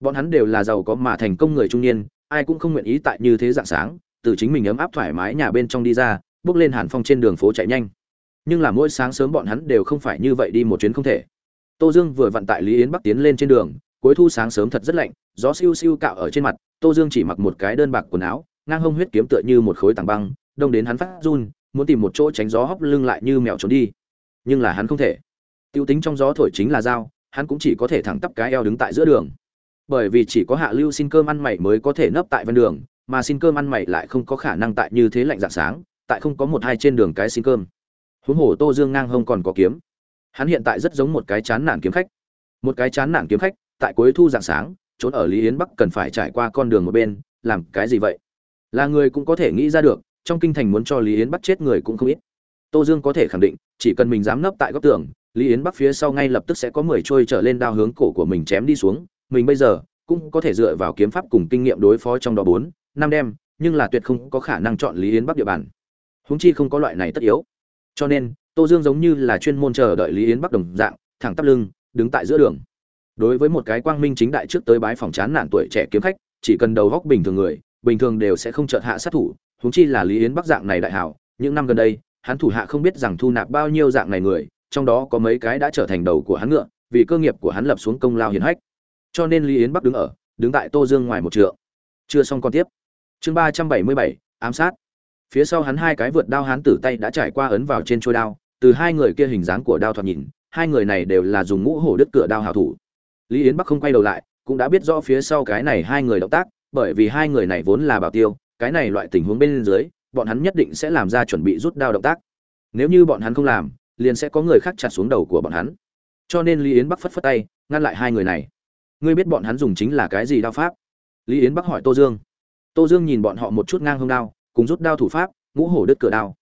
bọn hắn đều là giàu có mà thành công người trung niên, ai cũng không nguyện ý tại như thế dạng sáng, từ chính mình ấm áp thoải mái nhà bên trong đi ra, bước lên hàn phong trên đường phố chạy nhanh. Nhưng là mỗi sáng sớm bọn hắn đều không phải như vậy đi một chuyến không thể. Tô dương vừa vận tại lý yến bắc tiến lên trên đường, cuối thu sáng sớm thật rất lạnh, gió siêu siêu cạo ở trên mặt, tô dương chỉ mặc một cái đơn bạc quần áo, ngang hông huyết kiếm tựa như một khối tảng băng, đông đến hắn phát run, muốn tìm một chỗ tránh gió hóc lưng lại như mèo trốn đi. Nhưng là hắn không thể. Tiêu tính trong gió thổi chính là dao, hắn cũng chỉ có thể thẳng tắp cái eo đứng tại giữa đường bởi vì chỉ có hạ lưu xin cơm ăn mày mới có thể nấp tại ven đường, mà xin cơm ăn mày lại không có khả năng tại như thế lạnh dạng sáng, tại không có một hai trên đường cái xin cơm. Huống hồ tô dương ngang hông còn có kiếm. Hắn hiện tại rất giống một cái chán nản kiếm khách. Một cái chán nản kiếm khách, tại cuối thu dạng sáng, trốn ở lý yến bắc cần phải trải qua con đường một bên, làm cái gì vậy? Là người cũng có thể nghĩ ra được, trong kinh thành muốn cho lý yến bắt chết người cũng không ít. Tô dương có thể khẳng định, chỉ cần mình dám nấp tại góc tường, lý yến bắc phía sau ngay lập tức sẽ có mười trôi trở lên đao hướng cổ của mình chém đi xuống mình bây giờ cũng có thể dựa vào kiếm pháp cùng kinh nghiệm đối phó trong đó bốn, năm đêm, nhưng là tuyệt không có khả năng chọn lý yến bắc địa bàn. Huống chi không có loại này tất yếu. Cho nên, tô dương giống như là chuyên môn chờ đợi lý yến bắc đồng dạng, thẳng tắp lưng, đứng tại giữa đường. Đối với một cái quang minh chính đại trước tới bái phòng chán nản tuổi trẻ kiếm khách, chỉ cần đầu góc bình thường người, bình thường đều sẽ không chợt hạ sát thủ, huống chi là lý yến bắc dạng này đại hảo, những năm gần đây, hắn thủ hạ không biết rằng thu nạp bao nhiêu dạng này người, trong đó có mấy cái đã trở thành đầu của hắn ngựa, vì cơ nghiệp của hắn lập xuống công lao hiển hách cho nên lý yến bắc đứng ở, đứng tại tô dương ngoài một trượng. Chưa xong còn tiếp. Chương ba trăm bảy mươi bảy, ám sát. Phía sau hắn hai cái vượt đao hán tử tay đã trải qua ấn vào trên trôi đao, từ hai người kia hình dáng của đao thoạt nhìn, hai người này đều là dùng ngũ hổ đứt cửa đao hảo thủ. Lý yến bắc không quay đầu lại, cũng đã biết rõ phía sau cái này hai người động tác, bởi vì hai người này vốn là bảo tiêu, cái này loại tình huống bên dưới, bọn hắn nhất định sẽ làm ra chuẩn bị rút đao động tác. Nếu như bọn hắn không làm, liền sẽ có người khác chặt xuống đầu của bọn hắn. Cho nên lý yến bắc phất phất tay, ngăn lại hai người này ngươi biết bọn hắn dùng chính là cái gì đao pháp? Lý yến bắc hỏi tô dương. Tô dương nhìn bọn họ một chút ngang hông đao, cùng rút đao thủ pháp, ngũ hổ đứt cửa đao.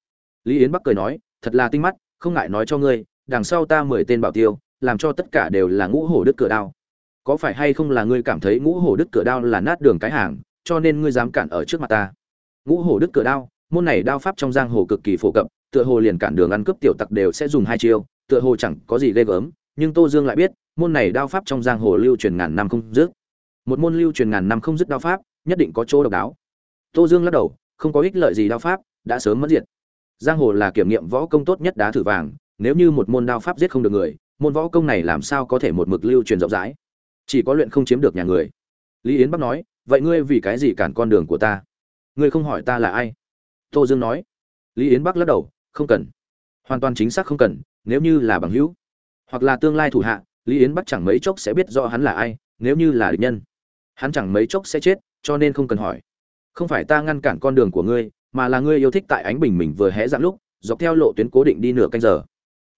Lý yến bắc cười nói, thật là tinh mắt, không ngại nói cho ngươi, đằng sau ta mười tên bảo tiêu, làm cho tất cả đều là ngũ hổ đứt cửa đao. Có phải hay không là ngươi cảm thấy ngũ hổ đứt cửa đao là nát đường cái hàng, cho nên ngươi dám cản ở trước mặt ta? Ngũ hổ đứt cửa đao, môn này đao pháp trong giang hồ cực kỳ phổ cập, tựa hồ liền cản đường ăn cướp tiểu tặc đều sẽ dùng hai chiêu, tựa hồ chẳng có gì ghê gớm, nhưng tô dương lại biết môn này đao pháp trong giang hồ lưu truyền ngàn năm không dứt. Một môn lưu truyền ngàn năm không dứt đao pháp, nhất định có chỗ độc đáo. Tô dương lắc đầu, không có ích lợi gì đao pháp, đã sớm mất diệt. Giang hồ là kiểm nghiệm võ công tốt nhất đá thử vàng, nếu như một môn đao pháp giết không được người, môn võ công này làm sao có thể một mực lưu truyền rộng rãi? Chỉ có luyện không chiếm được nhà người. Lý yến bắc nói, vậy ngươi vì cái gì cản con đường của ta? Ngươi không hỏi ta là ai? Tô dương nói. Lý yến bắc lắc đầu, không cần. Hoàn toàn chính xác không cần, nếu như là bằng hữu, hoặc là tương lai thủ hạ lý yến bắc chẳng mấy chốc sẽ biết rõ hắn là ai, nếu như là địch nhân. Hắn chẳng mấy chốc sẽ chết, cho nên không cần hỏi. Không phải ta ngăn cản con đường của ngươi, mà là ngươi yêu thích tại ánh bình mình vừa hé dặn lúc, dọc theo lộ tuyến cố định đi nửa canh giờ.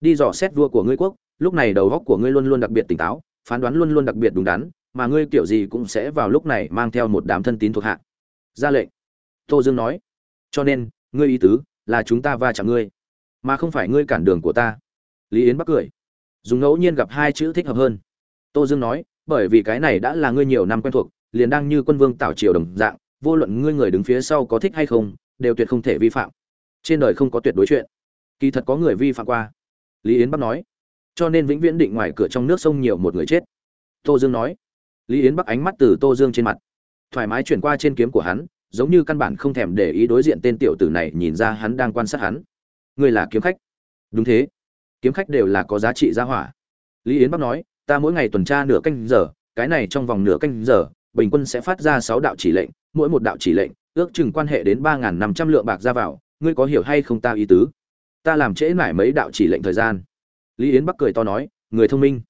Đi dò xét vua của ngươi quốc, lúc này đầu góc của ngươi luôn luôn đặc biệt tỉnh táo, phán đoán luôn luôn đặc biệt đúng đắn, mà ngươi kiểu gì cũng sẽ vào lúc này mang theo một đám thân tín thuộc hạ. Ra lệnh. Tô dương nói. Cho nên, ngươi ý tứ là chúng ta va chạm ngươi, mà không phải ngươi cản đường của ta. Lý yến bắc cười dùng ngẫu nhiên gặp hai chữ thích hợp hơn. Tô dương nói, bởi vì cái này đã là ngươi nhiều năm quen thuộc, liền đang như quân vương tảo triều đồng dạng, vô luận ngươi người đứng phía sau có thích hay không, đều tuyệt không thể vi phạm. Trên đời không có tuyệt đối chuyện. Kỳ thật có người vi phạm qua. Lý yến bắc nói, cho nên vĩnh viễn định ngoài cửa trong nước sông nhiều một người chết. Tô dương nói, lý yến bắc ánh mắt từ tô dương trên mặt, thoải mái chuyển qua trên kiếm của hắn, giống như căn bản không thèm để ý đối diện tên tiểu tử này nhìn ra hắn đang quan sát hắn. Ngươi là kiếm khách. Đúng thế kiếm khách đều là có giá trị gia hỏa. Lý yến bắc nói, ta mỗi ngày tuần tra nửa canh giờ, cái này trong vòng nửa canh giờ, bình quân sẽ phát ra sáu đạo chỉ lệnh, mỗi một đạo chỉ lệnh, ước chừng quan hệ đến ba n g h n năm trăm lượng bạc ra vào, ngươi có hiểu hay không ta ý tứ? Ta làm trễ mãi mấy đạo chỉ lệnh thời gian. Lý yến bắc cười to nói, người thông minh,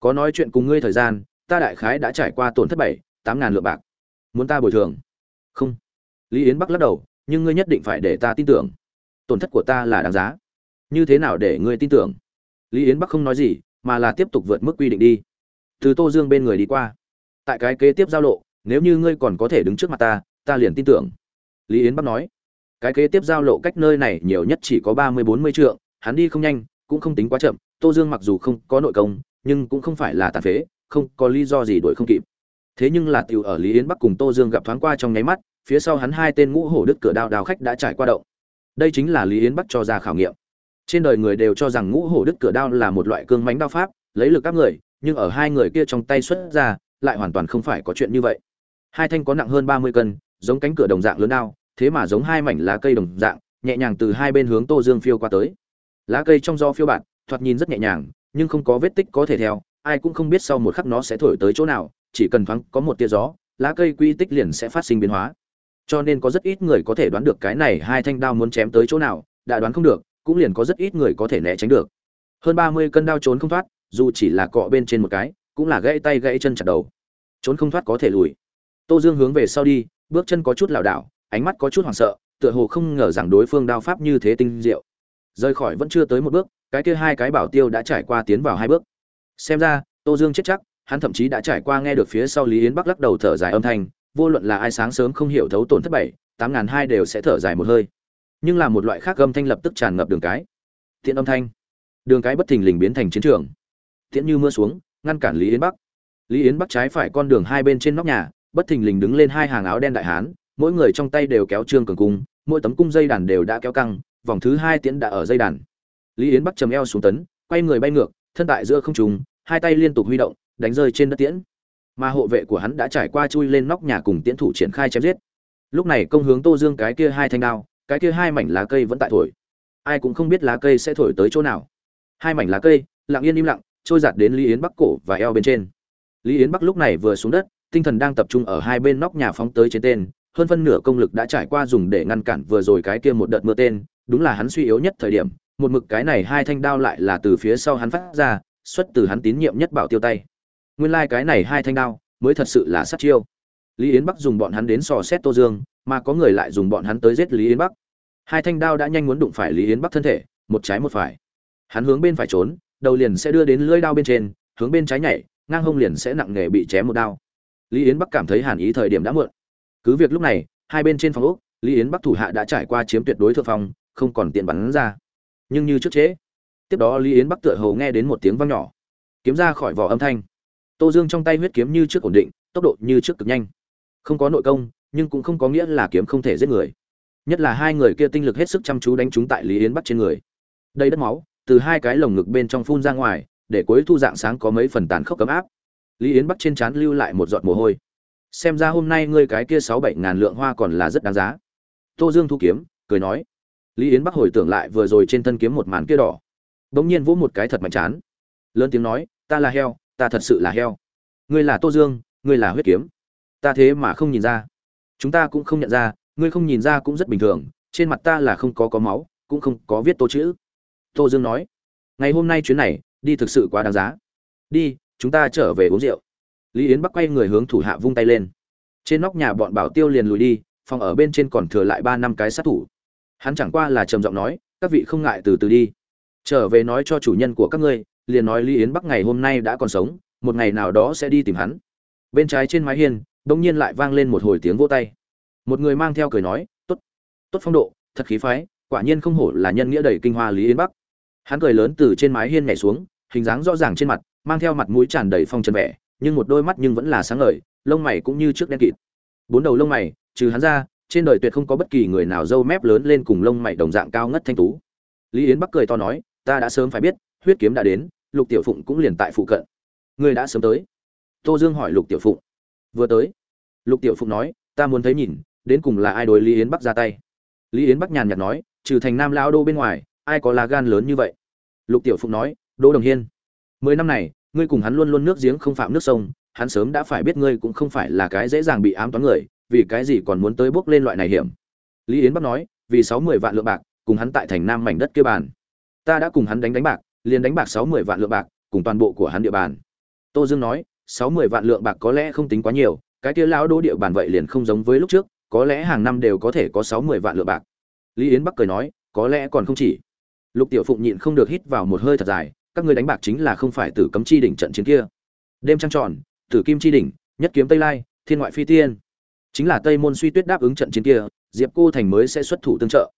có nói chuyện cùng ngươi thời gian, ta đại khái đã trải qua tổn thất bảy, tám ngàn lượng bạc. Muốn ta bồi thường? Không. Lý yến bắc lắc đầu, nhưng ngươi nhất định phải để ta tin tưởng. Tổn thất của ta là đáng giá như thế nào để ngươi tin tưởng? Lý yến bắc không nói gì, mà là tiếp tục vượt mức quy định đi. Từ tô dương bên người đi qua. Tại cái kế tiếp giao lộ, nếu như ngươi còn có thể đứng trước mặt ta ta liền tin tưởng. Lý yến bắc nói. Cái kế tiếp giao lộ cách nơi này nhiều nhất chỉ có ba mươi bốn mươi trượng, hắn đi không nhanh, cũng không tính quá chậm. Tô dương mặc dù không có nội công, nhưng cũng không phải là tàn phế, không có lý do gì đuổi không kịp. Thế nhưng là tiểu ở lý yến bắc cùng tô dương gặp thoáng qua trong nháy mắt, phía sau hắn hai tên ngũ hổ đức cửa đao đào khách đã trải qua động. Đây chính là lý yến bắc cho ra khảo nghiệm trên đời người đều cho rằng ngũ hổ đức cửa đao là một loại cương mánh đao pháp, lấy lực các người, nhưng ở hai người kia trong tay xuất ra, lại hoàn toàn không phải có chuyện như vậy. Hai thanh có nặng hơn ba mươi cân, giống cánh cửa đồng dạng lớn đao, thế mà giống hai mảnh lá cây đồng dạng, nhẹ nhàng từ hai bên hướng tô dương phiêu qua tới. Lá cây trong do phiêu bạt, thoạt nhìn rất nhẹ nhàng, nhưng không có vết tích có thể theo, ai cũng không biết sau một khắc nó sẽ thổi tới chỗ nào, chỉ cần thoáng có một tia gió, lá cây quy tích liền sẽ phát sinh biến hóa. Cho nên có rất ít người có thể đoán được cái này hai thanh đao muốn chém tới chỗ nào, đã đoán không được cũng liền có rất ít người có thể né tránh được. Hơn ba mươi cân đao trốn không thoát, dù chỉ là cọ bên trên một cái, cũng là gãy tay gãy chân chặt đầu. Trốn không thoát có thể lùi. Tô dương hướng về sau đi, bước chân có chút lảo đảo, ánh mắt có chút hoảng sợ, tựa hồ không ngờ rằng đối phương đao pháp như thế tinh diệu. Rời khỏi vẫn chưa tới một bước, cái kia hai cái bảo tiêu đã trải qua tiến vào hai bước. Xem ra, tô dương chết chắc, hắn thậm chí đã trải qua nghe được phía sau lý yến bắc lắc đầu thở dài âm thanh, vô luận là ai sáng sớm không hiểu thấu tổn thất bảy, tám ngàn hai đều sẽ thở dài một hơi nhưng là một loại khác âm thanh lập tức tràn ngập đường cái. Tiện âm thanh. Đường cái bất thình lình biến thành chiến trường. Tiễn như mưa xuống, ngăn cản lý yến bắc. Lý yến bắc trái phải con đường hai bên trên nóc nhà, bất thình lình đứng lên hai hàng áo đen đại hán, mỗi người trong tay đều kéo trương cường cung, mỗi tấm cung dây đàn đều đã kéo căng, vòng thứ hai tiễn đã ở dây đàn. Lý yến bắc chầm eo xuống tấn, quay người bay ngược, thân tại giữa không trùng hai tay liên tục huy động, đánh rơi trên đất tiễn. Mà hộ vệ của hắn đã trải qua chui lên nóc nhà cùng tiễn thủ triển khai chém giết. Lúc này công hướng tô dương cái kia hai thanh đao cái kia hai mảnh lá cây vẫn tại thổi. Ai cũng không biết lá cây sẽ thổi tới chỗ nào. Hai mảnh lá cây, lặng yên im lặng, trôi giạt đến lý yến bắc cổ và eo bên trên. Lý yến bắc lúc này vừa xuống đất, tinh thần đang tập trung ở hai bên nóc nhà phóng tới trên tên, hơn phân nửa công lực đã trải qua dùng để ngăn cản vừa rồi cái kia một đợt mưa tên, đúng là hắn suy yếu nhất thời điểm, một mực cái này hai thanh đao lại là từ phía sau hắn phát ra, xuất từ hắn tín nhiệm nhất bảo tiêu tay. Nguyên lai like cái này hai thanh đao mới thật sự là sát chiêu. Lý yến bắc dùng bọn hắn đến sò xét tô dương mà có người lại dùng bọn hắn tới giết lý yến bắc. Hai thanh đao đã nhanh muốn đụng phải lý yến bắc thân thể, một trái một phải. Hắn hướng bên phải trốn, đầu liền sẽ đưa đến lưỡi đao bên trên, hướng bên trái nhảy, ngang hông liền sẽ nặng nghề bị chém một đao. Lý yến bắc cảm thấy hàn ý thời điểm đã muộn. Cứ việc lúc này, hai bên trên phòng úc lý yến bắc thủ hạ đã trải qua chiếm tuyệt đối thượng phòng không còn tiện bắn ra. Nhưng như trước chế, tiếp đó lý yến bắc tựa hồ nghe đến một tiếng vang nhỏ. Kiếm ra khỏi vỏ âm thanh. Tô dương trong tay huyết kiếm như trước ổn định, tốc độ như trước cực nhanh. Không có nội công nhưng cũng không có nghĩa là kiếm không thể giết người. Nhất là hai người kia tinh lực hết sức chăm chú đánh chúng tại lý yến bắt trên người. Đây đất máu, từ hai cái lồng ngực bên trong phun ra ngoài, để cuối thu dạng sáng có mấy phần tàn khốc cấm áp. Lý yến bắt trên trán lưu lại một giọt mồ hôi. Xem ra hôm nay ngươi cái kia sáu bảy ngàn lượng hoa còn là rất đáng giá. Tô dương thu kiếm, cười nói. Lý yến bắc hồi tưởng lại vừa rồi trên thân kiếm một màn kia đỏ. Đ ỗ n g nhiên vỗ một cái thật mạnh chán. Lớn tiếng nói, ta là heo, ta thật sự là heo. Ngươi là tô dương, ngươi là huyết kiếm. Ta thế mà không nhìn ra chúng ta cũng không nhận ra, ngươi không nhìn ra cũng rất bình thường, trên mặt ta là không có có máu, cũng không có viết tô chữ. Tô dương nói. Ngày hôm nay chuyến này, đi thực sự quá đáng giá. Đi, chúng ta trở về uống rượu. Lý yến bắc quay người hướng thủ hạ vung tay lên. Trên nóc nhà bọn bảo tiêu liền lùi đi, phòng ở bên trên còn thừa lại ba năm cái sát thủ. Hắn chẳng qua là trầm giọng nói, các vị không ngại từ từ đi. Trở về nói cho chủ nhân của các ngươi, liền nói lý yến bắc ngày hôm nay đã còn sống, một ngày nào đó sẽ đi tìm hắn. Bên trái trên mái hiên đông nhiên lại vang lên một hồi tiếng vỗ tay. Một người mang theo cười nói, tốt tốt phong độ, thật khí phái, quả nhiên không hổ là nhân nghĩa đầy kinh hoa lý yến bắc. Hắn cười lớn từ trên mái hiên nhảy xuống, hình dáng rõ ràng trên mặt, mang theo mặt mũi tràn đầy phong trần vẻ, nhưng một đôi mắt nhưng vẫn là sáng ngời, lông mày cũng như trước đen kịt. Bốn đầu lông mày, trừ hắn ra, trên đời tuyệt không có bất kỳ người nào râu mép lớn lên cùng lông mày đồng dạng cao ngất thanh tú. Lý yến bắc cười to nói, ta đã sớm phải biết, huyết kiếm đã đến, lục tiểu phụng cũng liền tại phụ cận. Ngươi đã sớm tới? Tô dương hỏi lục tiểu phụng. Vừa tới lục tiểu phụng nói, ta muốn thấy nhìn, đến cùng là ai đối lý yến bắc ra tay? Lý yến bắc nhàn nhạt nói, trừ thành nam lao đô bên ngoài, ai có lá gan lớn như vậy? Lục tiểu phụng nói, đỗ đồng hiên, mười năm này, ngươi cùng hắn luôn luôn nước giếng không phạm nước sông, hắn sớm đã phải biết ngươi cũng không phải là cái dễ dàng bị ám toán người, vì cái gì còn muốn tới bước lên loại này hiểm? Lý yến bắc nói, vì sáu mươi vạn lượng bạc, cùng hắn tại thành nam mảnh đất kia bàn. Ta đã cùng hắn đánh đánh bạc, liền đánh bạc sáu mươi vạn lượng bạc, cùng toàn bộ của hắn địa bàn. Tô dương nói, sáu mươi vạn lượng bạc có lẽ không tính quá nhiều cái kia lão đỗ địa bàn vậy liền không giống với lúc trước, có lẽ hàng năm đều có thể có sáu mươi vạn lượng bạc. Lý yến bắc cười nói, có lẽ còn không chỉ. Lục tiểu phụng nhịn không được hít vào một hơi thật dài, các ngươi đánh bạc chính là không phải tử cấm chi đỉnh trận chiến kia. Đêm trăng tròn, tử kim chi đỉnh, nhất kiếm tây lai, thiên ngoại phi tiên. Chính là tây môn suy tuyết đáp ứng trận chiến kia, diệp cô thành mới sẽ xuất thủ tương trợ.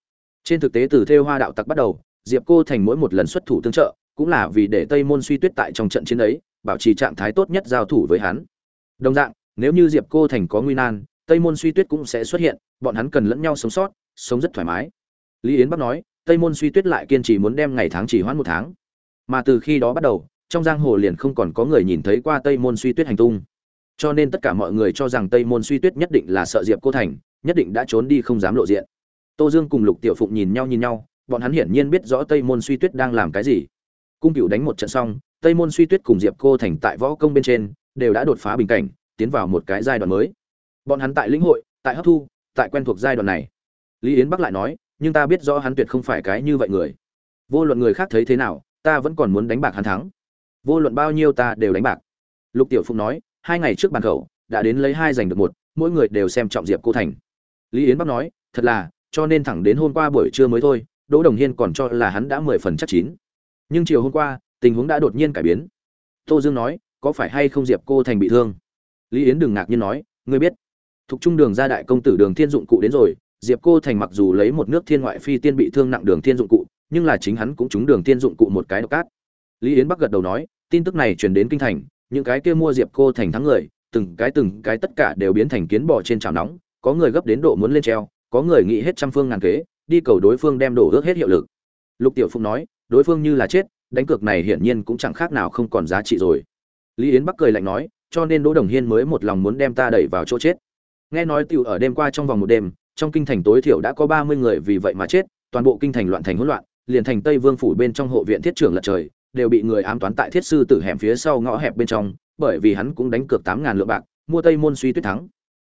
Trên thực tế từ Thêu hoa đạo tặc bắt đầu, diệp cô thành mỗi một lần xuất thủ tương trợ, cũng là vì để tây môn suy tuyết tại trong trận chiến ấy, bảo trì trạng thái tốt nhất giao thủ với hắn. Đồng dạng nếu như diệp cô thành có nguy nan, tây môn suy tuyết cũng sẽ xuất hiện, bọn hắn cần lẫn nhau sống sót, sống rất thoải mái. Lý yến bắc nói, tây môn suy tuyết lại kiên trì muốn đem ngày tháng chỉ hoãn một tháng. Mà từ khi đó bắt đầu, trong giang hồ liền không còn có người nhìn thấy qua tây môn suy tuyết hành tung. Cho nên tất cả mọi người cho rằng tây môn suy tuyết nhất định là sợ diệp cô thành, nhất định đã trốn đi không dám lộ diện. Tô dương cùng lục tiểu phụng nhìn nhau nhìn nhau, bọn hắn hiển nhiên biết rõ tây môn suy tuyết đang làm cái gì. Cung cựu đánh một trận xong, tây môn suy tuyết cùng diệp cô thành tại võ công bên trên, đều đã đột phá bình cảnh tiến vào một cái giai đoạn mới. Bọn hắn tại lĩnh hội, tại hấp thu, tại quen thuộc giai đoạn này. Lý yến bắc lại nói, nhưng ta biết rõ hắn tuyệt không phải cái như vậy người. Vô luận người khác thấy thế nào, ta vẫn còn muốn đánh bạc hắn thắng. Vô luận bao nhiêu ta đều đánh bạc. Lục tiểu phụng nói, hai ngày trước bàn khẩu, đã đến lấy hai giành được một, mỗi người đều xem trọng diệp cô thành. Lý yến bắc nói, thật là, cho nên thẳng đến hôm qua buổi trưa mới thôi, đỗ đồng hiên còn cho là hắn đã mười phần chắc chín. Nhưng chiều hôm qua, tình huống đã đột nhiên cải biến. Tô dương nói, có phải hay không diệp cô thành bị thương? Lý yến đừng ngạc nhiên nói, ngươi biết, thuộc trung đường ra đại công tử đường thiên dụng cụ đến rồi, diệp cô thành mặc dù lấy một nước thiên ngoại phi tiên bị thương nặng đường thiên dụng cụ, nhưng là chính hắn cũng trúng đường thiên dụng cụ một cái độc cát lý yến bắc gật đầu nói, tin tức này truyền đến kinh thành, những cái kia mua diệp cô thành thắng người, từng cái từng cái tất cả đều biến thành kiến bò trên chảo nóng, có người gấp đến độ muốn lên treo, có người nghĩ hết trăm phương ngàn kế, đi cầu đối phương đem đổ ước hết hiệu lực. Lục tiểu phụng nói, đối phương như là chết, đánh cược này hiển nhiên cũng chẳng khác nào không còn giá trị rồi. Lý yến bắc cười lạnh nói cho nên đỗ đồng hiên mới một lòng muốn đem ta đẩy vào chỗ chết. Nghe nói tiểu ở đêm qua trong vòng một đêm, trong kinh thành tối thiểu đã có ba mươi người vì vậy mà chết, toàn bộ kinh thành loạn thành hỗn loạn, liền thành tây vương phủ bên trong hộ viện thiết trưởng lật trời, đều bị người ám toán tại thiết sư tử hẻm phía sau ngõ hẹp bên trong, bởi vì hắn cũng đánh cược tám ngàn lượng bạc, mua tây môn suy tuyết thắng.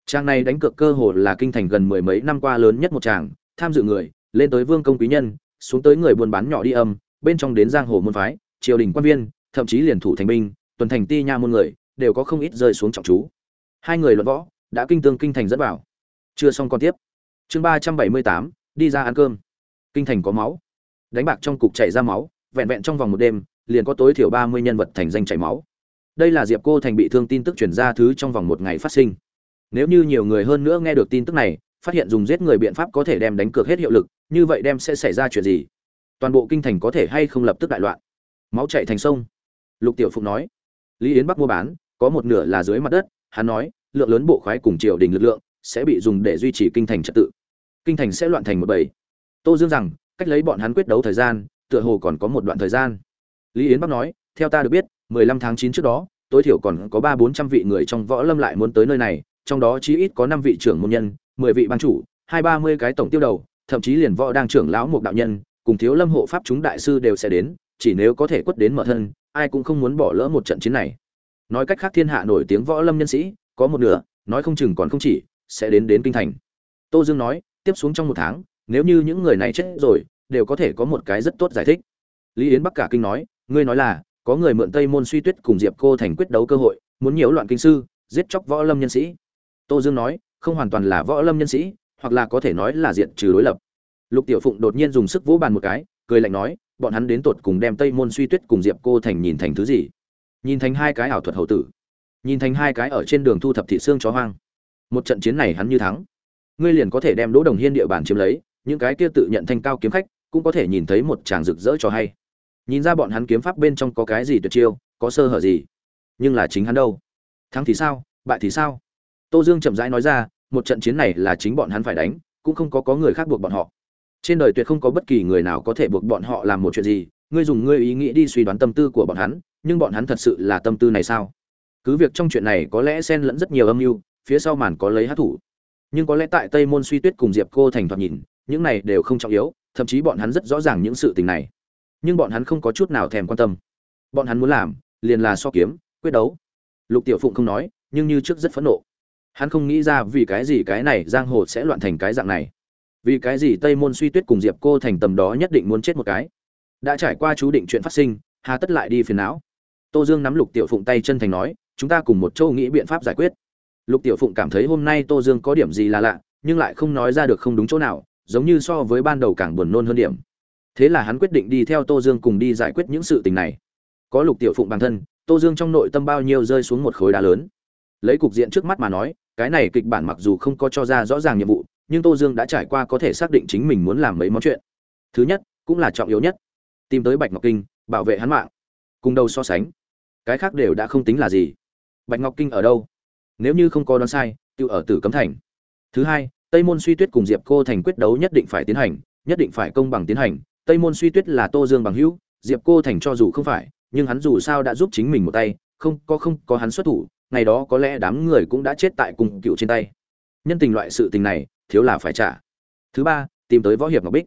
Trang này đánh cược cơ hồ là kinh thành gần mười mấy năm qua lớn nhất một tràng tham dự người, lên tới vương công quý nhân, xuống tới người buôn bán nhỏ đi âm, bên trong đến giang hồ môn phái, triều đình quan viên, thậm chí liền thủ thành binh, tuần thành ti nha môn người đều có không ít rơi xuống trọng chú. Hai người luận võ, đã kinh tương kinh thành dẫn vào. Chưa xong còn tiếp. Chương ba trăm bảy mươi tám, đi ra ăn cơm. Kinh thành có máu. Đánh bạc trong cục chảy ra máu, vẹn vẹn trong vòng một đêm, liền có tối thiểu ba mươi nhân vật thành danh chảy máu. Đây là diệp cô thành bị thương tin tức truyền ra thứ trong vòng một ngày phát sinh. Nếu như nhiều người hơn nữa nghe được tin tức này, phát hiện dùng giết người biện pháp có thể đem đánh cược hết hiệu lực, như vậy đem sẽ xảy ra chuyện gì? Toàn bộ kinh thành có thể hay không lập tức đại loạn? Máu chảy thành sông. Lục tiểu phụng nói. Lý yến bắc mua bán có một nửa là dưới mặt đất, hắn nói, lượng lớn bộ khoái cùng triều đình lực lượng sẽ bị dùng để duy trì kinh thành trật tự. Kinh thành sẽ loạn thành một bầy. Tô dương rằng, cách lấy bọn hắn quyết đấu thời gian, tựa hồ còn có một đoạn thời gian. Lý yến bắc nói, theo ta được biết, mười lăm tháng chín trước đó, tối thiểu còn có ba bốn trăm vị người trong võ lâm lại muốn tới nơi này, trong đó chí ít có năm vị trưởng môn nhân, mười vị ban chủ, hai ba mươi cái tổng tiêu đầu, thậm chí liền võ đang trưởng lão một đạo nhân, cùng thiếu lâm hộ pháp chúng đại sư đều sẽ đến, chỉ nếu có thể quất đến mở thân, ai cũng không muốn bỏ lỡ một trận chiến này nói cách khác thiên hạ nổi tiếng võ lâm nhân sĩ, có một nửa, nói không chừng còn không chỉ, sẽ đến đến kinh thành. Tô dương nói, tiếp xuống trong một tháng, nếu như những người này chết rồi, đều có thể có một cái rất tốt giải thích. Lý yến bắc cả kinh nói, ngươi nói là, có người mượn tây môn suy tuyết cùng diệp cô thành quyết đấu cơ hội, muốn nhiễu loạn kinh sư, giết chóc võ lâm nhân sĩ. Tô dương nói, không hoàn toàn là võ lâm nhân sĩ, hoặc là có thể nói là diện trừ đối lập. Lục tiểu phụng đột nhiên dùng sức vỗ bàn một cái, cười lạnh nói, bọn hắn đến tột cùng đem tây môn suy tuyết cùng diệp cô thành nhìn thành thứ gì? Nhìn thành hai cái ảo thuật hậu tử, nhìn thành hai cái ở trên đường thu thập thị xương chó hoang. Một trận chiến này hắn như thắng. Ngươi liền có thể đem đỗ đồng hiên địa bàn chiếm lấy, những cái kia tự nhận thanh cao kiếm khách cũng có thể nhìn thấy một chàng rực rỡ cho hay. Nhìn ra bọn hắn kiếm pháp bên trong có cái gì tuyệt chiêu, có sơ hở gì. Nhưng là chính hắn đâu? Thắng thì sao, bại thì sao? Tô dương chậm rãi nói ra, một trận chiến này là chính bọn hắn phải đánh, cũng không có có người khác buộc bọn họ. Trên đời tuyệt không có bất kỳ người nào có thể buộc bọn họ làm một chuyện gì, ngươi dùng ngươi ý nghĩ đi suy đoán tâm tư của bọn hắn nhưng bọn hắn thật sự là tâm tư này sao? Cứ việc trong chuyện này có lẽ xen lẫn rất nhiều âm mưu, phía sau màn có lấy hát thủ. Nhưng có lẽ tại tây môn suy tuyết cùng diệp cô thành thoạt nhìn, những này đều không trọng yếu, thậm chí bọn hắn rất rõ ràng những sự tình này. Nhưng bọn hắn không có chút nào thèm quan tâm. Bọn hắn muốn làm, liền là so kiếm, quyết đấu. Lục tiểu phụng không nói, nhưng như trước rất phẫn nộ. Hắn không nghĩ ra vì cái gì cái này giang hồ sẽ loạn thành cái dạng này. Vì cái gì tây môn suy tuyết cùng diệp cô thành tầm đó nhất định muốn chết một cái. Đã trải qua chú định chuyện phát sinh, hà tất lại đi phiền não tô dương nắm lục tiểu phụng tay chân thành nói, chúng ta cùng một chỗ nghĩ biện pháp giải quyết. Lục tiểu phụng cảm thấy hôm nay tô dương có điểm gì là lạ, nhưng lại không nói ra được không đúng chỗ nào, giống như so với ban đầu càng buồn nôn hơn điểm. Thế là hắn quyết định đi theo tô dương cùng đi giải quyết những sự tình này. Có lục tiểu phụng bản thân, tô dương trong nội tâm bao nhiêu rơi xuống một khối đá lớn. Lấy cục diện trước mắt mà nói, cái này kịch bản mặc dù không có cho ra rõ ràng nhiệm vụ, nhưng tô dương đã trải qua có thể xác định chính mình muốn làm mấy món chuyện. Thứ nhất, cũng là trọng yếu nhất, tìm tới bạch ngọc kinh, bảo vệ hắn mạng. Cùng đầu so sánh cái khác đều đã không tính là gì. Bạch ngọc kinh ở đâu? Nếu như không có đoán sai tự ở tử cấm thành. Thứ hai, tây môn suy tuyết cùng diệp cô thành quyết đấu nhất định phải tiến hành, nhất định phải công bằng tiến hành. Tây môn suy tuyết là tô dương bằng hữu, diệp cô thành cho dù không phải, nhưng hắn dù sao đã giúp chính mình một tay, không, có không, có hắn xuất thủ, ngày đó có lẽ đám người cũng đã chết tại cung cựu trên tay. Nhân tình loại sự tình này, thiếu là phải trả. Thứ ba, tìm tới võ hiệp ngọc bích.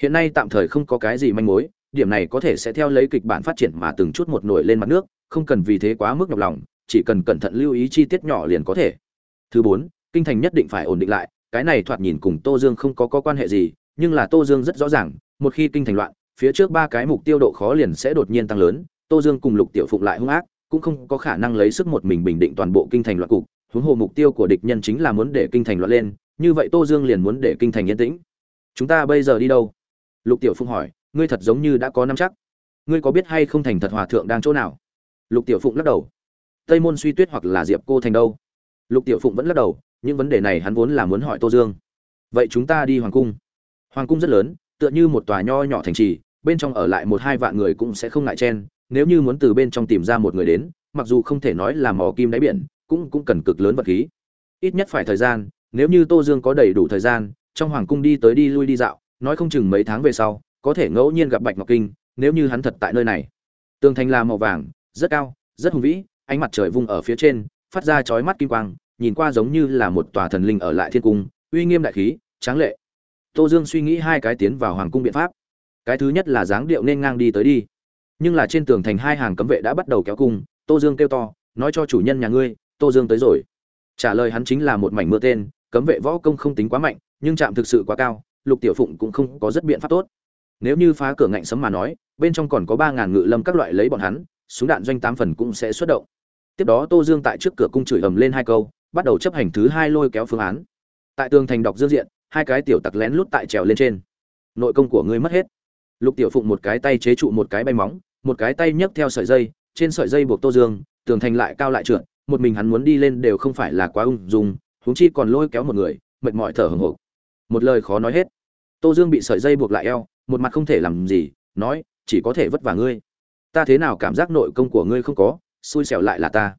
Hiện nay tạm thời không có cái gì manh mối điểm này có thể sẽ theo lấy kịch bản phát triển mà từng chút một nổi lên mặt nước không cần vì thế quá mức nhọc lòng chỉ cần cẩn thận lưu ý chi tiết nhỏ liền có thể. Thứ bốn kinh thành nhất định phải ổn định lại cái này thoạt nhìn cùng tô dương không có, có quan hệ gì nhưng là tô dương rất rõ ràng một khi kinh thành loạn phía trước ba cái mục tiêu độ khó liền sẽ đột nhiên tăng lớn tô dương cùng lục tiểu phụng lại hung ác cũng không có khả năng lấy sức một mình bình định toàn bộ kinh thành loạn cục huống hồ mục tiêu của địch nhân chính là muốn để kinh thành loạn lên như vậy tô dương liền muốn để kinh thành yên tĩnh. Chúng ta bây giờ đi đâu? Lục tiểu phụng hỏi ngươi thật giống như đã có năm chắc. Ngươi có biết hay không thành thật hòa thượng đang chỗ nào? Lục tiểu phụng lắc đầu. Tây môn suy tuyết hoặc là diệp cô thành đâu? Lục tiểu phụng vẫn lắc đầu, những vấn đề này hắn vốn là muốn hỏi tô dương. Vậy chúng ta đi hoàng cung. Hoàng cung rất lớn, tựa như một tòa nho nhỏ thành trì, bên trong ở lại một hai vạn người cũng sẽ không ngại chen, nếu như muốn từ bên trong tìm ra một người đến, mặc dù không thể nói là mò kim đáy biển, cũng cũng cần cực lớn vật khí. Ít nhất phải thời gian, nếu như tô dương có đầy đủ thời gian, trong hoàng cung đi tới đi lui đi dạo, nói không chừng mấy tháng về sau có thể ngẫu nhiên gặp bạch ngọc kinh, nếu như hắn thật tại nơi này. Tường thành là màu vàng, rất cao, rất hùng vĩ, ánh mặt trời vung ở phía trên, phát ra chói mắt kim quang, nhìn qua giống như là một tòa thần linh ở lại thiên cung, uy nghiêm đại khí, tráng lệ. Tô dương suy nghĩ hai cái tiến vào hoàng cung biện pháp. Cái thứ nhất là dáng điệu nên ngang đi tới đi. Nhưng là trên tường thành hai hàng cấm vệ đã bắt đầu kéo cung, tô dương kêu to, nói cho chủ nhân nhà ngươi, tô dương tới rồi. Trả lời hắn chính là một mảnh mưa tên, cấm vệ võ công không tính quá mạnh, nhưng chạm thực sự quá cao, lục tiểu phụng cũng không có rất biện pháp tốt nếu như phá cửa ngạnh sấm mà nói, bên trong còn có ba ngàn ngự lâm các loại lấy bọn hắn, súng đạn doanh tám phần cũng sẽ xuất động. Tiếp đó tô dương tại trước cửa cung chửi ầm lên hai câu, bắt đầu chấp hành thứ hai lôi kéo phương án. Tại tường thành đọc dương diện, hai cái tiểu tặc lén lút tại trèo lên trên. Nội công của ngươi mất hết. Lục tiểu phụng một cái tay chế trụ một cái bay móng, một cái tay nhấc theo sợi dây, trên sợi dây buộc tô dương, tường thành lại cao lại trượt, một mình hắn muốn đi lên đều không phải là quá ung dung, huống chi còn lôi kéo một người, mệt mỏi thở hừng hộp một lời khó nói hết. Tô dương bị sợi dây buộc lại eo một mặt không thể làm gì, nói, chỉ có thể vất vả ngươi. Ta thế nào cảm giác nội công của ngươi không có, xui xẻo lại là ta.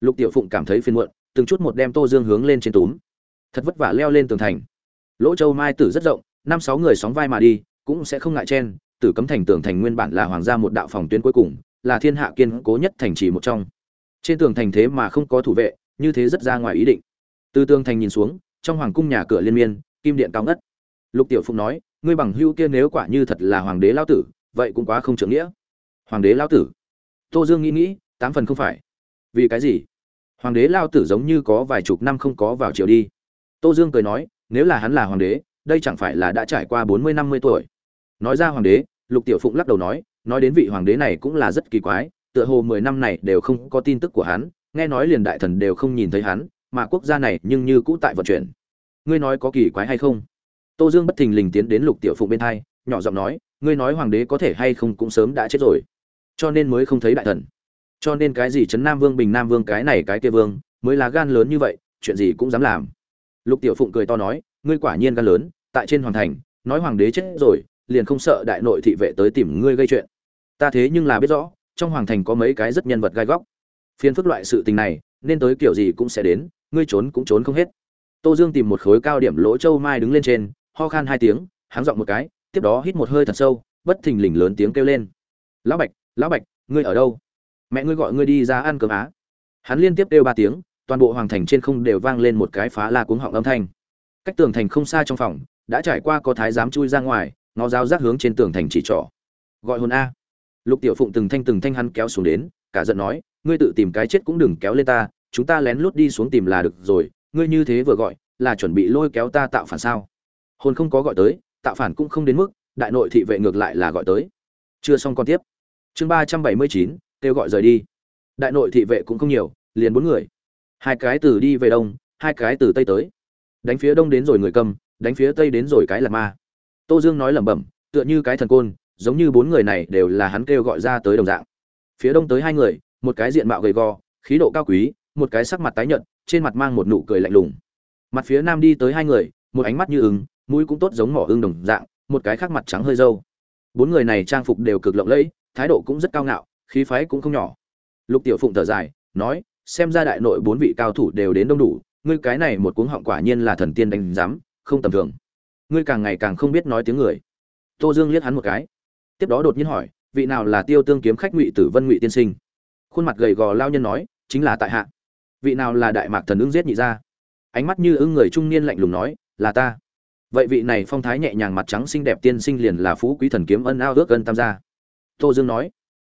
Lục tiểu phụng cảm thấy phiền muộn, từng chút một đem tô dương hướng lên trên túm. Thật vất vả leo lên tường thành. Lỗ châu mai tử rất rộng, năm sáu người sóng vai mà đi, cũng sẽ không ngại chen, tử cấm thành tường thành nguyên bản là hoàng gia một đạo phòng tuyến cuối cùng, là thiên hạ kiên cố nhất thành trì một trong. Trên tường thành thế mà không có thủ vệ, như thế rất ra ngoài ý định. Từ tường thành nhìn xuống, trong hoàng cung nhà cửa liên miên, kim điện cao ngất. Lục tiểu phụng nói ngươi bằng hữu kia nếu quả như thật là hoàng đế lao tử, vậy cũng quá không trưởng nghĩa. Hoàng đế lao tử? Tô dương nghĩ nghĩ, tám phần không phải. Vì cái gì? Hoàng đế lao tử giống như có vài chục năm không có vào triều đi. Tô dương cười nói, nếu là hắn là hoàng đế, đây chẳng phải là đã trải qua bốn mươi, năm mươi tuổi. Nói ra hoàng đế, lục tiểu phụng lắc đầu nói nói đến vị hoàng đế này cũng là rất kỳ quái, tựa hồ mười năm này đều không có tin tức của hắn, nghe nói liền đại thần đều không nhìn thấy hắn, mà quốc gia này nhưng như cũ tại vận chuyển. Ngươi nói có kỳ quái hay không? Tô dương bất thình lình tiến đến lục tiểu phụng bên hai, nhỏ giọng nói, ngươi nói hoàng đế có thể hay không cũng sớm đã chết rồi. Cho nên mới không thấy đại thần. Cho nên cái gì trấn nam vương bình nam vương cái này cái kia vương, mới là gan lớn như vậy, chuyện gì cũng dám làm. Lục tiểu phụng cười to nói, ngươi quả nhiên gan lớn, tại trên hoàng thành, nói hoàng đế chết rồi, liền không sợ đại nội thị vệ tới tìm ngươi gây chuyện. Ta thế nhưng là biết rõ, trong hoàng thành có mấy cái rất nhân vật gai góc. Phiền phức loại sự tình này, nên tới kiểu gì cũng sẽ đến, ngươi trốn cũng trốn không hết. Tô dương tìm một khối cao điểm lỗ châu mai đứng lên trên ho khan hai tiếng, háng giọng một cái, tiếp đó hít một hơi thật sâu, bất thình lình lớn tiếng kêu lên. Lão bạch lão bạch, ngươi ở đâu? Mẹ ngươi gọi ngươi đi ra ăn cơm á? Hắn liên tiếp kêu ba tiếng, toàn bộ hoàng thành trên không đều vang lên một cái phá la cuống họng âm thanh. Cách tường thành không xa trong phòng, đã trải qua có thái giám chui ra ngoài, ngó dao rác hướng trên tường thành chỉ trỏ. Gọi hồn a. Lục tiểu phụng từng thanh từng thanh hắn kéo xuống đến, cả giận nói, ngươi tự tìm cái chết cũng đừng kéo lên ta, chúng ta lén lút đi xuống tìm là được rồi, ngươi như thế vừa gọi, là chuẩn bị lôi kéo ta tạo phản sao? Hồn không có gọi tới, tạo phản cũng không đến mức, đại nội thị vệ ngược lại là gọi tới. Chưa xong con tiếp. Chương ba trăm bảy mươi chín, kêu gọi rời đi. Đại nội thị vệ cũng không nhiều, liền bốn người. Hai cái từ đi về đông, hai cái từ tây tới. Đánh phía đông đến rồi người cầm, đánh phía tây đến rồi cái là ma. Tô dương nói lẩm bẩm, tựa như cái thần côn, giống như bốn người này đều là hắn kêu gọi ra tới đồng dạng. Phía đông tới hai người, một cái diện mạo gầy gò, khí độ cao quý, một cái sắc mặt tái nhợt, trên mặt mang một nụ cười lạnh lùng. Mặt phía nam đi tới hai người, một ánh mắt như ứng mũi cũng tốt giống mỏ ương đồng dạng, một cái khác mặt trắng hơi dâu bốn người này trang phục đều cực lộng lẫy, thái độ cũng rất cao ngạo, khí phái cũng không nhỏ. Lục tiểu phụng thở dài, nói, xem ra đại nội bốn vị cao thủ đều đến đông đủ, ngươi cái này một cuống họng quả nhiên là thần tiên đánh giám, không tầm thường. Ngươi càng ngày càng không biết nói tiếng người. Tô dương liếc hắn một cái. Tiếp đó đột nhiên hỏi, vị nào là tiêu tương kiếm khách ngụy tử vân ngụy tiên sinh? Khuôn mặt gầy gò lao nhân nói, chính là tại hạ. Vị nào là đại mạc thần ưng giết nhị gia? Ánh mắt như ưng người trung niên lạnh lùng nói, là ta vậy vị này phong thái nhẹ nhàng mặt trắng xinh đẹp tiên sinh liền là phú quý thần kiếm ân ao ước ân tam gia. Tô dương nói.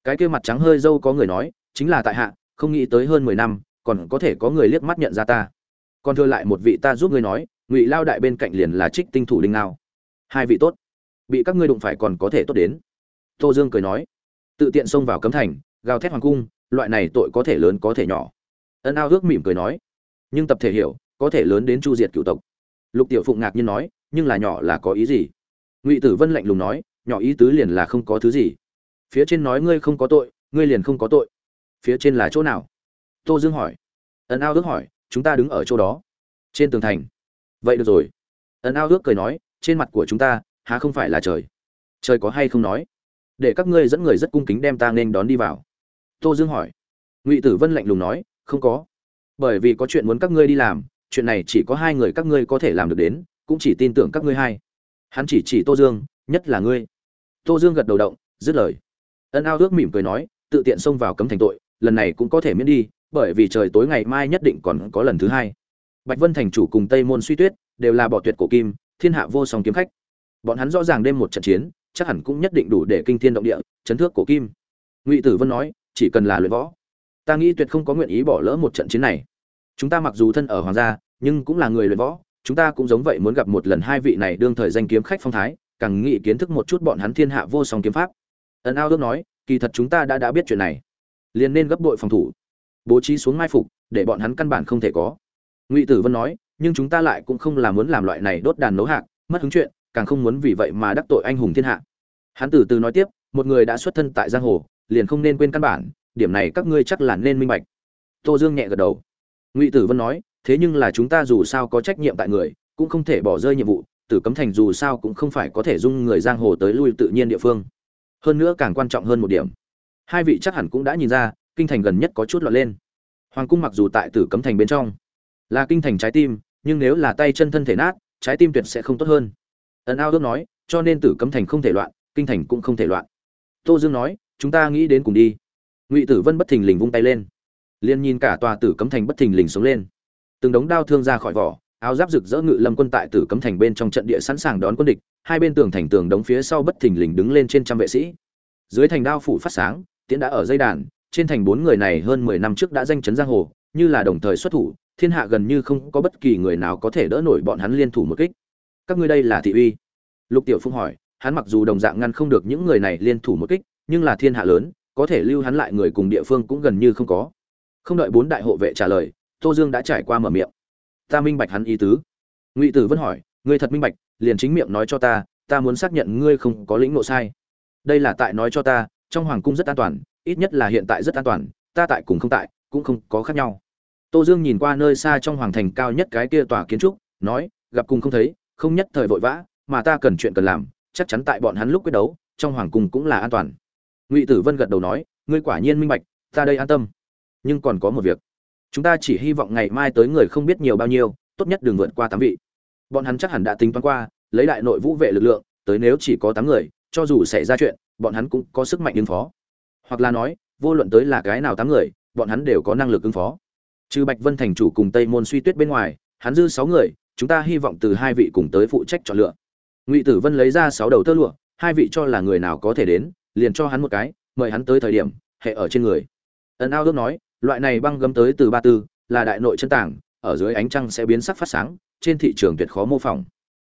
Cái kia mặt trắng hơi dâu có người nói, chính là tại hạ, không nghĩ tới hơn mười năm, còn có thể có người liếc mắt nhận ra ta. Còn thưa lại một vị ta giúp ngươi nói, ngụy lao đại bên cạnh liền là trích tinh thủ linh nào hai vị tốt. Bị các ngươi đụng phải còn có thể tốt đến. Tô dương cười nói. Tự tiện xông vào cấm thành, gào thét hoàng cung, loại này tội có thể lớn có thể nhỏ. Ân ao ước mỉm cười nói. Nhưng tập thể hiểu, có thể lớn đến chu diệt cựu tộc. Lục tiểu phụng ngạc nhiên nói nhưng là nhỏ là có ý gì? Ngụy tử vân lạnh lùng nói, nhỏ ý tứ liền là không có thứ gì. Phía trên nói ngươi không có tội, ngươi liền không có tội. Phía trên là chỗ nào? Tô dương hỏi. Ân ao ước hỏi, chúng ta đứng ở chỗ đó. Trên tường thành. Vậy được rồi. Ân ao ước cười nói, trên mặt của chúng ta, há không phải là trời? Trời có hay không nói? Để các ngươi dẫn người rất cung kính đem ta nên đón đi vào. Tô dương hỏi. Ngụy tử vân lạnh lùng nói, không có. Bởi vì có chuyện muốn các ngươi đi làm, chuyện này chỉ có hai người các ngươi có thể làm được đến cũng chỉ tin tưởng các ngươi hai. Hắn chỉ chỉ tô dương, nhất là ngươi. Tô dương gật đầu động, dứt lời. Ân ao ước mỉm cười nói, tự tiện xông vào cấm thành tội, lần này cũng có thể miễn đi, bởi vì trời tối ngày mai nhất định còn có lần thứ hai. Bạch vân thành chủ cùng tây môn suy tuyết đều là bỏ tuyệt cổ kim, thiên hạ vô song kiếm khách. Bọn hắn rõ ràng đêm một trận chiến, chắc hẳn cũng nhất định đủ để kinh thiên động địa, chấn thước cổ kim. Ngụy tử vân nói, chỉ cần là luyện võ, ta nghĩ tuyệt không có nguyện ý bỏ lỡ một trận chiến này. Chúng ta mặc dù thân ở hoàng gia, nhưng cũng là người luyện võ chúng ta cũng giống vậy muốn gặp một lần hai vị này đương thời danh kiếm khách phong thái, càng nghĩ kiến thức một chút bọn hắn thiên hạ vô song kiếm pháp. Ấn ao ước nói, kỳ thật chúng ta đã đã biết chuyện này. Liền nên gấp đội phòng thủ. Bố trí xuống mai phục, để bọn hắn căn bản không thể có. Ngụy tử vân nói, nhưng chúng ta lại cũng không là muốn làm loại này đốt đàn nấu hạc, mất hứng chuyện, càng không muốn vì vậy mà đắc tội anh hùng thiên hạ. Hắn từ từ nói tiếp, một người đã xuất thân tại giang hồ, liền không nên quên căn bản, điểm này các ngươi chắc là nên minh bạch. Tô dương nhẹ gật đầu. Ngụy tử vân nói thế nhưng là chúng ta dù sao có trách nhiệm tại người, cũng không thể bỏ rơi nhiệm vụ, tử cấm thành dù sao cũng không phải có thể dung người giang hồ tới lui tự nhiên địa phương. Hơn nữa càng quan trọng hơn một điểm, hai vị chắc hẳn cũng đã nhìn ra, kinh thành gần nhất có chút lọt lên. Hoàng cung mặc dù tại tử cấm thành bên trong, là kinh thành trái tim, nhưng nếu là tay chân thân thể nát, trái tim tuyệt sẽ không tốt hơn. Ấn ao ước nói, cho nên tử cấm thành không thể loạn, kinh thành cũng không thể loạn. Tô dương nói, chúng ta nghĩ đến cùng đi. Ngụy tử vân bất thình lình vung tay lên. Liền nhìn cả tòa tử cấm thành bất thình lình xuống lên từng đống đao thương ra khỏi vỏ, áo giáp rực rỡ ngự lâm quân tại tử cấm thành bên trong trận địa sẵn sàng đón quân địch, hai bên tường thành tường đống phía sau bất thình lình đứng lên trên trăm vệ sĩ. Dưới thành đao phủ phát sáng, tiễn đã ở dây đàn, trên thành bốn người này hơn mười năm trước đã danh chấn giang hồ, như là đồng thời xuất thủ, thiên hạ gần như không có bất kỳ người nào có thể đỡ nổi bọn hắn liên thủ một kích. Các ngươi đây là thị uy? Lục tiểu phung hỏi, hắn mặc dù đồng dạng ngăn không được những người này liên thủ một kích, nhưng là thiên hạ lớn, có thể lưu hắn lại người cùng địa phương cũng gần như không có. Không đợi bốn đại hộ vệ trả lời tô dương đã trải qua mở miệng. Ta minh bạch hắn ý tứ. Ngụy tử vân hỏi, ngươi thật minh bạch, liền chính miệng nói cho ta ta muốn xác nhận ngươi không có lĩnh ngộ sai. Đây là tại nói cho ta, trong hoàng cung rất an toàn, ít nhất là hiện tại rất an toàn, ta tại cùng không tại, cũng không có khác nhau. Tô dương nhìn qua nơi xa trong hoàng thành cao nhất cái kia tòa kiến trúc, nói, gặp cùng không thấy, không nhất thời vội vã, mà ta cần chuyện cần làm, chắc chắn tại bọn hắn lúc quyết đấu, trong hoàng cung cũng là an toàn. Ngụy tử vân gật đầu nói, ngươi quả nhiên minh bạch, ta đây an tâm. Nhưng còn có một việc chúng ta chỉ hy vọng ngày mai tới người không biết nhiều bao nhiêu, tốt nhất đừng vượt qua tám vị. Bọn hắn chắc hẳn đã tính toán qua, lấy đại nội vũ vệ lực lượng, tới nếu chỉ có tám người, cho dù xảy ra chuyện, bọn hắn cũng có sức mạnh ứng phó. Hoặc là nói, vô luận tới là cái nào tám người, bọn hắn đều có năng lực ứng phó. Trừ bạch vân thành chủ cùng tây môn suy tuyết bên ngoài, hắn dư sáu người, chúng ta hy vọng từ hai vị cùng tới phụ trách chọn lựa. Ngụy tử vân lấy ra sáu đầu tơ lụa, hai vị cho là người nào có thể đến, liền cho hắn một cái, mời hắn tới thời điểm, hệ ở trên người. Ấn ao ước nói loại này băng gấm tới từ ba tư, là đại nội chân tảng, ở dưới ánh trăng sẽ biến sắc phát sáng, trên thị trường tuyệt khó mô phỏng.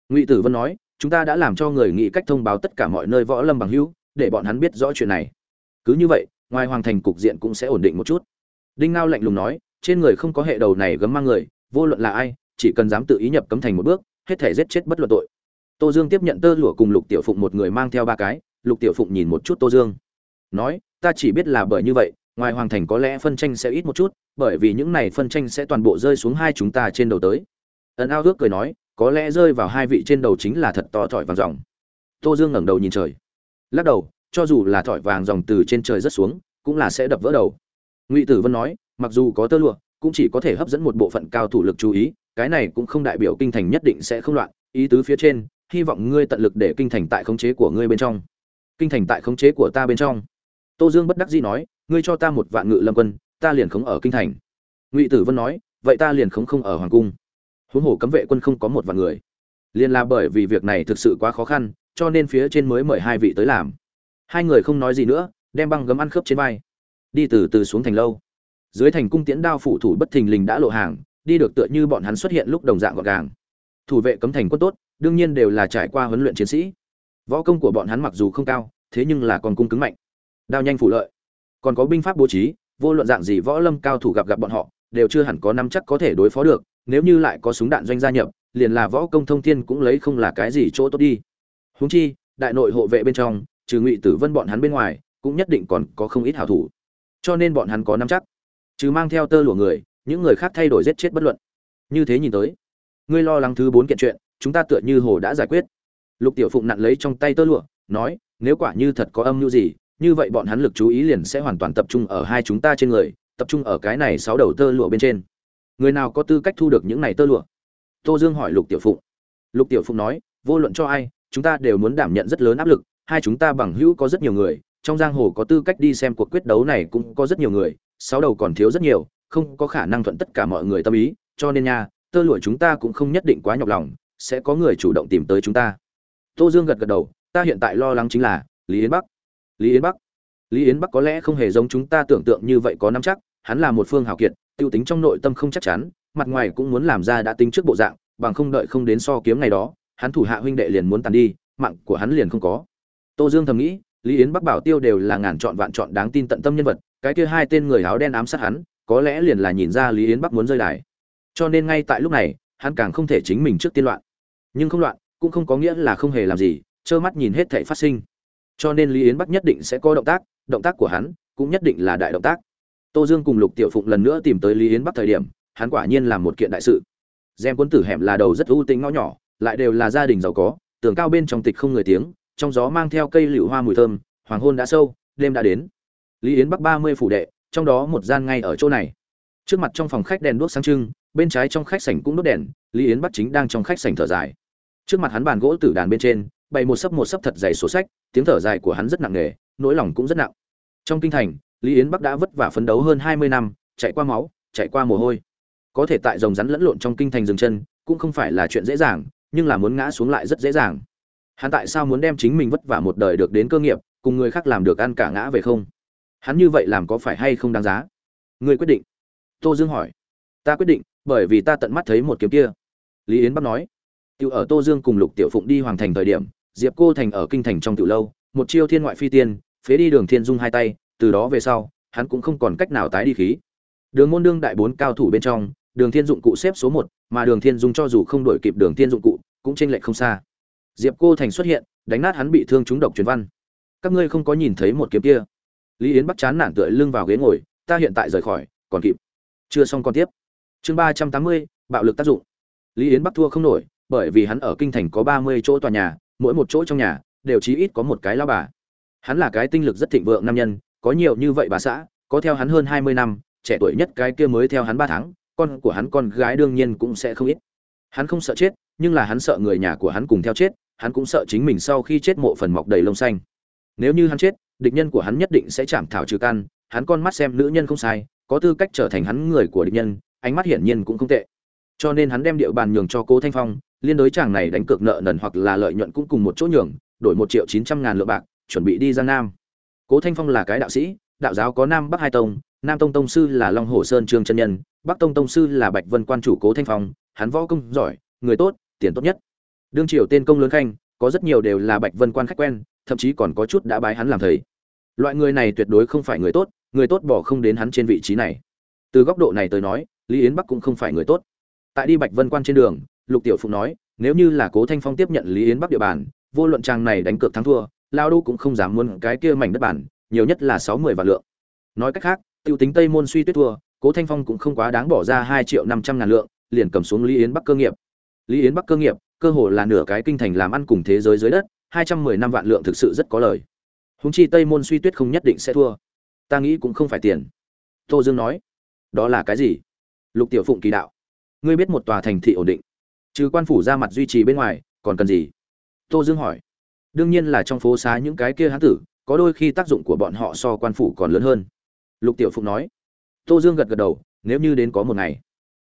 Ngụy tử vân nói, chúng ta đã làm cho người nghĩ cách thông báo tất cả mọi nơi võ lâm bằng hữu, để bọn hắn biết rõ chuyện này. Cứ như vậy, ngoài hoàng thành cục diện cũng sẽ ổn định một chút. Đinh ngao lạnh lùng nói, trên người không có hệ đầu này gấm mang người, vô luận là ai, chỉ cần dám tự ý nhập cấm thành một bước, hết thể giết chết bất luận tội. Tô dương tiếp nhận tơ lụa cùng lục tiểu phụng một người mang theo ba cái, lục tiểu phụng nhìn một chút tô dương. Nói, ta chỉ biết là bởi như vậy ngoài hoàng thành có lẽ phân tranh sẽ ít một chút, bởi vì những này phân tranh sẽ toàn bộ rơi xuống hai chúng ta trên đầu tới. Ấn ao ước cười nói, có lẽ rơi vào hai vị trên đầu chính là thật to thỏi vàng dòng. Tô dương ngẩng đầu nhìn trời. Lắc đầu, cho dù là thỏi vàng dòng từ trên trời rất xuống, cũng là sẽ đập vỡ đầu. Ngụy tử vân nói, mặc dù có tơ lụa, cũng chỉ có thể hấp dẫn một bộ phận cao thủ lực chú ý, cái này cũng không đại biểu kinh thành nhất định sẽ không loạn. Ý tứ phía trên, hy vọng ngươi tận lực để kinh thành tại khống chế của ngươi bên trong. Kinh thành tại khống chế của ta bên trong tô dương bất đắc dĩ nói, ngươi cho ta một vạn ngự lâm quân, ta liền khống ở kinh thành. Ngụy tử vân nói, vậy ta liền không không ở hoàng cung. Huống hồ cấm vệ quân không có một vạn người. Liền là bởi vì việc này thực sự quá khó khăn, cho nên phía trên mới mời hai vị tới làm. Hai người không nói gì nữa, đem băng gấm ăn khớp trên vai. Đi từ từ xuống thành lâu. Dưới thành cung tiễn đao phủ thủ bất thình lình đã lộ hàng, đi được tựa như bọn hắn xuất hiện lúc đồng dạng gọn gàng. Thủ vệ cấm thành quân tốt, đương nhiên đều là trải qua huấn luyện chiến sĩ. Võ công của bọn hắn mặc dù không cao, thế nhưng là còn cung cứng mạnh đao nhanh phủ lợi. Còn có binh pháp bố trí, vô luận dạng gì võ lâm cao thủ gặp gặp bọn họ, đều chưa hẳn có nắm chắc có thể đối phó được, nếu như lại có súng đạn doanh gia nhập, liền là võ công thông thiên cũng lấy không là cái gì chỗ tốt đi. Huống chi, đại nội hộ vệ bên trong, trừ ngụy tử vân bọn hắn bên ngoài, cũng nhất định còn có không ít hảo thủ. Cho nên bọn hắn có nắm chắc. Trừ mang theo tơ lụa người, những người khác thay đổi giết chết bất luận. Như thế nhìn tới, ngươi lo lắng thứ bốn kiện chuyện, chúng ta tựa như hồ đã giải quyết. Lục tiểu phụng nặn lấy trong tay tơ lụa, nói, nếu quả như thật có âm mưu gì như vậy bọn hắn lực chú ý liền sẽ hoàn toàn tập trung ở hai chúng ta trên người, tập trung ở cái này sáu đầu tơ lụa bên trên. Người nào có tư cách thu được những này tơ lụa? Tô dương hỏi lục tiểu phụng. Lục tiểu phụng nói, vô luận cho ai, chúng ta đều muốn đảm nhận rất lớn áp lực, hai chúng ta bằng hữu có rất nhiều người, trong giang hồ có tư cách đi xem cuộc quyết đấu này cũng có rất nhiều người, sáu đầu còn thiếu rất nhiều, không có khả năng thuận tất cả mọi người tâm ý, cho nên nha, tơ lụa chúng ta cũng không nhất định quá nhọc lòng, sẽ có người chủ động tìm tới chúng ta. Tô dương gật gật đầu, ta hiện tại lo lắng chính là lý yến bắc lý yến bắc. Lý yến bắc có lẽ không hề giống chúng ta tưởng tượng như vậy có nắm chắc, hắn là một phương hào kiệt t i ê u tính trong nội tâm không chắc chắn, mặt ngoài cũng muốn làm ra đã tính trước bộ dạng, bằng không đợi không đến so kiếm ngày đó, hắn thủ hạ huynh đệ liền muốn tàn đi, mạng của hắn liền không có. Tô dương thầm nghĩ, lý yến bắc bảo tiêu đều là ngàn chọn vạn chọn đáng tin tận tâm nhân vật, cái kia hai tên người áo đen ám sát hắn, có lẽ liền là nhìn ra lý yến bắc muốn rơi đài. Cho nên ngay tại lúc này, hắn càng không thể chính mình trước tiên loạn. Nhưng không loạn, cũng không có nghĩa là không hề làm gì, trơ mắt nhìn hết thảy phát sinh cho nên lý yến bắc nhất định sẽ có động tác động tác của hắn cũng nhất định là đại động tác. Tô dương cùng lục tiểu phụng lần nữa tìm tới lý yến bắc thời điểm, hắn quả nhiên là một kiện đại sự. Gem quân tử hẻm là đầu rất ưu tính ngõ nhỏ, lại đều là gia đình giàu có, tường cao bên trong tịch không người tiếng, trong gió mang theo cây lựu hoa mùi thơm, hoàng hôn đã sâu, đêm đã đến. Lý yến bắc ba mươi phủ đệ, trong đó một gian ngay ở chỗ này. Trước mặt trong phòng khách đèn đuốc sáng trưng, bên trái trong khách sảnh cũng đốt đèn, lý yến bắc chính đang trong khách sảnh thở dài trước mặt hắn bàn gỗ tử đàn bên trên, bày một sấp một sấp thật dày sổ sách, tiếng thở dài của hắn rất nặng nề, nỗi lòng cũng rất nặng. Trong kinh thành, lý yến bắc đã vất vả phấn đấu hơn hai mươi năm, chạy qua máu, chạy qua mồ hôi. Có thể tại dòng rắn lẫn lộn trong kinh thành dừng chân, cũng không phải là chuyện dễ dàng, nhưng là muốn ngã xuống lại rất dễ dàng. Hắn tại sao muốn đem chính mình vất vả một đời được đến cơ nghiệp, cùng người khác làm được ăn cả ngã về không? Hắn như vậy làm có phải hay không đáng giá? Người quyết định. Tô dương hỏi. Ta quyết định, bởi vì ta tận mắt thấy một kiếm kia. Lý yến bắc nói. Tiểu ở Tô Dương cùng Lục Tiểu Phụng đi hoàng thành thời điểm, Diệp Cô Thành ở kinh thành trong tiểu lâu, một chiêu thiên ngoại phi tiên, phế đi Đường Thiên Dung hai tay, từ đó về sau, hắn cũng không còn cách nào tái đi khí. Đường môn đương đại bốn cao thủ bên trong, Đường Thiên Dụng cụ xếp số một, mà Đường Thiên Dung cho dù không đổi kịp Đường Thiên Dụng cụ, cũng chênh lệch không xa. Diệp Cô Thành xuất hiện, đánh nát hắn bị thương trúng độc truyền văn. Các ngươi không có nhìn thấy một kiếm kia. Lý Yến bắt chán nản tựa lưng vào ghế ngồi, ta hiện tại rời khỏi, còn kịp. Chưa xong con tiếp. Chương ba trăm tám mươi, bạo lực tác dụng. Lý Yến Bắc thua không nổi, bởi vì hắn ở kinh thành có ba mươi chỗ tòa nhà, mỗi một chỗ trong nhà đều chí ít có một cái lão bà. Hắn là cái tinh lực rất thịnh vượng nam nhân, có nhiều như vậy bà xã, có theo hắn hơn hai mươi năm, trẻ tuổi nhất cái kia mới theo hắn ba tháng, con của hắn con gái đương nhiên cũng sẽ không ít. Hắn không sợ chết, nhưng là hắn sợ người nhà của hắn cùng theo chết, hắn cũng sợ chính mình sau khi chết mộ phần mọc đầy lông xanh. Nếu như hắn chết, địch nhân của hắn nhất định sẽ chạm thảo trừ căn, hắn con mắt xem nữ nhân không sai, có tư cách trở thành hắn người của địch nhân, ánh mắt hiển nhiên cũng không tệ. Cho nên hắn đem địa bàn nhường cho Cố Thanh Phong, liên đối chàng này đánh cược nợ nần hoặc là lợi nhuận cũng cùng một chỗ nhường, đổi một triệu chín trăm ngàn lượng bạc, chuẩn bị đi Giang Nam. Cố Thanh Phong là cái đạo sĩ, đạo giáo có Nam Bắc hai tông, Nam tông tông sư là Long hồ Sơn Trương chân nhân, Bắc tông tông sư là Bạch Vân quan chủ Cố Thanh Phong, hắn võ công giỏi, người tốt, tiền tốt nhất. Đương triều tên công lớn khanh, có rất nhiều đều là Bạch Vân quan khách quen, thậm chí còn có chút đã bái hắn làm thầy. Loại người này tuyệt đối không phải người tốt, người tốt bỏ không đến hắn trên vị trí này. Từ góc độ này tới nói, Lý Yến Bắc cũng không phải người tốt. Tại đi Bạch Vân quan trên đường, lục tiểu phụng nói, nếu như là cố thanh phong tiếp nhận lý yến bắc địa bàn, vô luận trang này đánh cược thắng thua, lao đô cũng không dám muốn cái kia mảnh đất bản, nhiều nhất là sáu mươi vạn lượng. Nói cách khác, tiêu tính tây môn suy tuyết thua, cố thanh phong cũng không quá đáng bỏ ra hai triệu năm trăm ngàn lượng, liền cầm xuống lý yến bắc cơ nghiệp. Lý yến bắc cơ nghiệp, cơ hồ là nửa cái kinh thành làm ăn cùng thế giới dưới đất, hai trăm mười năm vạn lượng thực sự rất có lời. Húng chi tây môn suy tuyết không nhất định sẽ thua. Ta nghĩ cũng không phải tiền. Tô dương nói, đó là cái gì? Lục tiểu phụng kỳ đạo. Ngươi biết một tòa thành thị ổn định trừ quan phủ ra mặt duy trì bên ngoài, còn cần gì? Tô dương hỏi. Đương nhiên là trong phố xá những cái kia hán tử, có đôi khi tác dụng của bọn họ so quan phủ còn lớn hơn. Lục tiểu phụng nói. Tô dương gật gật đầu, nếu như đến có một ngày,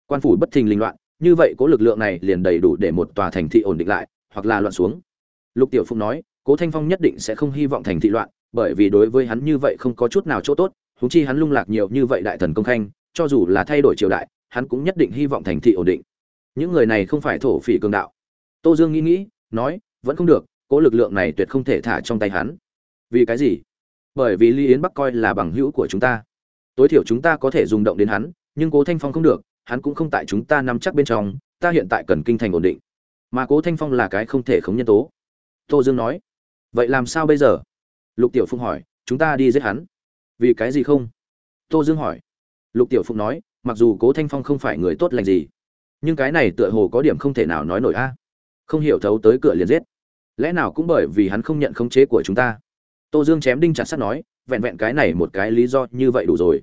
quan phủ bất thình linh loạn, như vậy có lực lượng này liền đầy đủ để một tòa thành thị ổn định lại, hoặc là loạn xuống. Lục tiểu phụng nói, cố thanh phong nhất định sẽ không hy vọng thành thị loạn, bởi vì đối với hắn như vậy không có chút nào chỗ tốt húng chi hắn lung lạc nhiều như vậy đại thần công khanh, cho dù là thay đổi triều đại, hắn cũng nhất định hy vọng thành thị ổn định những người này không phải thổ phỉ cường đạo. Tô dương nghĩ nghĩ, nói, vẫn không được, cố lực lượng này tuyệt không thể thả trong tay hắn. Vì cái gì? Bởi vì lý yến bắc coi là bằng hữu của chúng ta. Tối thiểu chúng ta có thể dùng động đến hắn, nhưng cố thanh phong không được, hắn cũng không tại chúng ta nắm chắc bên trong, ta hiện tại cần kinh thành ổn định. Mà cố thanh phong là cái không thể khống nhân tố. Tô dương nói, vậy làm sao bây giờ? Lục tiểu phụng hỏi, chúng ta đi giết hắn. Vì cái gì không? Tô dương hỏi. Lục tiểu phụng nói, mặc dù cố thanh phong không phải người tốt lành gì nhưng cái này tựa hồ có điểm không thể nào nói nổi a. Không hiểu thấu tới cửa liền giết. Lẽ nào cũng bởi vì hắn không nhận khống chế của chúng ta? Tô dương chém đinh chặt sắt nói vẹn vẹn cái này một cái lý do như vậy đủ rồi.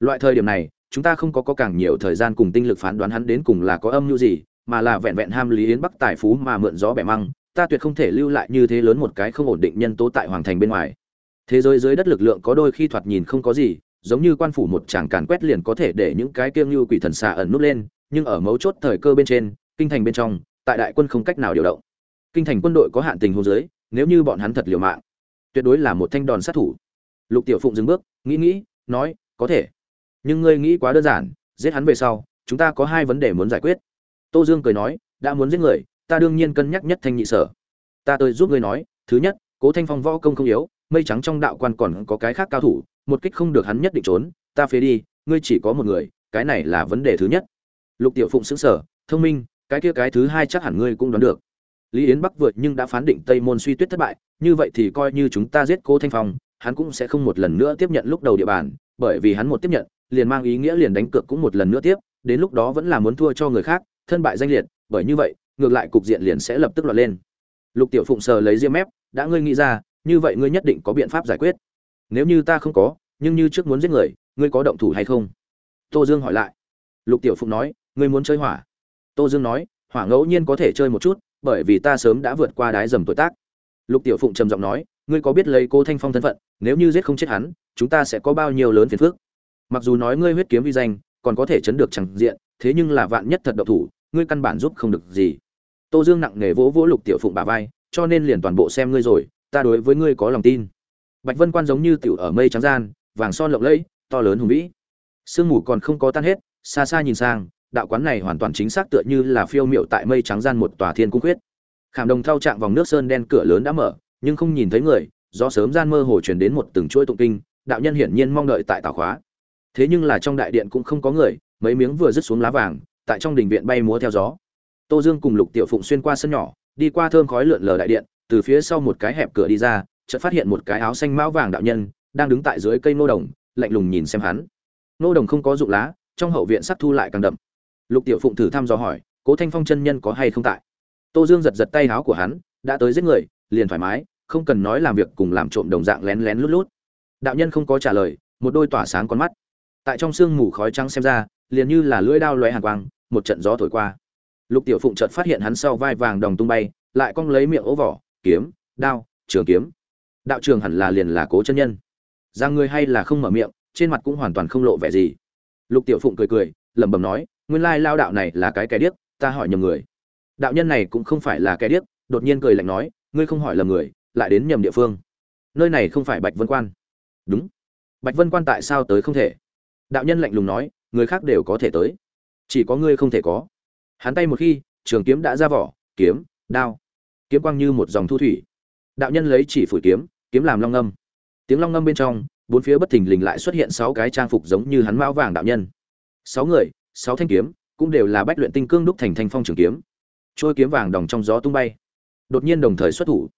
Loại thời điểm này chúng ta không có, có càng nhiều thời gian cùng tinh lực phán đoán hắn đến cùng là có âm mưu gì mà là vẹn vẹn ham lý yến bắc tài phú mà mượn gió bẻ măng ta tuyệt không thể lưu lại như thế lớn một cái không ổn định nhân tố tại hoàng thành bên ngoài. Thế giới dưới đất lực lượng có đôi khi thoạt nhìn không có gì giống như quan phủ một chàng càn quét liền có thể để những cái kiêng như quỷ thần xà ẩn nút lên nhưng ở mấu chốt thời cơ bên trên, kinh thành bên trong, tại đại quân không cách nào điều động. Kinh thành quân đội có hạn tình huống dưới, nếu như bọn hắn thật liều mạng, tuyệt đối là một thanh đòn sát thủ. Lục tiểu phụng dừng bước, nghĩ nghĩ, nói, có thể. Nhưng ngươi nghĩ quá đơn giản, giết hắn về sau, chúng ta có hai vấn đề muốn giải quyết. Tô dương cười nói, đã muốn giết người, ta đương nhiên cân nhắc nhất thanh nhị sở. Ta tới giúp ngươi nói, thứ nhất, cố thanh phong võ công không yếu, mây trắng trong đạo quan còn có cái khác cao thủ, một kích không được hắn nhất định trốn, ta phế đi, ngươi chỉ có một người, cái này là vấn đề thứ nhất lục tiểu phụng xứng sở thông minh, cái kia cái thứ hai chắc hẳn ngươi cũng đoán được. Lý yến bắc vượt nhưng đã phán định tây môn suy tuyết thất bại, như vậy thì coi như chúng ta giết cô thanh phong, hắn cũng sẽ không một lần nữa tiếp nhận lúc đầu địa bàn, bởi vì hắn một tiếp nhận, liền mang ý nghĩa liền đánh cược cũng một lần nữa tiếp, đến lúc đó vẫn là muốn thua cho người khác, thân bại danh liệt, bởi như vậy, ngược lại cục diện liền sẽ lập tức lọt lên. Lục tiểu phụng sờ lấy diêm mép, đã ngươi nghĩ ra, như vậy ngươi nhất định có biện pháp giải quyết. Nếu như ta không có, nhưng như trước muốn giết người, ngươi có động thủ hay không? Tô dương hỏi lại. Lục tiểu phụng nói ngươi muốn chơi hỏa? Tô dương nói, hỏa ngẫu nhiên có thể chơi một chút, bởi vì ta sớm đã vượt qua đái dầm tuổi tác. Lục tiểu phụng trầm giọng nói, ngươi có biết lấy cô thanh phong thân phận, nếu như giết không chết hắn, chúng ta sẽ có bao nhiêu lớn phiền phức? Mặc dù nói ngươi huyết kiếm vi danh, còn có thể chấn được chẳng diện, thế nhưng là vạn nhất thật độc thủ, ngươi căn bản giúp không được gì. Tô dương nặng nề vỗ vỗ lục tiểu phụng bà vai, cho nên liền toàn bộ xem ngươi rồi, ta đối với ngươi có lòng tin. Bạch vân quan giống như tiểu ở mây trắng gian, vàng son lộng lẫy, to lớn hùng vĩ. Sương mù còn không có tan hết, xa xa nhìn sang đạo quán này hoàn toàn chính xác tựa như là phiêu miệu tại mây trắng gian một tòa thiên cung quyết khảm đồng thao trạng vòng nước sơn đen cửa lớn đã mở, nhưng không nhìn thấy người do sớm gian mơ hồ truyền đến một từng chuỗi tụng kinh, đạo nhân hiển nhiên mong đợi tại tảo khóa. Thế nhưng là trong đại điện cũng không có người, mấy miếng vừa rứt xuống lá vàng, tại trong đình viện bay múa theo gió. Tô dương cùng lục tiểu phụng xuyên qua sân nhỏ, đi qua thơm khói lượn lờ đại điện, từ phía sau một cái hẹp cửa đi ra, chợt phát hiện một cái áo xanh mão vàng đạo nhân, đang đứng tại dưới cây nô đồng, lạnh lùng nhìn xem hắn. Nô đồng không có dụng lá, trong hậu viện sắc thu lại càng đậm lục tiểu phụng thử thăm dò hỏi, cố thanh phong chân nhân có hay không tại? Tô dương giật giật tay áo của hắn, đã tới giết người, liền thoải mái, không cần nói làm việc cùng làm trộm đồng dạng lén lén lút lút. Đạo nhân không có trả lời, một đôi tỏa sáng con mắt. Tại trong sương mù khói trắng xem ra, liền như là lưỡi đao loé hàn quang, một trận gió thổi qua. Lục tiểu phụng chợt phát hiện hắn sau vai vàng đồng tung bay, lại cong lấy miệng ố vỏ, kiếm, đao, trường kiếm. Đạo trường hẳn là liền là cố chân nhân. Ra người hay là không mở miệng, trên mặt cũng hoàn toàn không lộ vẻ gì. Lục tiểu phụng cười cười, lẩm bẩm nói nguyên lai lao đạo này là cái kẻ điếc, ta hỏi nhầm người. Đạo nhân này cũng không phải là kẻ điếc, đột nhiên cười lạnh nói, ngươi không hỏi lầm người, lại đến nhầm địa phương. Nơi này không phải bạch vân quan. Đúng. Bạch vân quan tại sao tới không thể? Đạo nhân lạnh lùng nói, người khác đều có thể tới. Chỉ có ngươi không thể có. Hắn tay một khi, trường kiếm đã ra vỏ, kiếm, đao. Kiếm quang như một dòng thu thủy. Đạo nhân lấy chỉ phủi kiếm kiếm làm long ngâm. Tiếng long ngâm bên trong, bốn phía bất thình lình lại xuất hiện sáu cái trang phục giống như hắn mão vàng đạo nhân. Sáu người sáu thanh kiếm, cũng đều là bách luyện tinh cương đúc thành thanh phong trường kiếm. Trôi kiếm vàng đồng trong gió tung bay. Đột nhiên đồng thời xuất thủ.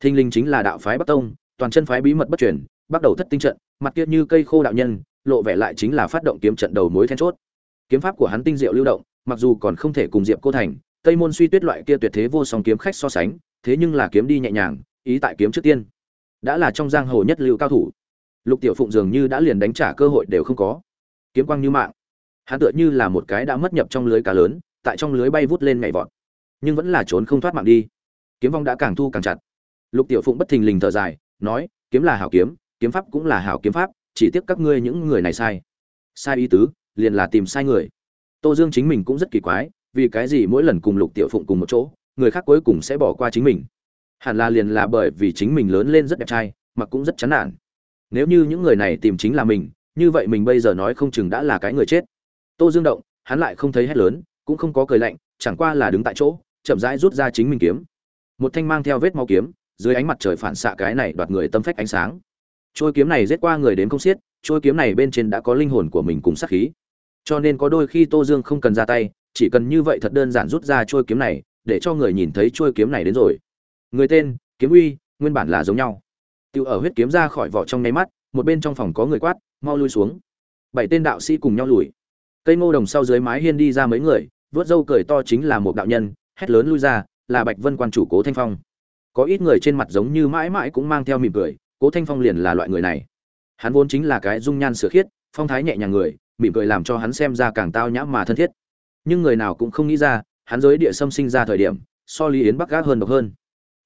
Thinh linh chính là đạo phái bắc tông, toàn chân phái bí mật bất truyền, bắt đầu thất tinh trận, mặt kia như cây khô đạo nhân, lộ vẻ lại chính là phát động kiếm trận đầu mối then chốt. Kiếm pháp của hắn tinh diệu lưu động, mặc dù còn không thể cùng diệp cô thành, tây môn suy tuyết loại kia tuyệt thế vô song kiếm khách so sánh, thế nhưng là kiếm đi nhẹ nhàng, ý tại kiếm trước tiên. Đã là trong giang hồ nhất lưu cao thủ. Lục tiểu phụng dường như đã liền đánh trả cơ hội đều không có. Kiếm quang như mạng hắn tựa như là một cái đã mất nhập trong lưới cá lớn, tại trong lưới bay vút lên nhảy vọt. Nhưng vẫn là trốn không thoát mạng đi. Kiếm vong đã càng thu càng chặt. Lục tiểu phụng bất thình lình thở dài, nói, kiếm là hảo kiếm kiếm pháp cũng là hảo kiếm pháp, chỉ tiếc các ngươi những người này sai. Sai ý tứ, liền là tìm sai người. Tô dương chính mình cũng rất kỳ quái, vì cái gì mỗi lần cùng lục tiểu phụng cùng một chỗ, người khác cuối cùng sẽ bỏ qua chính mình? Hẳn là liền là bởi vì chính mình lớn lên rất đẹp trai, mà cũng rất chán nản. Nếu như những người này tìm chính là mình, như vậy mình bây giờ nói không chừng đã là cái người chết tô dương động, hắn lại không thấy hét lớn, cũng không có cười lạnh, chẳng qua là đứng tại chỗ, chậm rãi rút ra chính mình kiếm. Một thanh mang theo vết máu kiếm, dưới ánh mặt trời phản xạ cái này đoạt người tâm phách ánh sáng. Trôi kiếm này giết qua người đến không xiết, trôi kiếm này bên trên đã có linh hồn của mình cùng sát khí. Cho nên có đôi khi tô dương không cần ra tay, chỉ cần như vậy thật đơn giản rút ra trôi kiếm này, để cho người nhìn thấy trôi kiếm này đến rồi. Người tên, kiếm uy, nguyên bản là giống nhau. Tiêu ở huyết kiếm ra khỏi vỏ trong nháy mắt, một bên trong phòng có người quát, mau lui xuống. Bảy tên đạo sĩ cùng nhau lùi cây ngô đồng sau dưới mái hiên đi ra mấy người, vớt râu cười to chính là một đạo nhân, hét lớn lui ra, là bạch vân quan chủ cố thanh phong. Có ít người trên mặt giống như mãi mãi cũng mang theo mỉm cười, cố thanh phong liền là loại người này. Hắn vốn chính là cái dung nhan sửa khiết, phong thái nhẹ nhàng người, mỉm cười làm cho hắn xem ra càng tao nhã mà thân thiết. Nhưng người nào cũng không nghĩ ra, hắn giới địa xâm sinh ra thời điểm, so lý yến bắc gác hơn độc hơn.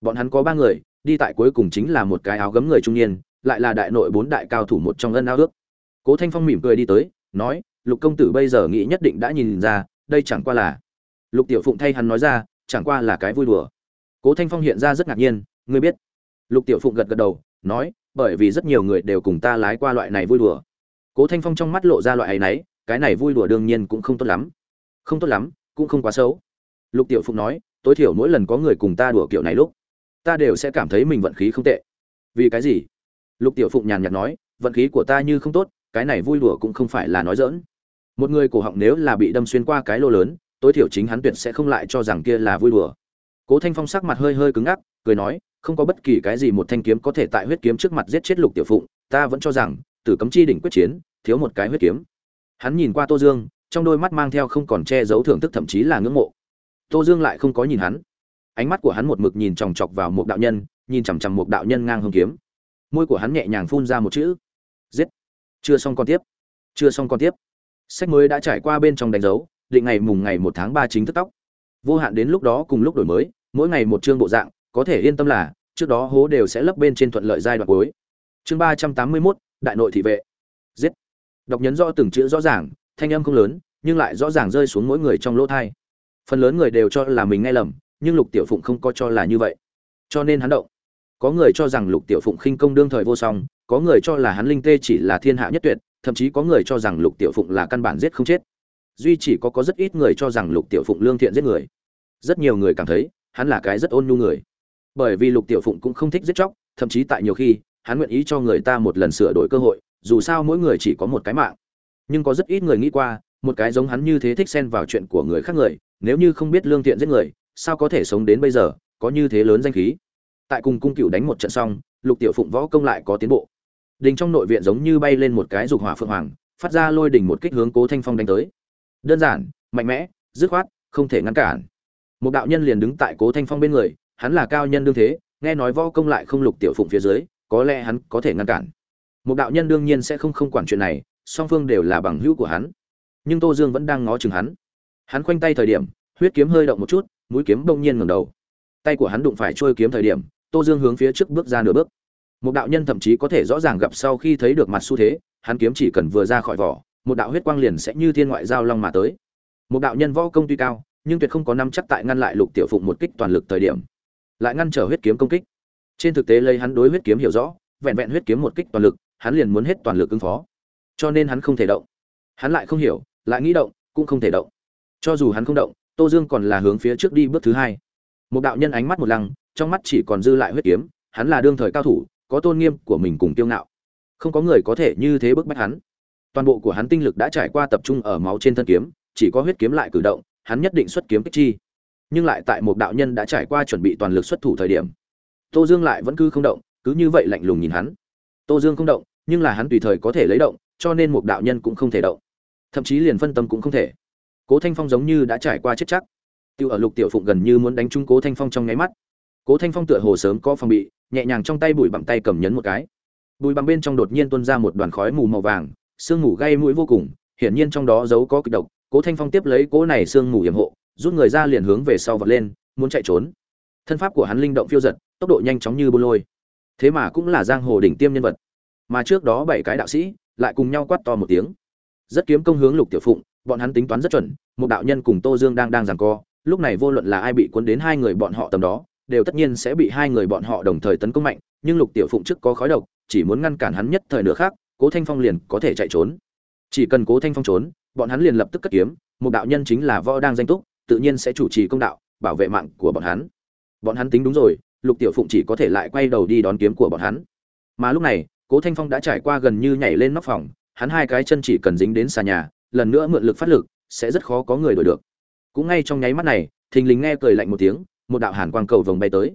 Bọn hắn có ba người, đi tại cuối cùng chính là một cái áo gấm người trung niên, lại là đại nội bốn đại cao thủ một trong ân ao ước. Cố thanh phong mỉm cười đi tới, nói lục công tử bây giờ nghĩ nhất định đã nhìn ra, đây chẳng qua là lục tiểu phụng thay hắn nói ra, chẳng qua là cái vui đùa. Cố thanh phong hiện ra rất ngạc nhiên, ngươi biết? Lục tiểu phụng gật gật đầu, nói, bởi vì rất nhiều người đều cùng ta lái qua loại này vui đùa. Cố thanh phong trong mắt lộ ra loại ấy nấy cái này vui đùa đương nhiên cũng không tốt lắm. Không tốt lắm, cũng không quá xấu. Lục tiểu phụng nói, tối thiểu mỗi lần có người cùng ta đùa kiểu này lúc, ta đều sẽ cảm thấy mình vận khí không tệ. Vì cái gì? Lục tiểu phụng nhàn nhạt nói, vận khí của ta như không tốt cái này vui đùa cũng không phải là nói dỡn một người cổ họng nếu là bị đâm xuyên qua cái lô lớn, tối thiểu chính hắn tuyệt sẽ không lại cho rằng kia là vui đùa. Cố thanh phong sắc mặt hơi hơi cứng ngắc, cười nói, không có bất kỳ cái gì một thanh kiếm có thể tại huyết kiếm trước mặt giết chết lục tiểu phụng, ta vẫn cho rằng, tử cấm chi đỉnh quyết chiến, thiếu một cái huyết kiếm. Hắn nhìn qua tô dương, trong đôi mắt mang theo không còn che giấu thưởng thức thậm chí là ngưỡng mộ. Tô dương lại không có nhìn hắn. Ánh mắt của hắn một mực nhìn chòng chọc vào một đạo nhân, nhìn chằm chằm một đạo nhân ngang hông kiếm. Môi của hắn nhẹ nhàng phun ra một chữ. Giết! Chưa xong con tiếp. Chưa xong con tiếp. Sách mới đã trải qua bên trong đánh dấu, định ngày mùng ngày một tháng ba chính thức tóc. Vô hạn đến lúc đó cùng lúc đổi mới, mỗi ngày một chương bộ dạng, có thể yên tâm là, trước đó hố đều sẽ lấp bên trên thuận lợi giai đoạn cuối. Chương ba trăm tám mươi mốt, đại nội thị vệ. Giết. Đọc nhấn rõ từng chữ rõ ràng, thanh âm không lớn, nhưng lại rõ ràng rơi xuống mỗi người trong lỗ thai. Phần lớn người đều cho là mình nghe lầm, nhưng lục tiểu phụng không có cho là như vậy. Cho nên hắn động. Có người cho rằng lục tiểu phụng khinh công đương thời vô song có người cho là hắn linh tê chỉ là thiên hạ nhất tuyệt, thậm chí có người cho rằng lục tiểu phụng là căn bản giết không chết. Duy chỉ có có rất ít người cho rằng lục tiểu phụng lương thiện giết người. Rất nhiều người cảm thấy, hắn là cái rất ôn nhu người. Bởi vì lục tiểu phụng cũng không thích giết chóc, thậm chí tại nhiều khi, hắn nguyện ý cho người ta một lần sửa đổi cơ hội, dù sao mỗi người chỉ có một cái mạng. Nhưng có rất ít người nghĩ qua, một cái giống hắn như thế thích xen vào chuyện của người khác người, nếu như không biết lương thiện giết người, sao có thể sống đến bây giờ, có như thế lớn danh khí. Tại cùng cung cựu đánh một trận xong, lục tiểu phụng võ công lại có tiến bộ đình trong nội viện giống như bay lên một cái dục hỏa phượng hoàng, phát ra lôi đỉnh một kích hướng cố thanh phong đánh tới. Đơn giản, mạnh mẽ, dứt khoát, không thể ngăn cản. Một đạo nhân liền đứng tại cố thanh phong bên người, hắn là cao nhân đương thế, nghe nói võ công lại không lục tiểu phụng phía dưới, có lẽ hắn có thể ngăn cản. Một đạo nhân đương nhiên sẽ không không quản chuyện này, song phương đều là bằng hữu của hắn. Nhưng tô dương vẫn đang ngó chừng hắn. Hắn khoanh tay thời điểm, huyết kiếm hơi động một chút, mũi kiếm bỗng nhiên ngẩng đầu. Tay của hắn đụng phải trôi kiếm thời điểm, tô dương hướng phía trước bước ra nửa bước một đạo nhân thậm chí có thể rõ ràng gặp sau khi thấy được mặt xu thế, hắn kiếm chỉ cần vừa ra khỏi vỏ, một đạo huyết quang liền sẽ như thiên ngoại giao long mà tới. Một đạo nhân võ công tuy cao, nhưng tuyệt không có năm chắc tại ngăn lại lục tiểu phụng một kích toàn lực thời điểm. Lại ngăn trở huyết kiếm công kích. Trên thực tế lấy hắn đối huyết kiếm hiểu rõ, vẹn vẹn huyết kiếm một kích toàn lực, hắn liền muốn hết toàn lực ứng phó. Cho nên hắn không thể động. Hắn lại không hiểu, lại nghĩ động, cũng không thể động. Cho dù hắn không động, tô dương còn là hướng phía trước đi bước thứ hai. Một đạo nhân ánh mắt một lăng, trong mắt chỉ còn dư lại huyết kiếm, hắn là đương thời cao thủ có tôn nghiêm của mình cùng tiêu ngạo. Không có người có thể như thế bức bách hắn. Toàn bộ của hắn tinh lực đã trải qua tập trung ở máu trên thân kiếm, chỉ có huyết kiếm lại cử động, hắn nhất định xuất kiếm kích chi. Nhưng lại tại một đạo nhân đã trải qua chuẩn bị toàn lực xuất thủ thời điểm, tô dương lại vẫn cứ không động, cứ như vậy lạnh lùng nhìn hắn. Tô dương không động, nhưng là hắn tùy thời có thể lấy động, cho nên một đạo nhân cũng không thể động. Thậm chí liền phân tâm cũng không thể. Cố thanh phong giống như đã trải qua chết chắc. Tiêu ở lục tiểu phụng gần như muốn đánh trúng cố thanh phong trong nháy mắt. Cố thanh phong tựa hồ sớm có phòng bị nhẹ nhàng trong tay bụi bằng tay cầm nhấn một cái. Bụi bằng bên trong đột nhiên tuôn ra một đoàn khói mù màu vàng, sương mù gây mũi vô cùng, hiển nhiên trong đó giấu có kịch độc. Cố thanh phong tiếp lấy cố này sương mù hiểm hộ, rút người ra liền hướng về sau vật lên, muốn chạy trốn. Thân pháp của hắn linh động phiêu giật, tốc độ nhanh chóng như bô lôi. Thế mà cũng là giang hồ đỉnh tiêm nhân vật. Mà trước đó bảy cái đạo sĩ lại cùng nhau quát to một tiếng. Rất kiếm công hướng lục tiểu phụng, bọn hắn tính toán rất chuẩn, một đạo nhân cùng tô dương đang đang giằng co, lúc này vô luận là ai bị cuốn đến hai người bọn họ tầm đó đều tất nhiên sẽ bị hai người bọn họ đồng thời tấn công mạnh, nhưng lục tiểu phụng trước có khói độc, chỉ muốn ngăn cản hắn nhất thời nữa khác, cố thanh phong liền có thể chạy trốn. Chỉ cần cố thanh phong trốn, bọn hắn liền lập tức cất kiếm, một đạo nhân chính là võ đang danh túc, tự nhiên sẽ chủ trì công đạo, bảo vệ mạng của bọn hắn. Bọn hắn tính đúng rồi, lục tiểu phụng chỉ có thể lại quay đầu đi đón kiếm của bọn hắn. Mà lúc này, cố thanh phong đã trải qua gần như nhảy lên nóc phòng, hắn hai cái chân chỉ cần dính đến xà nhà, lần nữa mượn lực phát lực, sẽ rất khó có người đuổi được. Cũng ngay trong nháy mắt này, thình lình nghe cười lạnh một tiếng một đạo hàn quang cầu vồng bay tới.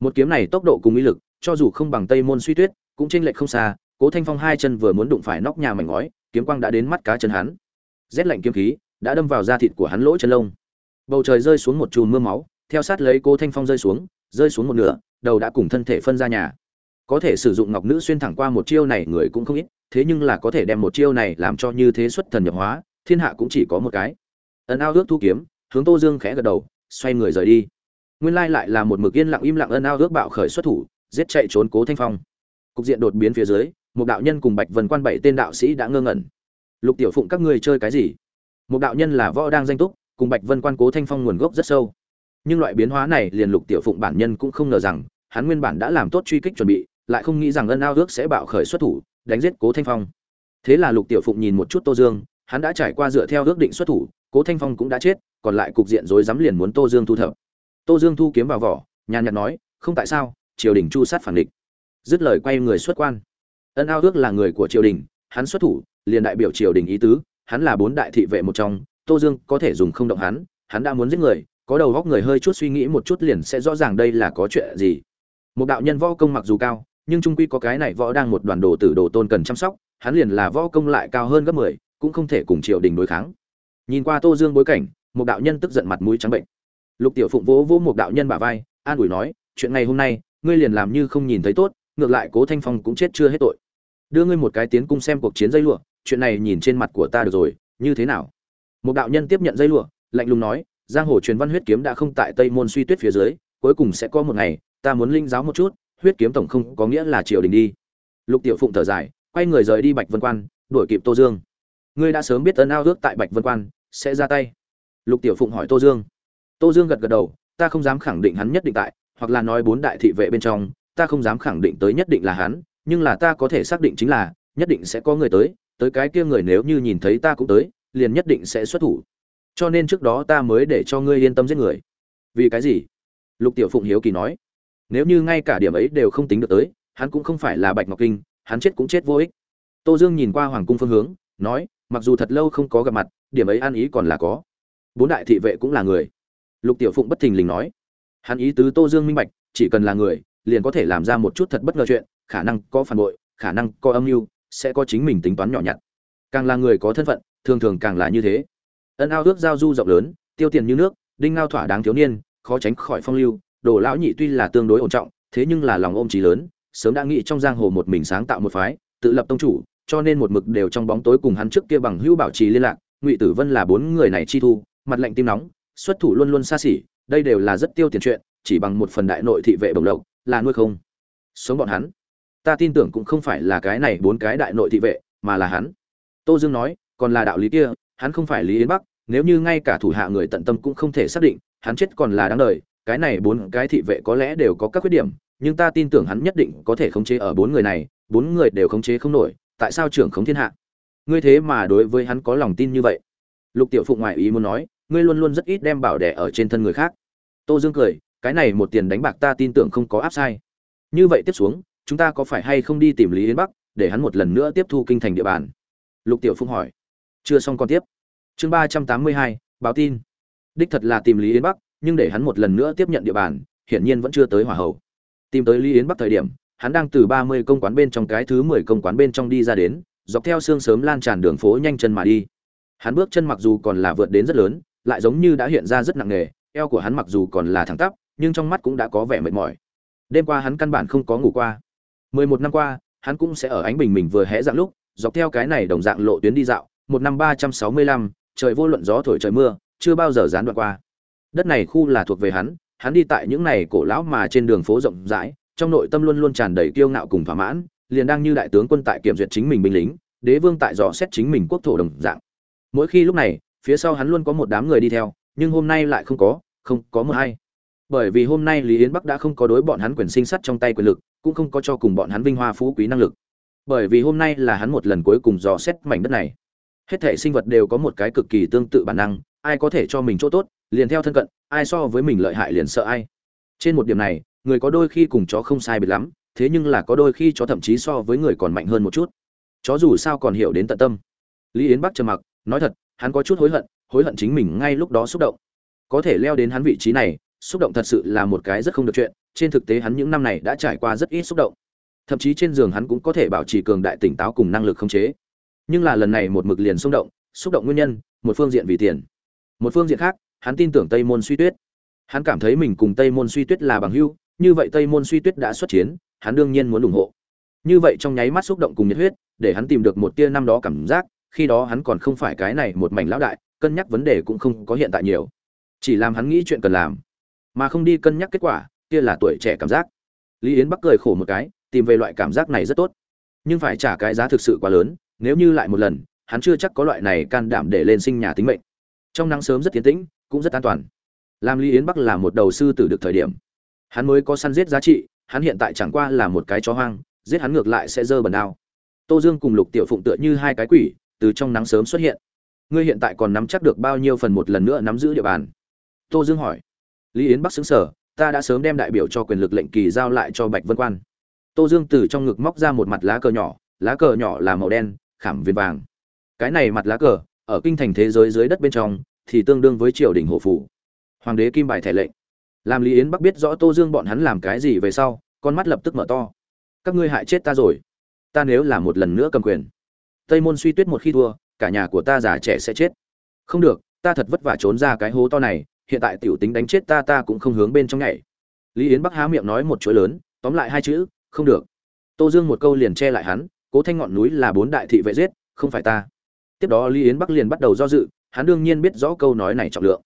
Một kiếm này tốc độ cùng uy lực, cho dù không bằng tây môn suy tuyết, cũng chênh lệch không xa, cố thanh phong hai chân vừa muốn đụng phải nóc nhà mảnh ngói, kiếm quang đã đến mắt cá chân hắn. Rét lạnh kiếm khí đã đâm vào da thịt của hắn lỗ chân lông. Bầu trời rơi xuống một chùm mưa máu, theo sát lấy cố thanh phong rơi xuống rơi xuống một nửa, đầu đã cùng thân thể phân ra nhà. Có thể sử dụng ngọc nữ xuyên thẳng qua một chiêu này người cũng không ít, thế nhưng là có thể đem một chiêu này làm cho như thế xuất thần nhập hóa, thiên hạ cũng chỉ có một cái. Ấn ao ước thu kiếm, hướng tô dương khẽ gật đầu, xoay người rời đi nguyên lai lại là một mực yên lặng im lặng ân ao ước bạo khởi xuất thủ, giết chạy trốn cố thanh phong. Cục diện đột biến phía dưới, một đạo nhân cùng bạch vần quan bảy tên đạo sĩ đã ngơ ngẩn. Lục tiểu phụng, các ngươi chơi cái gì? Một đạo nhân là võ đang danh túc, cùng bạch vân quan cố thanh phong nguồn gốc rất sâu. Nhưng loại biến hóa này liền lục tiểu phụng bản nhân cũng không ngờ rằng, hắn nguyên bản đã làm tốt truy kích chuẩn bị, lại không nghĩ rằng ân ao ước sẽ bạo khởi xuất thủ, đánh giết cố thanh phong. Thế là lục tiểu phụng nhìn một chút tô dương, hắn đã trải qua dựa theo ước định xuất thủ, cố thanh phong cũng đã chết, còn lại cục diện rối rắm liền muốn tô dương thu thập tô dương thu kiếm vào vỏ, nhàn nhạt nói, không tại sao? Triều đình chu sát phản địch. Dứt lời quay người xuất quan. Ân ao ước là người của triều đình, hắn xuất thủ, liền đại biểu triều đình ý tứ, hắn là bốn đại thị vệ một trong, tô dương có thể dùng không động hắn hắn đã muốn giết người, có đầu góc người hơi chút suy nghĩ một chút liền sẽ rõ ràng đây là có chuyện gì. Một đạo nhân võ công mặc dù cao, nhưng trung quy có cái này võ đang một đoàn đồ tử đồ tôn cần chăm sóc, hắn liền là võ công lại cao hơn gấp mười, cũng không thể cùng triều đình đối kháng. Nhìn qua tô dương bối cảnh, một đạo nhân tức giận mặt mũi trắng bệnh lục tiểu phụng vỗ vỗ một đạo nhân bả vai, an ủi nói, chuyện ngày hôm nay, ngươi liền làm như không nhìn thấy tốt, ngược lại cố thanh phong cũng chết chưa hết tội. Đưa ngươi một cái tiến cung xem cuộc chiến dây lụa, chuyện này nhìn trên mặt của ta được rồi, như thế nào? Một đạo nhân tiếp nhận dây lụa, lạnh lùng nói, giang hồ truyền văn huyết kiếm đã không tại tây môn suy tuyết phía dưới, cuối cùng sẽ có một ngày, ta muốn linh giáo một chút, huyết kiếm tổng không có nghĩa là triều đình đi. Lục tiểu phụng thở dài, quay người rời đi bạch vân quan, đuổi kịp tô dương. Ngươi đã sớm biết tấn ao ước tại bạch vân quan, sẽ ra tay. Lục tiểu phụng hỏi tô dương tô dương gật gật đầu, ta không dám khẳng định hắn nhất định tại, hoặc là nói bốn đại thị vệ bên trong, ta không dám khẳng định tới nhất định là hắn, nhưng là ta có thể xác định chính là, nhất định sẽ có người tới tới cái kia người nếu như nhìn thấy ta cũng tới, liền nhất định sẽ xuất thủ. Cho nên trước đó ta mới để cho ngươi yên tâm giết người. Vì cái gì? Lục tiểu phụng hiếu kỳ nói. Nếu như ngay cả điểm ấy đều không tính được tới, hắn cũng không phải là bạch ngọc kinh, hắn chết cũng chết vô ích. Tô dương nhìn qua hoàng cung phương hướng, nói, mặc dù thật lâu không có gặp mặt, điểm ấy an ý còn là có. Bốn đại thị vệ cũng là người lục tiểu phụng bất thình lình nói. Hắn ý tứ tô dương minh bạch, chỉ cần là người, liền có thể làm ra một chút thật bất ngờ chuyện, khả năng có phản bội, khả năng có âm mưu, sẽ có chính mình tính toán nhỏ nhặt. Càng là người có thân phận, thường thường càng là như thế. Ân ao ước giao du rộng lớn, tiêu tiền như nước, đinh ngao thỏa đáng thiếu niên, khó tránh khỏi phong lưu, đồ lão nhị tuy là tương đối ổn trọng, thế nhưng là lòng ôm trí lớn, sớm đã nghĩ trong giang hồ một mình sáng tạo một phái, tự lập tông chủ, cho nên một mực đều trong bóng tối cùng hắn trước kia bằng hữu bảo trì liên lạc, ngụy tử vân là bốn người này chi thu, mặt lạnh tim nóng xuất thủ luôn luôn xa xỉ, đây đều là rất tiêu tiền chuyện, chỉ bằng một phần đại nội thị vệ bồng lộc, là nuôi không. Sống bọn hắn. Ta tin tưởng cũng không phải là cái này bốn cái đại nội thị vệ, mà là hắn. Tô dương nói, còn là đạo lý kia, hắn không phải lý yến bắc, nếu như ngay cả thủ hạ người tận tâm cũng không thể xác định, hắn chết còn là đáng đời, cái này bốn cái thị vệ có lẽ đều có các khuyết điểm, nhưng ta tin tưởng hắn nhất định có thể khống chế ở bốn người này, bốn người đều khống chế không nổi, tại sao trưởng khống thiên hạ? Ngươi thế mà đối với hắn có lòng tin như vậy? Lục tiểu phụng ngoại ý muốn nói ngươi luôn luôn rất ít đem bảo đẻ ở trên thân người khác. Tô dương cười, cái này một tiền đánh bạc ta tin tưởng không có áp sai. Như vậy tiếp xuống, chúng ta có phải hay không đi tìm lý yến bắc, để hắn một lần nữa tiếp thu kinh thành địa bàn? Lục tiểu phung hỏi. Chưa xong còn tiếp. Chương ba trăm tám mươi hai, báo tin. Đích thật là tìm lý yến bắc, nhưng để hắn một lần nữa tiếp nhận địa bàn, hiển nhiên vẫn chưa tới hỏa hậu tìm tới lý yến bắc thời điểm, hắn đang từ ba mươi công quán bên trong cái thứ mười công quán bên trong đi ra đến, dọc theo xương sớm lan tràn đường phố nhanh chân mà đi. Hắn bước chân mặc dù còn là vượt đến rất lớn lại giống như đã hiện ra rất nặng nề, eo của hắn mặc dù còn là thẳng tắp, nhưng trong mắt cũng đã có vẻ mệt mỏi. Đêm qua hắn căn bản không có ngủ qua. Mười một năm qua, hắn cũng sẽ ở ánh bình mình vừa hé dạng lúc, dọc theo cái này đồng dạng lộ tuyến đi dạo, một năm ba trăm sáu mươi lăm, trời vô luận gió thổi trời mưa, chưa bao giờ gián đoạn qua. Đất này khu là thuộc về hắn hắn đi tại những này cổ lão mà trên đường phố rộng rãi, trong nội tâm luôn luôn tràn đầy kiêu ngạo cùng thỏa mãn, liền đang như đại tướng quân tại kiểm duyệt chính mình binh lính, đế vương tại dò xét chính mình quốc thổ đồng dạng. Mỗi khi lúc này phía sau hắn luôn có một đám người đi theo, nhưng hôm nay lại không có không có một hay bởi vì hôm nay lý yến bắc đã không có đối bọn hắn quyền sinh sắt trong tay quyền lực, cũng không có cho cùng bọn hắn vinh hoa phú quý năng lực. Bởi vì hôm nay là hắn một lần cuối cùng dò xét mảnh đất này. Hết thể sinh vật đều có một cái cực kỳ tương tự bản năng, ai có thể cho mình chỗ tốt, liền theo thân cận, ai so với mình lợi hại liền sợ ai. Trên một điểm này, người có đôi khi cùng chó không sai biệt lắm, thế nhưng là có đôi khi chó thậm chí so với người còn mạnh hơn một chút. Chó dù sao còn hiểu đến tận tâm. Lý yến bắc trầm mặc, nói thật hắn có chút hối hận hối hận chính mình ngay lúc đó xúc động. Có thể leo đến hắn vị trí này, xúc động thật sự là một cái rất không được chuyện, trên thực tế hắn những năm này đã trải qua rất ít xúc động. Thậm chí trên giường hắn cũng có thể bảo trì cường đại tỉnh táo cùng năng lực khống chế. Nhưng là lần này một mực liền xung động, xúc động nguyên nhân, một phương diện vì tiền. Một phương diện khác, hắn tin tưởng tây môn suy tuyết. Hắn cảm thấy mình cùng tây môn suy tuyết là bằng hữu, như vậy tây môn suy tuyết đã xuất chiến, hắn đương nhiên muốn ủng hộ. Như vậy trong nháy mắt xúc động cùng nhiệt huyết, để hắn tìm được một tia năm đó cảm giác khi đó hắn còn không phải cái này một mảnh lão đại, cân nhắc vấn đề cũng không có hiện tại nhiều. Chỉ làm hắn nghĩ chuyện cần làm, mà không đi cân nhắc kết quả, kia là tuổi trẻ cảm giác. Lý yến bắc cười khổ một cái, tìm về loại cảm giác này rất tốt. Nhưng phải trả cái giá thực sự quá lớn, nếu như lại một lần, hắn chưa chắc có loại này can đảm để lên sinh nhà tính mệnh. Trong nắng sớm rất tiến tĩnh, cũng rất an toàn. Làm lý yến bắc là một đầu sư tử được thời điểm. Hắn mới có săn giết giá trị, hắn hiện tại chẳng qua là một cái chó hoang, giết hắn ngược lại sẽ dơ bẩn đao tô dương cùng lục tiểu phụng tựa như hai cái quỷ từ trong nắng sớm xuất hiện. Ngươi hiện tại còn nắm chắc được bao nhiêu phần một lần nữa nắm giữ địa bàn? Tô dương hỏi. Lý yến bắc xứng sở ta đã sớm đem đại biểu cho quyền lực lệnh kỳ giao lại cho bạch vân quan. Tô dương từ trong ngực móc ra một mặt lá cờ nhỏ, lá cờ nhỏ là màu đen, khảm viền vàng. Cái này mặt lá cờ, ở kinh thành thế giới dưới đất bên trong, thì tương đương với triều đình hộ phủ. Hoàng đế kim bài thẻ lệnh. Làm lý yến bắc biết rõ tô dương bọn hắn làm cái gì về sau, con mắt lập tức mở to. Các ngươi hại chết ta rồi. Ta nếu là một lần nữa cầm quyền tây môn suy tuyết một khi thua, cả nhà của ta già trẻ sẽ chết. Không được, ta thật vất vả trốn ra cái hố to này, hiện tại tiểu tính đánh chết ta ta cũng không hướng bên trong nhảy. Lý yến bắc há miệng nói một chuỗi lớn, tóm lại hai chữ, không được. Tô dương một câu liền che lại hắn, cố thanh ngọn núi là bốn đại thị vệ giết, không phải ta. Tiếp đó lý yến bắc liền bắt đầu do dự, hắn đương nhiên biết rõ câu nói này trọng lượng.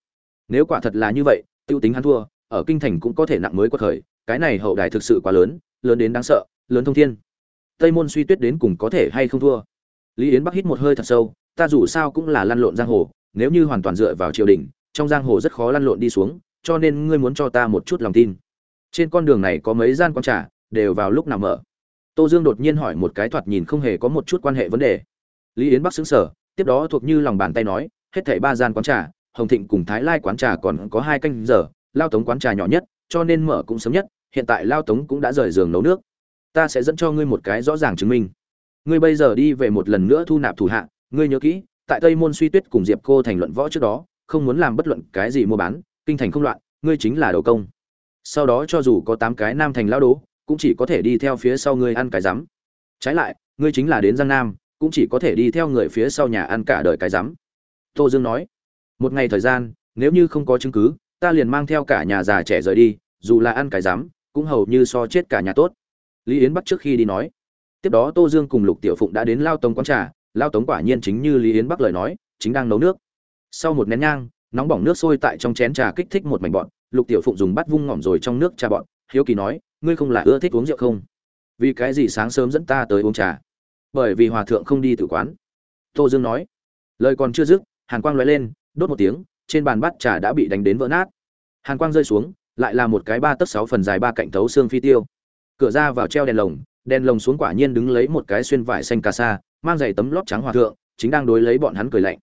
Nếu quả thật là như vậy tiêu tính hắn thua, ở kinh thành cũng có thể nặng mới quật khởi, cái này hậu đài thực sự quá lớn lớn đến đáng sợ, lớn thông thiên. Tây môn suy tuyết đến cùng có thể hay không thua? Lý yến bắc hít một hơi thật sâu, ta dù sao cũng là lăn lộn giang hồ, nếu như hoàn toàn dựa vào triều đình, trong giang hồ rất khó lăn lộn đi xuống, cho nên ngươi muốn cho ta một chút lòng tin. Trên con đường này có mấy gian quán trà, đều vào lúc nào mở. Tô dương đột nhiên hỏi một cái thoạt nhìn không hề có một chút quan hệ vấn đề. Lý yến bắc xứng sở tiếp đó thuộc như lòng bàn tay nói, hết thảy ba gian quán trà, hồng thịnh cùng thái lai quán trà còn có hai canh giờ, lao tống quán trà nhỏ nhất, cho nên mở cũng sớm nhất, hiện tại lao tống cũng đã rời giường nấu nước. Ta sẽ dẫn cho ngươi một cái rõ ràng chứng minh ngươi bây giờ đi về một lần nữa thu nạp thủ hạ, ngươi nhớ kỹ, tại tây môn suy tuyết cùng diệp cô thành luận võ trước đó, không muốn làm bất luận cái gì mua bán, kinh thành không loạn, ngươi chính là đầu công. Sau đó cho dù có tám cái nam thành lao đố, cũng chỉ có thể đi theo phía sau ngươi ăn cái rắm. Trái lại, ngươi chính là đến giang nam, cũng chỉ có thể đi theo người phía sau nhà ăn cả đời cái rắm. Tô dương nói. Một ngày thời gian, nếu như không có chứng cứ, ta liền mang theo cả nhà già trẻ rời đi, dù là ăn cái rắm, cũng hầu như so chết cả nhà tốt. Lý yến bắc trước khi đi nói tiếp đó tô dương cùng lục tiểu phụng đã đến lao tống quán trà, lao tống quả nhiên chính như lý yến bắc lời nói, chính đang nấu nước. Sau một nén nhang, nóng bỏng nước sôi tại trong chén trà kích thích một mảnh bọn lục tiểu phụng dùng bát vung ngỏm rồi trong nước trà bọn hiếu kỳ nói, ngươi không là ưa thích uống rượu không? Vì cái gì sáng sớm dẫn ta tới uống trà? Bởi vì hòa thượng không đi tử quán. Tô dương nói. Lời còn chưa dứt, hàn quang lóe lên, đốt một tiếng, trên bàn bát trà đã bị đánh đến vỡ nát. Hàn quang rơi xuống, lại là một cái ba tấc sáu phần dài ba cạnh thấu xương phi tiêu. Cửa ra vào treo đèn lồng đèn lồng xuống quả nhiên đứng lấy một cái xuyên vải xanh cà sa, mang giày tấm lót trắng hòa thượng, chính đang đối lấy bọn hắn cười lạnh.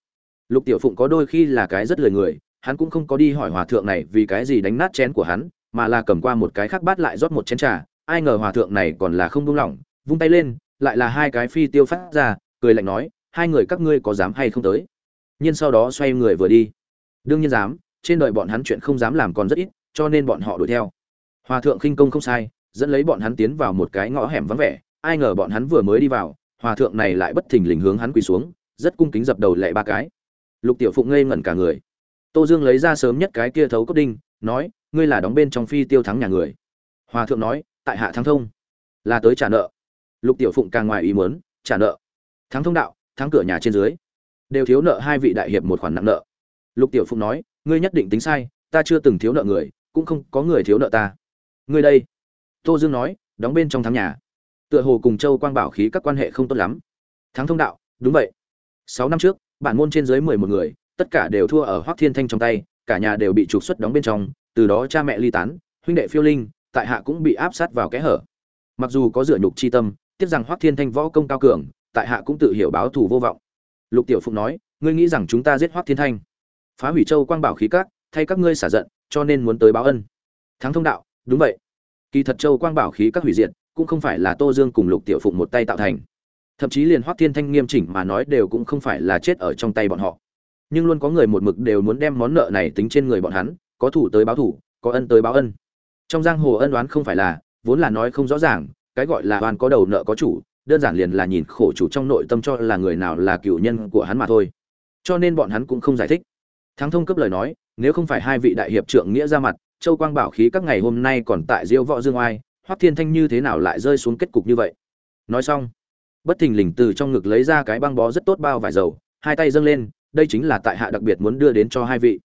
Lục tiểu phụng có đôi khi là cái rất lười người, hắn cũng không có đi hỏi hòa thượng này vì cái gì đánh nát chén của hắn, mà là cầm qua một cái khác bát lại rót một chén trà, ai ngờ hòa thượng này còn là không buông lỏng, vung tay lên, lại là hai cái phi tiêu phát ra, cười lạnh nói, hai người các ngươi có dám hay không tới? Nhưng sau đó xoay người vừa đi. Đương nhiên dám, trên đời bọn hắn chuyện không dám làm còn rất ít, cho nên bọn họ đuổi theo. Hòa thượng khinh công không sai dẫn lấy bọn hắn tiến vào một cái ngõ hẻm vắng vẻ, ai ngờ bọn hắn vừa mới đi vào, hòa thượng này lại bất thình lình hướng hắn quỳ xuống, rất cung kính dập đầu lệ ba cái. Lục tiểu phụng ngây ngẩn cả người. Tô dương lấy ra sớm nhất cái kia thấu cốt đinh, nói, ngươi là đóng bên trong phi tiêu thắng nhà người. Hòa thượng nói, tại hạ thắng thông. Là tới trả nợ. Lục tiểu phụng càng ngoài ý muốn, trả nợ? Thắng thông đạo, thắng cửa nhà trên dưới, đều thiếu nợ hai vị đại hiệp một khoản nặng nợ. Lục tiểu phụng nói, ngươi nhất định tính sai, ta chưa từng thiếu nợ người, cũng không có người thiếu nợ ta. Ngươi đây tô dương nói, đóng bên trong thắng nhà. Tựa hồ cùng châu quang bảo khí các quan hệ không tốt lắm. Thắng thông đạo, đúng vậy. Sáu năm trước, bản môn trên dưới mười một người, tất cả đều thua ở hoắc thiên thanh trong tay, cả nhà đều bị trục xuất đóng bên trong, từ đó cha mẹ ly tán, huynh đệ phiêu linh, tại hạ cũng bị áp sát vào kẽ hở. Mặc dù có dựa nhục chi tâm, tiếc rằng hoắc thiên thanh võ công cao cường, tại hạ cũng tự hiểu báo thù vô vọng. Lục tiểu phụng nói, ngươi nghĩ rằng chúng ta giết hoắc thiên thanh? Phá hủy châu quang bảo khí các, thay các ngươi xả giận, cho nên muốn tới báo ân. Thắng thông đạo, đúng vậy kỳ thật châu quang bảo khí các hủy diệt, cũng không phải là tô dương cùng lục tiểu phụng một tay tạo thành. Thậm chí liền hoắc thiên thanh nghiêm chỉnh mà nói đều cũng không phải là chết ở trong tay bọn họ. Nhưng luôn có người một mực đều muốn đem món nợ này tính trên người bọn hắn, có thủ tới báo thủ, có ân tới báo ân. Trong giang hồ ân đoán không phải là, vốn là nói không rõ ràng, cái gọi là oan có đầu nợ có chủ, đơn giản liền là nhìn khổ chủ trong nội tâm cho là người nào là cựu nhân của hắn mà thôi. Cho nên bọn hắn cũng không giải thích. Thắng thông cấp lời nói, nếu không phải hai vị đại hiệp trượng nghĩa ra mặt châu quang bảo khí các ngày hôm nay còn tại diêu võ dương oai, hoắc thiên thanh như thế nào lại rơi xuống kết cục như vậy? Nói xong, bất thình lình từ trong ngực lấy ra cái băng bó rất tốt bao vải dầu, hai tay dâng lên, đây chính là tại hạ đặc biệt muốn đưa đến cho hai vị.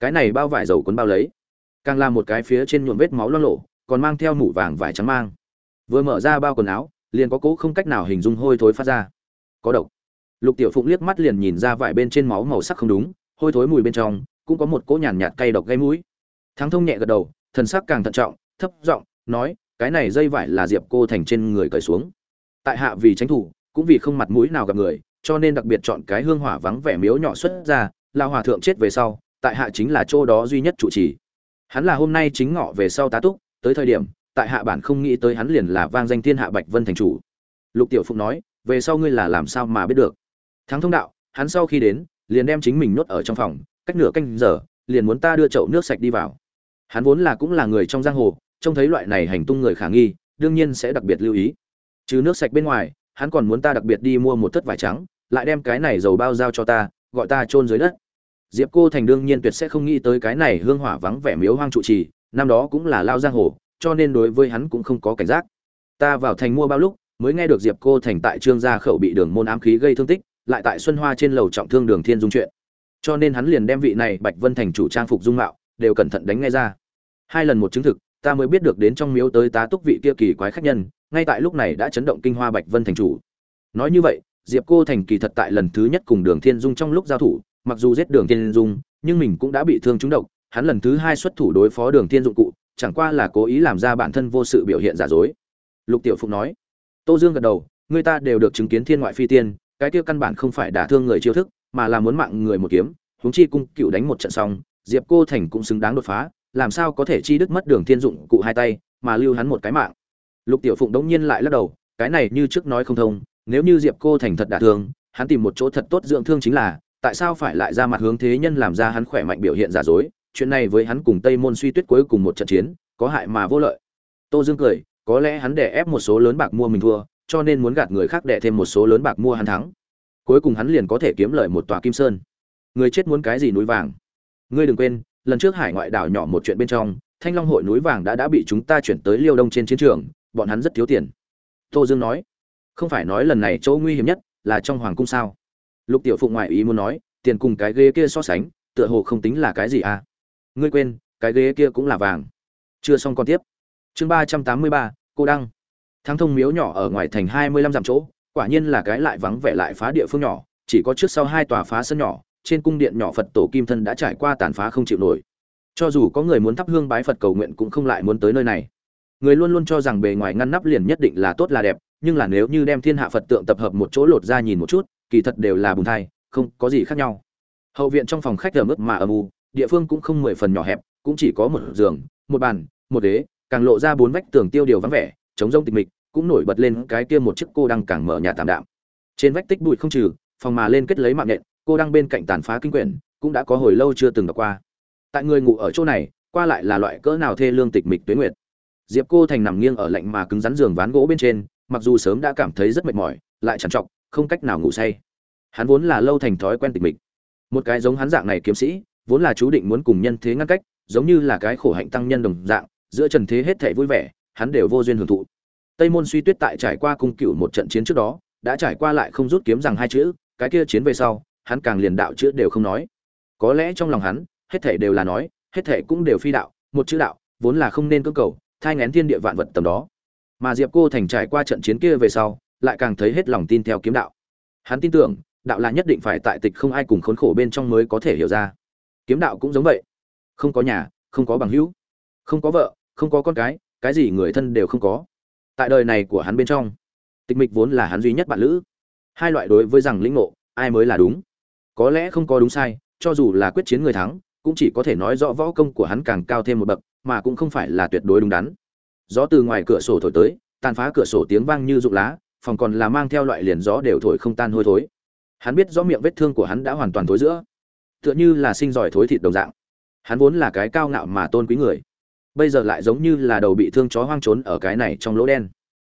Cái này bao vải dầu cuốn bao lấy, càng làm một cái phía trên nhuộm vết máu loang lộ còn mang theo mũ vàng vải trắng mang. Vừa mở ra bao quần áo, liền có cố không cách nào hình dung hôi thối phát ra. Có độc. Lục tiểu phụng liếc mắt liền nhìn ra vải bên trên máu màu sắc không đúng, hôi thối mùi bên trong, cũng có một cỗ nhàn nhạt cay độc gây mũi thắng thông nhẹ gật đầu, thần sắc càng thận trọng, thấp giọng nói, cái này dây vải là diệp cô thành trên người cởi xuống. Tại hạ vì tránh thủ, cũng vì không mặt mũi nào gặp người, cho nên đặc biệt chọn cái hương hỏa vắng vẻ miếu nhỏ xuất ra, lao hòa thượng chết về sau, tại hạ chính là chỗ đó duy nhất trụ trì. Hắn là hôm nay chính ngọ về sau tá túc, tới thời điểm, tại hạ bản không nghĩ tới hắn liền là vang danh thiên hạ bạch vân thành chủ. Lục tiểu phụng nói, về sau ngươi là làm sao mà biết được? Thắng thông đạo, hắn sau khi đến, liền đem chính mình nhốt ở trong phòng, cách nửa canh giờ, liền muốn ta đưa chậu nước sạch đi vào hắn vốn là cũng là người trong giang hồ, trông thấy loại này hành tung người khả nghi, đương nhiên sẽ đặc biệt lưu ý. Trừ nước sạch bên ngoài, hắn còn muốn ta đặc biệt đi mua một thất vải trắng, lại đem cái này dầu bao giao cho ta, gọi ta chôn dưới đất. Diệp cô thành đương nhiên tuyệt sẽ không nghĩ tới cái này hương hỏa vắng vẻ miếu hoang trụ trì, năm đó cũng là lao giang hồ, cho nên đối với hắn cũng không có cảnh giác. Ta vào thành mua bao lúc, mới nghe được diệp cô thành tại trương gia khẩu bị đường môn ám khí gây thương tích, lại tại xuân hoa trên lầu trọng thương đường thiên dung chuyện. Cho nên hắn liền đem vị này bạch vân thành chủ trang phục dung mạo, đều cẩn thận đánh ngay ra hai lần một chứng thực, ta mới biết được đến trong miếu tới tá túc vị kia kỳ quái khách nhân, ngay tại lúc này đã chấn động kinh hoa bạch vân thành chủ. Nói như vậy, diệp cô thành kỳ thật tại lần thứ nhất cùng đường thiên dung trong lúc giao thủ, mặc dù giết đường thiên dung, nhưng mình cũng đã bị thương trúng độc, hắn lần thứ hai xuất thủ đối phó đường thiên dụng cụ, chẳng qua là cố ý làm ra bản thân vô sự biểu hiện giả dối. Lục tiểu phụng nói, tô dương gật đầu, người ta đều được chứng kiến thiên ngoại phi tiên, cái kia căn bản không phải đả thương người chiêu thức, mà là muốn mạng người một kiếm, huống chi cung cựu đánh một trận xong, diệp cô thành cũng xứng đáng đột phá làm sao có thể chi đứt mất đường thiên dụng cụ hai tay, mà lưu hắn một cái mạng. Lục tiểu phụng đống nhiên lại lắc đầu, cái này như trước nói không thông, nếu như diệp cô thành thật đả thương, hắn tìm một chỗ thật tốt dưỡng thương chính là, tại sao phải lại ra mặt hướng thế nhân làm ra hắn khỏe mạnh biểu hiện giả dối? Chuyện này với hắn cùng tây môn suy tuyết cuối cùng một trận chiến, có hại mà vô lợi. Tô dương cười, có lẽ hắn để ép một số lớn bạc mua mình thua, cho nên muốn gạt người khác để thêm một số lớn bạc mua hắn thắng. Cuối cùng hắn liền có thể kiếm lợi một tòa kim sơn. Người chết muốn cái gì núi vàng? Ngươi đừng quên lần trước hải ngoại đảo nhỏ một chuyện bên trong, thanh long hội núi vàng đã đã bị chúng ta chuyển tới liêu đông trên chiến trường, bọn hắn rất thiếu tiền. Tô dương nói, không phải nói lần này chỗ nguy hiểm nhất là trong hoàng cung sao? Lục tiểu phụng ngoại ý muốn nói, tiền cùng cái ghế kia so sánh, tựa hồ không tính là cái gì à? Ngươi quên, cái ghế kia cũng là vàng. Chưa xong còn tiếp. Chương ba trăm tám mươi ba, cô đăng. Thắng thông miếu nhỏ ở ngoài thành hai mươi lăm dặm chỗ, quả nhiên là cái lại vắng vẻ lại phá địa phương nhỏ, chỉ có trước sau hai tòa phá sân nhỏ trên cung điện nhỏ phật tổ kim thân đã trải qua tàn phá không chịu nổi. Cho dù có người muốn thắp hương bái phật cầu nguyện cũng không lại muốn tới nơi này. Người luôn luôn cho rằng bề ngoài ngăn nắp liền nhất định là tốt là đẹp, nhưng là nếu như đem thiên hạ phật tượng tập hợp một chỗ lột ra nhìn một chút, kỳ thật đều là bùn thai, không có gì khác nhau. Hậu viện trong phòng khách ở mức mà âm u, địa phương cũng không mười phần nhỏ hẹp, cũng chỉ có một giường, một bàn, một ghế, càng lộ ra bốn vách tường tiêu điều vắng vẻ chống rông tịch mịch, cũng nổi bật lên cái kia một chiếc cô đang càng mở nhà tạm đạm. Trên vách tích bụi không trừ, phòng mà lên kết lấy mạng nhện cô đang bên cạnh tàn phá kinh quyển, cũng đã có hồi lâu chưa từng đọc qua. Tại người ngủ ở chỗ này, qua lại là loại cỡ nào thê lương tịch mịch tuyến nguyệt. Diệp cô thành nằm nghiêng ở lạnh mà cứng rắn giường ván gỗ bên trên, mặc dù sớm đã cảm thấy rất mệt mỏi, lại trằn trọc, không cách nào ngủ say. Hắn vốn là lâu thành thói quen tịch mịch. Một cái giống hắn dạng này kiếm sĩ, vốn là chú định muốn cùng nhân thế ngăn cách, giống như là cái khổ hạnh tăng nhân đồng dạng, giữa trần thế hết thảy vui vẻ, hắn đều vô duyên hưởng thụ. Tây môn suy tuyết tại trải qua cung cựu một trận chiến trước đó, đã trải qua lại không rút kiếm rằng hai chữ, cái kia chiến về sau hắn càng liền đạo chữ đều không nói. Có lẽ trong lòng hắn, hết thảy đều là nói, hết thảy cũng đều phi đạo, một chữ đạo, vốn là không nên cưỡng cầu, thai ngén thiên địa vạn vật tầm đó. Mà diệp cô thành trải qua trận chiến kia về sau, lại càng thấy hết lòng tin theo kiếm đạo. Hắn tin tưởng, đạo là nhất định phải tại tịch không ai cùng khốn khổ bên trong mới có thể hiểu ra. Kiếm đạo cũng giống vậy. Không có nhà, không có bằng hữu. Không có vợ, không có con cái cái gì người thân đều không có. Tại đời này của hắn bên trong, tịch mịch vốn là hắn duy nhất bạn lữ. Hai loại đối với rằng lĩnh ngộ, ai mới là đúng? Có lẽ không có đúng sai, cho dù là quyết chiến người thắng, cũng chỉ có thể nói rõ võ công của hắn càng cao thêm một bậc, mà cũng không phải là tuyệt đối đúng đắn. Gió từ ngoài cửa sổ thổi tới, tàn phá cửa sổ tiếng vang như rụng lá, phòng còn là mang theo loại liền gió đều thổi không tan hôi thối. Hắn biết rõ miệng vết thương của hắn đã hoàn toàn thối giữa, tựa như là sinh giỏi thối thịt đồng dạng. Hắn vốn là cái cao ngạo mà tôn quý người, bây giờ lại giống như là đầu bị thương chó hoang trốn ở cái này trong lỗ đen.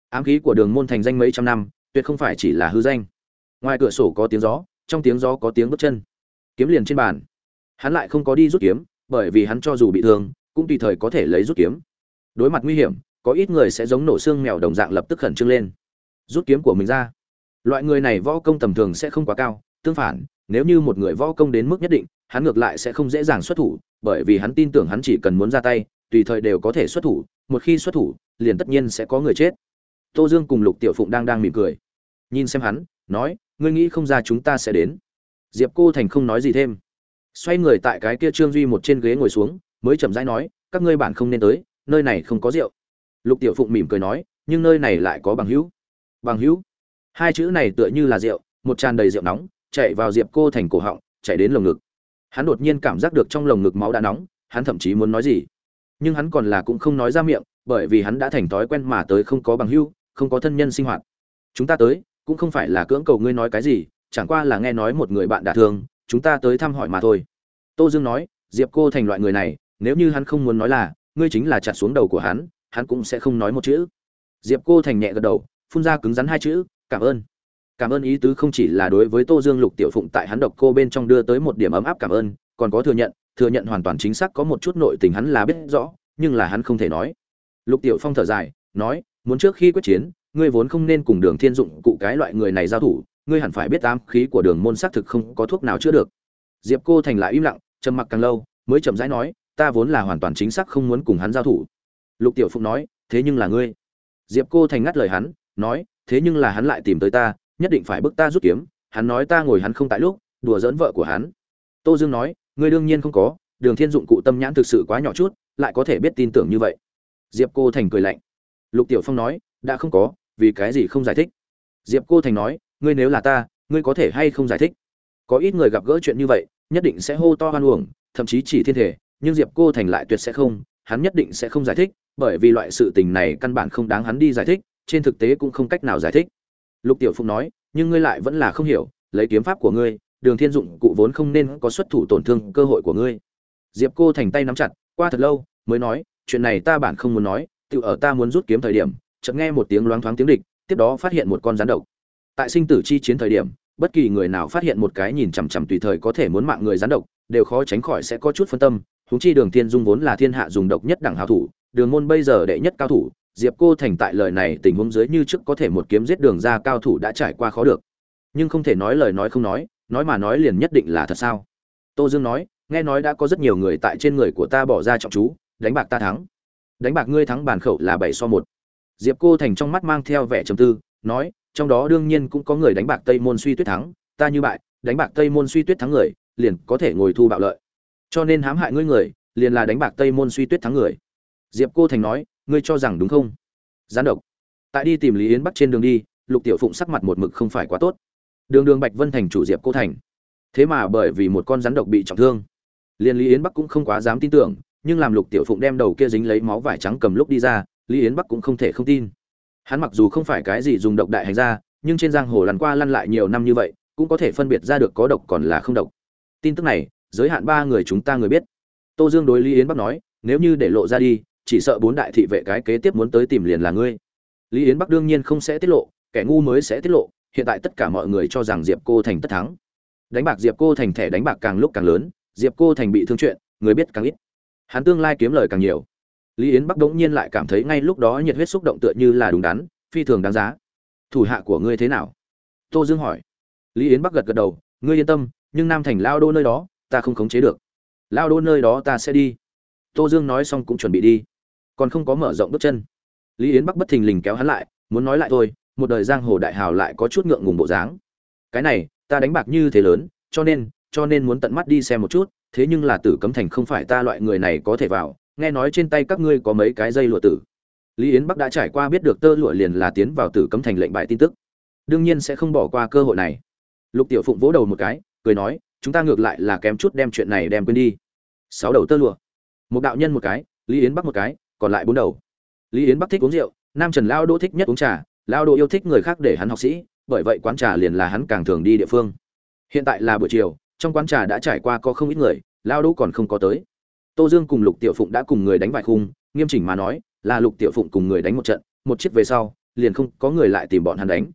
Ám khí của đường môn thành danh mấy trăm năm, tuyệt không phải chỉ là hư danh. Ngoài cửa sổ có tiếng gió trong tiếng gió có tiếng bước chân. Kiếm liền trên bàn. Hắn lại không có đi rút kiếm, bởi vì hắn cho dù bị thương, cũng tùy thời có thể lấy rút kiếm. Đối mặt nguy hiểm, có ít người sẽ giống nổ xương mèo đồng dạng lập tức khẩn trương lên. Rút kiếm của mình ra. Loại người này võ công tầm thường sẽ không quá cao, tương phản, nếu như một người võ công đến mức nhất định, hắn ngược lại sẽ không dễ dàng xuất thủ, bởi vì hắn tin tưởng hắn chỉ cần muốn ra tay, tùy thời đều có thể xuất thủ, một khi xuất thủ, liền tất nhiên sẽ có người chết. Tô dương cùng lục tiểu phụng đang đang mỉm cười. Nhìn xem hắn, nói ngươi nghĩ không ra chúng ta sẽ đến. Diệp cô thành không nói gì thêm. Xoay người tại cái kia trương duy một trên ghế ngồi xuống, mới chậm rãi nói, các ngươi bản không nên tới, nơi này không có rượu. Lục tiểu phụng mỉm cười nói, nhưng nơi này lại có bằng hữu. Bằng hữu? Hai chữ này tựa như là rượu, một tràn đầy rượu nóng, chạy vào diệp cô thành cổ họng, chạy đến lồng ngực. Hắn đột nhiên cảm giác được trong lồng ngực máu đã nóng, hắn thậm chí muốn nói gì. Nhưng hắn còn là cũng không nói ra miệng, bởi vì hắn đã thành thói quen mà tới không có bằng hữu, không có thân nhân sinh hoạt. Chúng ta tới cũng không phải là cưỡng cầu ngươi nói cái gì, chẳng qua là nghe nói một người bạn đả thương, chúng ta tới thăm hỏi mà thôi. Tô dương nói, diệp cô thành loại người này, nếu như hắn không muốn nói là, ngươi chính là chặt xuống đầu của hắn hắn cũng sẽ không nói một chữ. Diệp cô thành nhẹ gật đầu, phun ra cứng rắn hai chữ, cảm ơn. Cảm ơn ý tứ không chỉ là đối với tô dương lục tiểu phụng tại hắn độc cô bên trong đưa tới một điểm ấm áp cảm ơn, còn có thừa nhận thừa nhận hoàn toàn chính xác có một chút nội tình hắn là biết rõ, nhưng là hắn không thể nói. Lục tiểu phong thở dài, nói, muốn trước khi quyết chiến ngươi vốn không nên cùng đường thiên dụng cụ cái loại người này giao thủ, ngươi hẳn phải biết ám khí của đường môn xác thực không có thuốc nào chữa được. Diệp cô thành lại im lặng, trầm mặc càng lâu, mới chậm rãi nói, ta vốn là hoàn toàn chính xác không muốn cùng hắn giao thủ. Lục tiểu phụng nói, thế nhưng là ngươi. Diệp cô thành ngắt lời hắn, nói, thế nhưng là hắn lại tìm tới ta, nhất định phải bức ta rút kiếm, hắn nói ta ngồi hắn không tại lúc, đùa giỡn vợ của hắn. Tô dương nói, ngươi đương nhiên không có, đường thiên dụng cụ tâm nhãn thực sự quá nhỏ chút, lại có thể biết tin tưởng như vậy. Diệp cô thành cười lạnh. Lục tiểu phong nói, đã không có vì cái gì không giải thích? Diệp cô thành nói, ngươi nếu là ta, ngươi có thể hay không giải thích? Có ít người gặp gỡ chuyện như vậy, nhất định sẽ hô to hoan uổng, thậm chí chỉ thiên thể, nhưng diệp cô thành lại tuyệt sẽ không, hắn nhất định sẽ không giải thích, bởi vì loại sự tình này căn bản không đáng hắn đi giải thích, trên thực tế cũng không cách nào giải thích. Lục tiểu phụng nói, nhưng ngươi lại vẫn là không hiểu, lấy kiếm pháp của ngươi, đường thiên dụng cụ vốn không nên có xuất thủ tổn thương cơ hội của ngươi. Diệp cô thành tay nắm chặt, qua thật lâu, mới nói, chuyện này ta bản không muốn nói, tự ở ta muốn rút kiếm thời điểm chợt nghe một tiếng loáng thoáng tiếng địch, tiếp đó phát hiện một con rắn độc. Tại sinh tử chi chiến thời điểm, bất kỳ người nào phát hiện một cái nhìn chằm chằm tùy thời có thể muốn mạng người rắn độc, đều khó tránh khỏi sẽ có chút phân tâm, huống chi đường thiên dung vốn là thiên hạ dùng độc nhất đẳng hảo thủ, đường môn bây giờ đệ nhất cao thủ, diệp cô thành tại lời này tình huống dưới như trước có thể một kiếm giết đường ra cao thủ đã trải qua khó được. Nhưng không thể nói lời nói không nói nói mà nói liền nhất định là thật sao? Tô dương nói, nghe nói đã có rất nhiều người tại trên người của ta bỏ ra trọng chú, đánh bạc ta thắng. Đánh bạc ngươi thắng bàn khẩu là bảy so một diệp cô thành trong mắt mang theo vẻ trầm tư, nói, trong đó đương nhiên cũng có người đánh bạc tây môn suy tuyết thắng, ta như bại, đánh bạc tây môn suy tuyết thắng người, liền có thể ngồi thu bạo lợi. Cho nên hãm hại ngươi người, liền là đánh bạc tây môn suy tuyết thắng người. Diệp cô thành nói, ngươi cho rằng đúng không? Gián độc. Tại đi tìm lý yến bắc trên đường đi, lục tiểu phụng sắc mặt một mực không phải quá tốt. Đường đường bạch vân thành chủ diệp cô thành. Thế mà bởi vì một con rắn độc bị trọng thương. Liền lý yến bắc cũng không quá dám tin tưởng, nhưng làm lục tiểu phụng đem đầu kia dính lấy máu vải trắng cầm lúc đi ra lý yến bắc cũng không thể không tin. Hắn mặc dù không phải cái gì dùng độc đại hành ra nhưng trên giang hồ lăn qua lăn lại nhiều năm như vậy, cũng có thể phân biệt ra được có độc còn là không độc. Tin tức này, giới hạn ba người chúng ta người biết. Tô dương đối lý yến bắc nói, nếu như để lộ ra đi, chỉ sợ bốn đại thị vệ cái kế tiếp muốn tới tìm liền là ngươi. Lý yến bắc đương nhiên không sẽ tiết lộ, kẻ ngu mới sẽ tiết lộ, hiện tại tất cả mọi người cho rằng diệp cô thành tất thắng. Đánh bạc diệp cô thành thẻ đánh bạc càng lúc càng lớn, diệp cô thành bị thương chuyện, người biết càng ít. Hắn tương lai kiếm lời càng nhiều lý yến bắc đống nhiên lại cảm thấy ngay lúc đó nhiệt huyết xúc động tựa như là đúng đắn, phi thường đáng giá. Thủ hạ của ngươi thế nào? Tô dương hỏi. Lý yến bắc gật gật đầu, ngươi yên tâm, nhưng nam thành lao đô nơi đó, ta không khống chế được. Lao đô nơi đó ta sẽ đi. Tô dương nói xong cũng chuẩn bị đi. Còn không có mở rộng bước chân. Lý yến bắc bất thình lình kéo hắn lại, muốn nói lại thôi, một đời giang hồ đại hào lại có chút ngượng ngùng bộ dáng. Cái này, ta đánh bạc như thế lớn, cho nên cho nên muốn tận mắt đi xem một chút, thế nhưng là tử cấm thành không phải ta loại người này có thể vào nghe nói trên tay các ngươi có mấy cái dây lụa tử. Lý yến bắc đã trải qua biết được tơ lụa liền là tiến vào tử cấm thành lệnh bại tin tức. Đương nhiên sẽ không bỏ qua cơ hội này. Lục tiểu phụng vỗ đầu một cái, cười nói, chúng ta ngược lại là kém chút đem chuyện này đem quên đi. Sáu đầu tơ lụa. Một đạo nhân một cái, lý yến bắc một cái, còn lại bốn đầu. Lý yến bắc thích uống rượu, nam trần lao đỗ thích nhất uống trà, lao đỗ yêu thích người khác để hắn học sĩ, bởi vậy quán trà liền là hắn càng thường đi địa phương. Hiện tại là buổi chiều, trong quán trà đã trải qua có không ít người, lao đỗ còn không có tới tô dương cùng lục tiểu phụng đã cùng người đánh vài khung, nghiêm chỉnh mà nói, là lục tiểu phụng cùng người đánh một trận, một chiếc về sau, liền không có người lại tìm bọn hắn đánh.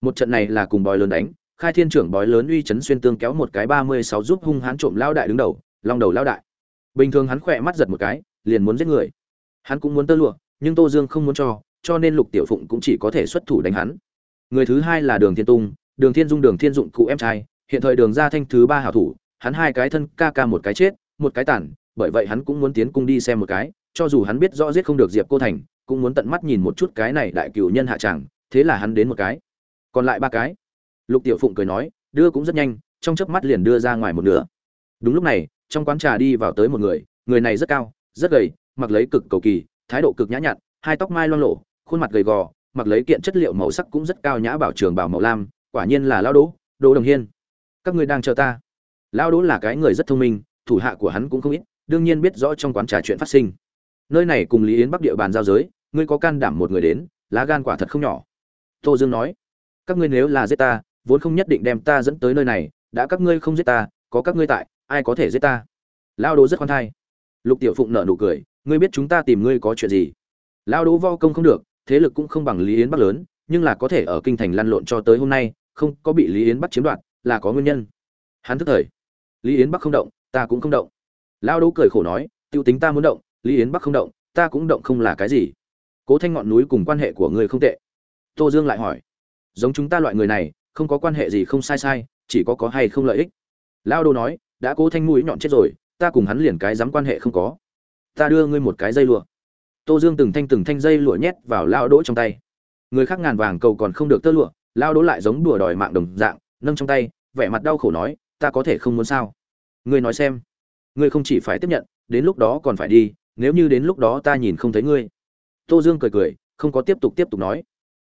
Một trận này là cùng bói lớn đánh, khai thiên trưởng bói lớn uy chấn xuyên tương kéo một cái ba mươi sáu giúp hung hắn trộm lao đại đứng đầu, long đầu lao đại. Bình thường hắn khỏe mắt giật một cái, liền muốn giết người. Hắn cũng muốn tơ lụa, nhưng tô dương không muốn cho cho nên lục tiểu phụng cũng chỉ có thể xuất thủ đánh hắn. Người thứ hai là đường thiên tung, đường thiên dung, đường thiên dụng cụ em trai, hiện thời đường gia thanh thứ ba hảo thủ, hắn hai cái thân ca ca một cái chết, một cái tàn bởi vậy hắn cũng muốn tiến cung đi xem một cái, cho dù hắn biết rõ giết không được diệp cô thành, cũng muốn tận mắt nhìn một chút cái này đại cửu nhân hạ tràng, thế là hắn đến một cái. Còn lại ba cái. Lục tiểu phụng cười nói, đưa cũng rất nhanh, trong chớp mắt liền đưa ra ngoài một nửa. Đúng lúc này, trong quán trà đi vào tới một người người này rất cao, rất gầy, mặc lấy cực cầu kỳ, thái độ cực nhã nhặn, hai tóc mai loang lộ khuôn mặt gầy gò, mặc lấy kiện chất liệu màu sắc cũng rất cao nhã bảo trường bảo màu lam, quả nhiên là lao đỗ đỗ đồng hiên. Các ngươi đang chờ ta. Lao đỗ là cái người rất thông minh, thủ hạ của hắn cũng không ít đương nhiên biết rõ trong quán trà chuyện phát sinh. Nơi này cùng lý yến bắc địa bàn giao giới, ngươi có can đảm một người đến, lá gan quả thật không nhỏ. Tô dương nói, các ngươi nếu là giết ta, vốn không nhất định đem ta dẫn tới nơi này, đã các ngươi không giết ta, có các ngươi tại, ai có thể giết ta? Lao đỗ rất khoan thai. Lục tiểu phụng nở nụ cười, ngươi biết chúng ta tìm ngươi có chuyện gì? Lao đỗ vo công không được, thế lực cũng không bằng lý yến bắc lớn, nhưng là có thể ở kinh thành lăn lộn cho tới hôm nay, không có bị lý yến bắc chiếm đoạt, là có nguyên nhân. Hắn thức thời. Lý yến bắc không động, ta cũng không động lao đỗ cười khổ nói t i ê u tính ta muốn động, lý yến bắc không động, ta cũng động không là cái gì. Cố thanh ngọn núi cùng quan hệ của người không tệ. Tô dương lại hỏi, giống chúng ta loại người này, không có quan hệ gì không sai sai, chỉ có có hay không lợi ích? Lao đỗ nói, đã cố thanh mũi nhọn chết rồi, ta cùng hắn liền cái dám quan hệ không có. Ta đưa ngươi một cái dây lụa. Tô dương từng thanh từng thanh dây lụa nhét vào lao đỗ trong tay. Người khác ngàn vàng cầu còn không được tơ lụa, lao đỗ lại giống đùa đòi mạng đồng dạng, nâng trong tay, vẻ mặt đau khổ nói, ta có thể không muốn sao? Ngươi nói xem ngươi không chỉ phải tiếp nhận, đến lúc đó còn phải đi, nếu như đến lúc đó ta nhìn không thấy ngươi. Tô dương cười cười, không có tiếp tục tiếp tục nói.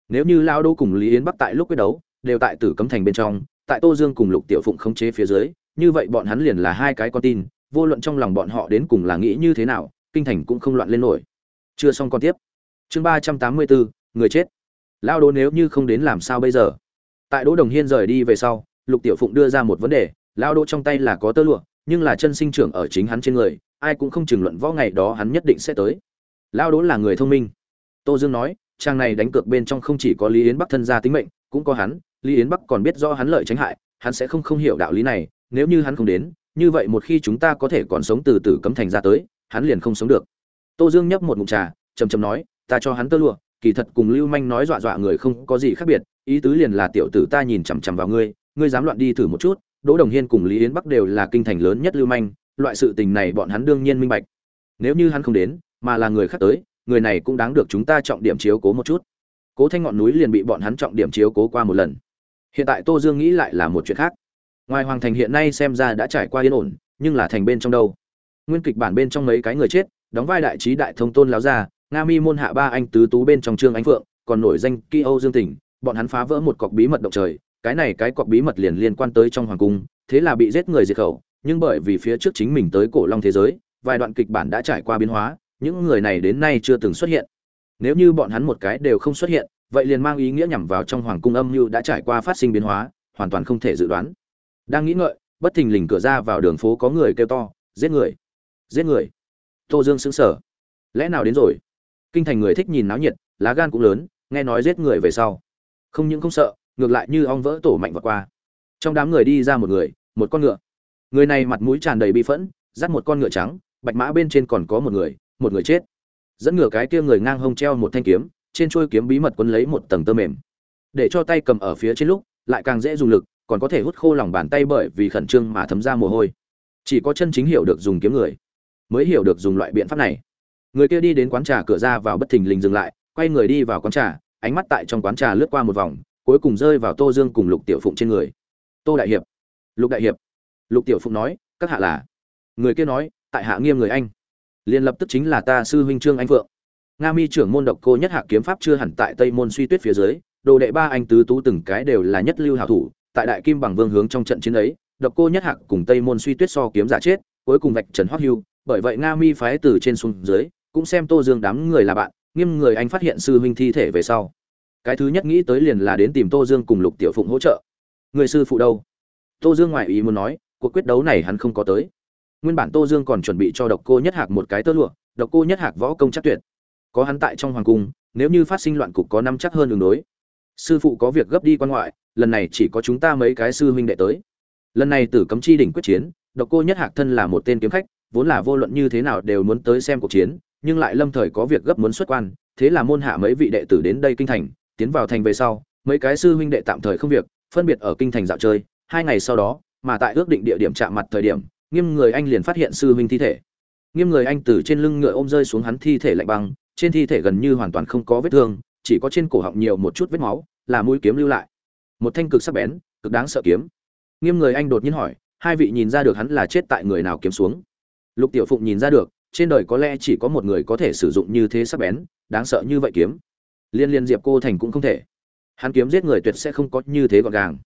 Nếu như lao Đô cùng lý yến bắc tại lúc quyết đấu, đều tại tử cấm thành bên trong, tại tô dương cùng lục tiểu phụng khống chế phía dưới, như vậy bọn hắn liền là hai cái con tin, vô luận trong lòng bọn họ đến cùng là nghĩ như thế nào, kinh thành cũng không loạn lên nổi. Chưa xong con tiếp. Chương ba trăm tám mươi bốn, người chết. Lao Đô nếu như không đến làm sao bây giờ? Tại đỗ đồng hiên rời đi về sau, lục tiểu phụng đưa ra một vấn đề lao Đô trong tay là có tơ lụa nhưng là chân sinh trưởng ở chính hắn trên người ai cũng không chừng luận võ ngày đó hắn nhất định sẽ tới. Lao đỗ là người thông minh. Tô dương nói trang này đánh cược bên trong không chỉ có lý yến bắc thân gia tính mệnh cũng có hắn lý yến bắc còn biết rõ hắn lợi tránh hại hắn sẽ không không hiểu đạo lý này nếu như hắn không đến như vậy một khi chúng ta có thể còn sống từ từ cấm thành ra tới hắn liền không sống được. Tô Dương nhấp một ngụm trà, trầm trầm nói, ta cho hắn tơ lụa, kỳ thật cùng Lưu Manh nói dọa dọa người không có gì khác biệt, ý tứ liền là tiểu tử ta nhìn chằm chằm vào ngươi, ngươi dám loạn đi thử một chút, Đỗ Đồng Hiên cùng Lý Yến Bắc đều là kinh thành lớn nhất Lưu Manh, loại sự tình này bọn hắn đương nhiên minh bạch. Nếu như hắn không đến, mà là người khác tới, người này cũng đáng được chúng ta trọng điểm chiếu cố một chút. Cố Thanh ngọn núi liền bị bọn hắn trọng điểm chiếu cố qua một lần. Hiện tại Tô Dương nghĩ lại là một chuyện khác. Ngoài Hoàng Thành hiện nay xem ra đã trải qua yên ổn, nhưng là thành bên trong đâu? Nguyên kịch bản bên trong mấy cái người chết, đóng vai đại trí đại thông tôn láo gia nga mi môn hạ ba anh tứ tú bên trong trương ánh phượng còn nổi danh kỳ âu dương Tỉnh, bọn hắn phá vỡ một cọc bí mật động trời cái này cái cọc bí mật liền liên quan tới trong hoàng cung, thế là bị giết người diệt khẩu, nhưng bởi vì phía trước chính mình tới cổ long thế giới, vài đoạn kịch bản đã trải qua biến hóa, những người này đến nay chưa từng xuất hiện. Nếu như bọn hắn một cái đều không xuất hiện, vậy liền mang ý nghĩa nhằm vào trong hoàng cung âm mưu đã trải qua phát sinh biến hóa, hoàn toàn không thể dự đoán. Đang nghĩ ngợi, bất thình lình cửa ra vào đường phố có người kêu to, giết người! Giết người! Tô dương xứng sở lẽ nào đến rồi? Kinh thành người thích nhìn náo nhiệt, lá gan cũng lớn, nghe nói giết người về sau. Không những không sợ ngược lại như ong vỡ tổ mạnh vượt qua. Trong đám người đi ra một người, một con ngựa. Người này mặt mũi tràn đầy bi phẫn, dắt một con ngựa trắng, bạch mã bên trên còn có một người một người chết. Dẫn ngựa cái kia người ngang hông treo một thanh kiếm, trên chuôi kiếm bí mật quấn lấy một tầng tơ mềm. Để cho tay cầm ở phía trên lúc, lại càng dễ dùng lực, còn có thể hút khô lòng bàn tay bởi vì khẩn trương mà thấm ra mồ hôi. Chỉ có chân chính hiểu được dùng kiếm người, mới hiểu được dùng loại biện pháp này. Người kia đi đến quán trà cửa ra vào bất thình lình dừng lại, quay người đi vào quán trà, ánh mắt tại trong quán trà lướt qua một vòng cuối cùng rơi vào tô dương cùng lục tiểu phụng trên người. Tô đại hiệp, lục đại hiệp. Lục tiểu phụng nói, các hạ là? Người kia nói, tại hạ nghiêm người anh. Liền lập tức chính là ta sư huynh trương anh phượng. Nga mi trưởng môn độc cô nhất hạ kiếm pháp chưa hẳn tại tây môn suy tuyết phía dưới, đồ đệ ba anh tứ tú từng cái đều là nhất lưu hảo thủ, tại đại kim bằng vương hướng trong trận chiến ấy, độc cô nhất hạc cùng tây môn suy tuyết so kiếm giả chết, cuối cùng vạch trần hoắc hưu, bởi vậy nga mi phái từ trên xuống dưới, cũng xem tô dương đám người là bạn, nghiêm người anh phát hiện sư huynh thi thể về sau cái thứ nhất nghĩ tới liền là đến tìm tô dương cùng lục tiểu phụng hỗ trợ. Người sư phụ đâu? Tô dương ngoại ý muốn nói, cuộc quyết đấu này hắn không có tới. Nguyên bản tô dương còn chuẩn bị cho độc cô nhất hạc một cái tơ lụa, độc cô nhất hạc võ công chắc tuyệt. Có hắn tại trong hoàng cung, nếu như phát sinh loạn cục có năm chắc hơn đường đối. Sư phụ có việc gấp đi quan ngoại, lần này chỉ có chúng ta mấy cái sư huynh đệ tới. Lần này tử cấm chi đỉnh quyết chiến, độc cô nhất hạc thân là một tên kiếm khách, vốn là vô luận như thế nào đều muốn tới xem cuộc chiến, nhưng lại lâm thời có việc gấp muốn xuất quan, thế là môn hạ mấy vị đệ tử đến đây kinh thành tiến vào thành về sau, mấy cái sư huynh đệ tạm thời không việc, phân biệt ở kinh thành dạo chơi. Hai ngày sau đó, mà tại ước định địa điểm chạm mặt thời điểm, nghiêm người anh liền phát hiện sư huynh thi thể. Nghiêm người anh từ trên lưng ngựa ôm rơi xuống hắn thi thể lạnh băng, trên thi thể gần như hoàn toàn không có vết thương, chỉ có trên cổ họng nhiều một chút vết máu, là mũi kiếm lưu lại. Một thanh cực sắc bén, cực đáng sợ kiếm. Nghiêm người anh đột nhiên hỏi, hai vị nhìn ra được hắn là chết tại người nào kiếm xuống? Lục tiểu phụng nhìn ra được, trên đời có lẽ chỉ có một người có thể sử dụng như thế sắc bén, đáng sợ như vậy kiếm liên liên diệp cô thành cũng không thể. Hắn kiếm giết người tuyệt sẽ không có như thế gọn gàng.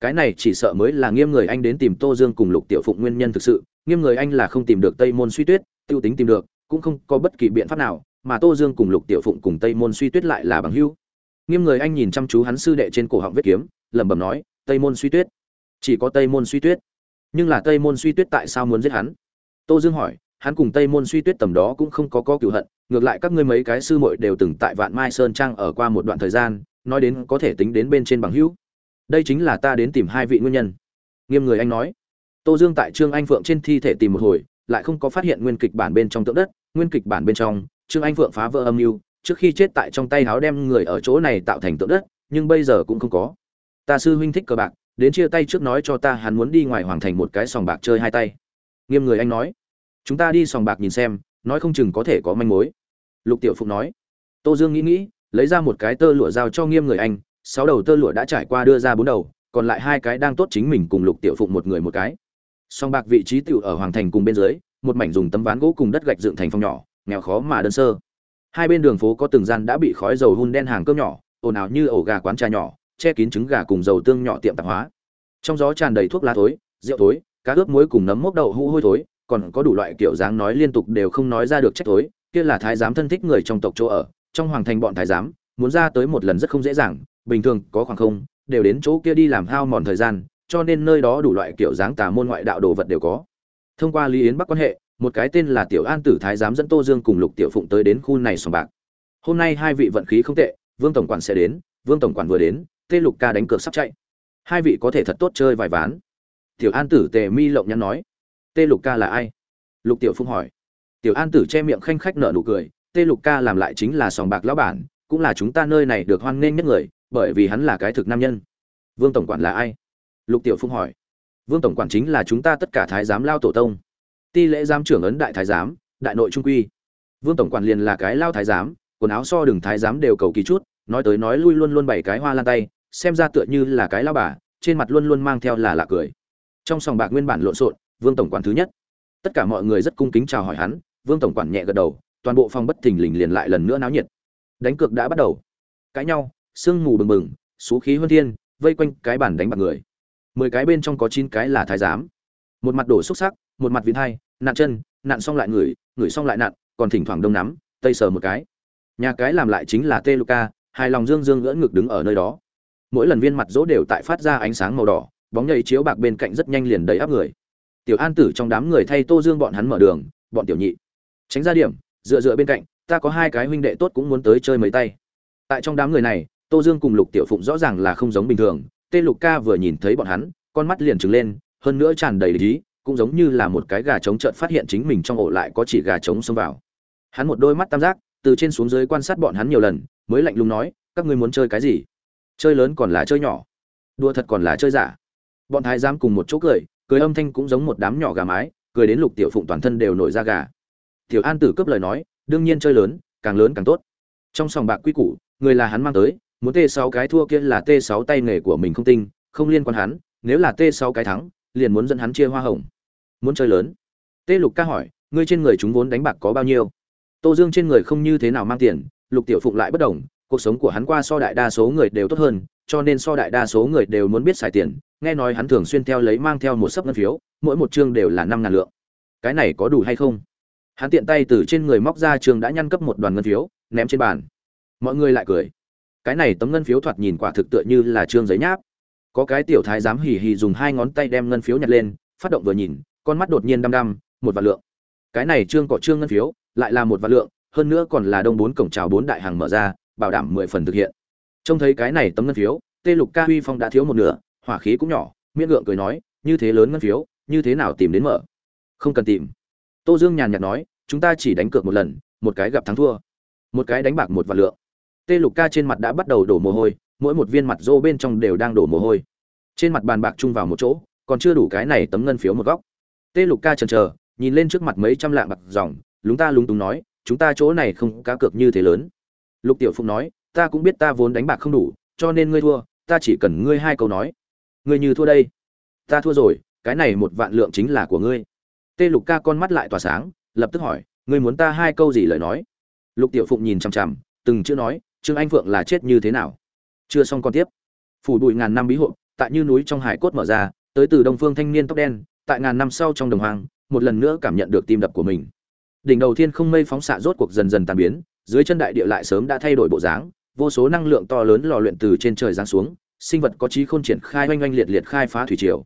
Cái này chỉ sợ mới là nghiêm người anh đến tìm tô dương cùng lục tiểu phụng nguyên nhân thực sự. Nghiêm người anh là không tìm được tây môn suy tuyết t i ê u tính tìm được, cũng không có bất kỳ biện pháp nào, mà tô dương cùng lục tiểu phụng cùng tây môn suy tuyết lại là bằng hữu. Nghiêm người anh nhìn chăm chú hắn sư đệ trên cổ họng vết kiếm, lẩm bẩm nói, tây môn suy tuyết, chỉ có tây môn suy tuyết. Nhưng là tây môn suy tuyết tại sao muốn giết hắn? Tô dương hỏi hắn cùng tây môn suy tuyết tầm đó cũng không có có cửu hận, ngược lại các ngươi mấy cái sư muội đều từng tại vạn mai sơn trang ở qua một đoạn thời gian, nói đến có thể tính đến bên trên bằng hữu. Đây chính là ta đến tìm hai vị nguyên nhân. Nghiêm người anh nói. Tô dương tại trương anh phượng trên thi thể tìm một hồi, lại không có phát hiện nguyên kịch bản bên trong tượng đất, nguyên kịch bản bên trong, trương anh phượng phá vỡ âm mưu, trước khi chết tại trong tay háo đem người ở chỗ này tạo thành tượng đất, nhưng bây giờ cũng không có. Ta sư huynh thích cờ bạc, đến chia tay trước nói cho ta hắn muốn đi ngoài hoàng thành một cái sòng bạc chơi hai tay. Nghiêm người anh nói chúng ta đi sòng bạc nhìn xem, nói không chừng có thể có manh mối. Lục tiểu phụng nói. Tô dương nghĩ nghĩ, lấy ra một cái tơ lụa giao cho nghiêm người anh, sáu đầu tơ lụa đã trải qua đưa ra bốn đầu, còn lại hai cái đang tốt chính mình cùng lục tiểu phụng một người một cái. Song bạc vị trí tiểu ở hoàng thành cùng bên dưới, một mảnh dùng tấm ván gỗ cùng đất gạch dựng thành phòng nhỏ, nghèo khó mà đơn sơ. Hai bên đường phố có từng gian đã bị khói dầu hun đen hàng cơm nhỏ, ồn ào như ổ gà quán trà nhỏ, che kín trứng gà cùng dầu tương nhỏ tiệm tạp hóa. Trong gió tràn đầy thuốc lá thối, rượu thối, cá ướp muối cùng nấm mốc đậu hũ hôi thối còn có đủ loại kiểu dáng nói liên tục đều không nói ra được trách thối kia là thái giám thân thích người trong tộc chỗ ở, trong hoàng thành bọn thái giám, muốn ra tới một lần rất không dễ dàng, bình thường có khoảng không, đều đến chỗ kia đi làm hao mòn thời gian, cho nên nơi đó đủ loại kiểu dáng tà môn ngoại đạo đồ vật đều có. Thông qua lý yến bắc quan hệ, một cái tên là tiểu an tử thái giám dẫn tô dương cùng lục tiểu phụng tới đến khu này sòng bạc. Hôm nay hai vị vận khí không tệ, vương tổng quản sẽ đến, vương tổng quản vừa đến, tê lục ca đánh cược sắp chạy. Hai vị có thể thật tốt chơi vài ván. Tiểu an tử tề mi lộng nhắn nói tê lục ca là ai? Lục tiểu phụng hỏi. Tiểu an tử che miệng khanh khách nở nụ cười, tê lục ca làm lại chính là sòng bạc lão bản, cũng là chúng ta nơi này được hoan nghênh nhất người, bởi vì hắn là cái thực nam nhân. Vương tổng quản là ai? Lục tiểu phụng hỏi. Vương tổng quản chính là chúng ta tất cả thái giám lao tổ tông. Ti lễ giám trưởng ấn đại thái giám, đại nội trung quy. Vương tổng quản liền là cái lao thái giám, quần áo so đường thái giám đều cầu kỳ chút, nói tới nói lui luôn luôn bảy cái hoa lan tay, xem ra tựa như là cái lao bà, trên mặt luôn luôn mang theo là lạ cười. Trong sòng bạc nguyên bản lộn xộn vương tổng quản thứ nhất. Tất cả mọi người rất cung kính chào hỏi hắn, vương tổng quản nhẹ gật đầu, toàn bộ phòng bất thình lình liền lại lần nữa náo nhiệt. Đánh cược đã bắt đầu. Cãi nhau, sương mù bừng bừng, xú khí huân thiên, vây quanh cái bản đánh bạc người. Mười cái bên trong có chín cái là thái giám. Một mặt đổ xúc sắc, một mặt vịn hai, nạn chân, nạn xong lại ngửi ngửi xong lại nạn, còn thỉnh thoảng đông nắm, tây sờ một cái. Nhà cái làm lại chính là tê luca hai lòng dương dương gỡ ngực đứng ở nơi đó. Mỗi lần viên mặt dỗ đều tại phát ra ánh sáng màu đỏ, bóng nhảy chiếu bạc bên cạnh rất nhanh liền đầy áp người tiểu an tử trong đám người thay tô dương bọn hắn mở đường, bọn tiểu nhị. Tránh ra điểm, dựa dựa bên cạnh, ta có hai cái huynh đệ tốt cũng muốn tới chơi mấy tay. Tại trong đám người này, tô dương cùng lục tiểu phụng rõ ràng là không giống bình thường tên lục ca vừa nhìn thấy bọn hắn, con mắt liền trừng lên, hơn nữa tràn đầy lý, cũng giống như là một cái gà trống trợn phát hiện chính mình trong ổ lại có chỉ gà trống xông vào. Hắn một đôi mắt tam giác, từ trên xuống dưới quan sát bọn hắn nhiều lần, mới lạnh lùng nói, các ngươi muốn chơi cái gì? Chơi lớn còn là chơi nhỏ. Đua thật còn là chơi giả. Bọn thái giám cùng một chỗ cười cười âm thanh cũng giống một đám nhỏ gà mái, cười đến lục tiểu phụng toàn thân đều nổi ra gà. Tiểu an tử cướp lời nói, đương nhiên chơi lớn, càng lớn càng tốt. Trong sòng bạc quy củ, người là hắn mang tới, muốn t sáu cái thua kia là t sáu tay nghề của mình không tinh, không liên quan hắn, nếu là t sáu cái thắng, liền muốn dẫn hắn chia hoa hồng. Muốn chơi lớn. Tê lục ca hỏi, ngươi trên người chúng vốn đánh bạc có bao nhiêu? Tô dương trên người không như thế nào mang tiền, lục tiểu phụng lại bất đồng, cuộc sống của hắn qua so đại đa số người đều tốt hơn cho nên so đại đa số người đều muốn biết xài tiền, nghe nói hắn thường xuyên theo lấy mang theo một sấp ngân phiếu, mỗi một chương đều là năm ngàn lượng. Cái này có đủ hay không? Hắn tiện tay từ trên người móc ra trường đã nhăn cấp một đoàn ngân phiếu, ném trên bàn. Mọi người lại cười. Cái này tấm ngân phiếu thoạt nhìn quả thực tựa như là trương giấy nháp. Có cái tiểu thái dám hì hì dùng hai ngón tay đem ngân phiếu nhặt lên, phát động vừa nhìn, con mắt đột nhiên đăm đăm, một vạn lượng. Cái này trương có trương ngân phiếu, lại là một vạn lượng, hơn nữa còn là đông bốn cổng trào bốn đại hàng mở ra, bảo đảm mười phần thực hiện trông thấy cái này tấm ngân phiếu, tê lục ca huy phong đã thiếu một nửa, hỏa khí cũng nhỏ miễn gượng cười nói, như thế lớn ngân phiếu, như thế nào tìm đến mở? Không cần tìm. Tô dương nhàn nhạt nói, chúng ta chỉ đánh cược một lần, một cái gặp thắng thua, một cái đánh bạc một vạn lượng. Tê lục ca trên mặt đã bắt đầu đổ mồ hôi, mỗi một viên mặt rô bên trong đều đang đổ mồ hôi. Trên mặt bàn bạc chung vào một chỗ, còn chưa đủ cái này tấm ngân phiếu một góc. Tê lục ca chần chờ, nhìn lên trước mặt mấy trăm lạng bạc dòng, lúng ta lúng túng nói, chúng ta chỗ này không cá cược như thế lớn. Lục tiểu phụng nói ta cũng biết ta vốn đánh bạc không đủ, cho nên ngươi thua, ta chỉ cần ngươi hai câu nói. Ngươi như thua đây. Ta thua rồi, cái này một vạn lượng chính là của ngươi. Tê lục ca con mắt lại tỏa sáng, lập tức hỏi, ngươi muốn ta hai câu gì lời nói? Lục tiểu phụng nhìn chằm chằm, từng chữ nói, trương anh phượng là chết như thế nào? Chưa xong con tiếp. Phủ bụi ngàn năm bí hộ, tại như núi trong hải cốt mở ra, tới từ đông phương thanh niên tóc đen, tại ngàn năm sau trong đồng hoàng một lần nữa cảm nhận được tim đập của mình. Đỉnh đầu thiên không mây phóng xạ rốt cuộc dần dần tan biến, dưới chân đại địa lại sớm đã thay đổi bộ dáng vô số năng lượng to lớn lò luyện từ trên trời giáng xuống, sinh vật có trí khôn triển khai oanh oanh liệt liệt khai phá thủy triều.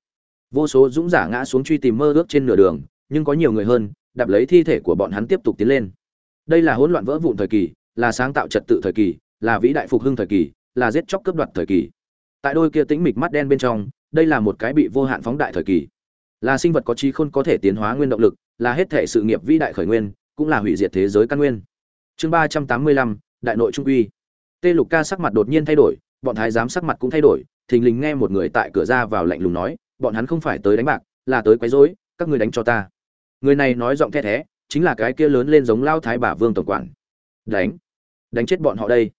Vô số dũng giả ngã xuống truy tìm mơ ước trên nửa đường, nhưng có nhiều người hơn, đạp lấy thi thể của bọn hắn tiếp tục tiến lên. Đây là hỗn loạn vỡ vụn thời kỳ, là sáng tạo trật tự thời kỳ, là vĩ đại phục hưng thời kỳ, là giết chóc cướp đoạt thời kỳ. Tại đôi kia tĩnh mịch mắt đen bên trong, đây là một cái bị vô hạn phóng đại thời kỳ. Là sinh vật có trí khôn có thể tiến hóa nguyên động lực, là hết thể sự nghiệp vĩ đại khởi nguyên, cũng là hủy diệt thế giới căn nguyên. Chương ba trăm tám mươi lăm, đại nội trung uy tê lục ca sắc mặt đột nhiên thay đổi, bọn thái giám sắc mặt cũng thay đổi, thình lình nghe một người tại cửa ra vào lạnh lùng nói, bọn hắn không phải tới đánh bạc, là tới quấy rối, các ngươi đánh cho ta. Người này nói giọng the thé, chính là cái kia lớn lên giống lao thái bà vương tổng quản. Đánh đánh chết bọn họ đây.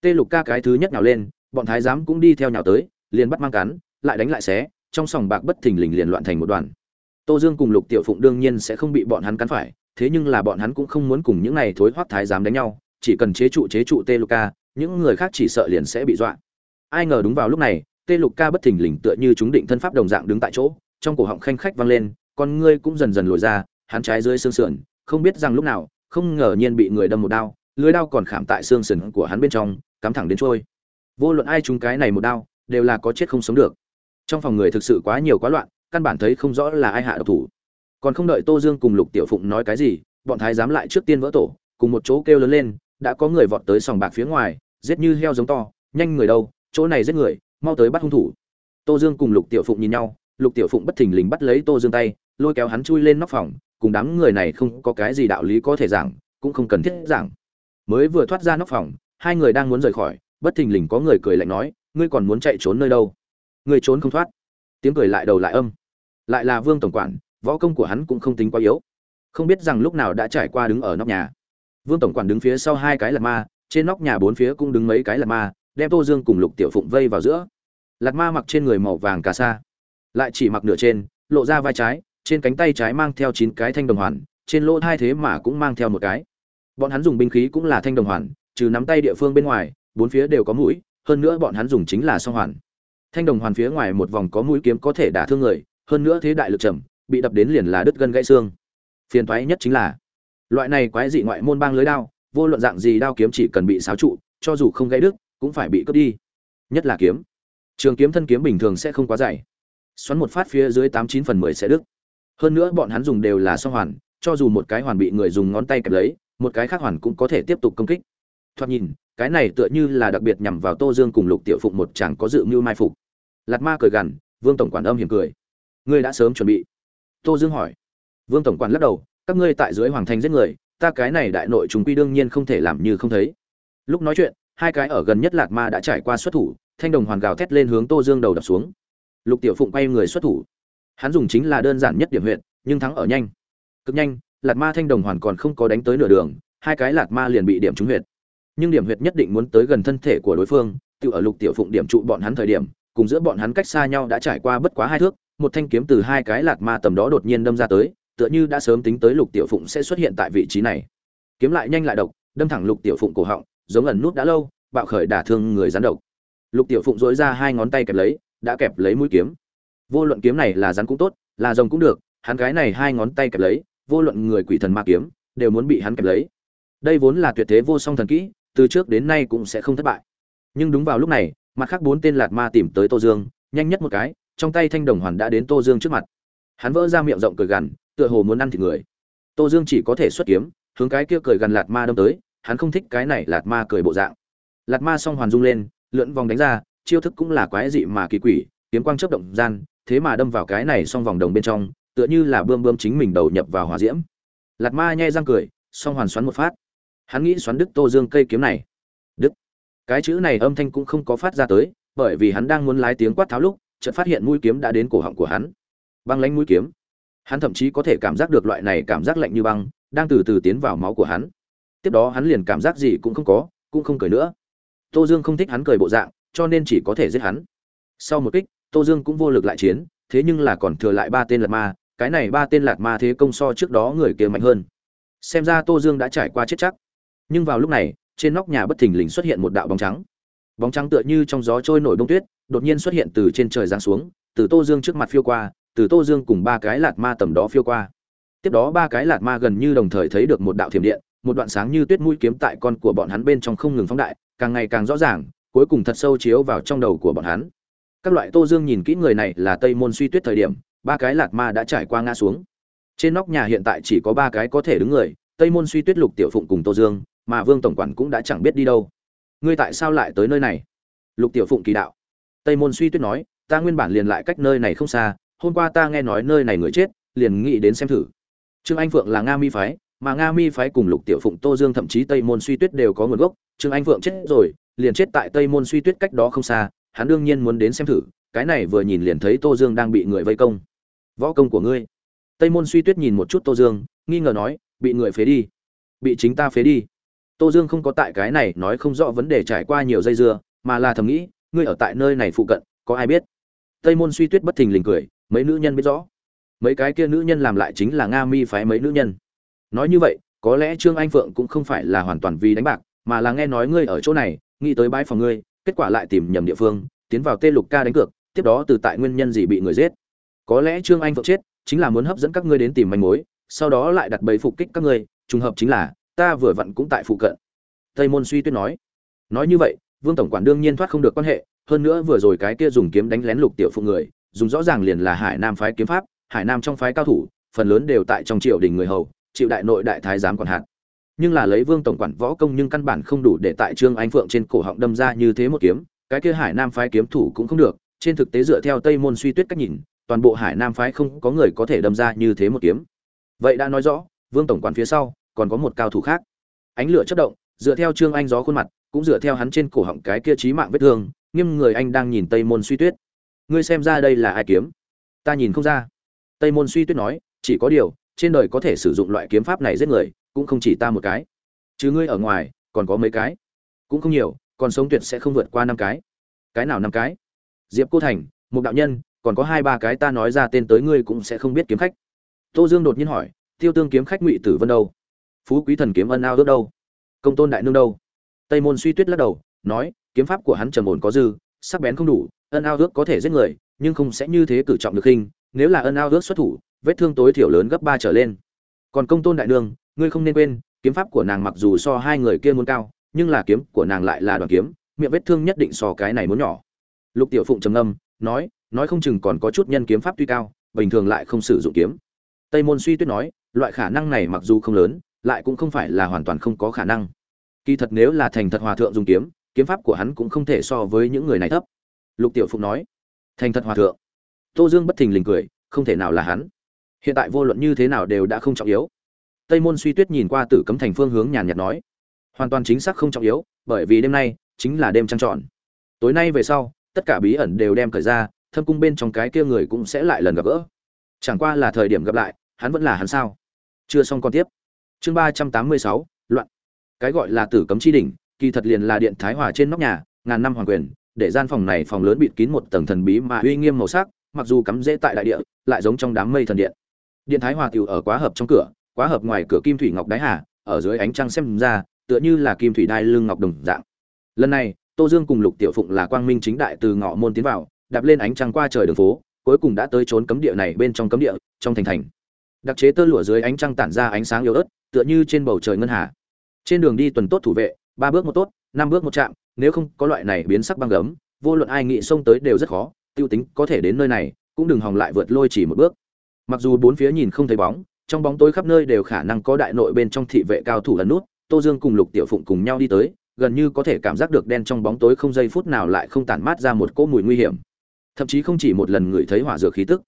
Tê lục ca cái thứ nhất nhào lên, bọn thái giám cũng đi theo nhào tới, liền bắt mang cắn, lại đánh lại xé, trong sòng bạc bất thình lình liền loạn thành một đoàn. Tô dương cùng lục tiểu phụng đương nhiên sẽ không bị bọn hắn cắn phải, thế nhưng là bọn hắn cũng không muốn cùng những này thối hoắc thái giám đánh nhau, chỉ cần chế trụ chế trụ tê lục ca những người khác chỉ sợ liền sẽ bị dọa. Ai ngờ đúng vào lúc này, tê lục ca bất thình lình tựa như chúng định thân pháp đồng dạng đứng tại chỗ, trong cổ họng khanh khách vang lên, con ngươi cũng dần dần lồi ra, hắn trái dưới xương sườn, không biết rằng lúc nào, không ngờ nhiên bị người đâm một đao, lưới đao còn khảm tại xương sườn của hắn bên trong, cắm thẳng đến trôi. Vô luận ai trúng cái này một đao, đều là có chết không sống được. Trong phòng người thực sự quá nhiều quá loạn, căn bản thấy không rõ là ai hạ độc thủ. Còn không đợi tô dương cùng lục tiểu phụng nói cái gì, bọn thái giám lại trước tiên vỡ tổ, cùng một chỗ kêu lớn lên đã có người vọt tới sòng bạc phía ngoài, giết như heo giống to, nhanh người đâu, chỗ này giết người, mau tới bắt hung thủ. Tô dương cùng lục tiểu phụng nhìn nhau, lục tiểu phụng bất thình lình bắt lấy tô dương tay, lôi kéo hắn chui lên nóc phòng, cùng đám người này không có cái gì đạo lý có thể giảng, cũng không cần thiết giảng. Mới vừa thoát ra nóc phòng, hai người đang muốn rời khỏi, bất thình lình có người cười lạnh nói, ngươi còn muốn chạy trốn nơi đâu? Ngươi trốn không thoát. Tiếng cười lại đầu lại âm. Lại là vương tổng quản, võ công của hắn cũng không tính quá yếu. Không biết rằng lúc nào đã trải qua đứng ở nóc nhà vương tổng quản đứng phía sau hai cái lạt ma, trên nóc nhà bốn phía cũng đứng mấy cái lạt ma, đem tô dương cùng lục tiểu phụng vây vào giữa. Lạt ma mặc trên người màu vàng cà sa, lại chỉ mặc nửa trên, lộ ra vai trái, trên cánh tay trái mang theo chín cái thanh đồng hoàn, trên lỗ hai thế mà cũng mang theo một cái. Bọn hắn dùng binh khí cũng là thanh đồng hoàn, trừ nắm tay địa phương bên ngoài, bốn phía đều có mũi, hơn nữa bọn hắn dùng chính là song hoàn. Thanh đồng hoàn phía ngoài một vòng có mũi kiếm có thể đả thương người, hơn nữa thế đại lực trầm, bị đập đến liền là đứt gân gãy xương. Phiền toái nhất chính là loại này quái dị ngoại môn bang lưới đao, vô luận dạng gì đao kiếm chỉ cần bị xáo trụ, cho dù không gãy đứt, cũng phải bị cướp đi. Nhất là kiếm. Trường kiếm thân kiếm bình thường sẽ không quá dày. Xoắn một phát phía dưới tám chín phần mười sẽ đứt. Hơn nữa bọn hắn dùng đều là song hoàn, cho dù một cái hoàn bị người dùng ngón tay kẹp lấy, một cái khác hoàn cũng có thể tiếp tục công kích. Thoạt nhìn, cái này tựa như là đặc biệt nhằm vào tô dương cùng lục tiểu phụng một chàng có dự mưu mai phục. Lạt ma cười gằn, vương tổng quản âm hiểm cười. Ngươi đã sớm chuẩn bị. Tô dương hỏi. Vương tổng quản lắc đầu các ngươi tại dưới hoàng thành giết người, ta cái này đại nội chúng quy đương nhiên không thể làm như không thấy. Lúc nói chuyện, hai cái ở gần nhất lạt ma đã trải qua xuất thủ, thanh đồng hoàn gào thét lên hướng tô dương đầu đập xuống. Lục tiểu phụng quay người xuất thủ. Hắn dùng chính là đơn giản nhất điểm huyện nhưng thắng ở nhanh. Cực nhanh, lạt ma thanh đồng hoàn còn không có đánh tới nửa đường, hai cái lạt ma liền bị điểm trúng huyệt. Nhưng điểm huyệt nhất định muốn tới gần thân thể của đối phương tự ở lục tiểu phụng điểm trụ bọn hắn thời điểm, cùng giữa bọn hắn cách xa nhau đã trải qua bất quá hai thước, một thanh kiếm từ hai cái lạt ma tầm đó đột nhiên đâm ra tới tựa như đã sớm tính tới lục tiểu phụng sẽ xuất hiện tại vị trí này. Kiếm lại nhanh lại độc, đâm thẳng lục tiểu phụng cổ họng, giống ẩn nút đã lâu, bạo khởi đả thương người rắn độc. Lục tiểu phụng dối ra hai ngón tay kẹp lấy, đã kẹp lấy mũi kiếm. Vô luận kiếm này là rắn cũng tốt, là rồng cũng được, hắn cái này hai ngón tay kẹp lấy, vô luận người quỷ thần ma kiếm, đều muốn bị hắn kẹp lấy. Đây vốn là tuyệt thế vô song thần kỹ, từ trước đến nay cũng sẽ không thất bại. Nhưng đúng vào lúc này, mặt khác bốn tên lạt ma tìm tới tô dương, nhanh nhất một cái, trong tay thanh đồng hoàn đã đến tô dương trước mặt. Hắn vỡ ra miệng rộng cười gằn tựa hồ muốn ăn thịt người. Tô dương chỉ có thể xuất kiếm, hướng cái kia cười gần lạt ma đâm tới, hắn không thích cái này lạt ma cười bộ dạng. Lạt ma song hoàn rung lên, lượn vòng đánh ra, chiêu thức cũng là quái dị mà kỳ quỷ, kiếm quang chớp động gian, thế mà đâm vào cái này song vòng đồng bên trong, tựa như là bươm bươm chính mình đầu nhập vào hỏa diễm. Lạt ma nhai răng cười, song hoàn xoắn một phát. Hắn nghĩ xoắn đứt tô dương cây kiếm này. Đứt. Cái chữ này âm thanh cũng không có phát ra tới, bởi vì hắn đang muốn lái tiếng quát tháo lúc, chợt phát hiện mũi kiếm đã đến cổ họng của hắn. Băng lánh mũi kiếm hắn thậm chí có thể cảm giác được loại này cảm giác lạnh như băng đang từ từ tiến vào máu của hắn. Tiếp đó hắn liền cảm giác gì cũng không có, cũng không cười nữa. Tô dương không thích hắn cười bộ dạng, cho nên chỉ có thể giết hắn. Sau một kích, tô dương cũng vô lực lại chiến, thế nhưng là còn thừa lại ba tên lạt ma, cái này ba tên lạt ma thế công so trước đó người kia mạnh hơn. Xem ra tô dương đã trải qua chết chắc. Nhưng vào lúc này, trên nóc nhà bất thình lình xuất hiện một đạo bóng trắng. Bóng trắng tựa như trong gió trôi nổi bông tuyết, đột nhiên xuất hiện từ trên trời giáng xuống, từ tô dương trước mặt phiêu qua từ tô dương cùng ba cái lạt ma tầm đó phiêu qua. Tiếp đó ba cái lạt ma gần như đồng thời thấy được một đạo thiểm điện, một đoạn sáng như tuyết mũi kiếm tại con của bọn hắn bên trong không ngừng phóng đại, càng ngày càng rõ ràng, cuối cùng thật sâu chiếu vào trong đầu của bọn hắn. Các loại tô dương nhìn kỹ người này là tây môn suy tuyết thời điểm, ba cái lạt ma đã trải qua ngã xuống. Trên nóc nhà hiện tại chỉ có ba cái có thể đứng người, tây môn suy tuyết lục tiểu phụng cùng tô dương, mà vương tổng quản cũng đã chẳng biết đi đâu. Ngươi tại sao lại tới nơi này? Lục tiểu phụng kỳ đạo. Tây môn suy tuyết nói, ta nguyên bản liền lại cách nơi này không xa hôm qua ta nghe nói nơi này người chết, liền nghĩ đến xem thử. Trương anh phượng là nga mi phái, mà nga mi phái cùng lục tiểu phụng, tô dương thậm chí tây môn suy tuyết đều có nguồn gốc. Trương anh phượng chết rồi, liền chết tại tây môn suy tuyết cách đó không xa, hắn đương nhiên muốn đến xem thử, cái này vừa nhìn liền thấy tô dương đang bị người vây công. Võ công của ngươi. Tây môn suy tuyết nhìn một chút tô dương, nghi ngờ nói, bị người phế đi. Bị chính ta phế đi. Tô dương không có tại cái này nói không rõ vấn đề trải qua nhiều dây dưa, mà là thầm nghĩ, ngươi ở tại nơi này phụ cận, có ai biết? Tây môn suy tuyết bất thình lình cười mấy nữ nhân biết rõ. Mấy cái kia nữ nhân làm lại chính là nga mi phái mấy nữ nhân. Nói như vậy, có lẽ trương anh phượng cũng không phải là hoàn toàn vì đánh bạc, mà là nghe nói ngươi ở chỗ này, nghĩ tới bãi phòng ngươi, kết quả lại tìm nhầm địa phương, tiến vào tê lục ca đánh cược, tiếp đó từ tại nguyên nhân gì bị người giết. Có lẽ trương anh phượng chết, chính là muốn hấp dẫn các ngươi đến tìm manh mối, sau đó lại đặt bẫy phục kích các ngươi, trùng hợp chính là, ta vừa vặn cũng tại phụ cận. Tây môn suy tuyết nói. Nói như vậy, vương tổng quản đương nhiên thoát không được quan hệ, hơn nữa vừa rồi cái kia dùng kiếm đánh lén lục tiểu phụ người dùng rõ ràng liền là hải nam phái kiếm pháp, hải nam trong phái cao thủ, phần lớn đều tại trong triều đình người hầu chịu đại nội đại thái giám quản hạt. Nhưng là lấy vương tổng quản võ công nhưng căn bản không đủ để tại trương anh phượng trên cổ họng đâm ra như thế một kiếm, cái kia hải nam phái kiếm thủ cũng không được, trên thực tế dựa theo tây môn suy tuyết cách nhìn, toàn bộ hải nam phái không có người có thể đâm ra như thế một kiếm. Vậy đã nói rõ, vương tổng quản phía sau, còn có một cao thủ khác. Ánh lửa chớp động, dựa theo trương anh gió khuôn mặt, cũng dựa theo hắn trên cổ họng cái kia trí mạng vết thương, nghiêm người anh đang nhìn tây môn suy tuyết ngươi xem ra đây là ai kiếm? Ta nhìn không ra. Tây môn suy tuyết nói, chỉ có điều, trên đời có thể sử dụng loại kiếm pháp này giết người, cũng không chỉ ta một cái. Chứ ngươi ở ngoài, còn có mấy cái? Cũng không nhiều, còn sống tuyệt sẽ không vượt qua năm cái. Cái nào năm cái? Diệp cô thành, một đạo nhân, còn có hai ba cái ta nói ra tên tới ngươi cũng sẽ không biết kiếm khách. Tô dương đột nhiên hỏi, tiêu tương kiếm khách ngụy tử vân đâu? Phú quý thần kiếm ân ao ước đâu? Công tôn đại nương đâu? Tây môn suy tuyết lắc đầu, nói, kiếm pháp của hắn trầm ổn có dư, sắc bén không đủ ân ao ước có thể giết người, nhưng không sẽ như thế cử trọng được khinh nếu là ân ao ước xuất thủ, vết thương tối thiểu lớn gấp ba trở lên. Còn công tôn đại nương, ngươi không nên quên, kiếm pháp của nàng mặc dù so hai người kia muốn cao, nhưng là kiếm của nàng lại là đoàn kiếm, miệng vết thương nhất định so cái này muốn nhỏ. Lục tiểu phụng trầm ngâm, nói nói không chừng còn có chút nhân kiếm pháp tuy cao, bình thường lại không sử dụng kiếm. Tây môn suy tuyết nói, loại khả năng này mặc dù không lớn, lại cũng không phải là hoàn toàn không có khả năng. Kỳ thật nếu là thành thật hòa thượng dùng kiếm kiếm pháp của hắn cũng không thể so với những người này thấp lục tiểu phụng nói, thành thật hòa thượng. Tô dương bất thình lình cười, không thể nào là hắn. Hiện tại vô luận như thế nào đều đã không trọng yếu. Tây môn suy tuyết nhìn qua tử cấm thành phương hướng nhàn nhạt nói, hoàn toàn chính xác không trọng yếu, bởi vì đêm nay chính là đêm trăng tròn. Tối nay về sau, tất cả bí ẩn đều đem cởi ra, thâm cung bên trong cái kia người cũng sẽ lại lần gặp gỡ. Chẳng qua là thời điểm gặp lại, hắn vẫn là hắn sao? Chưa xong còn tiếp. Chương ba trăm tám mươi sáu, loạn. Cái gọi là tử cấm chi đỉnh, kỳ thật liền là điện thái hòa trên nóc nhà, ngàn năm hoàng quyền để gian phòng này phòng lớn bịt kín một tầng thần bí mà uy nghiêm màu sắc, mặc dù cắm rễ tại đại địa, lại giống trong đám mây thần điện. Điện thái hòa tiểu ở quá hợp trong cửa, quá hợp ngoài cửa kim thủy ngọc đáy hà, ở dưới ánh trăng xem ra, tựa như là kim thủy đai lưng ngọc đồng dạng. Lần này, tô dương cùng lục tiểu phụng là quang minh chính đại từ ngọ môn tiến vào, đạp lên ánh trăng qua trời đường phố, cuối cùng đã tới trốn cấm địa này bên trong cấm địa, trong thành thành. Đặc chế tơ lụa dưới ánh trăng tản ra ánh sáng yếu ớt, tựa như trên bầu trời ngân hà. Trên đường đi tuần tốt thủ vệ ba bước một tốt, năm bước một chạm, nếu không có loại này biến sắc băng gấm, vô luận ai nghĩ xông tới đều rất khó, tiêu tính có thể đến nơi này, cũng đừng hòng lại vượt lôi chỉ một bước. Mặc dù bốn phía nhìn không thấy bóng, trong bóng tối khắp nơi đều khả năng có đại nội bên trong thị vệ cao thủ lần nút, tô dương cùng lục tiểu phụng cùng nhau đi tới, gần như có thể cảm giác được đen trong bóng tối không giây phút nào lại không tản mát ra một cỗ mùi nguy hiểm. Thậm chí không chỉ một lần ngửi thấy hỏa dược khí tức.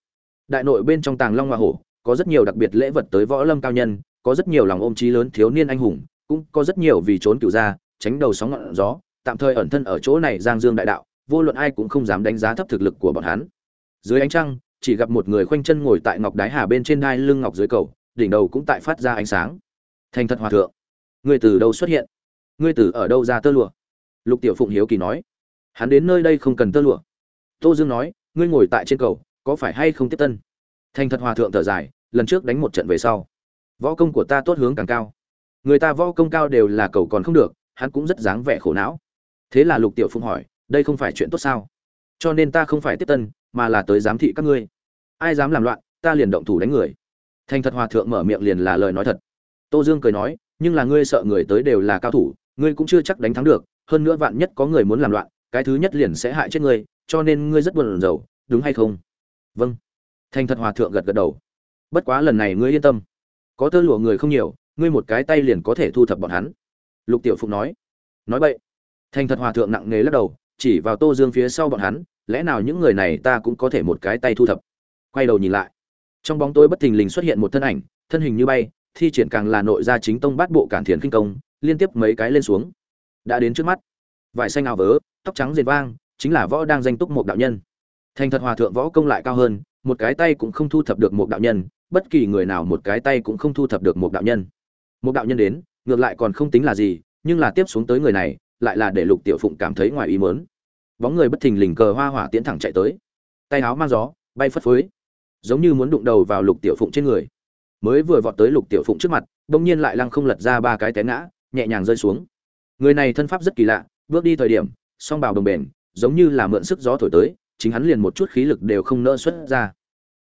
Đại nội bên trong tàng long hoa hổ, có rất nhiều đặc biệt lễ vật tới võ lâm cao nhân, có rất nhiều lòng ôm trí lớn thiếu niên anh hùng, cũng có rất nhiều vì trốn cựu gia tránh đầu sóng ngọn gió, tạm thời ẩn thân ở chỗ này giang dương đại đạo, vô luận ai cũng không dám đánh giá thấp thực lực của bọn hắn. Dưới ánh trăng, chỉ gặp một người khoanh chân ngồi tại ngọc đái hà bên trên đai lưng ngọc dưới cầu, đỉnh đầu cũng tại phát ra ánh sáng. Thành thật hòa thượng, ngươi từ đâu xuất hiện? Ngươi từ ở đâu ra tơ lụa? Lục tiểu phụng hiếu kỳ nói. Hắn đến nơi đây không cần tơ lụa. Tô dương nói, ngươi ngồi tại trên cầu, có phải hay không tiếp tân? Thành thật hòa thượng thở dài, lần trước đánh một trận về sau. Võ công của ta tốt hướng càng cao. Người ta võ công cao đều là cầu còn không được hắn cũng rất dáng vẻ khổ não. Thế là lục tiểu phụng hỏi, đây không phải chuyện tốt sao? Cho nên ta không phải tiếp tân, mà là tới giám thị các ngươi. Ai dám làm loạn, ta liền động thủ đánh người. Thành thật hòa thượng mở miệng liền là lời nói thật. Tô dương cười nói, nhưng là ngươi sợ người tới đều là cao thủ, ngươi cũng chưa chắc đánh thắng được, hơn nữa vạn nhất có người muốn làm loạn, cái thứ nhất liền sẽ hại chết ngươi, cho nên ngươi rất buồn rầu, đúng hay không? Vâng. Thành thật hòa thượng gật gật đầu. Bất quá lần này ngươi yên tâm. Có tơ lụa người không nhiều, ngươi một cái tay liền có thể thu thập bọn hắn lục tiểu phụng nói. Nói vậy thành thật hòa thượng nặng nề lắc đầu, chỉ vào tô dương phía sau bọn hắn, lẽ nào những người này ta cũng có thể một cái tay thu thập? Quay đầu nhìn lại. Trong bóng tối bất thình lình xuất hiện một thân ảnh, thân hình như bay, thi triển càng là nội gia chính tông bát bộ cản thiền kinh công, liên tiếp mấy cái lên xuống. Đã đến trước mắt. Vải xanh áo vớ, tóc trắng diệt vang, chính là võ đang danh túc một đạo nhân. Thành thật hòa thượng võ công lại cao hơn, một cái tay cũng không thu thập được một đạo nhân, bất kỳ người nào một cái tay cũng không thu thập được một đạo nhân. Một đạo nhân đến ngược lại còn không tính là gì, nhưng là tiếp xuống tới người này, lại là để lục tiểu phụng cảm thấy ngoài ý mớn bóng người bất thình lình cờ hoa hỏa tiến thẳng chạy tới. Tay áo mang gió, bay phất phới. Giống như muốn đụng đầu vào lục tiểu phụng trên người. Mới vừa vọt tới lục tiểu phụng trước mặt, bỗng nhiên lại lăng không lật ra ba cái té ngã, nhẹ nhàng rơi xuống. Người này thân pháp rất kỳ lạ, bước đi thời điểm, song bào đồng bền, giống như là mượn sức gió thổi tới, chính hắn liền một chút khí lực đều không nỡ xuất ra.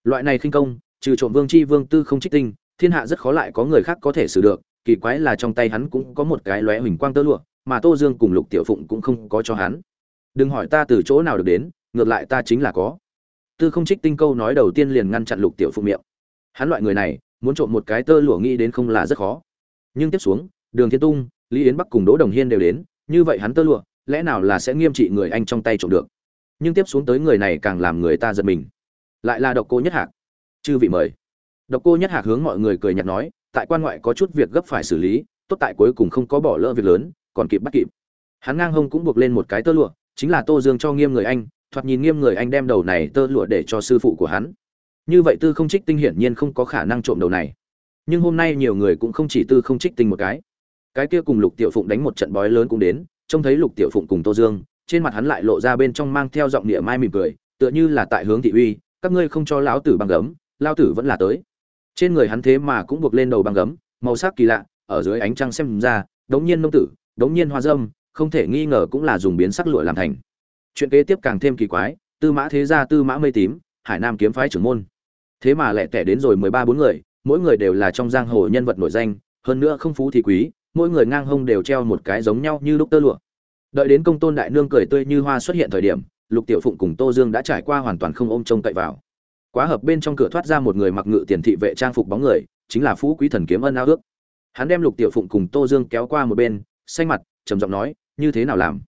Loại này khinh công, trừ trộm vương chi vương tư không trích tinh, thiên hạ rất khó lại có người khác có thể xử được kỳ quái là trong tay hắn cũng có một cái lóe huỳnh quang tơ lụa, mà tô dương cùng lục tiểu phụng cũng không có cho hắn. Đừng hỏi ta từ chỗ nào được đến, ngược lại ta chính là có. Tư không trích tinh câu nói đầu tiên liền ngăn chặn lục tiểu phụng miệng. Hắn loại người này, muốn trộm một cái tơ lụa nghĩ đến không là rất khó. Nhưng tiếp xuống, đường thiên tung, lý yến bắc cùng đỗ đồng hiên đều đến, như vậy hắn tơ lụa, lẽ nào là sẽ nghiêm trị người anh trong tay trộm được? Nhưng tiếp xuống tới người này càng làm người ta giật mình. Lại là độc cô nhất hạc. Chư vị mời. Độc cô nhất hạc hướng mọi người cười nhạt nói tại quan ngoại có chút việc gấp phải xử lý, tốt tại cuối cùng không có bỏ lỡ việc lớn, còn kịp bắt kịp. Hắn ngang hông cũng buộc lên một cái tơ lụa, chính là tô dương cho nghiêm người anh, thoạt nhìn nghiêm người anh đem đầu này tơ lụa để cho sư phụ của hắn. Như vậy tư không trích tinh hiển nhiên không có khả năng trộm đầu này. Nhưng hôm nay nhiều người cũng không chỉ tư không trích tinh một cái. Cái kia cùng lục tiểu phụng đánh một trận bói lớn cũng đến, trông thấy lục tiểu phụng cùng tô dương, trên mặt hắn lại lộ ra bên trong mang theo giọng địa mai mỉm cười, tựa như là tại hướng thị uy, các ngươi không cho lão tử băng gấm lao tử vẫn là tới trên người hắn thế mà cũng buộc lên đầu băng gấm, màu sắc kỳ lạ, ở dưới ánh trăng xem ra, đống nhiên nông tử, đống nhiên hoa dâm, không thể nghi ngờ cũng là dùng biến sắc lụa làm thành. Chuyện kế tiếp càng thêm kỳ quái, tư mã thế gia, tư mã mây tím, hải nam kiếm phái trưởng môn. Thế mà lại tẻ đến rồi mười ba bốn người, mỗi người đều là trong giang hồ nhân vật nổi danh, hơn nữa không phú thì quý, mỗi người ngang hông đều treo một cái giống nhau như lúc tơ lụa. Đợi đến công tôn đại nương cười tươi như hoa xuất hiện thời điểm, lục tiểu phụng cùng tô dương đã trải qua hoàn toàn không ôm trông cậy vào quá hợp bên trong cửa thoát ra một người mặc ngự tiền thị vệ trang phục bóng người, chính là phú quý thần kiếm ân ao ước. Hắn đem lục tiểu phụng cùng tô dương kéo qua một bên, xanh mặt, trầm giọng nói, như thế nào làm?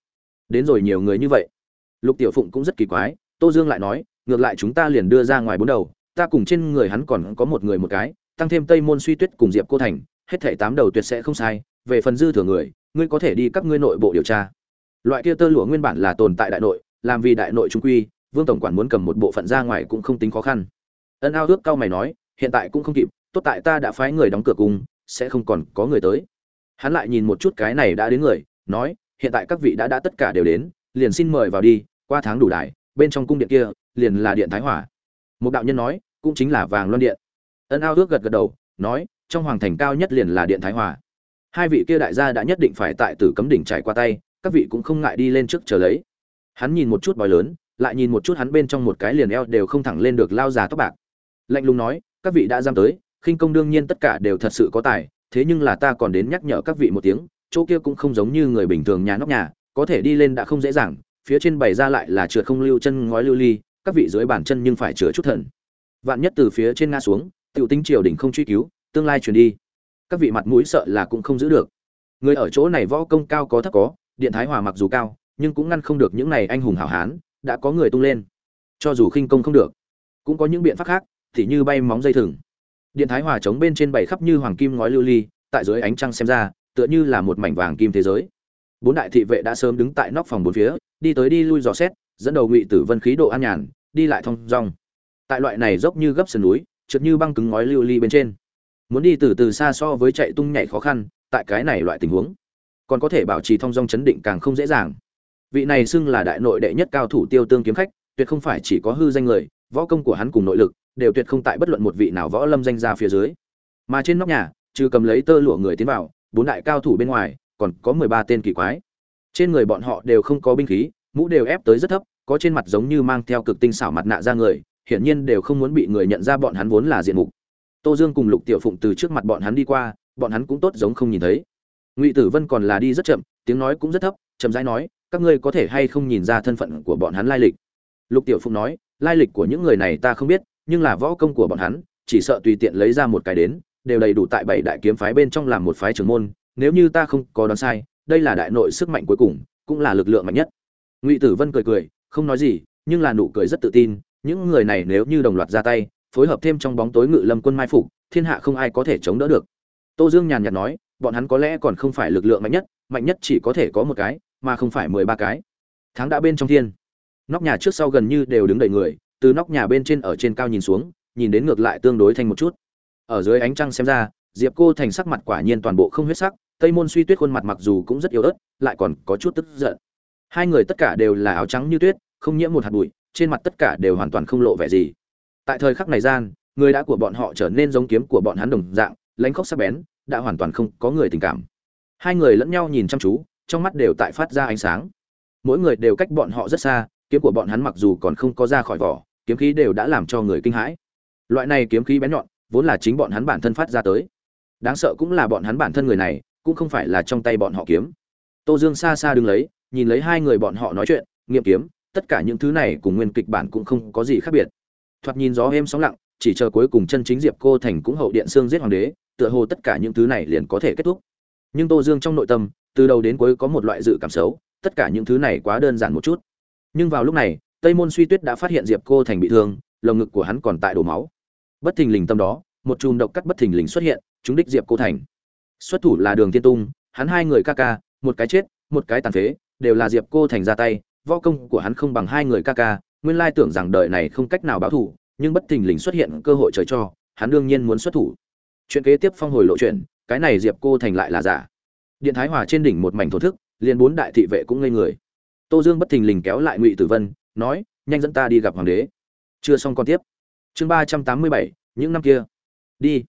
Đến rồi nhiều người như vậy. Lục tiểu phụng cũng rất kỳ quái, tô dương lại nói, ngược lại chúng ta liền đưa ra ngoài bốn đầu, ta cùng trên người hắn còn có một người một cái, tăng thêm tây môn suy tuyết cùng diệp cô thành, hết thảy tám đầu tuyệt sẽ không sai, về phần dư thừa người, ngươi có thể đi các ngươi nội bộ điều tra. Loại kia tơ lụa nguyên bản là tồn tại đại nội, làm vì đại nội trung quy vương tổng quản muốn cầm một bộ phận ra ngoài cũng không tính khó khăn. Ân ao ước cao mày nói, hiện tại cũng không kịp, tốt tại ta đã phái người đóng cửa cung sẽ không còn có người tới. Hắn lại nhìn một chút cái này đã đến người, nói, hiện tại các vị đã đã tất cả đều đến, liền xin mời vào đi, qua tháng đủ đài, bên trong cung điện kia, liền là điện thái hỏa. Một đạo nhân nói, cũng chính là vàng loan điện. Ân ao ước gật gật đầu, nói, trong hoàng thành cao nhất liền là điện thái hòa hai vị kia đại gia đã nhất định phải tại tử cấm đỉnh trải qua tay, các vị cũng không ngại đi lên trước chờ lấy. Hắn nhìn một chút bòi lớn lại nhìn một chút hắn bên trong một cái liền eo đều không thẳng lên được lao già tóc bạc. Lạnh lùng nói, các vị đã giam tới, khinh công đương nhiên tất cả đều thật sự có tài, thế nhưng là ta còn đến nhắc nhở các vị một tiếng, chỗ kia cũng không giống như người bình thường nhà nóc nhà, có thể đi lên đã không dễ dàng, phía trên bày ra lại là trượt không lưu chân ngói lưu ly, các vị dưới bàn chân nhưng phải chứa chút thần. Vạn nhất từ phía trên nga xuống, tiểu tính triều đình không truy cứu, tương lai truyền đi. Các vị mặt mũi sợ là cũng không giữ được. Người ở chỗ này võ công cao có thấp có, điện thái hòa mặc dù cao, nhưng cũng ngăn không được những này anh hùng hảo hán đã có người tung lên. Cho dù khinh công không được, cũng có những biện pháp khác, thì như bay móng dây thừng. Điện thái hòa chống bên trên bảy khắp như hoàng kim ngói lưu ly, tại dưới ánh trăng xem ra, tựa như là một mảnh vàng kim thế giới. Bốn đại thị vệ đã sớm đứng tại nóc phòng bốn phía, đi tới đi lui dò xét, dẫn đầu ngụy tử vân khí độ an nhàn, đi lại thong dong. Tại loại này dốc như gấp sườn núi, trượt như băng cứng ngói lưu ly bên trên. Muốn đi từ từ xa so với chạy tung nhảy khó khăn, tại cái này loại tình huống, còn có thể bảo trì thong dong chấn định càng không dễ dàng vị này xưng là đại nội đệ nhất cao thủ tiêu tương kiếm khách, tuyệt không phải chỉ có hư danh người, võ công của hắn cùng nội lực, đều tuyệt không tại bất luận một vị nào võ lâm danh ra phía dưới. Mà trên nóc nhà, trừ cầm lấy tơ lụa người tiến vào, bốn đại cao thủ bên ngoài, còn có mười ba tên kỳ quái. Trên người bọn họ đều không có binh khí, mũ đều ép tới rất thấp, có trên mặt giống như mang theo cực tinh xảo mặt nạ ra người, hiển nhiên đều không muốn bị người nhận ra bọn hắn vốn là diện mục. Tô dương cùng lục tiểu phụng từ trước mặt bọn hắn đi qua, bọn hắn cũng tốt giống không nhìn thấy. Ngụy tử vân còn là đi rất chậm, tiếng nói cũng rất thấp, chậm rãi nói các ngươi có thể hay không nhìn ra thân phận của bọn hắn lai lịch? Lục tiểu phụng nói, lai lịch của những người này ta không biết, nhưng là võ công của bọn hắn, chỉ sợ tùy tiện lấy ra một cái đến, đều đầy đủ tại bảy đại kiếm phái bên trong làm một phái trưởng môn, nếu như ta không có đoán sai, đây là đại nội sức mạnh cuối cùng, cũng là lực lượng mạnh nhất. Ngụy tử vân cười cười, không nói gì, nhưng là nụ cười rất tự tin, những người này nếu như đồng loạt ra tay, phối hợp thêm trong bóng tối ngự lâm quân mai phục, thiên hạ không ai có thể chống đỡ được. Tô dương nhàn nhạt nói, bọn hắn có lẽ còn không phải lực lượng mạnh nhất mạnh nhất chỉ có thể có một cái mà không phải mười ba cái. Tháng đã bên trong thiên. Nóc nhà trước sau gần như đều đứng đầy người, từ nóc nhà bên trên ở trên cao nhìn xuống, nhìn đến ngược lại tương đối thành một chút. Ở dưới ánh trăng xem ra, diệp cô thành sắc mặt quả nhiên toàn bộ không huyết sắc, tây môn suy tuyết khuôn mặt mặc dù cũng rất yếu ớt, lại còn có chút tức giận. Hai người tất cả đều là áo trắng như tuyết, không nhiễm một hạt bụi, trên mặt tất cả đều hoàn toàn không lộ vẻ gì. Tại thời khắc này gian, người đã của bọn họ trở nên giống kiếm của bọn hắn đồng dạng, lãnh khóc sắc bén, đã hoàn toàn không có người tình cảm. Hai người lẫn nhau nhìn chăm chú trong mắt đều tại phát ra ánh sáng. Mỗi người đều cách bọn họ rất xa, kiếm của bọn hắn mặc dù còn không có ra khỏi vỏ, kiếm khí đều đã làm cho người kinh hãi. Loại này kiếm khí bén nhọn, vốn là chính bọn hắn bản thân phát ra tới. Đáng sợ cũng là bọn hắn bản thân người này, cũng không phải là trong tay bọn họ kiếm. Tô dương xa xa đứng lấy, nhìn lấy hai người bọn họ nói chuyện, nghiệm kiếm, tất cả những thứ này cùng nguyên kịch bản cũng không có gì khác biệt. Thoạt nhìn gió êm sóng lặng, chỉ chờ cuối cùng chân chính diệp cô thành cũng hậu điện xương giết hoàng đế, tựa hồ tất cả những thứ này liền có thể kết thúc. Nhưng tô dương trong nội tâm từ đầu đến cuối có một loại dự cảm xấu, tất cả những thứ này quá đơn giản một chút. Nhưng vào lúc này, tây môn suy tuyết đã phát hiện diệp cô thành bị thương, lồng ngực của hắn còn tại đổ máu. Bất thình lình tâm đó, một chùm độc cắt bất thình lình xuất hiện chúng đích diệp cô thành. Xuất thủ là đường tiên tung, hắn hai người ca ca, một cái chết, một cái tàn phế, đều là diệp cô thành ra tay, võ công của hắn không bằng hai người ca ca, nguyên lai tưởng rằng đời này không cách nào báo thủ nhưng bất thình lình xuất hiện cơ hội trời cho, hắn đương nhiên muốn xuất thủ. Chuyện kế tiếp phong hồi lộ chuyện, cái này diệp cô thành lại là giả điện thái hòa trên đỉnh một mảnh thổ thức, liền bốn đại thị vệ cũng ngây người. Tô dương bất thình lình kéo lại ngụy tử vân, nói, nhanh dẫn ta đi gặp hoàng đế. Chưa xong còn tiếp. Chương ba trăm tám mươi bảy, những năm kia. Đi.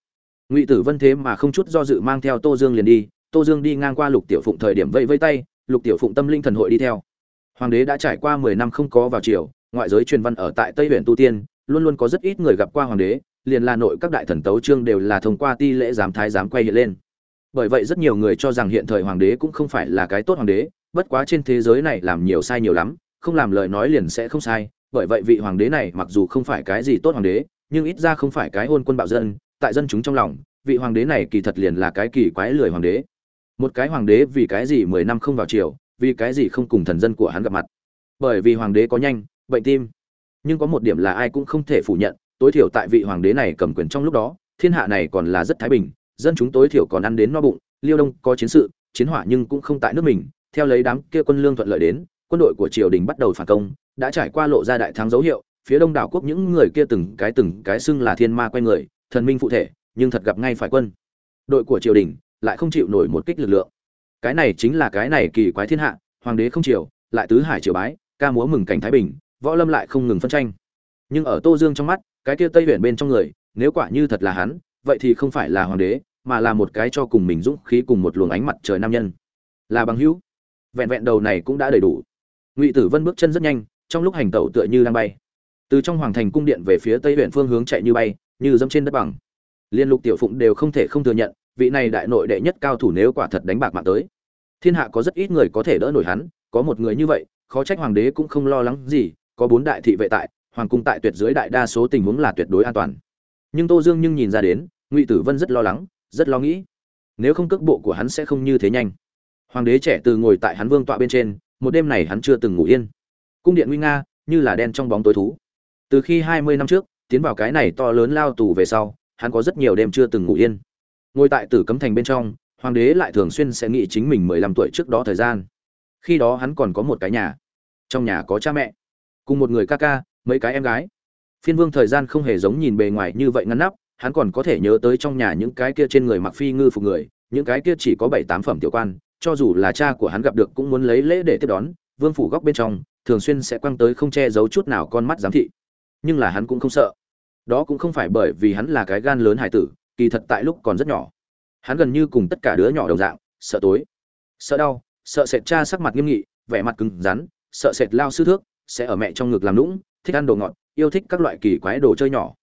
Ngụy tử vân thế mà không chút do dự mang theo tô dương liền đi. Tô dương đi ngang qua lục tiểu phụng thời điểm vẫy vây tay, lục tiểu phụng tâm linh thần hội đi theo. Hoàng đế đã trải qua mười năm không có vào triều, ngoại giới truyền văn ở tại tây huyện tu tiên, luôn luôn có rất ít người gặp qua hoàng đế, liền là nội các đại thần tấu trương đều là thông qua ti lễ giám thái giám quay hiện lên bởi vậy rất nhiều người cho rằng hiện thời hoàng đế cũng không phải là cái tốt hoàng đế, bất quá trên thế giới này làm nhiều sai nhiều lắm, không làm lời nói liền sẽ không sai, bởi vậy vị hoàng đế này mặc dù không phải cái gì tốt hoàng đế, nhưng ít ra không phải cái hôn quân bạo dân, tại dân chúng trong lòng, vị hoàng đế này kỳ thật liền là cái kỳ quái lười hoàng đế. Một cái hoàng đế vì cái gì mười năm không vào triều, vì cái gì không cùng thần dân của hắn gặp mặt? Bởi vì hoàng đế có nhanh, bệnh tim. Nhưng có một điểm là ai cũng không thể phủ nhận, tối thiểu tại vị hoàng đế này cầm quyền trong lúc đó, thiên hạ này còn là rất thái bình dân chúng tối thiểu còn ăn đến no bụng, liêu đông có chiến sự, chiến hỏa nhưng cũng không tại nước mình, theo lấy đám kia quân lương thuận lợi đến, quân đội của triều đình bắt đầu phản công, đã trải qua lộ ra đại thắng dấu hiệu, phía đông đảo quốc những người kia từng cái từng cái xưng là thiên ma quay người, thần minh phụ thể, nhưng thật gặp ngay phải quân. Đội của triều đình lại không chịu nổi một kích lực lượng. Cái này chính là cái này kỳ quái thiên hạ, hoàng đế không triều, lại tứ hải triều bái, ca múa mừng cảnh thái bình, võ lâm lại không ngừng phân tranh. Nhưng ở tô dương trong mắt, cái kia tây huyện bên trong người, nếu quả như thật là hắn vậy thì không phải là hoàng đế, mà là một cái cho cùng mình dũng khí cùng một luồng ánh mặt trời nam nhân. Là bằng hữu. Vẹn vẹn đầu này cũng đã đầy đủ. Ngụy tử vân bước chân rất nhanh, trong lúc hành tẩu tựa như đang bay. Từ trong hoàng thành cung điện về phía tây huyện phương hướng chạy như bay, như dẫm trên đất bằng. Liên lục tiểu phụng đều không thể không thừa nhận, vị này đại nội đệ nhất cao thủ nếu quả thật đánh bạc mạng tới. Thiên hạ có rất ít người có thể đỡ nổi hắn, có một người như vậy, khó trách hoàng đế cũng không lo lắng gì, có bốn đại thị vệ tại, hoàng cung tại tuyệt dưới đại đa số tình huống là tuyệt đối an toàn nhưng tô dương nhưng nhìn ra đến, ngụy tử vân rất lo lắng, rất lo nghĩ. Nếu không cước bộ của hắn sẽ không như thế nhanh. Hoàng đế trẻ từ ngồi tại hắn vương tọa bên trên, một đêm này hắn chưa từng ngủ yên. Cung điện nguy nga, như là đen trong bóng tối thú. Từ khi hai mươi năm trước, tiến vào cái này to lớn lao tù về sau, hắn có rất nhiều đêm chưa từng ngủ yên. Ngồi tại tử cấm thành bên trong, hoàng đế lại thường xuyên sẽ nghĩ chính mình mười lăm tuổi trước đó thời gian. Khi đó hắn còn có một cái nhà. Trong nhà có cha mẹ. Cùng một người ca ca, mấy cái em gái phiên vương thời gian không hề giống nhìn bề ngoài như vậy ngăn nắp, hắn còn có thể nhớ tới trong nhà những cái kia trên người mặc phi ngư phục người, những cái kia chỉ có bảy tám phẩm tiểu quan, cho dù là cha của hắn gặp được cũng muốn lấy lễ để tiếp đón, vương phủ góc bên trong, thường xuyên sẽ quăng tới không che giấu chút nào con mắt giám thị. Nhưng là hắn cũng không sợ. Đó cũng không phải bởi vì hắn là cái gan lớn hải tử, kỳ thật tại lúc còn rất nhỏ. Hắn gần như cùng tất cả đứa nhỏ đồng dạng, sợ tối, sợ đau, sợ sệt cha sắc mặt nghiêm nghị, vẻ mặt cứng rắn, sợ sệt lao sư thước, sẽ ở mẹ trong ngực làm lũng thích ăn đồ ngọt yêu thích các loại kỳ quái đồ chơi nhỏ.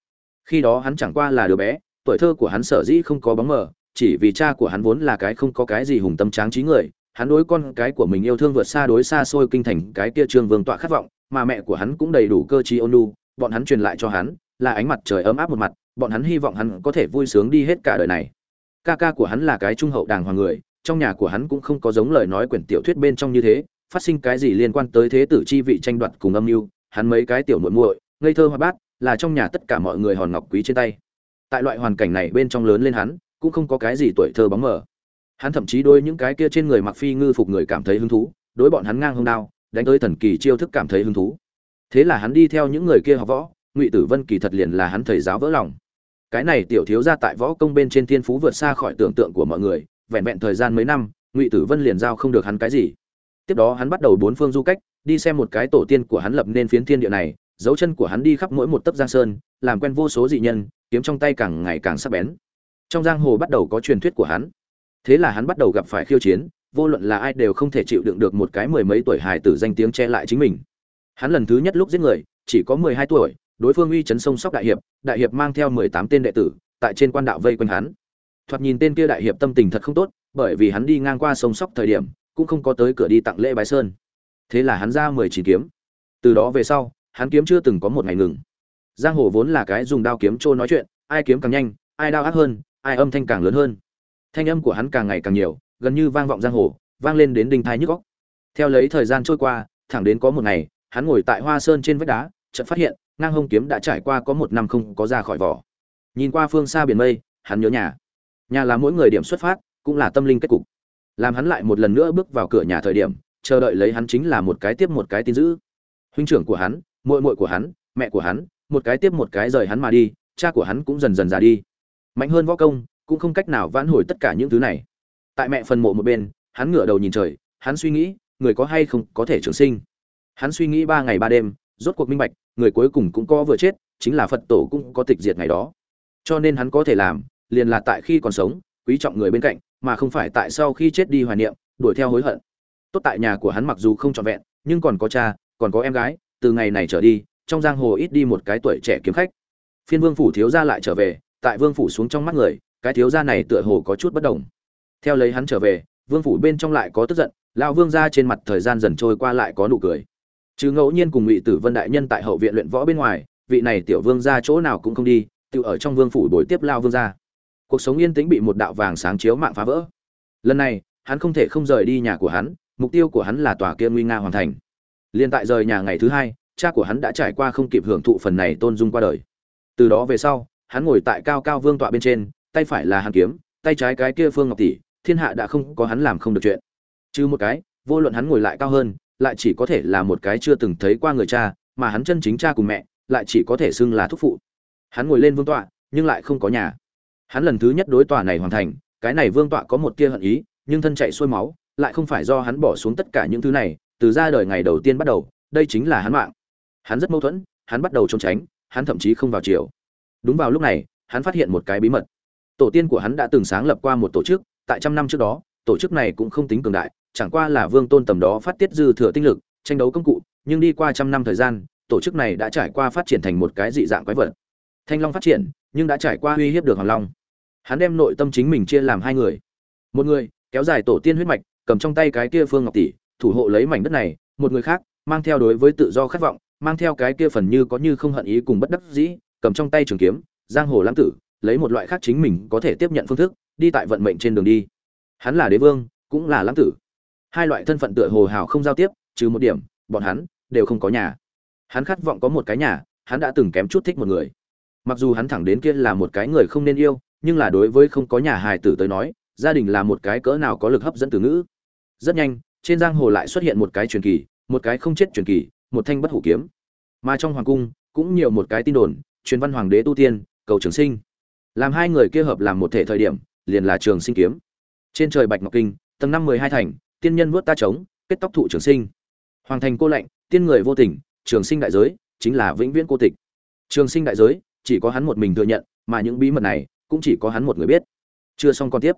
Khi đó hắn chẳng qua là đứa bé, tuổi thơ của hắn sở dĩ không có bóng mờ, chỉ vì cha của hắn vốn là cái không có cái gì hùng tâm tráng trí người, hắn đối con cái của mình yêu thương vượt xa đối xa xôi kinh thành cái kia trương vương tọa khát vọng, mà mẹ của hắn cũng đầy đủ cơ trí ôn nhu, bọn hắn truyền lại cho hắn, là ánh mặt trời ấm áp một mặt, bọn hắn hy vọng hắn có thể vui sướng đi hết cả đời này. Ca ca của hắn là cái trung hậu đàng hoàng người, trong nhà của hắn cũng không có giống lời nói quyển tiểu thuyết bên trong như thế, phát sinh cái gì liên quan tới thế tử chi vị tranh đoạt cùng âm mưu, hắn mấy cái tiểu muội muội ngây thơ hoa bát, là trong nhà tất cả mọi người hòn ngọc quý trên tay. Tại loại hoàn cảnh này bên trong lớn lên hắn, cũng không có cái gì tuổi thơ bóng mờ. Hắn thậm chí đôi những cái kia trên người mặc phi ngư phục người cảm thấy hứng thú, đối bọn hắn ngang hông đao, đánh tới thần kỳ chiêu thức cảm thấy hứng thú. Thế là hắn đi theo những người kia học võ, ngụy tử vân kỳ thật liền là hắn thầy giáo vỡ lòng. Cái này tiểu thiếu ra tại võ công bên trên thiên phú vượt xa khỏi tưởng tượng của mọi người, vẹn vẹn thời gian mấy năm, ngụy tử vân liền giao không được hắn cái gì. Tiếp đó hắn bắt đầu bốn phương du cách, đi xem một cái tổ tiên của hắn lập nên phiến thiên địa này dấu chân của hắn đi khắp mỗi một tấc giang sơn, làm quen vô số dị nhân, kiếm trong tay càng ngày càng sắc bén. Trong giang hồ bắt đầu có truyền thuyết của hắn. Thế là hắn bắt đầu gặp phải khiêu chiến, vô luận là ai đều không thể chịu đựng được một cái mười mấy tuổi hài tử danh tiếng che lại chính mình. Hắn lần thứ nhất lúc giết người, chỉ có mười hai tuổi, đối phương uy chấn sông sóc đại hiệp đại hiệp mang theo mười tám tên đệ tử, tại trên quan đạo vây quanh hắn. Thoạt nhìn tên kia đại hiệp tâm tình thật không tốt, bởi vì hắn đi ngang qua sông sóc thời điểm, cũng không có tới cửa đi tặng lễ bái sơn. Thế là hắn ra mười chín kiếm. Từ đó về sau hắn kiếm chưa từng có một ngày ngừng. Giang hồ vốn là cái dùng đao kiếm trôi nói chuyện, ai kiếm càng nhanh, ai đao ác hơn, ai âm thanh càng lớn hơn. Thanh âm của hắn càng ngày càng nhiều, gần như vang vọng giang hồ, vang lên đến đinh thái nhức góc theo lấy thời gian trôi qua, thẳng đến có một ngày, hắn ngồi tại hoa sơn trên vách đá, chợt phát hiện, ngang hông kiếm đã trải qua có một năm không có ra khỏi vỏ. Nhìn qua phương xa biển mây, hắn nhớ nhà. Nhà là mỗi người điểm xuất phát, cũng là tâm linh kết cục. Làm hắn lại một lần nữa bước vào cửa nhà thời điểm, chờ đợi lấy hắn chính là một cái tiếp một cái tin dữ. Huynh trưởng của hắn muội muội của hắn, mẹ của hắn, một cái tiếp một cái rời hắn mà đi, cha của hắn cũng dần dần già đi. Mạnh hơn võ công, cũng không cách nào vãn hồi tất cả những thứ này. Tại mẹ phần mộ một bên, hắn ngửa đầu nhìn trời, hắn suy nghĩ, người có hay không có thể trường sinh. Hắn suy nghĩ ba ngày ba đêm, rốt cuộc minh bạch, người cuối cùng cũng có vừa chết, chính là phật tổ cũng có tịch diệt ngày đó. Cho nên hắn có thể làm, liền là tại khi còn sống, quý trọng người bên cạnh, mà không phải tại sau khi chết đi hoài niệm, đuổi theo hối hận. Tốt tại nhà của hắn mặc dù không trọn vẹn, nhưng còn có cha, còn có em gái từ ngày này trở đi, trong giang hồ ít đi một cái tuổi trẻ kiếm khách. Phiên vương phủ thiếu gia lại trở về, tại vương phủ xuống trong mắt người, cái thiếu gia này tựa hồ có chút bất đồng. Theo lấy hắn trở về, vương phủ bên trong lại có tức giận, lão vương gia trên mặt thời gian dần trôi qua lại có nụ cười. Chứ ngẫu nhiên cùng ngụy tử vân đại nhân tại hậu viện luyện võ bên ngoài, vị này tiểu vương gia chỗ nào cũng không đi, tự ở trong vương phủ đổi tiếp lao vương gia. Cuộc sống yên tĩnh bị một đạo vàng sáng chiếu mạng phá vỡ. Lần này, hắn không thể không rời đi nhà của hắn, mục tiêu của hắn là tòa kia nguy nga hoàn thành liên tại rời nhà ngày thứ hai, cha của hắn đã trải qua không kịp hưởng thụ phần này tôn dung qua đời. Từ đó về sau, hắn ngồi tại cao cao vương tọa bên trên, tay phải là hàn kiếm, tay trái cái kia phương ngọc tỷ, thiên hạ đã không có hắn làm không được chuyện. Chứ một cái, vô luận hắn ngồi lại cao hơn, lại chỉ có thể là một cái chưa từng thấy qua người cha, mà hắn chân chính cha cùng mẹ, lại chỉ có thể xưng là thúc phụ. Hắn ngồi lên vương tọa, nhưng lại không có nhà. Hắn lần thứ nhất đối tòa này hoàn thành, cái này vương tọa có một tia hận ý, nhưng thân chạy xuôi máu, lại không phải do hắn bỏ xuống tất cả những thứ này từ ra đời ngày đầu tiên bắt đầu, đây chính là hắn mạng. Hắn rất mâu thuẫn, hắn bắt đầu trốn tránh, hắn thậm chí không vào chiều đúng vào lúc này, hắn phát hiện một cái bí mật. Tổ tiên của hắn đã từng sáng lập qua một tổ chức, tại trăm năm trước đó, tổ chức này cũng không tính cường đại, chẳng qua là vương tôn tầm đó phát tiết dư thừa tinh lực, tranh đấu công cụ, nhưng đi qua trăm năm thời gian, tổ chức này đã trải qua phát triển thành một cái dị dạng quái vật. Thanh long phát triển, nhưng đã trải qua uy hiếp được hoàng long. Hắn đem nội tâm chính mình chia làm hai người. Một người, kéo dài tổ tiên huyết mạch, cầm trong tay cái kia phương ngọc tỷ thủ hộ lấy mảnh đất này, một người khác, mang theo đối với tự do khát vọng, mang theo cái kia phần như có như không hận ý cùng bất đắc dĩ, cầm trong tay trường kiếm, giang hồ lãng tử, lấy một loại khác chính mình có thể tiếp nhận phương thức, đi tại vận mệnh trên đường đi. Hắn là đế vương, cũng là lãng tử. Hai loại thân phận tựa hồ hào không giao tiếp, trừ một điểm, bọn hắn đều không có nhà. Hắn khát vọng có một cái nhà, hắn đã từng kém chút thích một người. Mặc dù hắn thẳng đến kia là một cái người không nên yêu, nhưng là đối với không có nhà hài tử tới nói, gia đình là một cái cỡ nào có lực hấp dẫn từ ngữ. Rất nhanh trên giang hồ lại xuất hiện một cái truyền kỳ, một cái không chết truyền kỳ, một thanh bất hủ kiếm. Mà trong hoàng cung, cũng nhiều một cái tin đồn, truyền văn hoàng đế tu tiên, cầu trường sinh. Làm hai người kia hợp làm một thể thời điểm, liền là trường sinh kiếm. Trên trời bạch ngọc kinh, tầng năm mười hai thành, tiên nhân vớt ta trống, kết tóc thụ trường sinh. Hoàng thành cô lạnh, tiên người vô tình, trường sinh đại giới, chính là vĩnh viễn cô tịch. Trường sinh đại giới, chỉ có hắn một mình thừa nhận, mà những bí mật này, cũng chỉ có hắn một người biết. Chưa xong còn tiếp.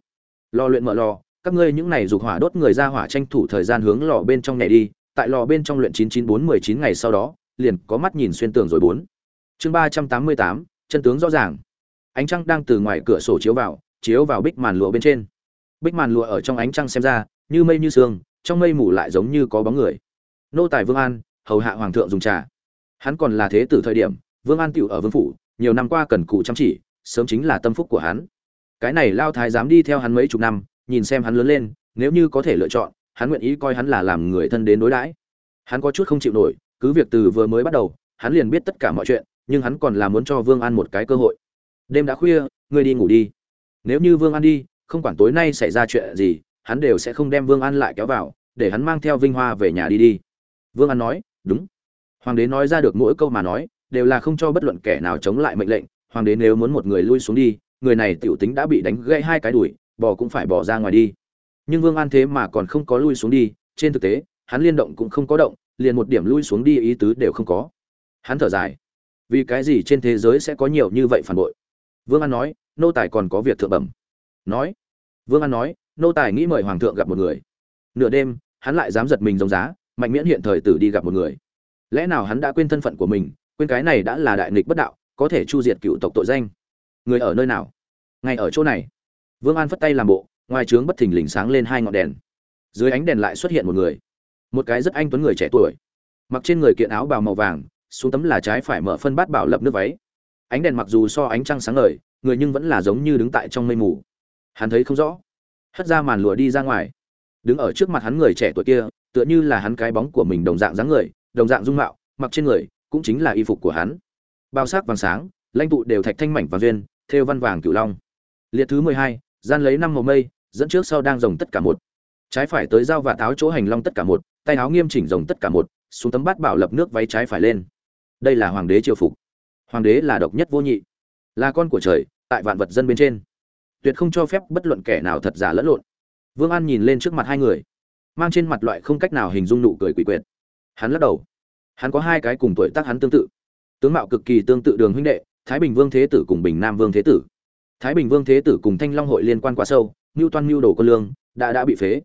Lò luyện mở lò các ngươi những này dục hỏa đốt người ra hỏa tranh thủ thời gian hướng lò bên trong nhảy đi, tại lò bên trong luyện chín chín bốn mười chín ngày sau đó, liền có mắt nhìn xuyên tường rồi bốn. Chương ba trăm tám mươi tám, chân tướng rõ ràng. Ánh trăng đang từ ngoài cửa sổ chiếu vào chiếu vào bích màn lụa bên trên. Bích màn lụa ở trong ánh trăng xem ra, như mây như sương, trong mây mù lại giống như có bóng người. Nô tài vương an, hầu hạ hoàng thượng dùng trà. Hắn còn là thế tử thời điểm, vương an tiểu ở vương phủ, nhiều năm qua cần cù chăm chỉ, sớm chính là tâm phúc của hắn. Cái này lao thái dám đi theo hắn mấy chục năm nhìn xem hắn lớn lên, nếu như có thể lựa chọn, hắn nguyện ý coi hắn là làm người thân đến đối đãi. Hắn có chút không chịu nổi, cứ việc từ vừa mới bắt đầu, hắn liền biết tất cả mọi chuyện, nhưng hắn còn là muốn cho vương an một cái cơ hội. Đêm đã khuya, ngươi đi ngủ đi. Nếu như vương an đi, không quản tối nay xảy ra chuyện gì, hắn đều sẽ không đem vương an lại kéo vào, để hắn mang theo vinh hoa về nhà đi đi. Vương an nói, đúng. Hoàng đế nói ra được mỗi câu mà nói, đều là không cho bất luận kẻ nào chống lại mệnh lệnh. Hoàng đế nếu muốn một người lui xuống đi, người này tiểu tính đã bị đánh gãy hai cái đùi bò cũng phải bỏ ra ngoài đi. Nhưng vương an thế mà còn không có lui xuống đi, trên thực tế, hắn liên động cũng không có động, liền một điểm lui xuống đi ý tứ đều không có. Hắn thở dài. Vì cái gì trên thế giới sẽ có nhiều như vậy phản bội? Vương an nói, nô tài còn có việc thượng bẩm. Nói. Vương an nói, nô tài nghĩ mời hoàng thượng gặp một người. Nửa đêm, hắn lại dám giật mình giống giá, mạnh miễn hiện thời tử đi gặp một người. Lẽ nào hắn đã quên thân phận của mình, quên cái này đã là đại nghịch bất đạo, có thể chu diệt cựu tộc tội danh? Người ở nơi nào? Ngay ở chỗ này vương an phất tay làm bộ, ngoài trướng bất thình lình sáng lên hai ngọn đèn. Dưới ánh đèn lại xuất hiện một người. Một cái rất anh tuấn người trẻ tuổi. Mặc trên người kiện áo bào màu vàng, xuống tấm là trái phải mở phân bát bảo lập nước váy. Ánh đèn mặc dù so ánh trăng sáng ngời, người nhưng vẫn là giống như đứng tại trong mây mù. Hắn thấy không rõ. Hất ra màn lụa đi ra ngoài. Đứng ở trước mặt hắn người trẻ tuổi kia, tựa như là hắn cái bóng của mình đồng dạng dáng người, đồng dạng dung mạo, mặc trên người cũng chính là y phục của hắn. Bao sắc vàng sáng, lãnh tụ đều thạch thanh mảnh và duyên theo văn vàng cửu long. Liệt thứ mười hai gian lấy năm màu mây, dẫn trước sau đang rồng tất cả một. Trái phải tới dao và táo chỗ hành long tất cả một, tay áo nghiêm chỉnh rồng tất cả một, xuống tấm bát bảo lập nước váy trái phải lên. Đây là hoàng đế triều phục. Hoàng đế là độc nhất vô nhị, là con của trời, tại vạn vật dân bên trên. Tuyệt không cho phép bất luận kẻ nào thật giả lẫn lộn. Vương an nhìn lên trước mặt hai người, mang trên mặt loại không cách nào hình dung nụ cười quỷ quyệt. Hắn lắc đầu. Hắn có hai cái cùng tuổi tác hắn tương tự. Tướng mạo cực kỳ tương tự đường huynh đệ, thái bình vương thế tử cùng bình nam vương thế tử thái bình vương thế tử cùng thanh long hội liên quan quá sâu mưu toan mưu đồ quân lương đã đã bị phế.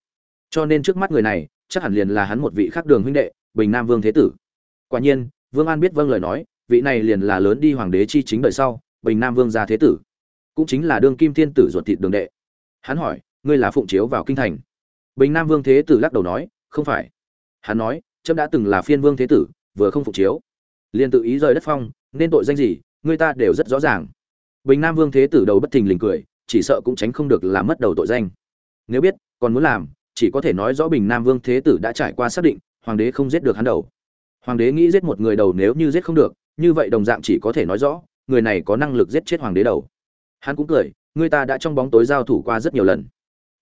Cho nên trước mắt người này, chắc hẳn liền là hắn một vị khác đường huynh đệ, bình nam vương thế tử. Quả nhiên, vương an biết vâng lời nói, vị này liền là lớn đi hoàng đế chi chính đời sau, bình nam vương gia thế tử. Cũng chính là đương kim thiên tử ruột thịt đường đệ. Hắn hỏi, ngươi là phụng chiếu vào kinh thành? Bình nam vương thế tử lắc đầu nói, không phải. Hắn nói trẫm đã từng là phiên vương thế tử, vừa không phụng chiếu. Liền tự ý rời đất phong, nên tội danh gì, người ta đều rất rõ ràng bình nam vương thế tử đầu bất thình lình cười, chỉ sợ cũng tránh không được làm mất đầu tội danh. Nếu biết, còn muốn làm, chỉ có thể nói rõ bình nam vương thế tử đã trải qua xác định, hoàng đế không giết được hắn đầu. Hoàng đế nghĩ giết một người đầu nếu như giết không được, như vậy đồng dạng chỉ có thể nói rõ, người này có năng lực giết chết hoàng đế đầu. Hắn cũng cười, người ta đã trong bóng tối giao thủ qua rất nhiều lần.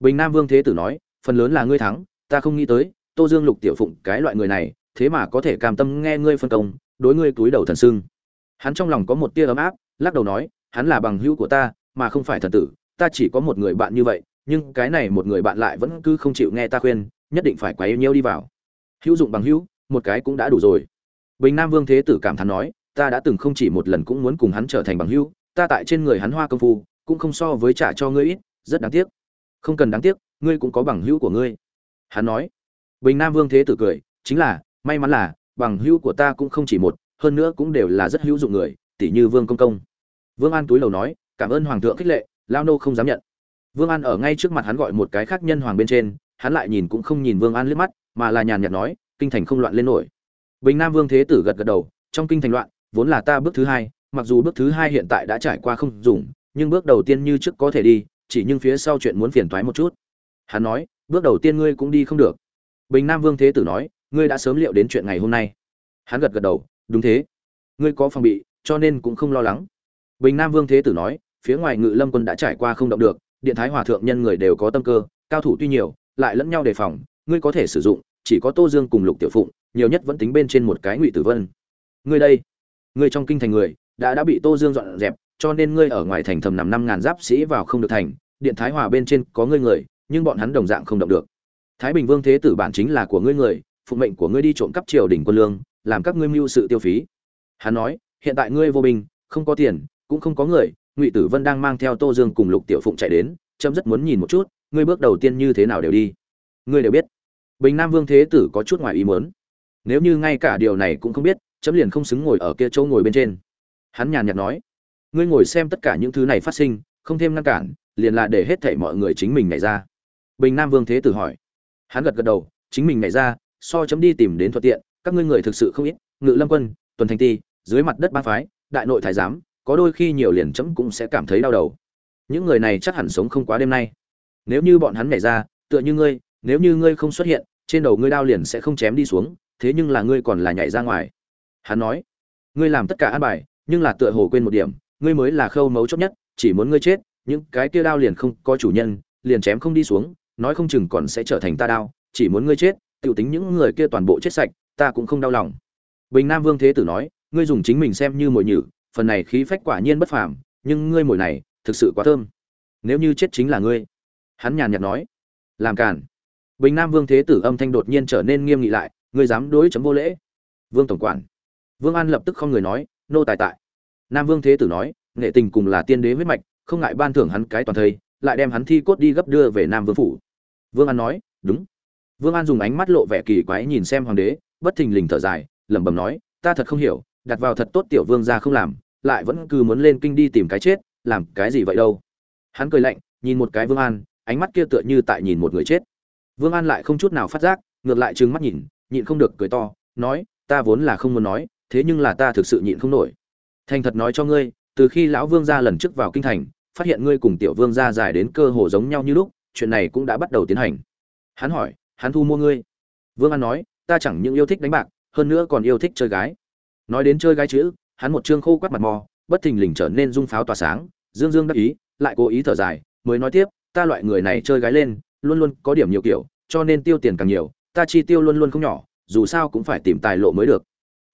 Bình nam vương thế tử nói, phần lớn là ngươi thắng, ta không nghĩ tới, tô dương lục tiểu phụng, cái loại người này, thế mà có thể cam tâm nghe ngươi phân công, đối ngươi túi đầu thần sưng. Hắn trong lòng có một tia ấm áp, lắc đầu nói hắn là bằng hữu của ta, mà không phải thần tử, ta chỉ có một người bạn như vậy, nhưng cái này một người bạn lại vẫn cứ không chịu nghe ta khuyên, nhất định phải quá yêu nhiêu đi vào. Hữu dụng bằng hữu, một cái cũng đã đủ rồi. Bình nam vương thế tử cảm thán nói, ta đã từng không chỉ một lần cũng muốn cùng hắn trở thành bằng hữu, ta tại trên người hắn hoa công phu, cũng không so với trả cho ngươi ít, rất đáng tiếc. Không cần đáng tiếc, ngươi cũng có bằng hữu của ngươi. Hắn nói. Bình nam vương thế tử cười, chính là, may mắn là, bằng hữu của ta cũng không chỉ một, hơn nữa cũng đều là rất hữu dụng người, tỷ như vương công công vương an túi lầu nói, cảm ơn hoàng thượng khích lệ, lao nô không dám nhận. Vương an ở ngay trước mặt hắn gọi một cái khác nhân hoàng bên trên, hắn lại nhìn cũng không nhìn vương an liếc mắt, mà là nhàn nhạt nói, kinh thành không loạn lên nổi. Bình nam vương thế tử gật gật đầu, trong kinh thành loạn, vốn là ta bước thứ hai, mặc dù bước thứ hai hiện tại đã trải qua không dùng, nhưng bước đầu tiên như trước có thể đi, chỉ nhưng phía sau chuyện muốn phiền toái một chút. Hắn nói, bước đầu tiên ngươi cũng đi không được. Bình nam vương thế tử nói, ngươi đã sớm liệu đến chuyện ngày hôm nay. Hắn gật gật đầu, đúng thế. Ngươi có phòng bị, cho nên cũng không lo lắng bình nam vương thế tử nói, phía ngoài ngự lâm quân đã trải qua không động được, điện thái hòa thượng nhân người đều có tâm cơ, cao thủ tuy nhiều, lại lẫn nhau đề phòng, ngươi có thể sử dụng, chỉ có tô dương cùng lục tiểu phụng, nhiều nhất vẫn tính bên trên một cái ngụy tử vân. Ngươi đây, ngươi trong kinh thành người, đã đã bị tô dương dọn dẹp, cho nên ngươi ở ngoài thành thầm nằm năm ngàn giáp sĩ vào không được thành, điện thái hòa bên trên có ngươi người, nhưng bọn hắn đồng dạng không động được. Thái bình vương thế tử bản chính là của ngươi người phụ mệnh của ngươi đi trộm cắp triều đình quân lương, làm các ngươi mưu sự tiêu phí. Hắn nói, hiện tại ngươi vô binh, không có tiền cũng không có người, ngụy tử vân đang mang theo tô dương cùng lục tiểu phụng chạy đến trâm rất muốn nhìn một chút, ngươi bước đầu tiên như thế nào đều đi. Ngươi đều biết. Bình nam vương thế tử có chút ngoài ý muốn. Nếu như ngay cả điều này cũng không biết, chấm liền không xứng ngồi ở kia chỗ ngồi bên trên. Hắn nhàn nhạt nói, ngươi ngồi xem tất cả những thứ này phát sinh, không thêm ngăn cản, liền là để hết thảy mọi người chính mình nhảy ra. Bình nam vương thế tử hỏi. Hắn gật gật đầu, chính mình nhảy ra, so chấm đi tìm đến thuận tiện, các ngươi người thực sự không ít, ngự lâm quân, tuần thành ti, dưới mặt đất ba phái, đại nội thái giám có đôi khi nhiều liền chấm cũng sẽ cảm thấy đau đầu. Những người này chắc hẳn sống không quá đêm nay. Nếu như bọn hắn nhảy ra, tựa như ngươi, nếu như ngươi không xuất hiện, trên đầu ngươi đao liền sẽ không chém đi xuống, thế nhưng là ngươi còn là nhảy ra ngoài. Hắn nói, ngươi làm tất cả an bài, nhưng là tựa hồ quên một điểm, ngươi mới là khâu mấu chốt nhất, chỉ muốn ngươi chết, những cái kia đao liền không có chủ nhân, liền chém không đi xuống, nói không chừng còn sẽ trở thành ta đao, chỉ muốn ngươi chết tự tính những người kia toàn bộ chết sạch, ta cũng không đau lòng. Bình nam vương thế tử nói, ngươi dùng chính mình xem như mồi nhử phần này khí phách quả nhiên bất phàm, nhưng ngươi mùi này, thực sự quá thơm. Nếu như chết chính là ngươi. Hắn nhàn nhạt nói. Làm cản bình nam vương thế tử âm thanh đột nhiên trở nên nghiêm nghị lại, ngươi dám đối chấm vô lễ? Vương tổng quản. Vương an lập tức không người nói, nô tài tại. Nam vương thế tử nói, nghệ tình cùng là tiên đế huyết mạch, không ngại ban thưởng hắn cái toàn thây, lại đem hắn thi cốt đi gấp đưa về nam vương phủ. Vương an nói, đúng. Vương an dùng ánh mắt lộ vẻ kỳ quái nhìn xem hoàng đế, bất thình lình thở dài, lẩm bẩm nói, ta thật không hiểu, đặt vào thật tốt tiểu vương gia không làm lại vẫn cứ muốn lên kinh đi tìm cái chết, làm cái gì vậy đâu? Hắn cười lạnh, nhìn một cái vương an, ánh mắt kia tựa như tại nhìn một người chết. Vương an lại không chút nào phát giác, ngược lại trừng mắt nhìn, nhịn không được cười to, nói, ta vốn là không muốn nói, thế nhưng là ta thực sự nhịn không nổi. Thành thật nói cho ngươi, từ khi lão vương gia lần trước vào kinh thành, phát hiện ngươi cùng tiểu vương gia dài đến cơ hồ giống nhau như lúc, chuyện này cũng đã bắt đầu tiến hành. Hắn hỏi, hắn thu mua ngươi? Vương an nói, ta chẳng những yêu thích đánh bạc, hơn nữa còn yêu thích chơi gái. Nói đến chơi gái chữ hắn một trương khô quắt mặt mò, bất thình lình trở nên dung pháo tỏa sáng, dương dương đắc ý, lại cố ý thở dài, mới nói tiếp, ta loại người này chơi gái lên, luôn luôn có điểm nhiều kiểu, cho nên tiêu tiền càng nhiều, ta chi tiêu luôn luôn không nhỏ, dù sao cũng phải tìm tài lộ mới được.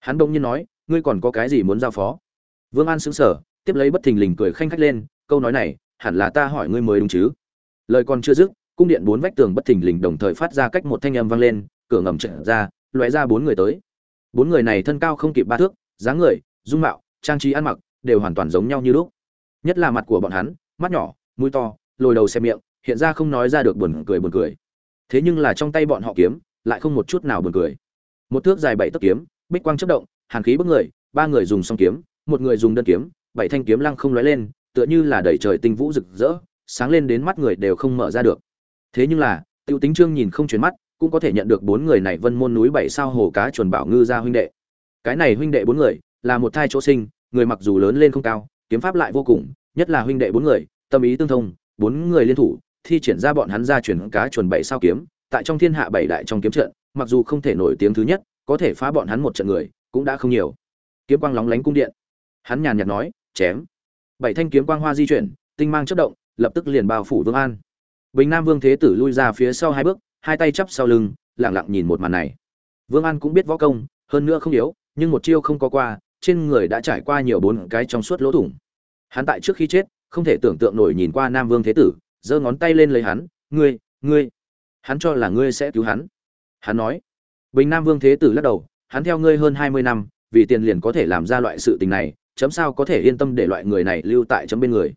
Hắn đông nhiên nói, ngươi còn có cái gì muốn giao phó? Vương an sững sờ, tiếp lấy bất thình lình cười khanh khách lên, câu nói này, hẳn là ta hỏi ngươi mới đúng chứ? Lời còn chưa dứt, cung điện bốn vách tường bất thình lình đồng thời phát ra cách một thanh âm vang lên, cửa ngầm trận ra loại ra bốn người tới. Bốn người này thân cao không kịp ba thước, dáng người dung mạo, trang trí ăn mặc đều hoàn toàn giống nhau như lúc. Nhất là mặt của bọn hắn, mắt nhỏ, mũi to, lồi đầu xem miệng, hiện ra không nói ra được buồn cười buồn cười. Thế nhưng là trong tay bọn họ kiếm, lại không một chút nào buồn cười. Một thước dài bảy tấc kiếm, bích quang chớp động, hàn khí bức người, ba người dùng song kiếm, một người dùng đơn kiếm, bảy thanh kiếm lăng không lóe lên, tựa như là đẩy trời tinh vũ rực rỡ, sáng lên đến mắt người đều không mở ra được. Thế nhưng là, tiêu tính trương nhìn không chuyển mắt, cũng có thể nhận được bốn người này vân môn núi bảy sao hồ cá chuẩn bảo ngư ra huynh đệ. Cái này huynh đệ bốn người là một thai chỗ sinh, người mặc dù lớn lên không cao, kiếm pháp lại vô cùng, nhất là huynh đệ bốn người, tâm ý tương thông, bốn người liên thủ, thi triển ra bọn hắn ra chuyển cá chuẩn bảy sao kiếm, tại trong thiên hạ bảy đại trong kiếm trận, mặc dù không thể nổi tiếng thứ nhất, có thể phá bọn hắn một trận người, cũng đã không nhiều. Kiếm quang lóng lánh cung điện. Hắn nhàn nhạt nói, chém. Bảy thanh kiếm quang hoa di chuyển, tinh mang chất động, lập tức liền bao phủ vương an. Bình nam vương thế tử lui ra phía sau hai bước, hai tay chắp sau lưng lẳng lặng nhìn một màn này. Vương an cũng biết võ công, hơn nữa không yếu, nhưng một chiêu không có qua trên người đã trải qua nhiều bốn cái trong suốt lỗ thủng. Hắn tại trước khi chết, không thể tưởng tượng nổi nhìn qua nam vương thế tử, giơ ngón tay lên lấy hắn, ngươi ngươi, hắn cho là ngươi sẽ cứu hắn. Hắn nói. Bình nam vương thế tử lắc đầu, hắn theo ngươi hơn hai mươi năm, vì tiền liền có thể làm ra loại sự tình này, chấm sao có thể yên tâm để loại người này lưu tại chấm bên người?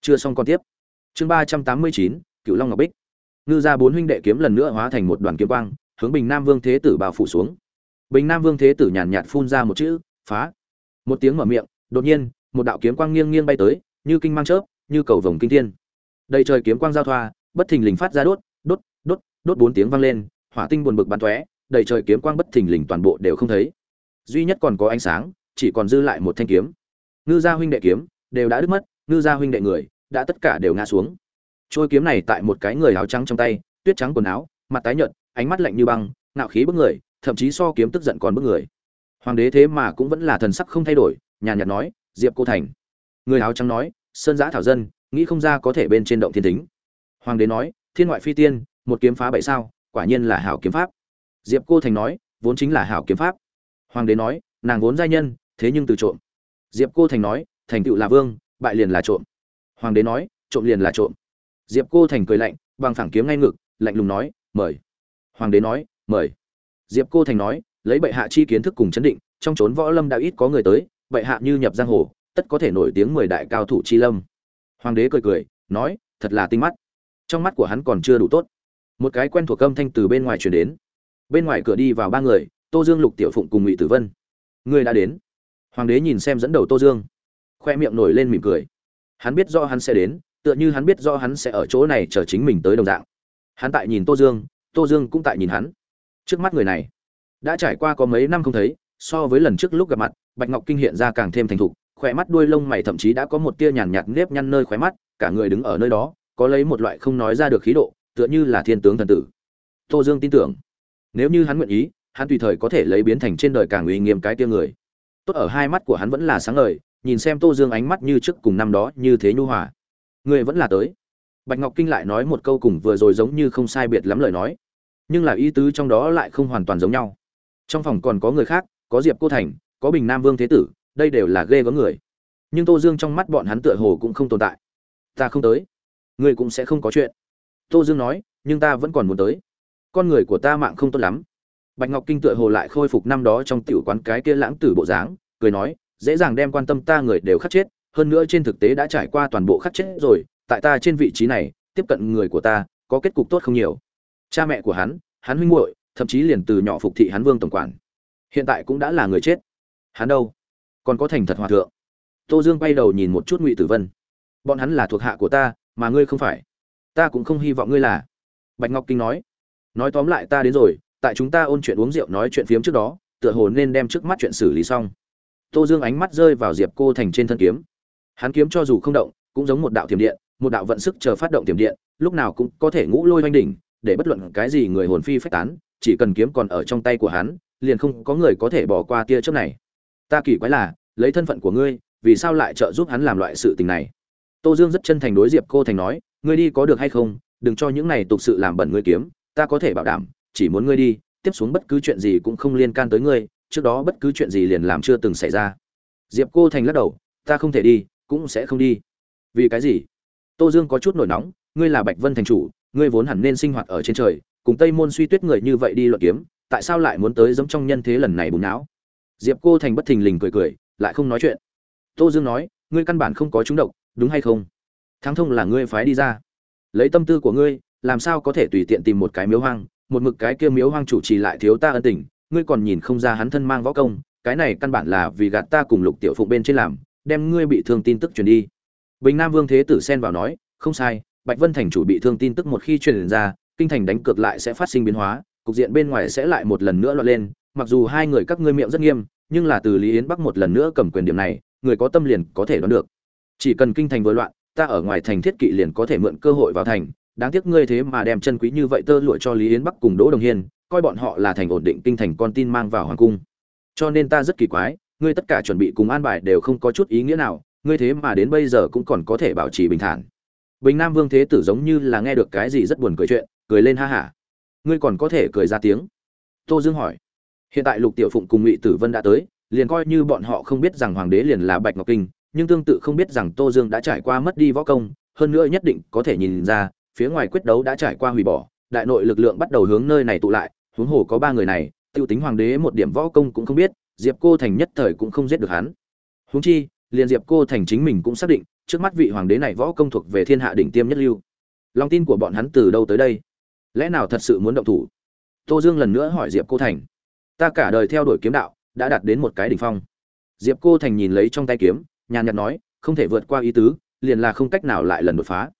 Chưa xong còn tiếp. Chương ba trăm tám mươi chín cựu long ngọc bích. Ngư gia bốn huynh đệ kiếm lần nữa hóa thành một đoàn kiếm quang, hướng bình nam vương thế tử bao phủ xuống. Bình nam vương thế tử nhàn nhạt phun ra một chữ, phá một tiếng mở miệng, đột nhiên, một đạo kiếm quang nghiêng nghiêng bay tới, như kinh mang chớp, như cầu vồng kinh thiên. Đầy trời kiếm quang giao thoa, bất thình lình phát ra đốt đốt đốt đốt bốn tiếng vang lên, hỏa tinh buồn bực bắn tóe, đầy trời kiếm quang bất thình lình toàn bộ đều không thấy. Duy nhất còn có ánh sáng, chỉ còn dư lại một thanh kiếm. Ngư gia huynh đệ kiếm, đều đã đứt mất, ngư gia huynh đệ người, đã tất cả đều ngã xuống. Trôi kiếm này tại một cái người áo trắng trong tay, tuyết trắng quần áo, mặt tái nhợt, ánh mắt lạnh như băng, ngạo khí bức người, thậm chí so kiếm tức giận còn bức người hoàng đế thế mà cũng vẫn là thần sắc không thay đổi, nhàn nhạt nói, diệp cô thành. Người áo trắng nói, sơn giã thảo dân, nghĩ không ra có thể bên trên động thiên tính hoàng đế nói, thiên ngoại phi tiên, một kiếm phá bảy sao, quả nhiên là hảo kiếm pháp. Diệp cô thành nói, vốn chính là hảo kiếm pháp. Hoàng đế nói, nàng vốn giai nhân, thế nhưng từ trộm. Diệp cô thành nói, thành tựu là vương, bại liền là trộm. Hoàng đế nói, trộm liền là trộm. Diệp cô thành cười lạnh, bằng phẳng kiếm ngay ngực, lạnh lùng nói, mời. Hoàng đế nói, mời. Diệp cô thành nói lấy bệ hạ chi kiến thức cùng chấn định, trong trốn võ lâm đã ít có người tới, bệ hạ như nhập giang hồ, tất có thể nổi tiếng mười đại cao thủ chi lâm. Hoàng đế cười cười, nói, thật là tinh mắt. Trong mắt của hắn còn chưa đủ tốt. Một cái quen thuộc âm thanh từ bên ngoài truyền đến. Bên ngoài cửa đi vào ba người, tô dương, lục tiểu phụng cùng ngụy tử vân. Người đã đến. Hoàng đế nhìn xem dẫn đầu tô dương. Khoe miệng nổi lên mỉm cười. Hắn biết do hắn sẽ đến, tựa như hắn biết do hắn sẽ ở chỗ này chờ chính mình tới đồng dạng. Hắn tại nhìn tô dương tô dương cũng tại nhìn hắn. Trước mắt người này đã trải qua có mấy năm không thấy, so với lần trước lúc gặp mặt, bạch ngọc kinh hiện ra càng thêm thành thục, khỏe mắt đuôi lông mày thậm chí đã có một tia nhàn nhạt nếp nhăn nơi khóe mắt, cả người đứng ở nơi đó, có lấy một loại không nói ra được khí độ, tựa như là thiên tướng thần tử. Tô dương tin tưởng, nếu như hắn nguyện ý, hắn tùy thời có thể lấy biến thành trên đời càng uy nghiêm cái tia người. Tốt ở hai mắt của hắn vẫn là sáng ngời, nhìn xem tô dương ánh mắt như trước cùng năm đó như thế nhu hòa. Người vẫn là tới. Bạch ngọc kinh lại nói một câu cùng vừa rồi giống như không sai biệt lắm lời nói. Nhưng là ý tứ trong đó lại không hoàn toàn giống nhau trong phòng còn có người khác, có diệp cô thành, có bình nam vương thế tử, đây đều là ghê gớm người. Nhưng tô dương trong mắt bọn hắn tựa hồ cũng không tồn tại. Ta không tới. Ngươi cũng sẽ không có chuyện. Tô dương nói, nhưng ta vẫn còn muốn tới. Con người của ta mạng không tốt lắm. Bạch ngọc kinh tựa hồ lại khôi phục năm đó trong tiểu quán cái kia lãng tử bộ dáng, cười nói, dễ dàng đem quan tâm ta người đều khắc chết, hơn nữa trên thực tế đã trải qua toàn bộ khắc chết rồi, tại ta trên vị trí này, tiếp cận người của ta, có kết cục tốt không nhiều. Cha mẹ của hắn hắn huynh muội thậm chí liền từ nhỏ phục thị hắn vương tổng quản. Hiện tại cũng đã là người chết. Hắn đâu? Còn có thành thật hòa thượng. Tô dương quay đầu nhìn một chút ngụy tử vân. Bọn hắn là thuộc hạ của ta, mà ngươi không phải. Ta cũng không hy vọng ngươi là. Bạch ngọc kinh nói. Nói tóm lại ta đến rồi, tại chúng ta ôn chuyện uống rượu nói chuyện phiếm trước đó, tựa hồ nên đem trước mắt chuyện xử lý xong. Tô dương ánh mắt rơi vào diệp cô thành trên thân kiếm. Hắn kiếm cho dù không động, cũng giống một đạo tiềm điện, một đạo vận sức chờ phát động tiềm điện, lúc nào cũng có thể ngũ lôi oanh đỉnh, để bất luận cái gì người hồn phi phách tán chỉ cần kiếm còn ở trong tay của hắn, liền không có người có thể bỏ qua tia chớp này. Ta kỳ quái là, lấy thân phận của ngươi, vì sao lại trợ giúp hắn làm loại sự tình này? Tô dương rất chân thành đối diệp cô thành nói, ngươi đi có được hay không, đừng cho những này tục sự làm bẩn ngươi kiếm, ta có thể bảo đảm, chỉ muốn ngươi đi, tiếp xuống bất cứ chuyện gì cũng không liên can tới ngươi, trước đó bất cứ chuyện gì liền làm chưa từng xảy ra. Diệp cô thành lắc đầu, ta không thể đi, cũng sẽ không đi. Vì cái gì? Tô dương có chút nổi nóng, ngươi là bạch vân thành chủ, ngươi vốn hẳn nên sinh hoạt ở trên trời cùng tây môn suy tuyết người như vậy đi luận kiếm, tại sao lại muốn tới giống trong nhân thế lần này bùn não? Diệp cô thành bất thình lình cười cười, lại không nói chuyện. Tô dương nói, ngươi căn bản không có trúng độc, đúng hay không? Thắng thông là ngươi phái đi ra. Lấy tâm tư của ngươi, làm sao có thể tùy tiện tìm một cái miếu hoang, một mực cái kia miếu hoang chủ trì lại thiếu ta ân tình, ngươi còn nhìn không ra hắn thân mang võ công, cái này căn bản là vì gạt ta cùng lục tiểu phụng bên trên làm, đem ngươi bị thương tin tức truyền đi. Bình nam vương thế tử xen vào nói, không sai, bạch vân thành chủ bị thương tin tức một khi truyền ra kinh thành đánh cược lại sẽ phát sinh biến hóa, cục diện bên ngoài sẽ lại một lần nữa loạn lên. Mặc dù hai người các ngươi miệng rất nghiêm, nhưng là từ lý yến bắc một lần nữa cầm quyền điểm này, người có tâm liền có thể đoán được. Chỉ cần kinh thành vừa loạn, ta ở ngoài thành thiết kỵ liền có thể mượn cơ hội vào thành. Đáng tiếc ngươi thế mà đem chân quý như vậy tơ lụa cho lý yến bắc cùng đỗ đồng hiên, coi bọn họ là thành ổn định kinh thành con tin mang vào hoàng cung. Cho nên ta rất kỳ quái, ngươi tất cả chuẩn bị cùng an bài đều không có chút ý nghĩa nào, ngươi thế mà đến bây giờ cũng còn có thể bảo trì bình thản. Bình nam vương thế tử giống như là nghe được cái gì rất buồn cười chuyện cười lên ha hả. Ngươi còn có thể cười ra tiếng. Tô dương hỏi. Hiện tại lục tiểu phụng cùng ngụy tử vân đã tới, liền coi như bọn họ không biết rằng hoàng đế liền là bạch ngọc kinh, nhưng tương tự không biết rằng tô dương đã trải qua mất đi võ công, hơn nữa nhất định có thể nhìn ra, phía ngoài quyết đấu đã trải qua hủy bỏ, đại nội lực lượng bắt đầu hướng nơi này tụ lại, huống hồ có ba người này, tiêu tính hoàng đế một điểm võ công cũng không biết, diệp cô thành nhất thời cũng không giết được hắn. Huống chi, liền diệp cô thành chính mình cũng xác định, trước mắt vị hoàng đế này võ công thuộc về thiên hạ đỉnh tiêm nhất lưu. Lòng tin của bọn hắn từ đâu tới đây? Lẽ nào thật sự muốn động thủ? Tô dương lần nữa hỏi diệp cô thành. Ta cả đời theo đuổi kiếm đạo, đã đạt đến một cái đỉnh phong. Diệp cô thành nhìn lấy trong tay kiếm, nhàn nhạt nói, không thể vượt qua ý tứ, liền là không cách nào lại lần đột phá.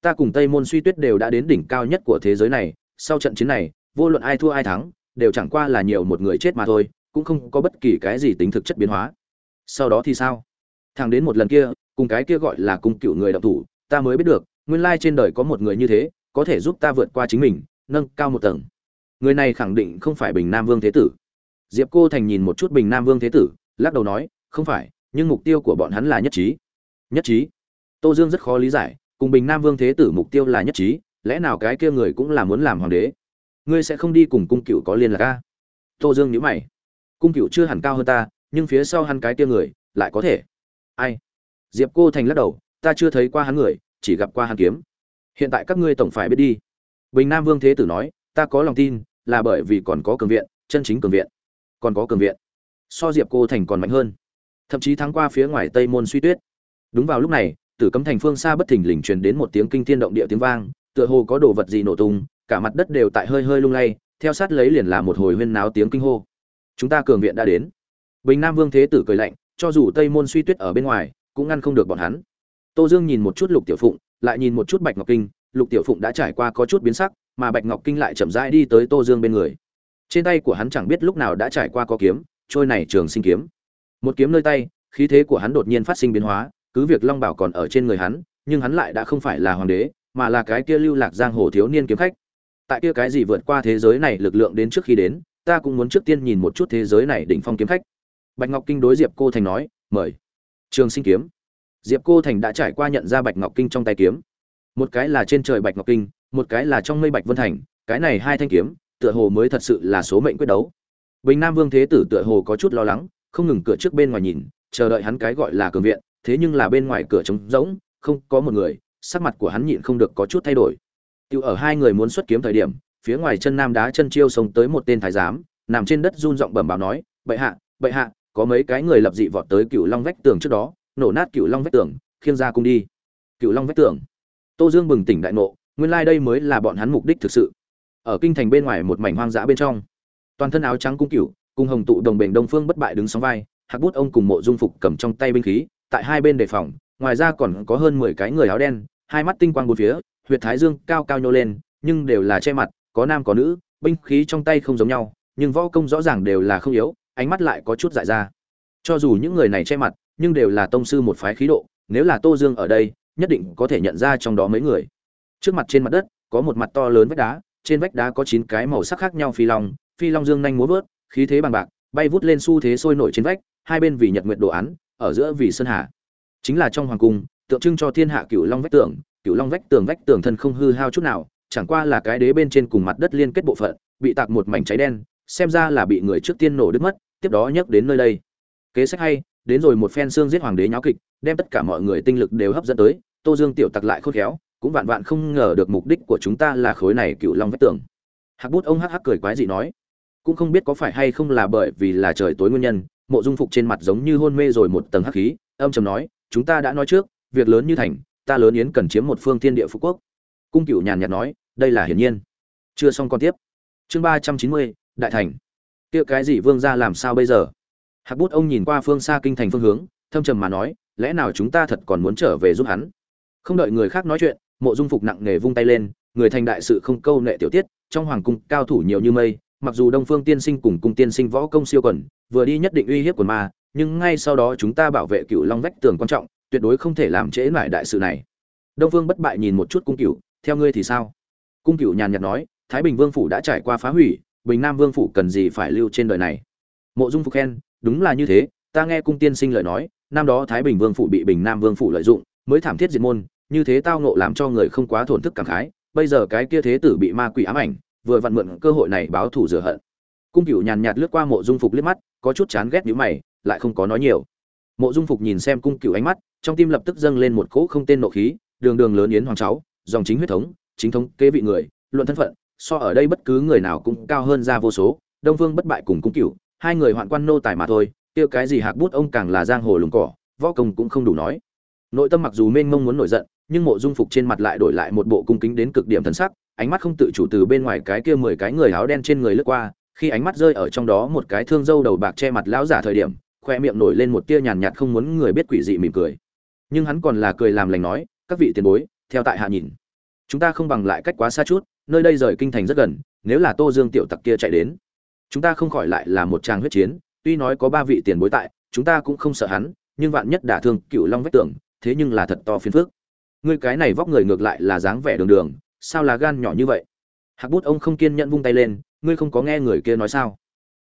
Ta cùng tây môn suy tuyết đều đã đến đỉnh cao nhất của thế giới này, sau trận chiến này, vô luận ai thua ai thắng, đều chẳng qua là nhiều một người chết mà thôi, cũng không có bất kỳ cái gì tính thực chất biến hóa. Sau đó thì sao? Thằng đến một lần kia, cùng cái kia gọi là cung cựu người đạo thủ, ta mới biết được, nguyên lai trên đời có một người như thế có thể giúp ta vượt qua chính mình, nâng cao một tầng. Người này khẳng định không phải bình nam vương thế tử. Diệp cô thành nhìn một chút bình nam vương thế tử, lắc đầu nói, không phải, nhưng mục tiêu của bọn hắn là nhất trí. Nhất trí? Tô dương rất khó lý giải, cùng bình nam vương thế tử mục tiêu là nhất trí, lẽ nào cái kia người cũng là muốn làm hoàng đế? Ngươi sẽ không đi cùng cung cựu có liên lạc ca tô dương nhữ mày. Cung cựu chưa hẳn cao hơn ta, nhưng phía sau hắn cái kia người, lại có thể. Ai? Diệp cô thành lắc đầu, ta chưa thấy qua hắn người, chỉ gặp qua hắn kiếm hiện tại các ngươi tổng phải biết đi. Bình nam vương thế tử nói, ta có lòng tin, là bởi vì còn có cường viện, chân chính cường viện. Còn có cường viện. So diệp cô thành còn mạnh hơn. Thậm chí thắng qua phía ngoài tây môn suy tuyết. Đúng vào lúc này, tử cấm thành phương xa bất thình lình truyền đến một tiếng kinh thiên động địa tiếng vang, tựa hồ có đồ vật gì nổ tung, cả mặt đất đều tại hơi hơi lung lay, theo sát lấy liền là một hồi huyên náo tiếng kinh hô. Chúng ta cường viện đã đến. Bình nam vương thế tử cười lạnh, cho dù tây môn suy tuyết ở bên ngoài, cũng ngăn không được bọn hắn. Tô dương nhìn một chút lục tiểu phụng lại nhìn một chút bạch ngọc kinh, lục tiểu phụng đã trải qua có chút biến sắc, mà bạch ngọc kinh lại chậm rãi đi tới tô dương bên người. Trên tay của hắn chẳng biết lúc nào đã trải qua có kiếm, trôi này trường sinh kiếm. Một kiếm nơi tay, khí thế của hắn đột nhiên phát sinh biến hóa, cứ việc long bảo còn ở trên người hắn, nhưng hắn lại đã không phải là hoàng đế, mà là cái kia lưu lạc giang hồ thiếu niên kiếm khách. Tại kia cái gì vượt qua thế giới này lực lượng đến trước khi đến, ta cũng muốn trước tiên nhìn một chút thế giới này đỉnh phong kiếm khách. Bạch ngọc kinh đối diệp cô thành nói, mời. Trường sinh kiếm diệp cô thành đã trải qua nhận ra bạch ngọc kinh trong tay kiếm. Một cái là trên trời bạch ngọc kinh, một cái là trong mây bạch vân thành, cái này hai thanh kiếm, tựa hồ mới thật sự là số mệnh quyết đấu. Bình nam vương thế tử tựa hồ có chút lo lắng, không ngừng cửa trước bên ngoài nhìn, chờ đợi hắn cái gọi là cường viện, thế nhưng là bên ngoài cửa trống rỗng, không có một người, sắc mặt của hắn nhịn không được có chút thay đổi. Tiêu ở hai người muốn xuất kiếm thời điểm, phía ngoài chân nam đá chân chiêu sống tới một tên thái giám, nằm trên đất run giọng bẩm báo nói, bệ hạ bệ hạ, có mấy cái người lập dị vọt tới cựu long vách tường trước đó nổ nát cựu long vách tường, khiêng ra cung đi. Cựu long vách tường. Tô dương bừng tỉnh đại ngộ, nguyên lai đây mới là bọn hắn mục đích thực sự. Ở kinh thành bên ngoài một mảnh hoang dã bên trong, toàn thân áo trắng cung cựu cùng hồng tụ đồng bền đông phương bất bại đứng sóng vai, hạc bút ông cùng mộ dung phục cầm trong tay binh khí, tại hai bên đề phòng, ngoài ra còn có hơn mười cái người áo đen, hai mắt tinh quang bốn phía, huyệt thái dương cao cao nhô lên, nhưng đều là che mặt, có nam có nữ, binh khí trong tay không giống nhau, nhưng võ công rõ ràng đều là không yếu, ánh mắt lại có chút dại ra. Cho dù những người này che mặt nhưng đều là tông sư một phái khí độ, nếu là tô dương ở đây, nhất định có thể nhận ra trong đó mấy người. Trước mặt trên mặt đất, có một mặt to lớn vách đá, trên vách đá có chín cái màu sắc khác nhau phi long phi long dương nhanh múa vớt, khí thế bằng bạc, bay vút lên xu thế sôi nổi trên vách, hai bên vì nhật nguyệt đồ án, ở giữa vì sơn hà. Chính là trong hoàng cung, tượng trưng cho thiên hạ cửu long vách tường, cửu long vách tường vách tường thân không hư hao chút nào, chẳng qua là cái đế bên trên cùng mặt đất liên kết bộ phận, bị tạc một mảnh cháy đen, xem ra là bị người trước tiên nổ đứt mất, tiếp đó nhấc đến nơi đây. Kế sách hay đến rồi một phen xương giết hoàng đế nháo kịch, đem tất cả mọi người tinh lực đều hấp dẫn tới, tô dương tiểu tặc lại khôn khéo, cũng vạn vạn không ngờ được mục đích của chúng ta là khối này cựu long vách tường. Hạc bút ông hắc hắc cười quái dị nói, cũng không biết có phải hay không là bởi vì là trời tối nguyên nhân, mộ dung phục trên mặt giống như hôn mê rồi một tầng hắc khí, âm trầm nói, chúng ta đã nói trước, việc lớn như thành, ta lớn yến cần chiếm một phương thiên địa phú quốc. Cung cựu nhàn nhạt nói, đây là hiển nhiên. Chưa xong còn tiếp. Chương ba trăm chín mươi, đại thành. Kia cái gì vương gia làm sao bây giờ? Hạc bút ông nhìn qua phương xa kinh thành phương hướng, thâm trầm mà nói, lẽ nào chúng ta thật còn muốn trở về giúp hắn? Không đợi người khác nói chuyện, mộ dung phục nặng nề vung tay lên, người thành đại sự không câu nệ tiểu tiết, trong hoàng cung cao thủ nhiều như mây, mặc dù đông phương tiên sinh cùng cung tiên sinh võ công siêu quần, vừa đi nhất định uy hiếp quần ma, nhưng ngay sau đó chúng ta bảo vệ cựu long vách tường quan trọng, tuyệt đối không thể làm trễ lại đại sự này. Đông phương bất bại nhìn một chút cung cựu theo ngươi thì sao? Cung cựu nhàn nhạt nói, thái bình vương phủ đã trải qua phá hủy, bình nam vương phủ cần gì phải lưu trên đời này? Mộ dung phục khen đúng là như thế, ta nghe cung tiên sinh lời nói, năm đó thái bình vương phụ bị bình nam vương phụ lợi dụng, mới thảm thiết diệt môn, như thế tao nộ làm cho người không quá thổn thức cảm khái, bây giờ cái kia thế tử bị ma quỷ ám ảnh, vừa vặn mượn cơ hội này báo thù rửa hận. Cung cửu nhàn nhạt lướt qua mộ dung phục liếc mắt, có chút chán ghét nhíu mày, lại không có nói nhiều. Mộ dung phục nhìn xem cung cửu ánh mắt, trong tim lập tức dâng lên một cỗ không tên nộ khí, đường đường lớn yến hoàng cháu, dòng chính huyết thống, chính thống kế vị người, luận thân phận, so ở đây bất cứ người nào cũng cao hơn ra vô số, đông vương bất bại cùng cung cửu hai người hoạn quan nô tài mà thôi, kia cái gì hạc bút ông càng là giang hồ lùng cỏ, võ công cũng không đủ nói. Nội tâm mặc dù mênh mông muốn nổi giận, nhưng mộ dung phục trên mặt lại đổi lại một bộ cung kính đến cực điểm thần sắc, ánh mắt không tự chủ từ bên ngoài cái kia mười cái người áo đen trên người lướt qua, khi ánh mắt rơi ở trong đó một cái thương dâu đầu bạc che mặt lão giả thời điểm, khoe miệng nổi lên một tia nhàn nhạt không muốn người biết quỷ dị mỉm cười. Nhưng hắn còn là cười làm lành nói, các vị tiền bối, theo tại hạ nhìn. Chúng ta không bằng lại cách quá xa chút, nơi đây rời kinh thành rất gần, nếu là tô dương tiểu tặc kia chạy đến chúng ta không khỏi lại là một tràng huyết chiến, tuy nói có ba vị tiền bối tại, chúng ta cũng không sợ hắn, nhưng vạn nhất đả thương cựu long vách tưởng thế nhưng là thật to phiền phước ngươi cái này vóc người ngược lại là dáng vẻ đường đường, sao là gan nhỏ như vậy? Hạc bút ông không kiên nhẫn vung tay lên, ngươi không có nghe người kia nói sao?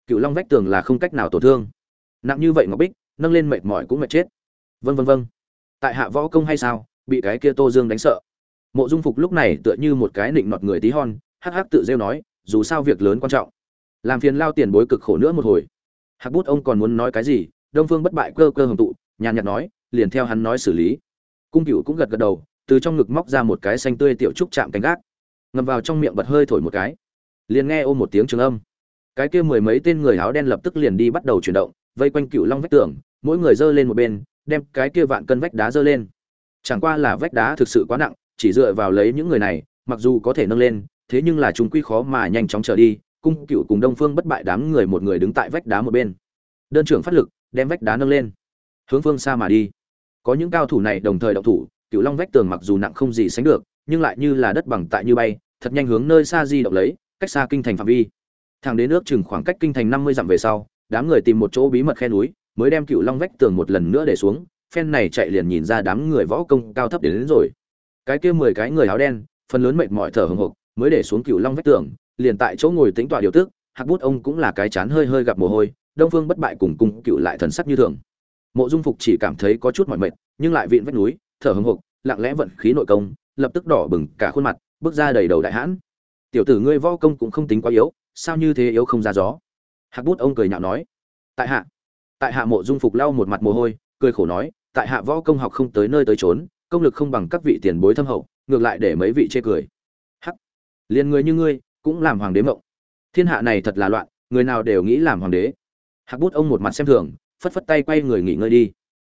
Cựu long vách tường là không cách nào tổn thương. Nặng như vậy ngọc bích, nâng lên mệt mỏi cũng mệt chết. Vân vân vân tại hạ võ công hay sao? Bị cái kia tô dương đánh sợ. Mộ dung phục lúc này tựa như một cái nịnh nọt người tí hon, hắc hắc tự rêu nói, dù sao việc lớn quan trọng làm phiền lao tiền bối cực khổ nữa một hồi. Hạc bút ông còn muốn nói cái gì? Đông phương bất bại cơ cơ hồng tụ, nhàn nhạt nói, liền theo hắn nói xử lý. Cung cựu cũng gật gật đầu, từ trong ngực móc ra một cái xanh tươi tiểu trúc chạm cánh gác, ngầm vào trong miệng bật hơi thổi một cái. Liền nghe ôm một tiếng trường âm. Cái kia mười mấy tên người áo đen lập tức liền đi bắt đầu chuyển động, vây quanh cựu long vách tường, mỗi người giơ lên một bên, đem cái kia vạn cân vách đá giơ lên. Chẳng qua là vách đá thực sự quá nặng, chỉ dựa vào lấy những người này, mặc dù có thể nâng lên, thế nhưng là chúng quy khó mà nhanh chóng trở đi cung cựu cùng đông phương bất bại đám người một người đứng tại vách đá một bên. Đơn trưởng phát lực đem vách đá nâng lên. Hướng phương xa mà đi. Có những cao thủ này đồng thời động thủ cựu long vách tường mặc dù nặng không gì sánh được nhưng lại như là đất bằng tại như bay thật nhanh hướng nơi xa di động lấy cách xa kinh thành phạm vi. Thẳng đến nước chừng khoảng cách kinh thành năm mươi dặm về sau đám người tìm một chỗ bí mật khe núi mới đem cựu long vách tường một lần nữa để xuống phen này chạy liền nhìn ra đám người võ công cao thấp đến, đến rồi. Cái kia mười cái người áo đen phần lớn mệt mỏi thở hồng hộc mới để xuống cựu long vách tường liền tại chỗ ngồi tính tọa điều tức, hạc bút ông cũng là cái chán hơi hơi gặp mồ hôi, đông phương bất bại cùng cung cựu lại thần sắc như thường. Mộ dung phục chỉ cảm thấy có chút mỏi mệt, nhưng lại vịn vách núi, thở hồng hục lặng lẽ vận khí nội công, lập tức đỏ bừng cả khuôn mặt, bước ra đầy đầu đại hãn. Tiểu tử ngươi võ công cũng không tính quá yếu, sao như thế yếu không ra gió? Hạc bút ông cười nhạo nói. Tại hạ. Tại hạ mộ dung phục lau một mặt mồ hôi, cười khổ nói, tại hạ võ công học không tới nơi tới trốn công lực không bằng các vị tiền bối thâm hậu, ngược lại để mấy vị chê cười. Hắc. Liền người như ngươi cũng làm hoàng đế mộng. Thiên hạ này thật là loạn, người nào đều nghĩ làm hoàng đế. Hạc bút ông một mặt xem thường, phất phất tay quay người nghỉ ngơi đi.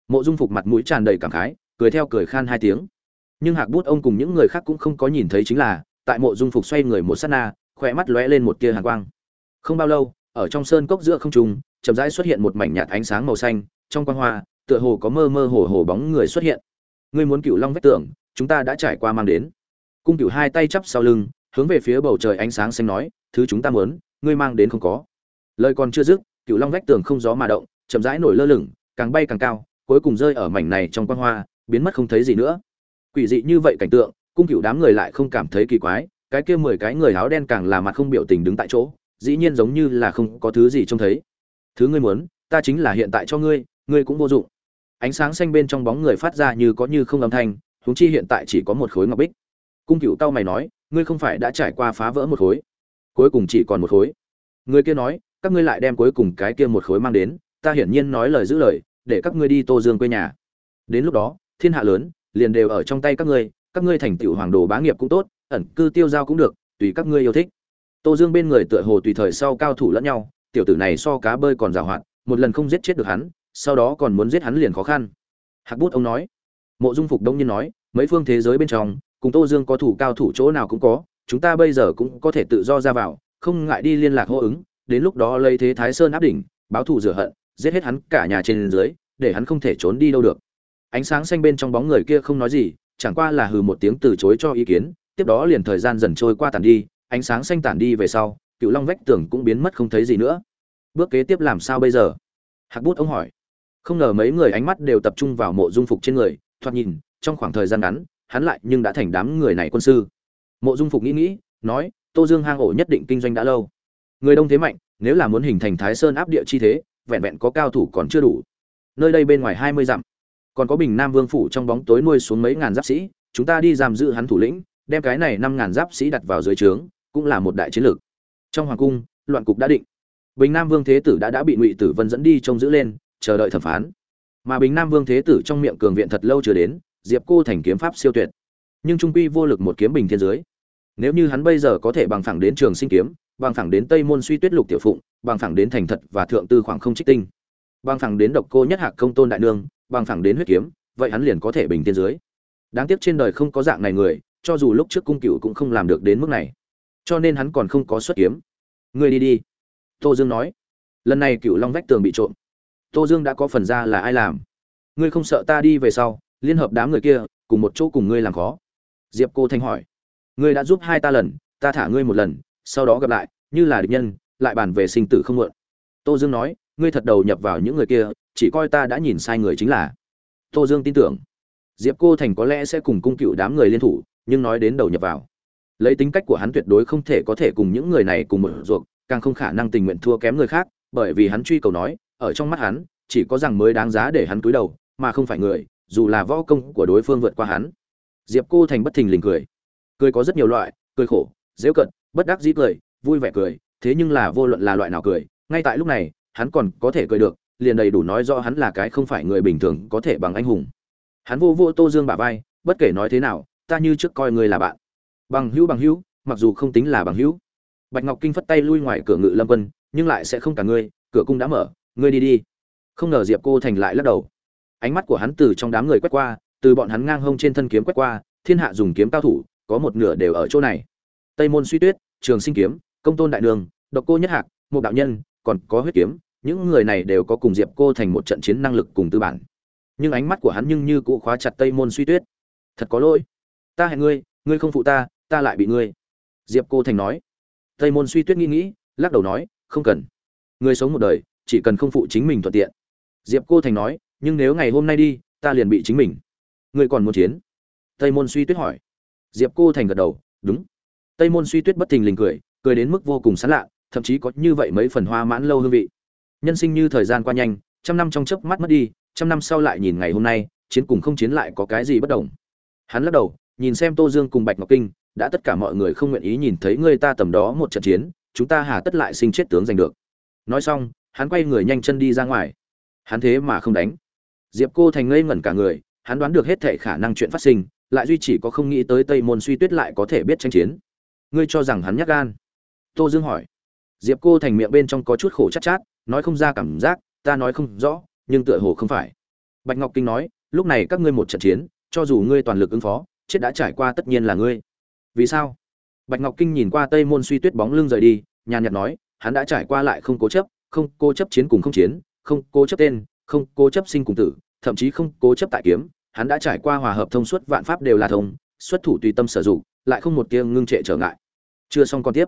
Mộ dung phục mặt mũi tràn đầy cảm khái, cười theo cười khan hai tiếng. Nhưng hạc bút ông cùng những người khác cũng không có nhìn thấy chính là, tại mộ dung phục xoay người một sát na khỏe mắt lóe lên một tia hàn quang. Không bao lâu, ở trong sơn cốc giữa không trung, chậm rãi xuất hiện một mảnh nhạt ánh sáng màu xanh, trong quang hoa, tựa hồ có mơ mơ hồ hồ bóng người xuất hiện. Ngươi muốn cựu long vách tưởng chúng ta đã trải qua mang đến. Cung cựu hai tay chắp sau lưng hướng về phía bầu trời ánh sáng xanh nói, thứ chúng ta muốn, ngươi mang đến không có. Lời còn chưa dứt cựu long vách tường không gió mà động, chậm rãi nổi lơ lửng, càng bay càng cao, cuối cùng rơi ở mảnh này trong quang hoa, biến mất không thấy gì nữa. Quỷ dị như vậy cảnh tượng, cung cựu đám người lại không cảm thấy kỳ quái, cái kia mười cái người áo đen càng là mặt không biểu tình đứng tại chỗ, dĩ nhiên giống như là không có thứ gì trông thấy. Thứ ngươi muốn, ta chính là hiện tại cho ngươi ngươi cũng vô dụng. Ánh sáng xanh bên trong bóng người phát ra như có như không âm thanh, huống chi hiện tại chỉ có một khối ngọc bích. Cung cựu tao mày nói ngươi không phải đã trải qua phá vỡ một khối, cuối cùng chỉ còn một khối. Người kia nói, các ngươi lại đem cuối cùng cái kia một khối mang đến, ta hiển nhiên nói lời giữ lời, để các ngươi đi tô dương quê nhà. Đến lúc đó, thiên hạ lớn, liền đều ở trong tay các ngươi các ngươi thành tựu hoàng đồ bá nghiệp cũng tốt, ẩn cư tiêu giao cũng được, tùy các ngươi yêu thích. Tô dương bên người tựa hồ tùy thời sau cao thủ lẫn nhau, tiểu tử này so cá bơi còn giàu hạn, một lần không giết chết được hắn, sau đó còn muốn giết hắn liền khó khăn. Hạc bút ông nói, mộ dung phục đông nhiên nói, mấy phương thế giới bên trong cùng tô dương có thủ cao thủ chỗ nào cũng có, chúng ta bây giờ cũng có thể tự do ra vào, không ngại đi liên lạc hô ứng, đến lúc đó lấy thế thái sơn áp đỉnh, báo thù rửa hận, giết hết hắn cả nhà trên dưới, để hắn không thể trốn đi đâu được. Ánh sáng xanh bên trong bóng người kia không nói gì, chẳng qua là hừ một tiếng từ chối cho ý kiến, tiếp đó liền thời gian dần trôi qua tàn đi, ánh sáng xanh tàn đi về sau, cựu long vách tường cũng biến mất không thấy gì nữa. Bước kế tiếp làm sao bây giờ? Hạc bút ông hỏi. Không ngờ mấy người ánh mắt đều tập trung vào mộ dung phục trên người, thoạt nhìn, trong khoảng thời gian ngắn hắn lại nhưng đã thành đám người này quân sư. Mộ dung phục nghĩ nghĩ, nói, tô dương hang ổ nhất định kinh doanh đã lâu. Người đông thế mạnh, nếu là muốn hình thành thái sơn áp địa chi thế, vẹn vẹn có cao thủ còn chưa đủ. Nơi đây bên ngoài hai mươi dặm, còn có bình nam vương phủ trong bóng tối nuôi xuống mấy ngàn giáp sĩ, chúng ta đi giam giữ hắn thủ lĩnh, đem cái này năm ngàn giáp sĩ đặt vào dưới trướng, cũng là một đại chiến lược. Trong hoàng cung, loạn cục đã định. Bình nam vương thế tử đã đã bị ngụy tử vân dẫn đi trông giữ lên, chờ đợi thẩm phán. Mà bình nam vương thế tử trong miệng cường viện thật lâu chưa đến diệp cô thành kiếm pháp siêu tuyệt. Nhưng trung quy vô lực một kiếm bình thiên dưới. Nếu như hắn bây giờ có thể bằng phẳng đến trường sinh kiếm, bằng thẳng đến tây môn suy tuyết lục tiểu phụng, bằng thẳng đến thành thật và thượng tư khoảng không trích tinh, bằng thẳng đến độc cô nhất hạc công tôn đại nương, bằng thẳng đến huyết kiếm, vậy hắn liền có thể bình thiên dưới. Đáng tiếc trên đời không có dạng này người, cho dù lúc trước cung cựu cũng không làm được đến mức này. Cho nên hắn còn không có xuất kiếm. Ngươi đi đi. Tô dương nói. Lần này cựu long vách tường bị trộm. Tô dương đã có phần ra là ai làm. Ngươi không sợ ta đi về sau liên hợp đám người kia, cùng một chỗ cùng ngươi làm khó. Diệp cô thanh hỏi. Ngươi đã giúp hai ta lần, ta thả ngươi một lần, sau đó gặp lại, như là địch nhân, lại bàn về sinh tử không muộn tô dương nói, ngươi thật đầu nhập vào những người kia, chỉ coi ta đã nhìn sai người chính là. Tô dương tin tưởng. Diệp cô thành có lẽ sẽ cùng cung cựu đám người liên thủ, nhưng nói đến đầu nhập vào. Lấy tính cách của hắn tuyệt đối không thể có thể cùng những người này cùng một ruột, càng không khả năng tình nguyện thua kém người khác, bởi vì hắn truy cầu nói, ở trong mắt hắn, chỉ có rằng mới đáng giá để hắn túi đầu, mà không phải người dù là võ công của đối phương vượt qua hắn. Diệp cô thành bất thình lình cười. Cười có rất nhiều loại, cười khổ, dễ cận, bất đắc dĩ cười, vui vẻ cười, thế nhưng là vô luận là loại nào cười, ngay tại lúc này, hắn còn có thể cười được, liền đầy đủ nói rõ hắn là cái không phải người bình thường có thể bằng anh hùng. Hắn vô vô tô dương bả vai, bất kể nói thế nào, ta như trước coi ngươi là bạn. Bằng hữu bằng hữu, mặc dù không tính là bằng hữu. Bạch ngọc kinh phất tay lui ngoài cửa ngự lâm quân, nhưng lại sẽ không cả ngươi, cửa cung đã mở, ngươi đi đi. Không ngờ diệp cô thành lại lắc đầu ánh mắt của hắn từ trong đám người quét qua, từ bọn hắn ngang hông trên thân kiếm quét qua, thiên hạ dùng kiếm cao thủ, có một nửa đều ở chỗ này. Tây môn suy tuyết, trường sinh kiếm, công tôn đại đường, độc cô nhất hạc một đạo nhân, còn có huyết kiếm, những người này đều có cùng diệp cô thành một trận chiến năng lực cùng tư bản. Nhưng ánh mắt của hắn nhưng như cũ khóa chặt tây môn suy tuyết. Thật có lỗi. Ta hẹn ngươi ngươi không phụ ta ta lại bị ngươi. Diệp cô thành nói. Tây môn suy tuyết nghĩ nghĩ, lắc đầu nói, không cần. Người sống một đời, chỉ cần không phụ chính mình thuận tiện. Diệp cô thành nói nhưng nếu ngày hôm nay đi, ta liền bị chính mình. Ngươi còn muốn chiến? Tây môn suy tuyết hỏi. Diệp cô thành gật đầu, đúng. Tây môn suy tuyết bất thình lình cười cười đến mức vô cùng sán lạ, thậm chí có như vậy mấy phần hoa mãn lâu hương vị. Nhân sinh như thời gian qua nhanh, trăm năm trong chớp mắt mất đi, trăm năm sau lại nhìn ngày hôm nay, chiến cùng không chiến lại có cái gì bất đồng? Hắn lắc đầu, nhìn xem tô dương cùng bạch ngọc kinh, đã tất cả mọi người không nguyện ý nhìn thấy người ta tầm đó một trận chiến, chúng ta hà tất lại sinh chết tướng giành được. Nói xong, hắn quay người nhanh chân đi ra ngoài. Hắn thế mà không đánh diệp cô thành ngây ngẩn cả người, hắn đoán được hết thể khả năng chuyện phát sinh, lại duy chỉ có không nghĩ tới tây môn suy tuyết lại có thể biết tranh chiến. Ngươi cho rằng hắn nhắc gan? Tô dương hỏi. Diệp cô thành miệng bên trong có chút khổ chát chát, nói không ra cảm giác, ta nói không rõ, nhưng tựa hồ không phải. Bạch ngọc kinh nói, lúc này các ngươi một trận chiến, cho dù ngươi toàn lực ứng phó, chết đã trải qua tất nhiên là ngươi. Vì sao? Bạch ngọc kinh nhìn qua tây môn suy tuyết bóng lưng rời đi, nhàn nhạt nói, hắn đã trải qua lại không cố chấp, không cố chấp chiến cùng không chiến, không cố chấp tên, không cố chấp sinh cùng tử thậm chí không cố chấp tại kiếm, hắn đã trải qua hòa hợp thông suốt, vạn pháp đều là thông, xuất thủ tùy tâm sử dụng, lại không một tia ngưng trệ trở ngại. Chưa xong con tiếp.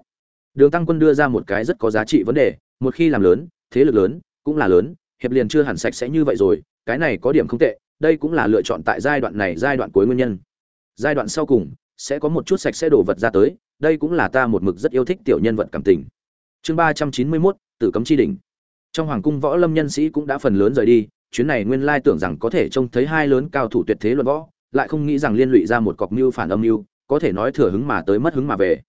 Đường tăng quân đưa ra một cái rất có giá trị vấn đề, một khi làm lớn, thế lực lớn, cũng là lớn, hiệp liền chưa hẳn sạch sẽ như vậy rồi, cái này có điểm không tệ, đây cũng là lựa chọn tại giai đoạn này, giai đoạn cuối nguyên nhân. Giai đoạn sau cùng, sẽ có một chút sạch sẽ đổ vật ra tới, đây cũng là ta một mực rất yêu thích tiểu nhân vật cảm tình. Chương ba trăm chín mươi mốt, tử cấm chi đỉnh. Trong hoàng cung võ lâm nhân sĩ cũng đã phần lớn rời đi chuyến này nguyên lai tưởng rằng có thể trông thấy hai lớn cao thủ tuyệt thế luận võ, lại không nghĩ rằng liên lụy ra một cọc mưu phản âm mưu, có thể nói thừa hứng mà tới mất hứng mà về.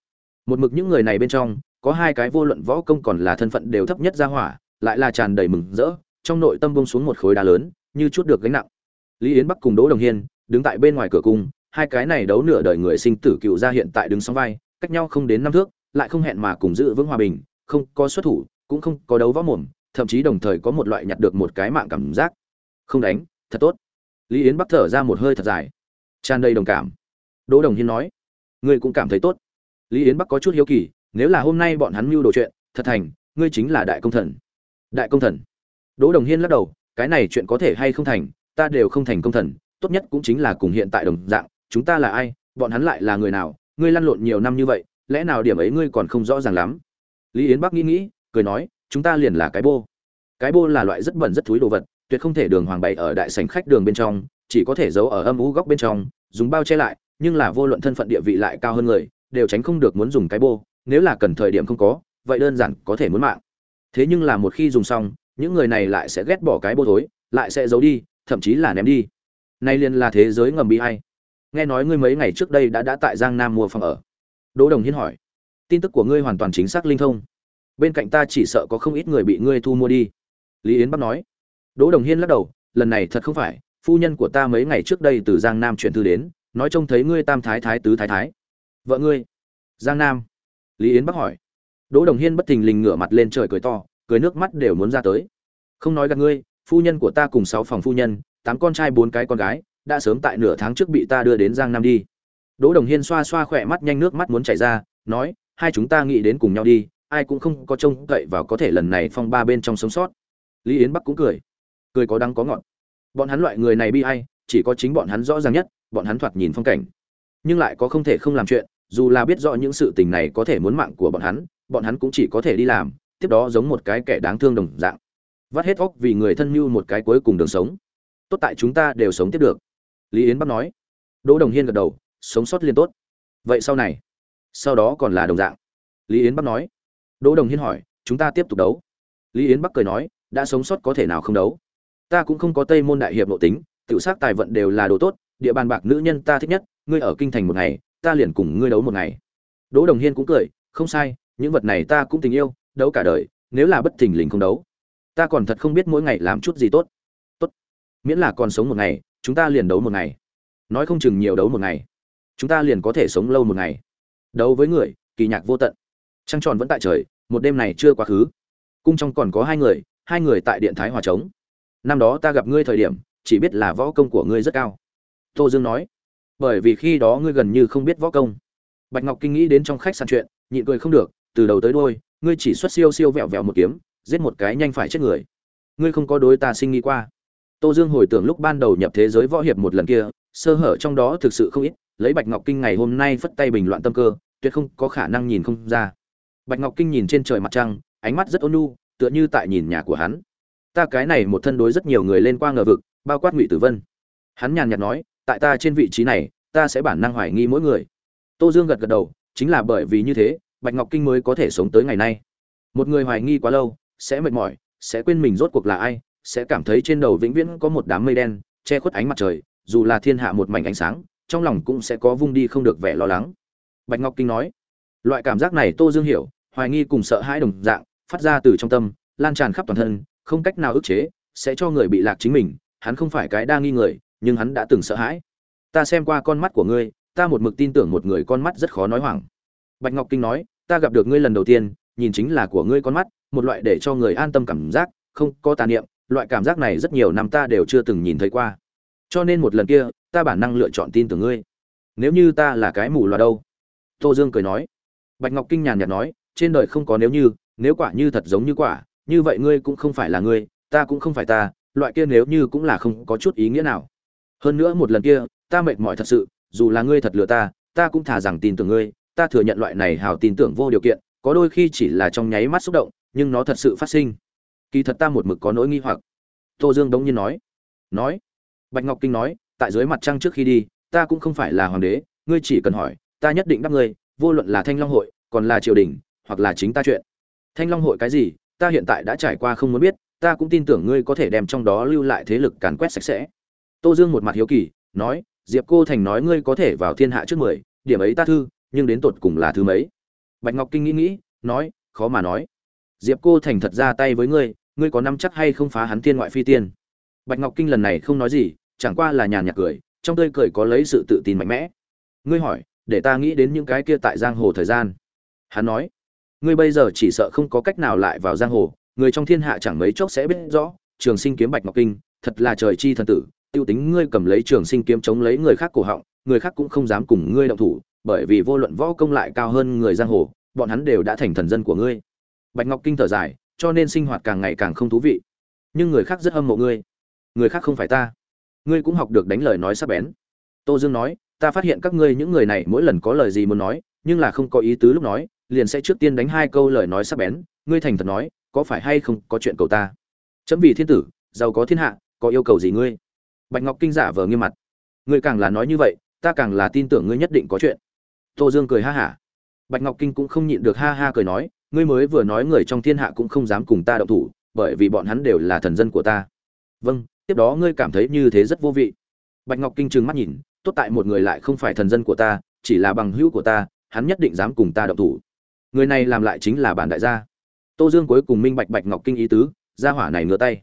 Một mực những người này bên trong, có hai cái vô luận võ công còn là thân phận đều thấp nhất ra hỏa, lại là tràn đầy mừng rỡ, trong nội tâm bông xuống một khối đá lớn, như chút được gánh nặng. Lý yến bắc cùng đỗ đồng hiên, đứng tại bên ngoài cửa cung, hai cái này đấu nửa đời người sinh tử cựu ra hiện tại đứng sóng vai, cách nhau không đến năm thước, lại không hẹn mà cùng giữ vững hòa bình, không có xuất thủ, cũng không có đấu võ mồm thậm chí đồng thời có một loại nhặt được một cái mạng cảm giác. Không đánh, thật tốt. Lý yến bắc thở ra một hơi thật dài. Tràn đầy đồng cảm. Đỗ đồng hiên nói, ngươi cũng cảm thấy tốt. Lý yến bắc có chút hiếu kỳ, nếu là hôm nay bọn hắn mưu đồ chuyện, thật thành, ngươi chính là đại công thần. Đại công thần? Đỗ đồng hiên lắc đầu, cái này chuyện có thể hay không thành, ta đều không thành công thần, tốt nhất cũng chính là cùng hiện tại đồng dạng, chúng ta là ai, bọn hắn lại là người nào, ngươi lăn lộn nhiều năm như vậy, lẽ nào điểm ấy ngươi còn không rõ ràng lắm? Lý yến bắc nghĩ nghĩ, cười nói chúng ta liền là cái bô. Cái bô là loại rất bẩn rất thúi đồ vật, tuyệt không thể đường hoàng bày ở đại sảnh khách đường bên trong, chỉ có thể giấu ở âm u góc bên trong, dùng bao che lại, nhưng là vô luận thân phận địa vị lại cao hơn người, đều tránh không được muốn dùng cái bô, nếu là cần thời điểm không có, vậy đơn giản có thể muốn mạng. Thế nhưng là một khi dùng xong, những người này lại sẽ ghét bỏ cái bô thối, lại sẽ giấu đi, thậm chí là ném đi. Nay liền là thế giới ngầm bị hay nghe nói ngươi mấy ngày trước đây đã đã tại giang nam mua phòng ở. Đỗ đồng hiên hỏi. Tin tức của ngươi hoàn toàn chính xác linh thông bên cạnh ta chỉ sợ có không ít người bị ngươi thu mua đi. Lý yến bắc nói. Đỗ đồng hiên lắc đầu, lần này thật không phải, phu nhân của ta mấy ngày trước đây từ giang nam chuyển thư đến, nói trông thấy ngươi tam thái thái tứ thái thái. Vợ ngươi, giang nam. Lý yến bắc hỏi. Đỗ đồng hiên bất thình lình ngửa mặt lên trời cười to, cười nước mắt đều muốn ra tới. Không nói gặp ngươi, phu nhân của ta cùng sáu phòng phu nhân, tám con trai bốn cái con gái, đã sớm tại nửa tháng trước bị ta đưa đến giang nam đi. Đỗ đồng hiên xoa xoa khỏe mắt nhanh nước mắt muốn chảy ra, nói, hai chúng ta nghĩ đến cùng nhau đi ai cũng không có trông cậy vào có thể lần này phong ba bên trong sống sót. Lý yến bắc cũng cười. Cười có đắng có ngọt. Bọn hắn loại người này bi ai, chỉ có chính bọn hắn rõ ràng nhất, bọn hắn thoạt nhìn phong cảnh. Nhưng lại có không thể không làm chuyện, dù là biết rõ những sự tình này có thể muốn mạng của bọn hắn bọn hắn cũng chỉ có thể đi làm, tiếp đó giống một cái kẻ đáng thương đồng dạng. Vắt hết óc vì người thân mưu một cái cuối cùng đường sống. Tốt tại chúng ta đều sống tiếp được. Lý yến bắc nói. Đỗ đồng hiên gật đầu, sống sót liên tốt. Vậy sau này? Sau đó còn là đồng dạng. Lý yến bắc nói đỗ đồng hiên hỏi, chúng ta tiếp tục đấu? Lý yến bắc cười nói, đã sống sót có thể nào không đấu? Ta cũng không có tây môn đại hiệp nội tính tự sắc tài vận đều là đồ tốt, địa bàn bạc nữ nhân ta thích nhất, ngươi ở kinh thành một ngày, ta liền cùng ngươi đấu một ngày. Đỗ đồng hiên cũng cười, không sai, những vật này ta cũng tình yêu, đấu cả đời, nếu là bất thình lình không đấu, ta còn thật không biết mỗi ngày làm chút gì tốt. Tốt, miễn là còn sống một ngày, chúng ta liền đấu một ngày. Nói không chừng nhiều đấu một ngày, chúng ta liền có thể sống lâu một ngày. Đấu với người, kỳ nhạc vô tận trăng tròn vẫn tại trời, một đêm này chưa quá khứ. Cung trong còn có hai người hai người tại điện thái hòa trống. Năm đó ta gặp ngươi thời điểm, chỉ biết là võ công của ngươi rất cao. Tô dương nói, bởi vì khi đó ngươi gần như không biết võ công. Bạch ngọc kinh nghĩ đến trong khách sạn chuyện, nhịn cười không được, từ đầu tới đôi ngươi chỉ xuất siêu siêu vẹo vẹo một kiếm, giết một cái nhanh phải chết người. Ngươi không có đối ta sinh nghi qua. Tô dương hồi tưởng lúc ban đầu nhập thế giới võ hiệp một lần kia, sơ hở trong đó thực sự không ít, lấy bạch ngọc kinh ngày hôm nay phất tay bình loạn tâm cơ, tuyệt không có khả năng nhìn không ra bạch ngọc kinh nhìn trên trời mặt trăng, ánh mắt rất ôn nhu, tựa như tại nhìn nhà của hắn. Ta cái này một thân đối rất nhiều người lên qua ngờ vực, bao quát ngụy tử vân. Hắn nhàn nhạt nói, tại ta trên vị trí này, ta sẽ bản năng hoài nghi mỗi người. Tô dương gật gật đầu, chính là bởi vì như thế, bạch ngọc kinh mới có thể sống tới ngày nay. Một người hoài nghi quá lâu, sẽ mệt mỏi, sẽ quên mình rốt cuộc là ai, sẽ cảm thấy trên đầu vĩnh viễn có một đám mây đen, che khuất ánh mặt trời, dù là thiên hạ một mảnh ánh sáng, trong lòng cũng sẽ có vung đi không được vẻ lo lắng. Bạch ngọc kinh nói, loại cảm giác này tô dương hiểu hoài nghi cùng sợ hãi đồng dạng, phát ra từ trong tâm, lan tràn khắp toàn thân, không cách nào ức chế, sẽ cho người bị lạc chính mình, hắn không phải cái đa nghi người, nhưng hắn đã từng sợ hãi. Ta xem qua con mắt của ngươi, ta một mực tin tưởng một người con mắt rất khó nói hoảng. Bạch ngọc kinh nói, ta gặp được ngươi lần đầu tiên, nhìn chính là của ngươi con mắt, một loại để cho người an tâm cảm giác, không có tà niệm, loại cảm giác này rất nhiều năm ta đều chưa từng nhìn thấy qua. Cho nên một lần kia, ta bản năng lựa chọn tin tưởng ngươi. Nếu như ta là cái mù loà đâu? Tô dương cười nói. Bạch ngọc kinh nhàn nhạt nói trên đời không có nếu như, nếu quả như thật giống như quả, như vậy ngươi cũng không phải là ngươi, ta cũng không phải ta, loại kia nếu như cũng là không có chút ý nghĩa nào. Hơn nữa một lần kia, ta mệt mỏi thật sự, dù là ngươi thật lừa ta ta cũng thà rằng tin tưởng ngươi, ta thừa nhận loại này hào tin tưởng vô điều kiện, có đôi khi chỉ là trong nháy mắt xúc động, nhưng nó thật sự phát sinh. Kỳ thật ta một mực có nỗi nghi hoặc. Tô dương đống nhiên nói. Nói. Bạch ngọc kinh nói, tại dưới mặt trăng trước khi đi, ta cũng không phải là hoàng đế, ngươi chỉ cần hỏi, ta nhất định đáp ngươi, vô luận là thanh long hội, còn là triều đình hoặc là chính ta chuyện. Thanh long hội cái gì, ta hiện tại đã trải qua không muốn biết, ta cũng tin tưởng ngươi có thể đem trong đó lưu lại thế lực càn quét sạch sẽ. Tô dương một mặt hiếu kỳ, nói, diệp cô thành nói ngươi có thể vào thiên hạ trước mười, điểm ấy ta thư, nhưng đến tột cùng là thứ mấy? Bạch ngọc kinh nghĩ nghĩ, nói, khó mà nói. Diệp cô thành thật ra tay với ngươi ngươi có nắm chắc hay không phá hắn thiên ngoại phi tiên? Bạch ngọc kinh lần này không nói gì, chẳng qua là nhàn nhạt cười, trong tươi cười có lấy sự tự tin mạnh mẽ. Ngươi hỏi, để ta nghĩ đến những cái kia tại giang hồ thời gian. Hắn nói ngươi bây giờ chỉ sợ không có cách nào lại vào giang hồ, người trong thiên hạ chẳng mấy chốc sẽ biết rõ, trường sinh kiếm bạch ngọc kinh, thật là trời chi thần tử, tiêu tính ngươi cầm lấy trường sinh kiếm chống lấy người khác cổ họng, người khác cũng không dám cùng ngươi động thủ, bởi vì vô luận võ công lại cao hơn người giang hồ, bọn hắn đều đã thành thần dân của ngươi. Bạch ngọc kinh thở dài, cho nên sinh hoạt càng ngày càng không thú vị. Nhưng người khác rất hâm mộ ngươi. Người khác không phải ta. Ngươi cũng học được đánh lời nói sắc bén. Tô dương nói, ta phát hiện các ngươi những người này mỗi lần có lời gì muốn nói, nhưng là không có ý tứ lúc nói liền sẽ trước tiên đánh hai câu lời nói sắc bén, ngươi thành thật nói, có phải hay không có chuyện cầu ta? Chấm vì thiên tử, giàu có thiên hạ, có yêu cầu gì ngươi? Bạch ngọc kinh giả vờ nghiêm mặt. Ngươi càng là nói như vậy, ta càng là tin tưởng ngươi nhất định có chuyện. Tô dương cười ha hả. Bạch ngọc kinh cũng không nhịn được ha ha cười nói, ngươi mới vừa nói người trong thiên hạ cũng không dám cùng ta động thủ, bởi vì bọn hắn đều là thần dân của ta. Vâng tiếp đó ngươi cảm thấy như thế rất vô vị. Bạch ngọc kinh trừng mắt nhìn, tốt tại một người lại không phải thần dân của ta, chỉ là bằng hữu của ta, hắn nhất định dám cùng ta động thủ người này làm lại chính là bản đại gia. Tô dương cuối cùng minh bạch bạch ngọc kinh ý tứ ra hỏa này ngửa tay.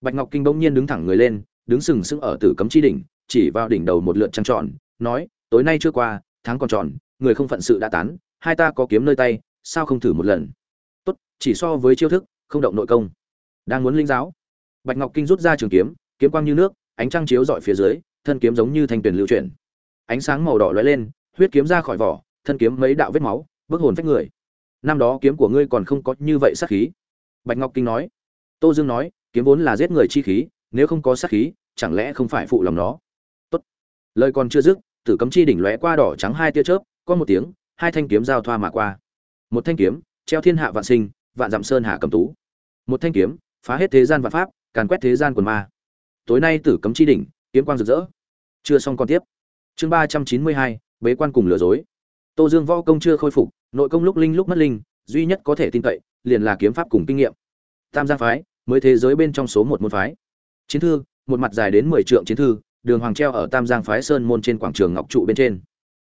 Bạch ngọc kinh bỗng nhiên đứng thẳng người lên, đứng sừng sững ở tử cấm chi đỉnh, chỉ vào đỉnh đầu một lượt trăng tròn, nói, tối nay chưa qua, tháng còn tròn, người không phận sự đã tán, hai ta có kiếm nơi tay, sao không thử một lần? Tốt. chỉ so với chiêu thức, không động nội công. Đang muốn linh giáo? Bạch ngọc kinh rút ra trường kiếm kiếm quang như nước, ánh trăng chiếu dọi phía dưới, thân kiếm giống như thanh tuyển lưu chuyển. Ánh sáng màu đỏ lóe lên, huyết kiếm ra khỏi vỏ, thân kiếm mấy đạo vết máu, bức hồn phách người năm đó kiếm của ngươi còn không có như vậy sát khí. Bạch ngọc kinh nói. Tô dương nói, kiếm vốn là giết người chi khí, nếu không có sát khí, chẳng lẽ không phải phụ lòng nó? Tốt. Lời còn chưa dứt, tử cấm chi đỉnh lóe qua đỏ trắng hai tia chớp, có một tiếng, hai thanh kiếm giao thoa mà qua. Một thanh kiếm, treo thiên hạ vạn sinh, vạn dặm sơn hạ cầm tú. Một thanh kiếm, phá hết thế gian vạn pháp, càn quét thế gian quần ma. Tối nay tử cấm chi đỉnh, kiếm quang rực rỡ. Chưa xong còn tiếp. Chương ba trăm chín mươi hai, bế quan cùng lừa dối tô dương võ công chưa khôi phục, nội công lúc linh lúc mất linh, duy nhất có thể tin cậy, liền là kiếm pháp cùng kinh nghiệm. Tam giang phái, mới thế giới bên trong số một môn phái. Chiến thư, một mặt dài đến mười trượng chiến thư, đường hoàng treo ở tam giang phái sơn môn trên quảng trường ngọc trụ bên trên.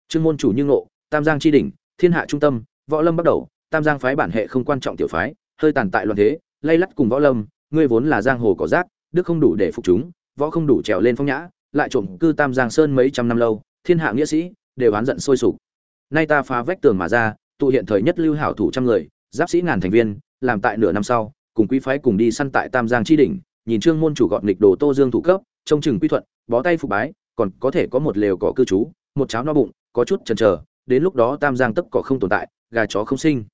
Trương môn chủ như ngộ, tam giang chi đỉnh, thiên hạ trung tâm, võ lâm bắt đầu, tam giang phái bản hệ không quan trọng tiểu phái, hơi tàn tại loạn thế, lay lắt cùng võ lâm, ngươi vốn là giang hồ cỏ rác đức không đủ để phục chúng, võ không đủ trèo lên phong nhã, lại trộm cư tam giang sơn mấy trăm năm lâu, thiên hạ nghĩa sĩ, đều oán giận sôi sục nay ta phá vách tường mà ra, tụ hiện thời nhất lưu hảo thủ trăm người, giáp sĩ ngàn thành viên, làm tại nửa năm sau, cùng quý phái cùng đi săn tại tam giang chi đỉnh, nhìn trương môn chủ gọn nghịch đồ tô dương thủ cấp, trông chừng quy thuận, bó tay phục bái, còn có thể có một lều cỏ cư trú, một cháo no bụng, có chút chần chờ, đến lúc đó tam giang tấp cỏ không tồn tại, gà chó không sinh.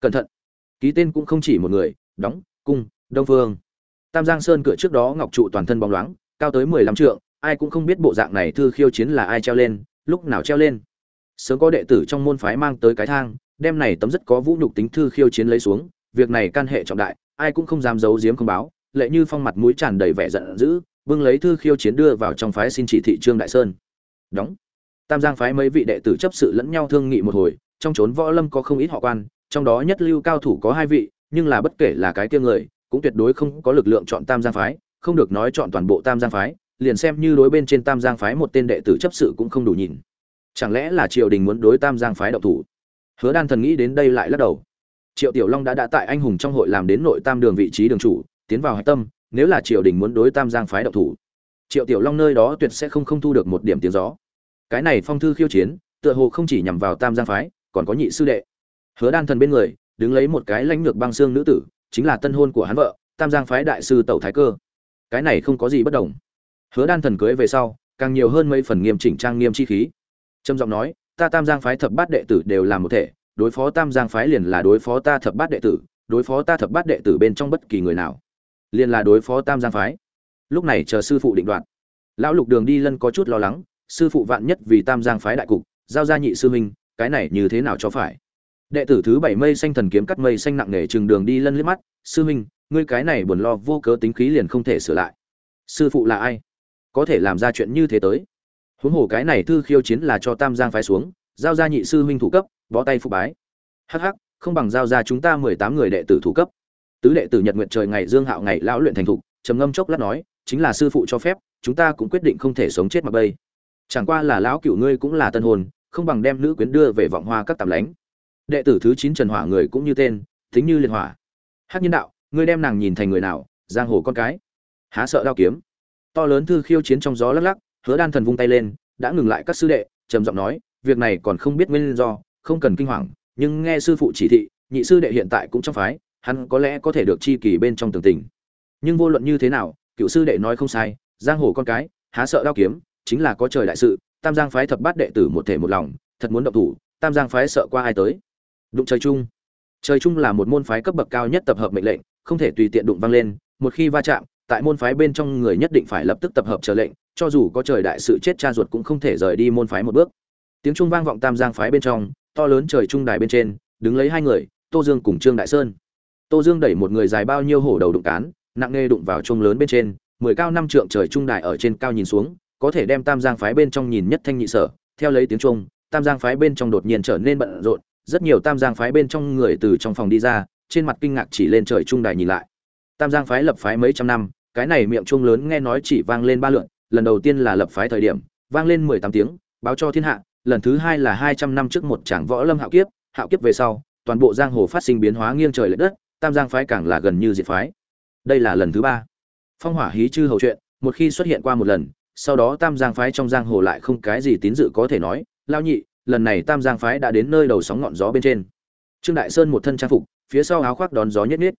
Cẩn thận. Ký tên cũng không chỉ một người, đóng, cung, đông phương. Tam giang sơn cửa trước đó ngọc trụ toàn thân bóng loáng, cao tới mười lăm trượng, ai cũng không biết bộ dạng này thư khiêu chiến là ai treo lên, lúc nào treo lên sớm có đệ tử trong môn phái mang tới cái thang đem này tấm rất có vũ nhục tính thư khiêu chiến lấy xuống, việc này can hệ trọng đại, ai cũng không dám giấu giếm không báo, lệ như phong mặt mũi tràn đầy vẻ giận dữ, bưng lấy thư khiêu chiến đưa vào trong phái xin chỉ thị trương đại sơn. Đóng. Tam giang phái mấy vị đệ tử chấp sự lẫn nhau thương nghị một hồi, trong chốn võ lâm có không ít họ quan, trong đó nhất lưu cao thủ có hai vị, nhưng là bất kể là cái kia người, cũng tuyệt đối không có lực lượng chọn tam giang phái, không được nói chọn toàn bộ tam giang phái, liền xem như đối bên trên tam giang phái một tên đệ tử chấp sự cũng không đủ nhìn chẳng lẽ là triều đình muốn đối tam giang phái động thủ? Hứa đan thần nghĩ đến đây lại lắc đầu. Triệu tiểu long đã đã tại anh hùng trong hội làm đến nội tam đường vị trí đường chủ, tiến vào hạch tâm, nếu là triều đình muốn đối tam giang phái động thủ, triệu tiểu long nơi đó tuyệt sẽ không không thu được một điểm tiếng gió. Cái này phong thư khiêu chiến, tựa hồ không chỉ nhằm vào tam giang phái, còn có nhị sư đệ. Hứa đan thần bên người, đứng lấy một cái lãnh lược băng xương nữ tử, chính là tân hôn của hắn vợ, tam giang phái đại sư tẩu thái cơ. Cái này không có gì bất đồng. Hứa đan thần cưới về sau, càng nhiều hơn mấy phần nghiêm chỉnh trang nghiêm chi khí trầm giọng nói, ta tam giang phái thập bát đệ tử đều là một thể, đối phó tam giang phái liền là đối phó ta thập bát đệ tử, đối phó ta thập bát đệ tử bên trong bất kỳ người nào, liền là đối phó tam giang phái. Lúc này chờ sư phụ định đoạt lão lục đường đi lân có chút lo lắng, sư phụ vạn nhất vì tam giang phái đại cục, giao ra nhị sư minh cái này như thế nào cho phải? Đệ tử thứ bảy mây xanh thần kiếm cắt mây xanh nặng nề chừng đường đi lân liếc mắt, sư minh ngươi cái này buồn lo vô cớ tính khí liền không thể sửa lại. Sư phụ là ai? Có thể làm ra chuyện như thế tới? Huống hồ cái này thư khiêu chiến là cho tam giang phái xuống, giao ra nhị sư huynh thủ cấp, bó tay phục bái. Hắc hắc, không bằng giao ra chúng ta mười tám người đệ tử thủ cấp. Tứ đệ tử nhật nguyện trời ngày dương hạo ngày lão luyện thành thục, trầm ngâm chốc lát nói, chính là sư phụ cho phép, chúng ta cũng quyết định không thể sống chết mà bây. Chẳng qua là lão cửu ngươi cũng là tân hồn, không bằng đem nữ quyến đưa về vọng hoa các tạm lánh đệ tử thứ chín trần hỏa người cũng như tên tính như liệt hỏa. Hắc nhân đạo, ngươi đem nàng nhìn thành người nào, giang hồ con cái. Há sợ đao kiếm. To lớn thư khiêu chiến trong gió lắc lắc hứa đan thần vung tay lên, đã ngừng lại các sư đệ, trầm giọng nói, việc này còn không biết nguyên do, không cần kinh hoàng, nhưng nghe sư phụ chỉ thị, nhị sư đệ hiện tại cũng trong phái, hắn có lẽ có thể được chi kỳ bên trong tường tình. Nhưng vô luận như thế nào, cựu sư đệ nói không sai, giang hồ con cái, há sợ đao kiếm, chính là có trời đại sự, tam giang phái thập bát đệ tử một thể một lòng, thật muốn động thủ, tam giang phái sợ qua ai tới. Đụng trời chung. Trời chung là một môn phái cấp bậc cao nhất tập hợp mệnh lệnh, không thể tùy tiện đụng vang lên, một khi va chạm tại môn phái bên trong người nhất định phải lập tức tập hợp chờ lệnh, cho dù có trời đại sự chết cha ruột cũng không thể rời đi môn phái một bước. Tiếng trung vang vọng tam giang phái bên trong, to lớn trời trung đài bên trên, đứng lấy hai người, tô dương cùng trương đại sơn. Tô dương đẩy một người dài bao nhiêu hổ đầu đụng cán, nặng nề đụng vào trung lớn bên trên, mười cao năm trượng trời trung đài ở trên cao nhìn xuống, có thể đem tam giang phái bên trong nhìn nhất thanh nhị sở. Theo lấy tiếng trung tam giang phái bên trong đột nhiên trở nên bận rộn, rất nhiều tam giang phái bên trong người từ trong phòng đi ra, trên mặt kinh ngạc chỉ lên trời trung đài nhìn lại. Tam giang phái lập phái mấy trăm năm cái này miệng trung lớn nghe nói chỉ vang lên ba lượn, lần đầu tiên là lập phái thời điểm, vang lên mười tám tiếng, báo cho thiên hạ, lần thứ hai là hai trăm năm trước một tràng võ lâm hạo kiếp hạo kiếp về sau, toàn bộ giang hồ phát sinh biến hóa nghiêng trời lệch đất, tam giang phái càng là gần như diệt phái. Đây là lần thứ ba. Phong hỏa hí chư hầu chuyện, một khi xuất hiện qua một lần, sau đó tam giang phái trong giang hồ lại không cái gì tín dự có thể nói, lao nhị, lần này tam giang phái đã đến nơi đầu sóng ngọn gió bên trên. Trương đại sơn một thân trang phục, phía sau áo khoác đón gió nhất nhất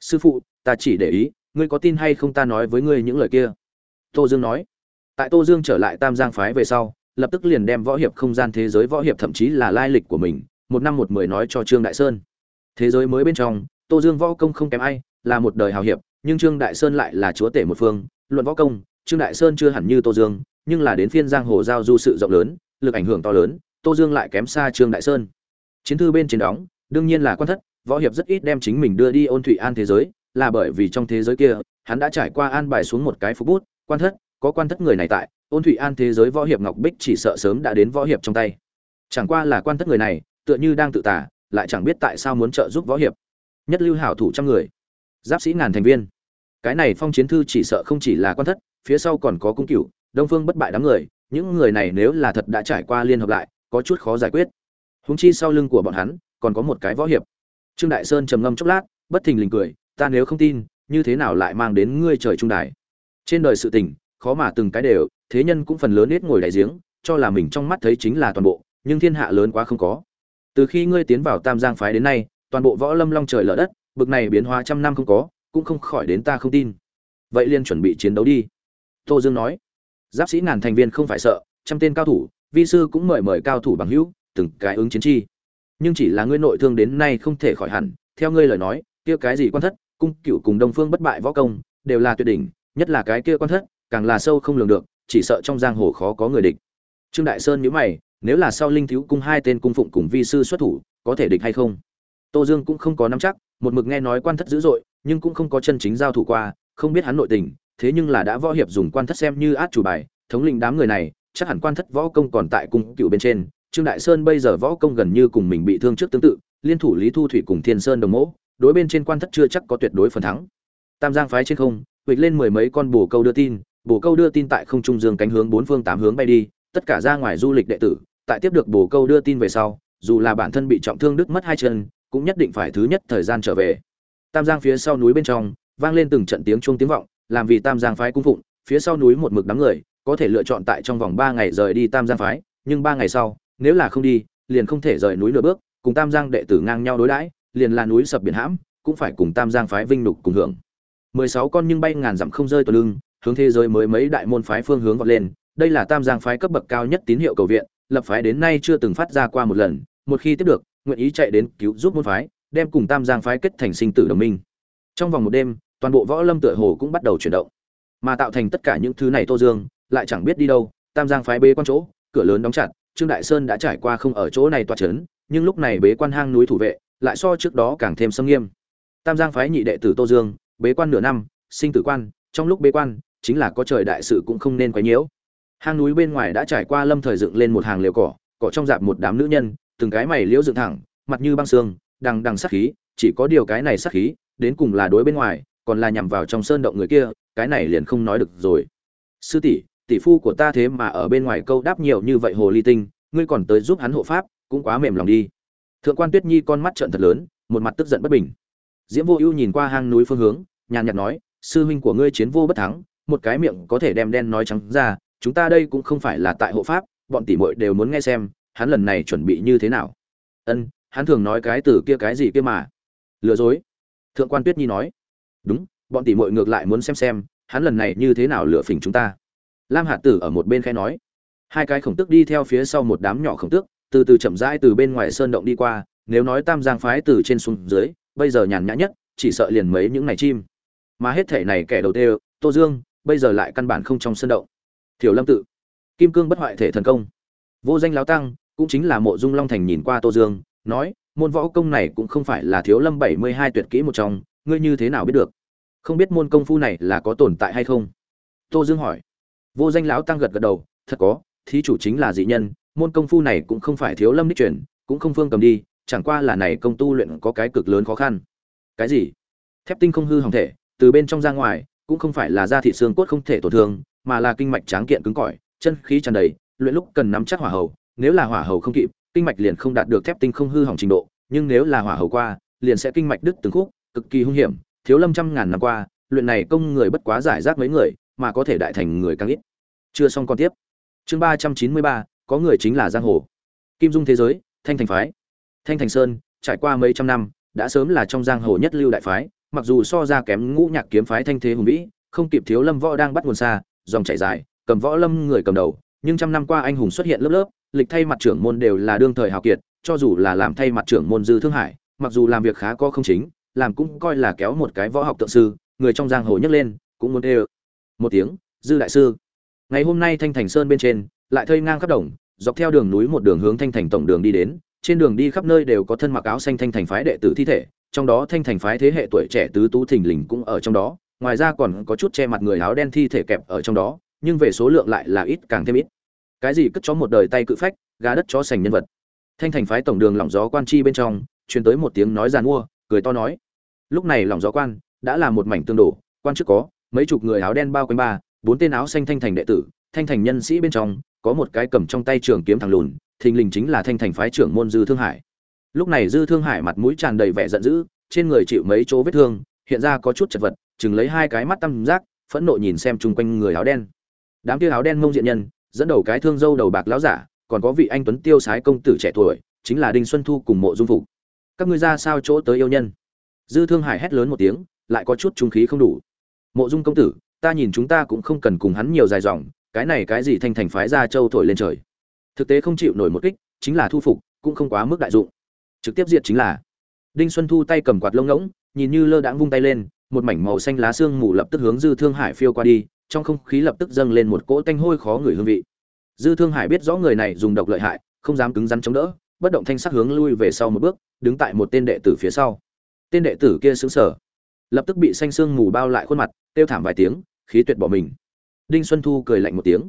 sư phụ, ta chỉ để ý ngươi có tin hay không ta nói với ngươi những lời kia? Tô dương nói. Tại tô dương trở lại tam giang phái về sau, lập tức liền đem võ hiệp không gian thế giới võ hiệp thậm chí là lai lịch của mình, một năm một mười nói cho trương đại sơn. Thế giới mới bên trong, tô dương võ công không kém ai, là một đời hào hiệp, nhưng trương đại sơn lại là chúa tể một phương, luận võ công, trương đại sơn chưa hẳn như tô dương, nhưng là đến phiên giang hồ giao du sự rộng lớn, lực ảnh hưởng to lớn, tô dương lại kém xa trương đại sơn. Chiến thư bên trên đóng, đương nhiên là quan thất, võ hiệp rất ít đem chính mình đưa đi ôn thụy an thế giới là bởi vì trong thế giới kia, hắn đã trải qua an bài xuống một cái phục bút, quan thất, có quan thất người này tại, ôn thụy an thế giới võ hiệp ngọc bích chỉ sợ sớm đã đến võ hiệp trong tay. Chẳng qua là quan thất người này, tựa như đang tự tả, lại chẳng biết tại sao muốn trợ giúp võ hiệp. Nhất lưu hảo thủ trăm người. Giáp sĩ ngàn thành viên. Cái này phong chiến thư chỉ sợ không chỉ là quan thất, phía sau còn có cung cửu, đông phương bất bại đám người, những người này nếu là thật đã trải qua liên hợp lại, có chút khó giải quyết. Húng chi sau lưng của bọn hắn, còn có một cái võ hiệp. Trương đại sơn trầm ngâm chốc lát, bất thình lình cười ta nếu không tin, như thế nào lại mang đến ngươi trời trung đài? Trên đời sự tình, khó mà từng cái đều, thế nhân cũng phần lớn ít ngồi đại giếng, cho là mình trong mắt thấy chính là toàn bộ, nhưng thiên hạ lớn quá không có. Từ khi ngươi tiến vào tam giang phái đến nay, toàn bộ võ lâm long trời lở đất, bực này biến hóa trăm năm không có, cũng không khỏi đến ta không tin. Vậy liên chuẩn bị chiến đấu đi. Tô dương nói. Giáp sĩ ngàn thành viên không phải sợ, trăm tên cao thủ, vi sư cũng mời mời cao thủ bằng hữu, từng cái ứng chiến chi. Nhưng chỉ là ngươi nội thương đến nay không thể khỏi hẳn, theo ngươi lời nói, kia cái gì quan thất cung cựu cùng đông phương bất bại võ công, đều là tuyệt đỉnh, nhất là cái kia quan thất, càng là sâu không lường được, chỉ sợ trong giang hồ khó có người địch. Trương đại sơn nhíu mày, nếu là sau linh thiếu cung hai tên cung phụng cùng vi sư xuất thủ, có thể địch hay không? Tô dương cũng không có nắm chắc, một mực nghe nói quan thất dữ dội, nhưng cũng không có chân chính giao thủ qua, không biết hắn nội tình, thế nhưng là đã võ hiệp dùng quan thất xem như át chủ bài, thống lĩnh đám người này, chắc hẳn quan thất võ công còn tại cung cựu bên trên. Trương đại sơn bây giờ võ công gần như cùng mình bị thương trước tương tự, liên thủ lý thu thủy cùng thiên sơn đồng mẫu đối bên trên quan thất chưa chắc có tuyệt đối phần thắng. Tam giang phái trên không huỵch lên mười mấy con bồ câu đưa tin, bồ câu đưa tin tại không trung dương cánh hướng bốn phương tám hướng bay đi, tất cả ra ngoài du lịch đệ tử, tại tiếp được bồ câu đưa tin về sau, dù là bản thân bị trọng thương đứt mất hai chân, cũng nhất định phải thứ nhất thời gian trở về. Tam giang phía sau núi bên trong, vang lên từng trận tiếng chuông tiếng vọng, làm vì tam giang phái cung phụng, phía sau núi một mực đám người, có thể lựa chọn tại trong vòng ba ngày rời đi tam giang phái, nhưng ba ngày sau, nếu là không đi, liền không thể rời núi nửa bước, cùng tam giang đệ tử ngang nhau đối đãi liền là núi sập biển hãm, cũng phải cùng tam giang phái vinh nhục cùng hưởng. Mười sáu con nhưng bay ngàn dặm không rơi tuần lưng, hướng thế giới mới mấy đại môn phái phương hướng vọt lên. Đây là tam giang phái cấp bậc cao nhất tín hiệu cầu viện, lập phái đến nay chưa từng phát ra qua một lần. Một khi tiếp được, nguyện ý chạy đến cứu giúp môn phái, đem cùng tam giang phái kết thành sinh tử đồng minh. Trong vòng một đêm, toàn bộ võ lâm tựa hồ cũng bắt đầu chuyển động. Mà tạo thành tất cả những thứ này tô dương, lại chẳng biết đi đâu, tam giang phái bế quan chỗ, cửa lớn đóng chặt, trương đại sơn đã trải qua không ở chỗ này tọa trấn nhưng lúc này bế quan hang núi thủ vệ lại so trước đó càng thêm sâm nghiêm. Tam giang phái nhị đệ tử tô dương, bế quan nửa năm, sinh tử quan, trong lúc bế quan, chính là có trời đại sự cũng không nên quấy nhiễu. Hang núi bên ngoài đã trải qua lâm thời dựng lên một hàng liều cỏ cỏ trong dạp một đám nữ nhân, từng cái mày liễu dựng thẳng, mặt như băng xương, đằng đằng sát khí, chỉ có điều cái này sát khí, đến cùng là đối bên ngoài, còn là nhằm vào trong sơn động người kia, cái này liền không nói được rồi. Sư tỷ tỷ phu của ta thế mà ở bên ngoài câu đáp nhiều như vậy hồ ly tinh, ngươi còn tới giúp hắn hộ pháp, cũng quá mềm lòng đi thượng quan tuyết nhi con mắt trợn thật lớn, một mặt tức giận bất bình. Diễm vô ưu nhìn qua hang núi phương hướng, nhàn nhạt nói, sư huynh của ngươi chiến vô bất thắng, một cái miệng có thể đem đen nói trắng ra, chúng ta đây cũng không phải là tại hộ pháp, bọn tỷ muội đều muốn nghe xem, hắn lần này chuẩn bị như thế nào. Ân, hắn thường nói cái từ kia cái gì kia mà. Lừa dối. Thượng quan tuyết nhi nói. Đúng, bọn tỷ muội ngược lại muốn xem xem, hắn lần này như thế nào lừa phỉnh chúng ta. Lam hạt tử ở một bên khẽ nói. Hai cái khổng tước đi theo phía sau một đám nhỏ khổng tước từ từ chậm rãi từ bên ngoài sơn động đi qua, nếu nói tam giang phái từ trên xuống dưới, bây giờ nhàn nhã nhất, chỉ sợ liền mấy những này chim. Mà hết thể này kẻ đầu tiên tô dương, bây giờ lại căn bản không trong sơn động. Thiểu lâm tự, kim cương bất hoại thể thần công. Vô danh láo tăng, cũng chính là mộ dung long thành nhìn qua tô dương, nói, môn võ công này cũng không phải là thiếu lâm bảy mươi hai tuyệt kỹ một trong, ngươi như thế nào biết được? Không biết môn công phu này là có tồn tại hay không? Tô dương hỏi. Vô danh lão tăng gật gật đầu, thật có, thí chủ chính là dị nhân môn công phu này cũng không phải thiếu lâm đích truyền, cũng không phương cầm đi, chẳng qua là này công tu luyện có cái cực lớn khó khăn. Cái gì? Thép tinh không hư hỏng thể, từ bên trong ra ngoài, cũng không phải là da thịt xương cốt không thể tổn thương, mà là kinh mạch tráng kiện cứng cỏi, chân khí tràn đầy, luyện lúc cần nắm chắc hỏa hầu, nếu là hỏa hầu không kịp, kinh mạch liền không đạt được thép tinh không hư hỏng trình độ, nhưng nếu là hỏa hầu qua, liền sẽ kinh mạch đứt từng khúc, cực kỳ hung hiểm, thiếu lâm trăm ngàn năm qua, luyện này công người bất quá giải rác mấy người, mà có thể đại thành người càng ít. Chưa xong còn tiếp. Chương ba trăm chín mươi ba có người chính là giang hồ. Kim dung thế giới, thanh thành phái. Thanh thành sơn, trải qua mấy trăm năm, đã sớm là trong giang hồ nhất lưu đại phái, mặc dù so ra kém ngũ nhạc kiếm phái thanh thế hùng vĩ, không kịp thiếu lâm võ đang bắt nguồn xa, dòng chảy dài, cầm võ lâm người cầm đầu, nhưng trăm năm qua anh hùng xuất hiện lớp lớp, lịch thay mặt trưởng môn đều là đương thời hào kiệt, cho dù là làm thay mặt trưởng môn dư thương hải, mặc dù làm việc khá có không chính, làm cũng coi là kéo một cái võ học tượng sư, người trong giang hồ nhấc lên, cũng muốn đê một tiếng, dư đại sư. Ngày hôm nay thanh thành sơn bên trên lại thây ngang khắp đồng, dọc theo đường núi một đường hướng thanh thành tổng đường đi đến, trên đường đi khắp nơi đều có thân mặc áo xanh thanh thành phái đệ tử thi thể, trong đó thanh thành phái thế hệ tuổi trẻ tứ tú thình lình cũng ở trong đó, ngoài ra còn có chút che mặt người áo đen thi thể kẹp ở trong đó, nhưng về số lượng lại là ít càng thêm ít. Cái gì cất chó một đời tay cự phách, gà đất chó sành nhân vật. Thanh thành phái tổng đường lỏng gió quan chi bên trong, truyền tới một tiếng nói giàn mua, cười to nói. Lúc này lỏng gió quan đã là một mảnh tương đổ, quan chức có mấy chục người áo đen bao quanh ba, bốn tên áo xanh thanh thành đệ tử thanh thành nhân sĩ bên trong, có một cái cầm trong tay trường kiếm thằng lùn, thình lình chính là thanh thành phái trưởng môn dư thương hải. Lúc này dư thương hải mặt mũi tràn đầy vẻ giận dữ, trên người chịu mấy chỗ vết thương, hiện ra có chút chật vật, chừng lấy hai cái mắt tăm giác phẫn nộ nhìn xem chung quanh người áo đen. Đám kia áo đen mông diện nhân, dẫn đầu cái thương dâu đầu bạc lão giả, còn có vị anh tuấn tiêu sái công tử trẻ tuổi, chính là đinh xuân thu cùng mộ dung phục. Các ngươi ra sao chỗ tới yêu nhân? Dư thương hải hét lớn một tiếng, lại có chút trung khí không đủ. Mộ dung công tử, ta nhìn chúng ta cũng không cần cùng hắn nhiều dài dòng cái này cái gì thanh thành phái ra châu thổi lên trời. Thực tế không chịu nổi một kích, chính là thu phục, cũng không quá mức đại dụng. Trực tiếp diệt chính là. Đinh xuân thu tay cầm quạt lông ngỗng, nhìn như lơ đãng vung tay lên, một mảnh màu xanh lá xương mù lập tức hướng dư thương hải phiêu qua đi, trong không khí lập tức dâng lên một cỗ tanh hôi khó người hương vị. Dư thương hải biết rõ người này dùng độc lợi hại, không dám cứng rắn chống đỡ, bất động thanh sắc hướng lui về sau một bước, đứng tại một tên đệ tử phía sau. Tên đệ tử kia sững sờ, lập tức bị xanh xương mù bao lại khuôn mặt, kêu thảm vài tiếng, khí tuyệt bỏ mình đinh xuân thu cười lạnh một tiếng.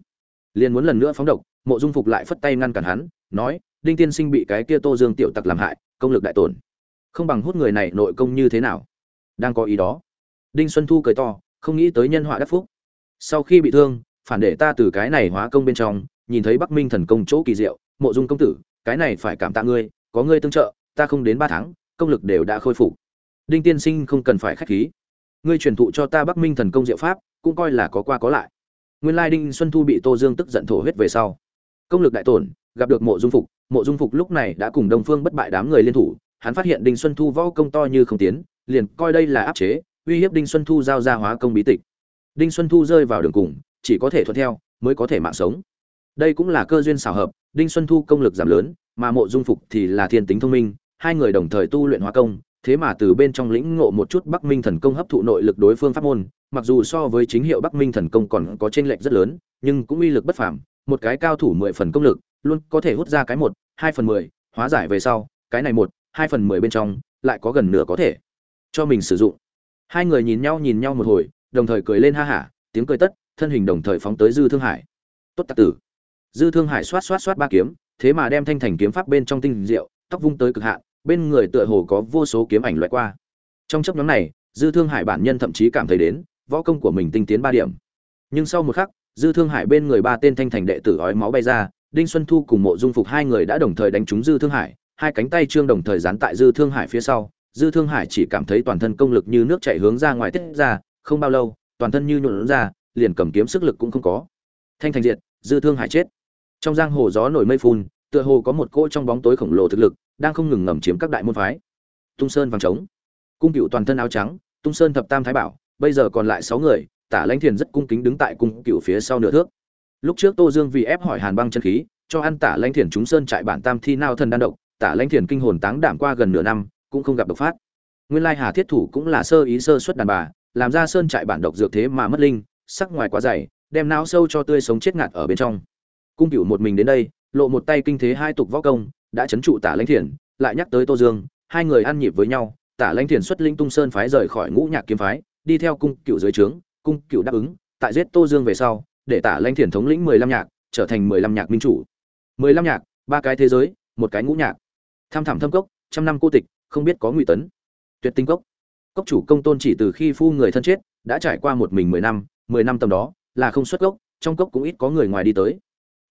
Liền muốn lần nữa phóng độc, mộ dung phục lại phất tay ngăn cản hắn, nói, đinh tiên sinh bị cái kia tô dương tiểu tặc làm hại, công lực đại tổn. Không bằng hút người này nội công như thế nào? Đang có ý đó. Đinh xuân thu cười to, không nghĩ tới nhân họa đắc phúc. Sau khi bị thương, phản để ta từ cái này hóa công bên trong, nhìn thấy bắc minh thần công chỗ kỳ diệu, mộ dung công tử, cái này phải cảm tạ ngươi, có ngươi tương trợ, ta không đến ba tháng, công lực đều đã khôi phục. Đinh tiên sinh không cần phải khách khí. Ngươi truyền thụ cho ta bắc minh thần công diệu pháp, cũng coi là có qua có lại nguyên lai đinh xuân thu bị tô dương tức giận thổ huyết về sau. Công lực đại tổn, gặp được mộ dung phục, mộ dung phục lúc này đã cùng đông phương bất bại đám người liên thủ, hắn phát hiện đinh xuân thu võ công to như không tiến, liền coi đây là áp chế, uy hiếp đinh xuân thu giao ra hóa công bí tịch. Đinh xuân thu rơi vào đường cùng, chỉ có thể thuận theo, mới có thể mạng sống. Đây cũng là cơ duyên xảo hợp, đinh xuân thu công lực giảm lớn, mà mộ dung phục thì là thiên tính thông minh, hai người đồng thời tu luyện hóa công thế mà từ bên trong lĩnh ngộ một chút bắc minh thần công hấp thụ nội lực đối phương pháp môn, mặc dù so với chính hiệu bắc minh thần công còn có chênh lệch rất lớn, nhưng cũng uy lực bất phàm, một cái cao thủ mười phần công lực, luôn có thể hút ra cái một, hai phần mười, hóa giải về sau, cái này một, hai phần mười bên trong, lại có gần nửa có thể cho mình sử dụng. Hai người nhìn nhau nhìn nhau một hồi, đồng thời cười lên ha hả, tiếng cười tất, thân hình đồng thời phóng tới dư thương hải. Tốt tặc tử. Dư thương hải xoát xoát xoát ba kiếm, thế mà đem thanh thành kiếm pháp bên trong tinh diệu, tóc vung tới cực hạn bên người tựa hồ có vô số kiếm ảnh loại qua. Trong chấp nhóm này, dư thương hải bản nhân thậm chí cảm thấy đến, võ công của mình tinh tiến ba điểm. Nhưng sau một khắc, dư thương hải bên người ba tên thanh thành đệ tử ói máu bay ra, đinh xuân thu cùng mộ dung phục hai người đã đồng thời đánh trúng dư thương hải, hai cánh tay trương đồng thời dán tại dư thương hải phía sau. Dư thương hải chỉ cảm thấy toàn thân công lực như nước chảy hướng ra ngoài tiết ra, không bao lâu, toàn thân như nhuộn ra, liền cầm kiếm sức lực cũng không có. Thanh thành diệt, dư thương hải chết. Trong giang hồ gió nổi mây phun, tựa hồ có một cỗ trong bóng tối khổng lồ thực lực đang không ngừng ngầm chiếm các đại môn phái. Tung sơn vàng trống. Cung cựu toàn thân áo trắng, tung sơn thập tam thái bảo, bây giờ còn lại sáu người, tả lãnh thiền rất cung kính đứng tại cung cựu phía sau nửa thước. Lúc trước tô dương vì ép hỏi hàn băng chân khí, cho ăn tả lãnh thiền chúng sơn trại bản tam thi nao thần đan độc, tả lãnh thiền kinh hồn táng đảm qua gần nửa năm, cũng không gặp độc phát. Nguyên lai hà thiết thủ cũng là sơ ý sơ xuất đàn bà, làm ra sơn trại bản độc dược thế mà mất linh, sắc ngoài quá dày, đem não sâu cho tươi sống chết ngạt ở bên trong. Cung cựu một mình đến đây, lộ một tay kinh thế hai tục võ công đã chấn trụ tả lãnh thiền, lại nhắc tới tô dương, hai người ăn nhịp với nhau, tả lãnh thiền xuất linh tung sơn phái rời khỏi ngũ nhạc kiếm phái, đi theo cung cựu dưới trướng, cung cựu đáp ứng, tại giết tô dương về sau, để tả lãnh thiền thống lĩnh mười lăm nhạc, trở thành mười lăm nhạc minh chủ. Mười lăm nhạc, ba cái thế giới, một cái ngũ nhạc. Tham thảm thâm cốc, trăm năm cô tịch, không biết có ngụy tấn. Tuyệt tinh cốc. Cốc chủ công tôn chỉ từ khi phu người thân chết, đã trải qua một mình mười năm mười năm tầm đó, là không xuất cốc, trong cốc cũng ít có người ngoài đi tới.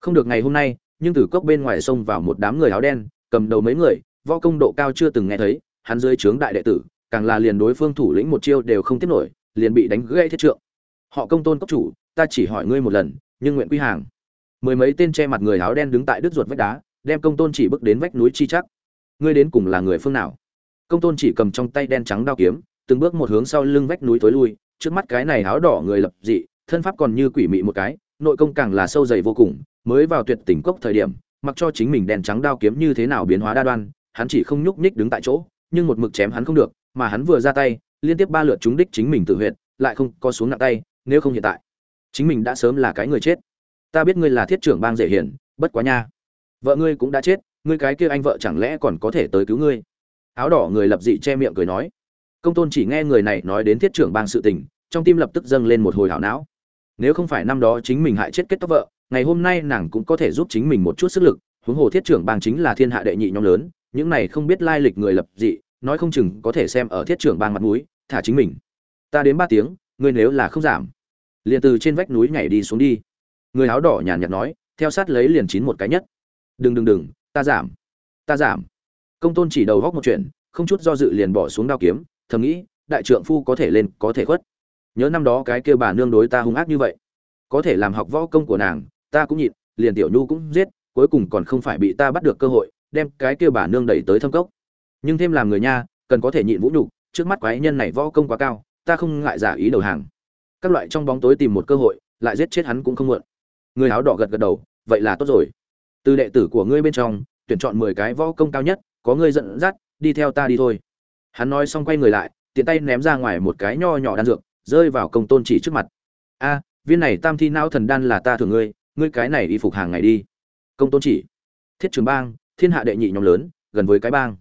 Không được ngày hôm nay nhưng từ cốc bên ngoài xông vào một đám người áo đen, cầm đầu mấy người, võ công độ cao chưa từng nghe thấy, hắn dưới trướng đại đệ tử, càng là liền đối phương thủ lĩnh một chiêu đều không tiếp nổi, liền bị đánh gãy thiết trượng. Họ công tôn cốc chủ, ta chỉ hỏi ngươi một lần, nhưng nguyện quy hàng. Mười mấy tên che mặt người áo đen đứng tại đứt ruột vách đá, đem công tôn chỉ bước đến vách núi chi chắc. Ngươi đến cùng là người phương nào? Công tôn chỉ cầm trong tay đen trắng đao kiếm, từng bước một hướng sau lưng vách núi tối lui, trước mắt cái này áo đỏ người lập dị, thân pháp còn như quỷ mị một cái, nội công càng là sâu dày vô cùng mới vào tuyệt tỉnh cốc thời điểm, mặc cho chính mình đèn trắng đao kiếm như thế nào biến hóa đa đoan, hắn chỉ không nhúc nhích đứng tại chỗ, nhưng một mực chém hắn không được, mà hắn vừa ra tay, liên tiếp ba lượt trúng đích chính mình tự huyệt, lại không có xuống nặng tay, nếu không hiện tại, chính mình đã sớm là cái người chết. Ta biết ngươi là thiết trưởng bang dễ hiển, bất quá nha. Vợ ngươi cũng đã chết, ngươi cái kia anh vợ chẳng lẽ còn có thể tới cứu ngươi? Áo đỏ người lập dị che miệng cười nói. Công tôn chỉ nghe người này nói đến thiết trưởng bang sự tình, trong tim lập tức dâng lên một hồi hảo não. Nếu không phải năm đó chính mình hại chết kết tóc vợ ngày hôm nay nàng cũng có thể giúp chính mình một chút sức lực, huống hồ thiết trưởng bang chính là thiên hạ đệ nhị nhóm lớn, những này không biết lai lịch người lập dị, nói không chừng có thể xem ở thiết trưởng bang mặt mũi, thả chính mình. Ta đến ba tiếng, ngươi nếu là không giảm, liền từ trên vách núi nhảy đi xuống đi. Người áo đỏ nhàn nhạt nói, theo sát lấy liền chín một cái nhất. Đừng đừng đừng, ta giảm ta giảm. Công tôn chỉ đầu góc một chuyện, không chút do dự liền bỏ xuống đao kiếm, thầm nghĩ, đại trượng phu có thể lên, có thể khuất. Nhớ năm đó cái kêu bà nương đối ta hung ác như vậy. Có thể làm học võ công của nàng ta cũng nhịn, liền tiểu nhu cũng giết, cuối cùng còn không phải bị ta bắt được cơ hội, đem cái kêu bà nương đẩy tới thâm cốc. Nhưng thêm làm người nha, cần có thể nhịn vũ nhục, trước mắt quái nhân này võ công quá cao, ta không ngại giả ý đầu hàng. Các loại trong bóng tối tìm một cơ hội, lại giết chết hắn cũng không muộn. Người áo đỏ gật gật đầu, vậy là tốt rồi. Từ đệ tử của ngươi bên trong, tuyển chọn mười cái võ công cao nhất, có ngươi dẫn dắt, đi theo ta đi thôi. Hắn nói xong quay người lại, tiện tay ném ra ngoài một cái nho nhỏ đan dược, rơi vào công tôn chỉ trước mặt. A, viên này tam thi não thần đan là ta thưởng ngươi ngươi cái này y phục hàng ngày đi. Công tôn chỉ. Thiết trường bang, thiên hạ đệ nhị nhóm lớn, gần với cái bang.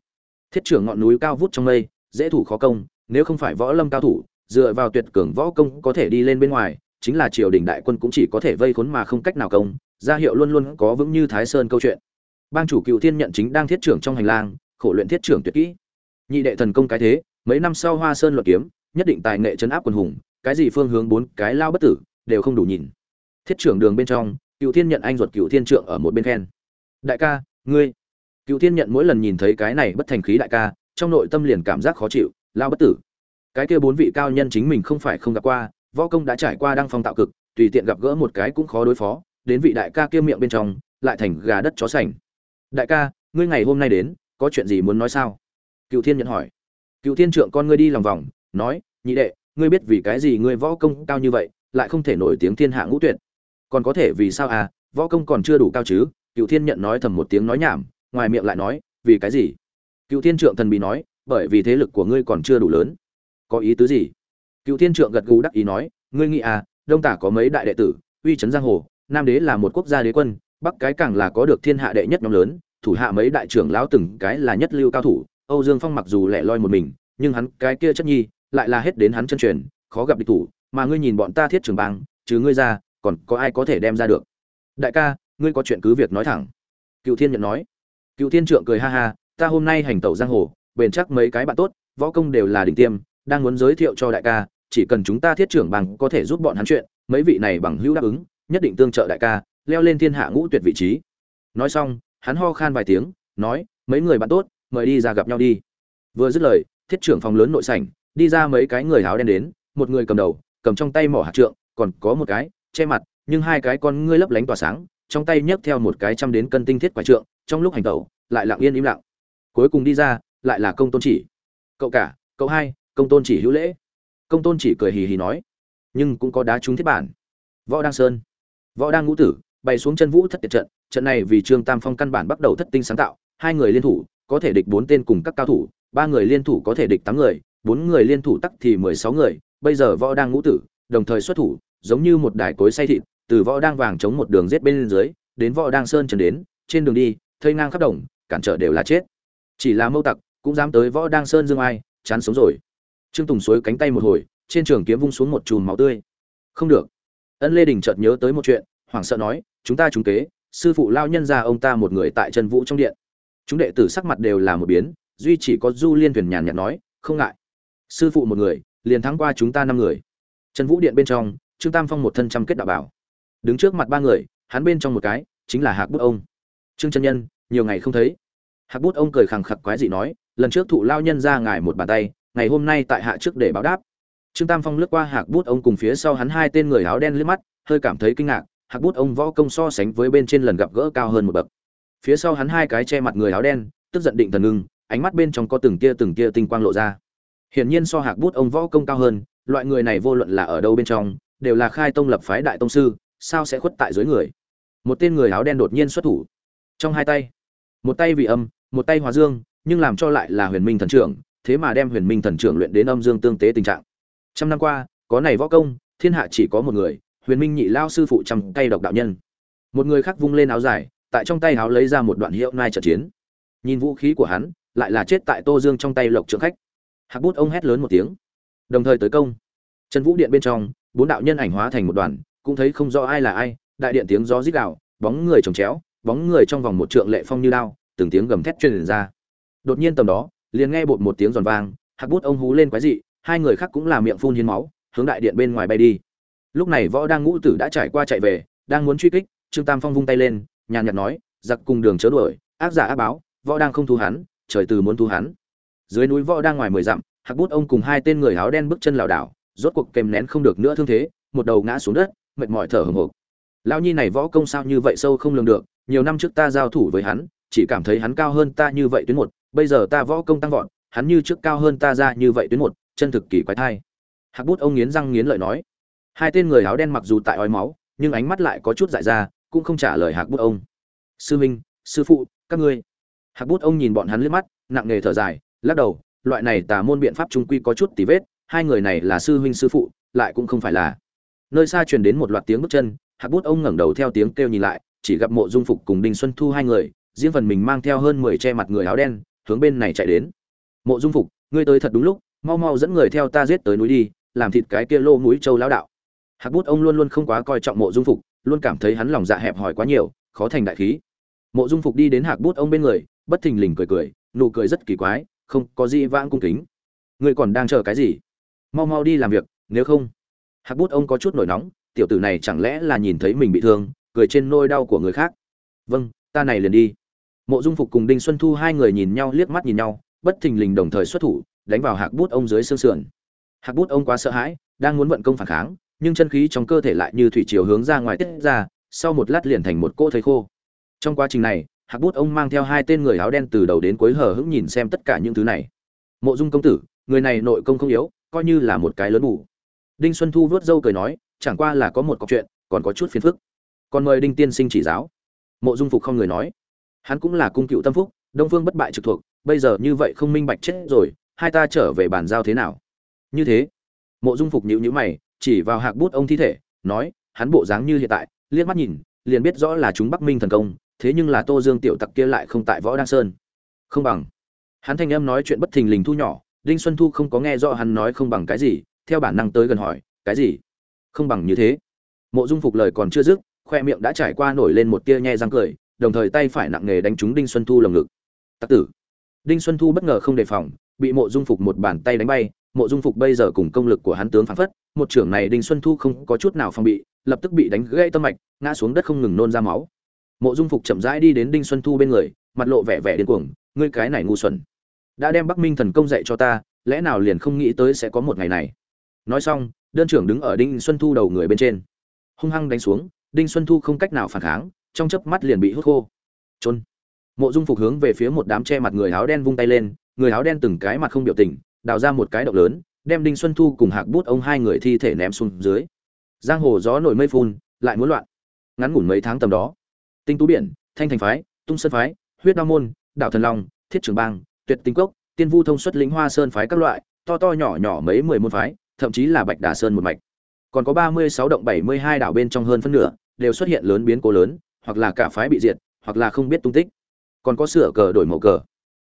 Thiết trưởng ngọn núi cao vút trong mây, dễ thủ khó công, nếu không phải võ lâm cao thủ, dựa vào tuyệt cường võ công có thể đi lên bên ngoài, chính là triều đình đại quân cũng chỉ có thể vây khốn mà không cách nào công gia hiệu luôn luôn có vững như thái sơn câu chuyện. Bang chủ cựu thiên nhận chính đang thiết trưởng trong hành lang, khổ luyện thiết trưởng tuyệt kỹ. Nhị đệ thần công cái thế, mấy năm sau hoa sơn luật kiếm, nhất định tài nghệ chấn áp quần hùng, cái gì phương hướng bốn cái lao bất tử, đều không đủ nhìn. Thiết trưởng đường bên trong cựu thiên nhận anh ruột cựu thiên trượng ở một bên khen. Đại ca, ngươi. Cựu thiên nhận mỗi lần nhìn thấy cái này bất thành khí đại ca, trong nội tâm liền cảm giác khó chịu, lao bất tử. Cái kia bốn vị cao nhân chính mình không phải không gặp qua, võ công đã trải qua đăng phong tạo cực, tùy tiện gặp gỡ một cái cũng khó đối phó, đến vị đại ca kia miệng bên trong, lại thành gà đất chó sành. Đại ca, ngươi ngày hôm nay đến, có chuyện gì muốn nói sao? Cựu thiên nhận hỏi. Cựu thiên trượng con ngươi đi lòng vòng, nói, nhị đệ, ngươi biết vì cái gì ngươi võ công cao như vậy, lại không thể nổi tiếng thiên hạ ngũ tuyệt còn có thể vì sao à võ công còn chưa đủ cao chứ? Cựu thiên nhận nói thầm một tiếng nói nhảm, ngoài miệng lại nói, vì cái gì? Cựu thiên trượng thần bị nói, bởi vì thế lực của ngươi còn chưa đủ lớn. Có ý tứ gì? Cựu thiên trượng gật gù đắc ý nói, ngươi nghĩ à đông tả có mấy đại đệ tử, uy trấn giang hồ, nam đế là một quốc gia đế quân, bắc cái càng là có được thiên hạ đệ nhất nhóm lớn, thủ hạ mấy đại trưởng lão từng cái là nhất lưu cao thủ, âu dương phong mặc dù lẻ loi một mình, nhưng hắn cái kia chất nhi, lại là hết đến hắn chân truyền, khó gặp địch thủ, mà ngươi nhìn bọn ta thiết trường bang chứ ngươi ra còn có ai có thể đem ra được? Đại ca, ngươi có chuyện cứ việc nói thẳng. Cựu thiên nhận nói. Cựu thiên trượng cười ha ha, ta hôm nay hành tẩu giang hồ, bền chắc mấy cái bạn tốt, võ công đều là đỉnh tiêm, đang muốn giới thiệu cho đại ca, chỉ cần chúng ta thiết trưởng bằng có thể giúp bọn hắn chuyện, mấy vị này bằng hữu đáp ứng, nhất định tương trợ đại ca, leo lên thiên hạ ngũ tuyệt vị trí. Nói xong, hắn ho khan vài tiếng, nói, mấy người bạn tốt, mời đi ra gặp nhau đi. Vừa dứt lời, thiết trưởng phòng lớn nội sảnh, đi ra mấy cái người áo đen đến, một người cầm đầu, cầm trong tay mỏ hạt trượng, còn có một cái che mặt, nhưng hai cái con ngươi lấp lánh tỏa sáng, trong tay nhấc theo một cái trăm đến cân tinh thiết quả trượng, trong lúc hành tẩu, lại lặng yên im lặng. Cuối cùng đi ra, lại là công tôn chỉ. Cậu cả, cậu hai, công tôn chỉ hữu lễ. Công tôn chỉ cười hì hì nói. Nhưng cũng có đá trúng thiết bản. Võ đăng sơn. Võ đăng ngũ tử, bày xuống chân vũ thất tiệt trận trận này vì trương tam phong căn bản bắt đầu thất tinh sáng tạo, hai người liên thủ, có thể địch bốn tên cùng các cao thủ, ba người liên thủ có thể địch tám người, bốn người liên thủ tắc thì mười sáu người, bây giờ võ đang ngũ tử, đồng thời xuất thủ giống như một đài cối say thịt, từ võ đang vàng chống một đường giết bên dưới, đến võ đang sơn trần đến, trên đường đi, thây ngang khắp đồng, cản trở đều là chết. Chỉ là mâu tặc, cũng dám tới võ đang sơn dương ai, chán sống rồi. Trương tùng suối cánh tay một hồi, trên trường kiếm vung xuống một chùm máu tươi. Không được. Ân lê đình chợt nhớ tới một chuyện, hoảng sợ nói, chúng ta chúng kế, sư phụ lao nhân ra ông ta một người tại chân vũ trong điện. Chúng đệ tử sắc mặt đều là một biến, duy chỉ có du liên thuyền nhàn nhạt nói, không ngại. Sư phụ một người, liền thắng qua chúng ta năm người. Chân vũ điện bên trong trương tam phong một thân trăm kết đạo bảo. Đứng trước mặt ba người, hắn bên trong một cái, chính là hạc bút ông. Trương chân nhân, nhiều ngày không thấy. Hạc bút ông cười khẳng khặc quái dị nói, lần trước thụ lao nhân ra ngài một bàn tay, ngày hôm nay tại hạ trước để báo đáp. Trương tam phong lướt qua hạc bút ông cùng phía sau hắn hai tên người áo đen liếc mắt, hơi cảm thấy kinh ngạc, hạc bút ông võ công so sánh với bên trên lần gặp gỡ cao hơn một bậc. Phía sau hắn hai cái che mặt người áo đen, tức giận định thần ngưng, ánh mắt bên trong có từng tia từng tia tinh quang lộ ra. Hiển nhiên so hạc bút ông võ công cao hơn, loại người này vô luận là ở đâu bên trong đều là khai tông lập phái đại tông sư, sao sẽ khuất tại dưới người? Một tên người áo đen đột nhiên xuất thủ. Trong hai tay, một tay vị âm, một tay hòa dương, nhưng làm cho lại là huyền minh thần trưởng, thế mà đem huyền minh thần trưởng luyện đến âm dương tương tế tình trạng. Trăm năm qua, có này võ công, thiên hạ chỉ có một người, huyền minh nhị lao sư phụ trăm tay độc đạo nhân. Một người khác vung lên áo dài, tại trong tay áo lấy ra một đoạn hiệu nai trận chiến. Nhìn vũ khí của hắn, lại là chết tại tô dương trong tay lộc trượng khách. Hạc bút ông hét lớn một tiếng. Đồng thời tới công. Trần vũ điện bên trong bốn đạo nhân ảnh hóa thành một đoàn, cũng thấy không rõ ai là ai, đại điện tiếng gió rít gào, bóng người trồng chéo, bóng người trong vòng một trượng lệ phong như đao, từng tiếng gầm thét truyền ra. Đột nhiên tầm đó, liền nghe bột một tiếng giòn vang hạc bút ông hú lên quái dị, hai người khác cũng là miệng phun hiến máu, hướng đại điện bên ngoài bay đi. Lúc này võ đang ngũ tử đã trải qua chạy về, đang muốn truy kích, trương tam phong vung tay lên, nhàn nhạt nói, giặc cùng đường chớ đuổi, ác giả ác báo, võ đang không thu hắn, trời từ muốn thu hắn. Dưới núi võ đang ngoài mười dặm hạc bút ông cùng hai tên người áo đen bước chân lảo đảo rốt cuộc kèm nén không được nữa thương thế, một đầu ngã xuống đất, mệt mỏi thở hồng hộc. Lão nhi này võ công sao như vậy sâu không lường được, nhiều năm trước ta giao thủ với hắn, chỉ cảm thấy hắn cao hơn ta như vậy tuyến một, bây giờ ta võ công tăng vọt, hắn như trước cao hơn ta ra như vậy tuyến một, chân thực kỳ quái thai. Hạc bút ông nghiến răng nghiến lợi nói. Hai tên người áo đen mặc dù tại ói máu, nhưng ánh mắt lại có chút dại ra, cũng không trả lời hạc bút ông. Sư minh, sư phụ, các ngươi. Hạc bút ông nhìn bọn hắn liếc mắt, nặng nề thở dài, lắc đầu, loại này tà môn biện pháp trung quy có chút tì vết hai người này là sư huynh sư phụ, lại cũng không phải là. Nơi xa truyền đến một loạt tiếng bước chân, hạc bút ông ngẩng đầu theo tiếng kêu nhìn lại, chỉ gặp mộ dung phục cùng đinh xuân thu hai người, riêng phần mình mang theo hơn mười che mặt người áo đen, hướng bên này chạy đến. Mộ dung phục, ngươi tới thật đúng lúc, mau mau dẫn người theo ta giết tới núi đi, làm thịt cái kia lô núi châu lão đạo. Hạc bút ông luôn luôn không quá coi trọng mộ dung phục, luôn cảm thấy hắn lòng dạ hẹp hòi quá nhiều, khó thành đại khí. Mộ dung phục đi đến hạc bút ông bên người, bất thình lình cười cười, nụ cười rất kỳ quái, không có gì vãng cung kính. Ngươi còn đang chờ cái gì? Mau mau đi làm việc, nếu không. Hạc bút ông có chút nổi nóng, tiểu tử này chẳng lẽ là nhìn thấy mình bị thương, cười trên nôi đau của người khác. Vâng ta này liền đi. Mộ dung phục cùng đinh xuân thu hai người nhìn nhau, liếc mắt nhìn nhau, bất thình lình đồng thời xuất thủ, đánh vào hạc bút ông dưới xương sườn. Hạc bút ông quá sợ hãi, đang muốn vận công phản kháng, nhưng chân khí trong cơ thể lại như thủy chiều hướng ra ngoài tiết ra, sau một lát liền thành một cỗ thấy khô. Trong quá trình này, hạc bút ông mang theo hai tên người áo đen từ đầu đến cuối hờ hững nhìn xem tất cả những thứ này. Mộ dung công tử, người này nội công không yếu coi như là một cái lớn bù. Đinh xuân thu vớt râu cười nói, chẳng qua là có một cọc chuyện, còn có chút phiền phức. Còn mời đinh tiên sinh chỉ giáo. Mộ dung phục không người nói. Hắn cũng là cung cựu tâm phúc, đông phương bất bại trực thuộc, bây giờ như vậy không minh bạch chết rồi, hai ta trở về bàn giao thế nào? Như thế, mộ dung phục nhịu nhữ mày, chỉ vào hạc bút ông thi thể, nói, hắn bộ dáng như hiện tại, liếc mắt nhìn, liền biết rõ là chúng bắc minh thần công, thế nhưng là tô dương tiểu tặc kia lại không tại võ đăng sơn. Không bằng. Hắn thanh âm nói chuyện bất thình lình thu nhỏ đinh xuân thu không có nghe rõ hắn nói không bằng cái gì, theo bản năng tới gần hỏi, cái gì? Không bằng như thế. Mộ dung phục lời còn chưa dứt, khoe miệng đã trải qua nổi lên một tia nhe răng cười, đồng thời tay phải nặng nề đánh trúng đinh xuân thu lồng ngực. Tặc tử. Đinh xuân thu bất ngờ không đề phòng, bị mộ dung phục một bàn tay đánh bay, mộ dung phục bây giờ cùng công lực của hắn tướng phản phất, một trưởng này đinh xuân thu không có chút nào phòng bị, lập tức bị đánh gãy tâm mạch, ngã xuống đất không ngừng nôn ra máu. Mộ dung phục chậm rãi đi đến đinh xuân thu bên người, mặt lộ vẻ vẻ điên cuồng, ngươi cái này ngu xuẩn đã đem bắc minh thần công dạy cho ta, lẽ nào liền không nghĩ tới sẽ có một ngày này? Nói xong, đơn trưởng đứng ở đinh xuân thu đầu người bên trên. Hung hăng đánh xuống, đinh xuân thu không cách nào phản kháng, trong chớp mắt liền bị hút khô. Trôn mộ dung phục hướng về phía một đám che mặt người áo đen vung tay lên, người áo đen từng cái mặt không biểu tình, đào ra một cái động lớn, đem đinh xuân thu cùng hạc bút ông hai người thi thể ném xuống dưới. Giang hồ gió nổi mây phun, lại muốn loạn. Ngắn ngủn mấy tháng tầm đó, tinh tú biển, thanh thành phái, tung sơn phái, huyết đao môn, đạo thần long, thiết trường bang tuyệt tinh cốc, tiên vu thông xuất lĩnh hoa sơn phái các loại, to to nhỏ nhỏ mấy mười môn phái, thậm chí là bạch đà sơn một mạch. Còn có ba mươi sáu động bảy mươi hai đảo bên trong hơn phân nửa, đều xuất hiện lớn biến cố lớn, hoặc là cả phái bị diệt, hoặc là không biết tung tích. Còn có sửa cờ đổi màu cờ.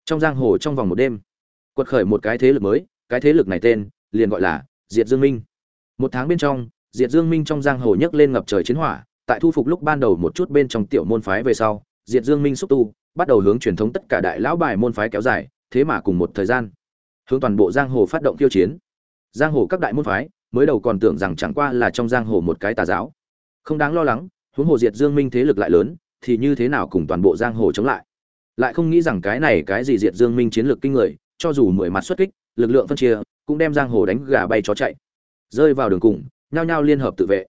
Trong giang hồ trong vòng một đêm, quật khởi một cái thế lực mới, cái thế lực này tên, liền gọi là diệt dương minh. Một tháng bên trong, diệt dương minh trong giang hồ nhấc lên ngập trời chiến hỏa, tại thu phục lúc ban đầu một chút bên trong tiểu môn phái về sau, diệt dương minh xúc tu bắt đầu hướng truyền thống tất cả đại lão bài môn phái kéo dài, thế mà cùng một thời gian. Hướng toàn bộ giang hồ phát động tiêu chiến. Giang hồ các đại môn phái mới đầu còn tưởng rằng chẳng qua là trong giang hồ một cái tà giáo. Không đáng lo lắng, huống hồ diệt dương minh thế lực lại lớn, thì như thế nào cùng toàn bộ giang hồ chống lại? Lại không nghĩ rằng cái này cái gì diệt dương minh chiến lược kinh người, cho dù mười mặt xuất kích, lực lượng phân chia, cũng đem giang hồ đánh gà bay chó chạy. Rơi vào đường cùng, nhao nhao liên hợp tự vệ.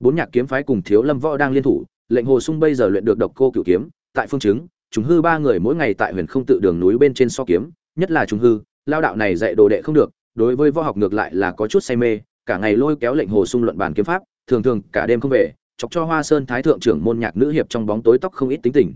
Bốn nhạc kiếm phái cùng thiếu lâm võ đang liên thủ, lệnh hồ sung bây giờ luyện được độc cô cửu kiếm, tại phương chứng chúng hư ba người mỗi ngày tại huyền không tự đường núi bên trên so kiếm, nhất là chúng hư, lao đạo này dạy đồ đệ không được, đối với võ học ngược lại là có chút say mê, cả ngày lôi kéo lệnh hồ sung luận bàn kiếm pháp, thường thường cả đêm không về, chọc cho hoa sơn thái thượng trưởng môn nhạc nữ hiệp trong bóng tối tóc không ít tính tình.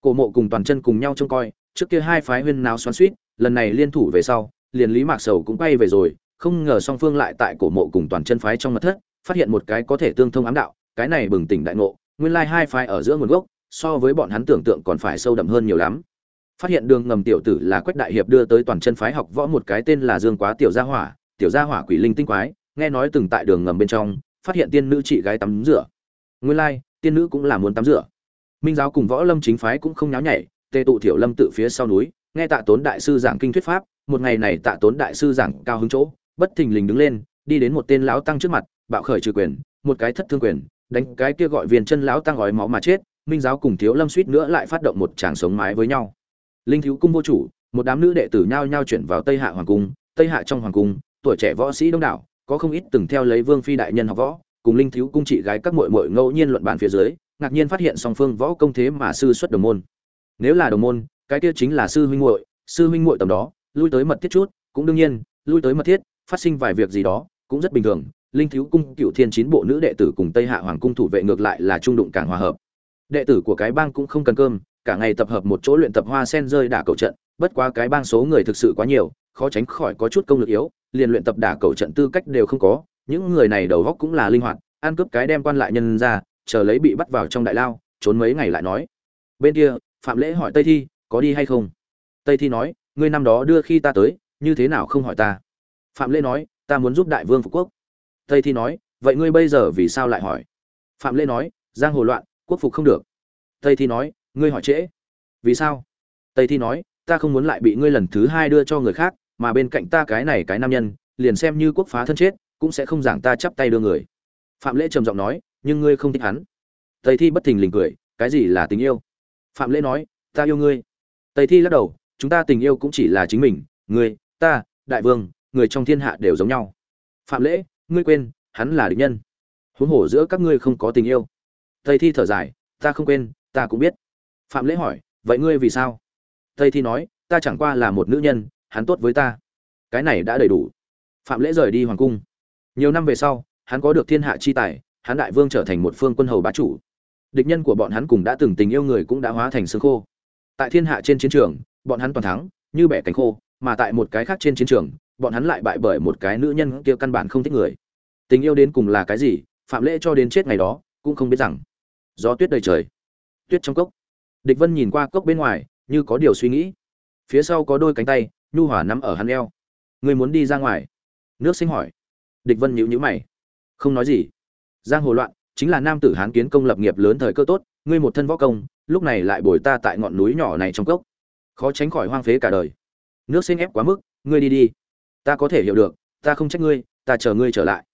Cổ mộ cùng toàn chân cùng nhau trông coi, trước kia hai phái huyên náo xoắn suýt lần này liên thủ về sau, liền lý mạc sầu cũng quay về rồi, không ngờ song phương lại tại cổ mộ cùng toàn chân phái trong mật thất, phát hiện một cái có thể tương thông ám đạo, cái này bừng tỉnh đại ngộ, nguyên lai hai phái ở giữa nguồn gốc so với bọn hắn tưởng tượng còn phải sâu đậm hơn nhiều lắm. Phát hiện đường ngầm tiểu tử là quách đại hiệp đưa tới toàn chân phái học võ một cái tên là dương quá tiểu gia hỏa, tiểu gia hỏa quỷ linh tinh quái, nghe nói từng tại đường ngầm bên trong, phát hiện tiên nữ chị gái tắm rửa. Nguyên lai, tiên nữ cũng là muốn tắm rửa. Minh giáo cùng võ lâm chính phái cũng không nháo nhảy tê tụ tiểu lâm tự phía sau núi, nghe tạ tốn đại sư giảng kinh thuyết pháp, một ngày này tạ tốn đại sư giảng cao hứng chỗ, bất thình lình đứng lên, đi đến một tên lão tăng trước mặt, bạo khởi trừ quyền, một cái thất thương quyền, đánh cái kia gọi viên chân lão tăng gói máu mà chết minh giáo cùng thiếu lâm suýt nữa lại phát động một tràng sống mái với nhau. Linh thiếu cung vô chủ, một đám nữ đệ tử nhao nhao chuyển vào tây hạ hoàng cung, tây hạ trong hoàng cung, tuổi trẻ võ sĩ đông đảo, có không ít từng theo lấy vương phi đại nhân học võ, cùng linh thiếu cung chị gái các muội muội ngẫu nhiên luận bàn phía dưới, ngạc nhiên phát hiện song phương võ công thế mà sư xuất đồng môn. Nếu là đồng môn, cái kia chính là sư huynh muội, sư huynh muội tầm đó, lui tới mật thiết chút, cũng đương nhiên, lui tới mật thiết, phát sinh vài việc gì đó, cũng rất bình thường. Linh thiếu cung cựu thiên chín bộ nữ đệ tử cùng tây hạ hoàng cung thủ vệ ngược lại là trung đụng càng hòa hợp đệ tử của cái bang cũng không cần cơm, cả ngày tập hợp một chỗ luyện tập hoa sen rơi đả cầu trận, bất quá cái bang số người thực sự quá nhiều, khó tránh khỏi có chút công lực yếu, liền luyện tập đả cầu trận tư cách đều không có, những người này đầu góc cũng là linh hoạt, ăn cướp cái đem quan lại nhân ra, chờ lấy bị bắt vào trong đại lao, trốn mấy ngày lại nói. Bên kia, phạm lễ hỏi tây thi, có đi hay không? Tây thi nói, ngươi năm đó đưa khi ta tới, như thế nào không hỏi ta? Phạm lễ nói, ta muốn giúp đại vương phục quốc. Tây thi nói, vậy ngươi bây giờ vì sao lại hỏi? Phạm lễ nói, giang hồ loạn quốc phục không được. Tây thi nói, ngươi hỏi trễ. Vì sao? Tây thi nói, ta không muốn lại bị ngươi lần thứ hai đưa cho người khác, mà bên cạnh ta cái này cái nam nhân, liền xem như quốc phá thân chết, cũng sẽ không giảng ta chắp tay đưa người. Phạm lễ trầm giọng nói, nhưng ngươi không thích hắn. Tây thi bất thình lình cười, cái gì là tình yêu? Phạm lễ nói, ta yêu ngươi. Tây thi lắc đầu, chúng ta tình yêu cũng chỉ là chính mình, ngươi, ta, đại vương, người trong thiên hạ đều giống nhau. Phạm lễ, ngươi quên, hắn là địch nhân. Huống hồ giữa các ngươi không có tình yêu tây thi thở dài, ta không quên, ta cũng biết. Phạm lễ hỏi, vậy ngươi vì sao? Tây thi nói, ta chẳng qua là một nữ nhân, hắn tốt với ta. Cái này đã đầy đủ. Phạm lễ rời đi hoàng cung. Nhiều năm về sau, hắn có được thiên hạ chi tài, hắn đại vương trở thành một phương quân hầu bá chủ. Địch nhân của bọn hắn cùng đã từng tình yêu người cũng đã hóa thành xương khô. Tại thiên hạ trên chiến trường, bọn hắn toàn thắng, như bẻ cánh khô, mà tại một cái khác trên chiến trường, bọn hắn lại bại bởi một cái nữ nhân kia căn bản không thích người. Tình yêu đến cùng là cái gì, phạm lễ cho đến chết ngày đó, cũng không biết rằng gió tuyết đầy trời. Tuyết trong cốc. Địch vân nhìn qua cốc bên ngoài, như có điều suy nghĩ. Phía sau có đôi cánh tay, nhu hỏa nắm ở hắn eo. Người muốn đi ra ngoài? Nước sinh hỏi. Địch vân nhíu nhíu mày. Không nói gì. Giang hồ loạn, chính là nam tử hán kiến công lập nghiệp lớn thời cơ tốt, ngươi một thân võ công, lúc này lại bồi ta tại ngọn núi nhỏ này trong cốc. Khó tránh khỏi hoang phế cả đời. Nước sinh ép quá mức, ngươi đi đi. Ta có thể hiểu được, ta không trách ngươi, ta chờ ngươi trở lại.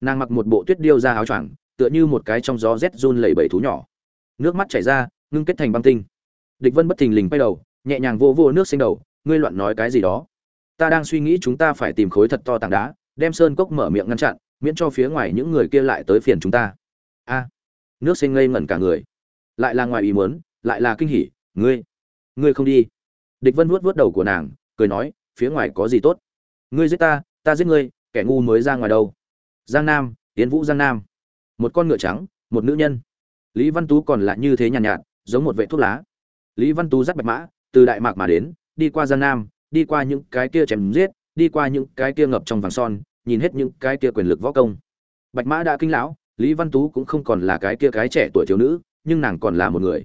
Nàng mặc một bộ tuyết điêu ra áo choàng tựa như một cái trong gió rét run lẩy bẩy thú nhỏ. Nước mắt chảy ra, ngưng kết thành băng tinh. Địch vân bất thình lình quay đầu, nhẹ nhàng vô vô nước sinh đầu, ngươi loạn nói cái gì đó? Ta đang suy nghĩ chúng ta phải tìm khối thật to tảng đá, đem sơn cốc mở miệng ngăn chặn, miễn cho phía ngoài những người kia lại tới phiền chúng ta. A. Nước sinh ngây ngẩn cả người. Lại là ngoài ý muốn, lại là kinh hỉ, ngươi ngươi không đi. Địch vân vuốt vuốt đầu của nàng, cười nói, phía ngoài có gì tốt? Ngươi giết ta ta giết ngươi, kẻ ngu mới ra ngoài đâu? Giang nam tiến vũ giang nam một con ngựa trắng một nữ nhân. Lý văn tú còn lại như thế nhàn nhạt, nhạt giống một vệ thuốc lá. Lý văn tú dắt bạch mã từ đại mạc mà đến đi qua giang nam đi qua những cái kia chém giết đi qua những cái kia ngập trong vàng son nhìn hết những cái kia quyền lực võ công. Bạch mã đã kinh lão lý văn tú cũng không còn là cái kia cái trẻ tuổi thiếu nữ nhưng nàng còn là một người.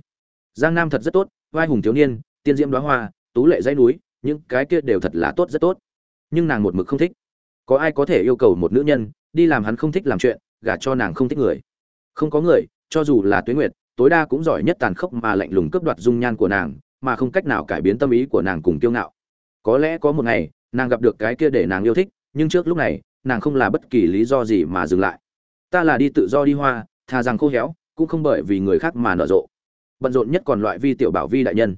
Giang nam thật rất tốt vai hùng thiếu niên tiên diễm đoá hoa tú lệ dãy núi những cái kia đều thật là tốt rất tốt. Nhưng nàng một mực không thích. Có ai có thể yêu cầu một nữ nhân đi làm hắn không thích làm chuyện gả cho nàng không thích người. Không có người, cho dù là tuế nguyệt, tối đa cũng giỏi nhất tàn khốc mà lạnh lùng cướp đoạt dung nhan của nàng, mà không cách nào cải biến tâm ý của nàng cùng kiêu ngạo. Có lẽ có một ngày, nàng gặp được cái kia để nàng yêu thích, nhưng trước lúc này, nàng không là bất kỳ lý do gì mà dừng lại. Ta là đi tự do đi hoa, thà rằng khô héo, cũng không bởi vì người khác mà nở rộ. Bận rộn nhất còn loại vi tiểu bảo vi đại nhân.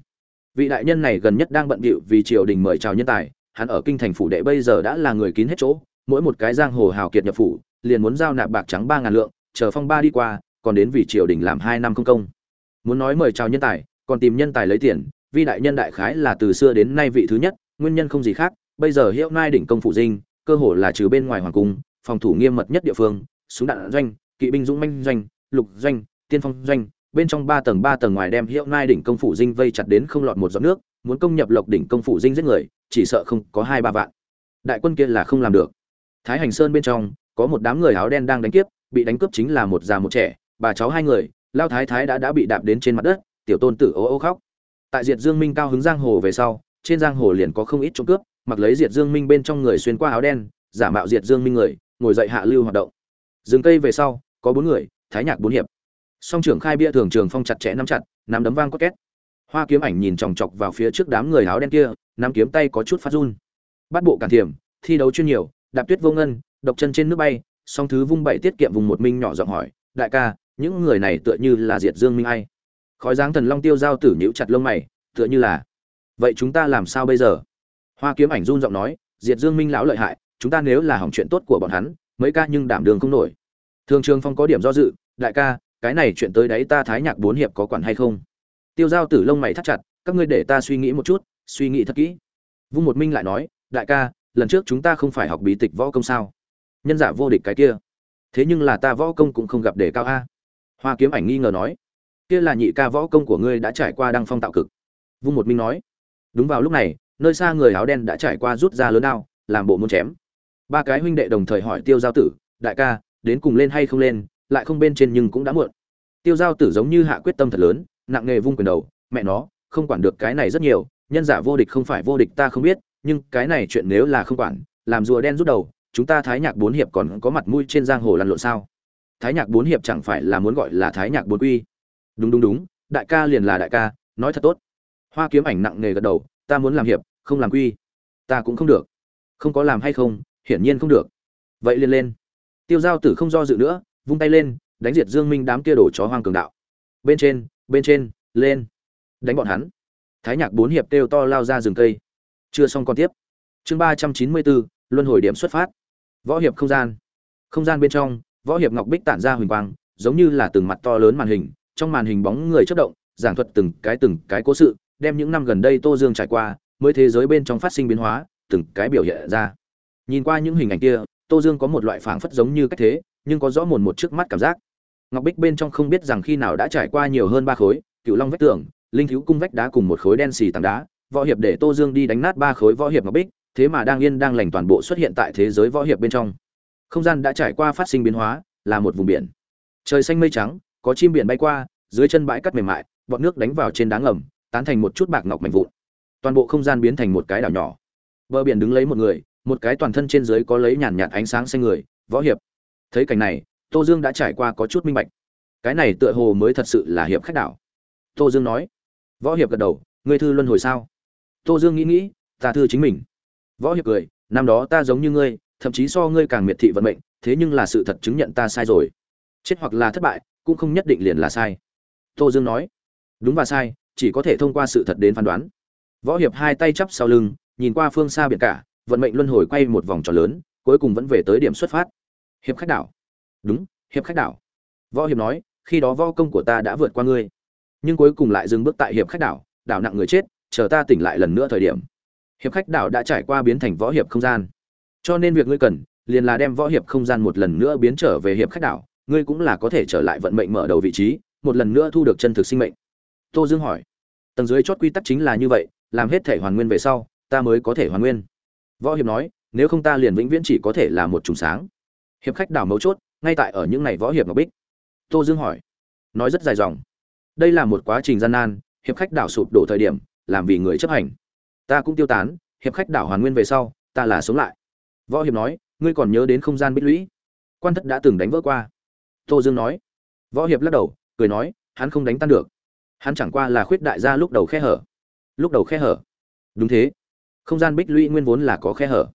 Vị đại nhân này gần nhất đang bận bịu vì triều đình mời chào nhân tài, hắn ở kinh thành phủ đệ bây giờ đã là người kín hết chỗ, mỗi một cái giang hồ hào kiệt nhập phủ liền muốn giao nạp bạc trắng ba ngàn lượng, chờ phong ba đi qua, còn đến vì triều đình làm hai năm không công. Muốn nói mời chào nhân tài, còn tìm nhân tài lấy tiền, vi đại nhân đại khái là từ xưa đến nay vị thứ nhất, nguyên nhân không gì khác, bây giờ hiệu nai đỉnh công phủ dinh, cơ hồ là trừ bên ngoài hoàng cung, phòng thủ nghiêm mật nhất địa phương, súng đạn doanh, kỵ binh dũng manh doanh, lục doanh, tiên phong doanh, bên trong ba tầng ba tầng ngoài đem hiệu nai đỉnh công phủ dinh vây chặt đến không lọt một giọt nước, muốn công nhập lộc đỉnh công phủ dinh giết người, chỉ sợ không có hai ba vạn. Đại quân kia là không làm được. Thái hành sơn bên trong có một đám người áo đen đang đánh kiếp, bị đánh cướp chính là một già một trẻ, bà cháu hai người, lao thái thái đã đã bị đạp đến trên mặt đất, tiểu tôn tử ô ô khóc. Tại diệt dương minh cao hứng giang hồ về sau, trên giang hồ liền có không ít trộm cướp, mặc lấy diệt dương minh bên trong người xuyên qua áo đen, giả mạo diệt dương minh người, ngồi dậy hạ lưu hoạt động. Dừng cây về sau, có bốn người, thái nhạc bốn hiệp. Song trưởng khai bia thường trường phong chặt chẽ nắm chặt, nắm đấm vang có két. Hoa kiếm ảnh nhìn chòng chọc vào phía trước đám người áo đen kia, nắm kiếm tay có chút phát run. Bắt bộ cản thiểm, thi đấu chuyên nhiều, đạp tuyết vô ngân độc chân trên nước bay, song thứ vung bậy tiết kiệm vùng một minh nhỏ giọng hỏi, đại ca, những người này tựa như là diệt dương minh ai? Khói dáng thần long tiêu giao tử nhíu chặt lông mày, tựa như là. Vậy chúng ta làm sao bây giờ? Hoa kiếm ảnh run giọng nói, diệt dương minh lão lợi hại, chúng ta nếu là hỏng chuyện tốt của bọn hắn, mấy ca nhưng đảm đường không nổi. Thường trường phong có điểm do dự, đại ca, cái này chuyện tới đấy ta thái nhạc bốn hiệp có quản hay không? Tiêu giao tử lông mày thắt chặt, các ngươi để ta suy nghĩ một chút, suy nghĩ thật kỹ. Vung một minh lại nói, đại ca, lần trước chúng ta không phải học bí tịch võ công sao? Nhân giả vô địch cái kia. Thế nhưng là ta võ công cũng không gặp đề cao a. Hoa kiếm ảnh nghi ngờ nói, kia là nhị ca võ công của ngươi đã trải qua đăng phong tạo cực. Vung một minh nói, đúng vào lúc này, nơi xa người áo đen đã trải qua rút ra lớn đao, làm bộ muốn chém. Ba cái huynh đệ đồng thời hỏi tiêu giao tử, đại ca, đến cùng lên hay không lên, lại không bên trên nhưng cũng đã muộn. Tiêu giao tử giống như hạ quyết tâm thật lớn, nặng nghề vung quyền đầu, mẹ nó, không quản được cái này rất nhiều, nhân giả vô địch không phải vô địch ta không biết, nhưng cái này chuyện nếu là không quản, làm rùa đen rút đầu chúng ta thái nhạc bốn hiệp còn có mặt mũi trên giang hồ lăn lộn sao? Thái nhạc bốn hiệp chẳng phải là muốn gọi là thái nhạc bốn quy? Đúng đúng đúng, đại ca liền là đại ca, nói thật tốt. Hoa kiếm ảnh nặng nề gật đầu, ta muốn làm hiệp, không làm quy. Ta cũng không được. Không có làm hay không, hiển nhiên không được. Vậy liền lên. Tiêu giao tử không do dự nữa, vung tay lên, đánh diệt dương minh đám kia đổ chó hoang cường đạo. Bên trên bên trên, lên. Đánh bọn hắn. Thái nhạc bốn hiệp kêu to lao ra rừng cây. Chưa xong còn tiếp. Chương ba trăm chín mươi bốn, luân hồi điểm xuất phát võ hiệp không gian. Không gian bên trong, võ hiệp ngọc bích tản ra huỳnh quang, giống như là từng mặt to lớn màn hình, trong màn hình bóng người chất động, giảng thuật từng cái từng cái cố sự, đem những năm gần đây tô dương trải qua, mới thế giới bên trong phát sinh biến hóa, từng cái biểu hiện ra. Nhìn qua những hình ảnh kia, tô dương có một loại phảng phất giống như cách thế, nhưng có rõ mồn một trước mắt cảm giác. Ngọc bích bên trong không biết rằng khi nào đã trải qua nhiều hơn ba khối, cựu long vách tường, linh thiếu cung vách đá cùng một khối đen xì tảng đá, võ hiệp để tô dương đi đánh nát ba khối võ hiệp ngọc bích thế mà đang yên đang lành toàn bộ xuất hiện tại thế giới võ hiệp bên trong. Không gian đã trải qua phát sinh biến hóa, là một vùng biển. Trời xanh mây trắng, có chim biển bay qua, dưới chân bãi cắt mềm mại, bọt nước đánh vào trên đá ngầm, tán thành một chút bạc ngọc mạnh vụn. Toàn bộ không gian biến thành một cái đảo nhỏ. Bờ biển đứng lấy một người, một cái toàn thân trên dưới có lấy nhàn nhạt ánh sáng xanh người, võ hiệp. Thấy cảnh này, tô dương đã trải qua có chút minh bạch. Cái này tựa hồ mới thật sự là hiệp khách đảo. Tô dương nói. Võ hiệp gật đầu, ngươi thư luân hồi sao? Tô dương nghĩ nghĩ, ta thư chính mình võ hiệp cười, năm đó ta giống như ngươi, thậm chí so ngươi càng miệt thị vận mệnh, thế nhưng là sự thật chứng nhận ta sai rồi. Chết hoặc là thất bại, cũng không nhất định liền là sai. Tô dương nói, đúng và sai, chỉ có thể thông qua sự thật đến phán đoán. Võ hiệp hai tay chắp sau lưng, nhìn qua phương xa biển cả, vận mệnh luân hồi quay một vòng tròn lớn, cuối cùng vẫn về tới điểm xuất phát. Hiệp khách đảo. Đúng, hiệp khách đảo. Võ hiệp nói, khi đó võ công của ta đã vượt qua ngươi, nhưng cuối cùng lại dừng bước tại hiệp khách đảo đảo nặng người chết, chờ ta tỉnh lại lần nữa thời điểm hiệp khách đảo đã trải qua biến thành võ hiệp không gian. Cho nên việc ngươi cần, liền là đem võ hiệp không gian một lần nữa biến trở về hiệp khách đảo, ngươi cũng là có thể trở lại vận mệnh mở đầu vị trí, một lần nữa thu được chân thực sinh mệnh. Tô dương hỏi. Tầng dưới chót quy tắc chính là như vậy, làm hết thể hoàn nguyên về sau, ta mới có thể hoàn nguyên. Võ hiệp nói, nếu không ta liền vĩnh viễn chỉ có thể là một trùng sáng. Hiệp khách đảo mấu chốt, ngay tại ở những ngày võ hiệp ngọc bích. Tô dương hỏi. Nói rất dài dòng. Đây là một quá trình gian nan, hiệp khách đảo sụp đổ thời điểm, làm vì người chấp hành ta cũng tiêu tán, hiệp khách đảo hoàn nguyên về sau, ta là sống lại. Võ hiệp nói, ngươi còn nhớ đến không gian bích lũy? Quan thất đã từng đánh vỡ qua. Tô dương nói. Võ hiệp lắc đầu, cười nói, hắn không đánh tan được. Hắn chẳng qua là khuyết đại gia lúc đầu khe hở. Lúc đầu khe hở. Đúng thế. Không gian bích lũy nguyên vốn là có khe hở.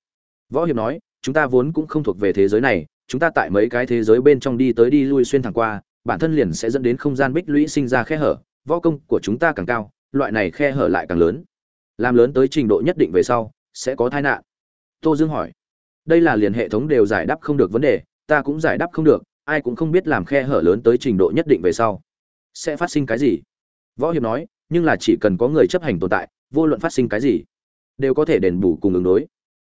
Võ hiệp nói, chúng ta vốn cũng không thuộc về thế giới này, chúng ta tại mấy cái thế giới bên trong đi tới đi lui xuyên thẳng qua, bản thân liền sẽ dẫn đến không gian bích lũy sinh ra khe hở, võ công của chúng ta càng cao, loại này khe hở lại càng lớn làm lớn tới trình độ nhất định về sau, sẽ có tai nạn. Tô dương hỏi. Đây là liền hệ thống đều giải đáp không được vấn đề, ta cũng giải đáp không được, ai cũng không biết làm khe hở lớn tới trình độ nhất định về sau. Sẽ phát sinh cái gì? Võ hiệp nói, nhưng là chỉ cần có người chấp hành tồn tại, vô luận phát sinh cái gì, đều có thể đền bù cùng ứng đối.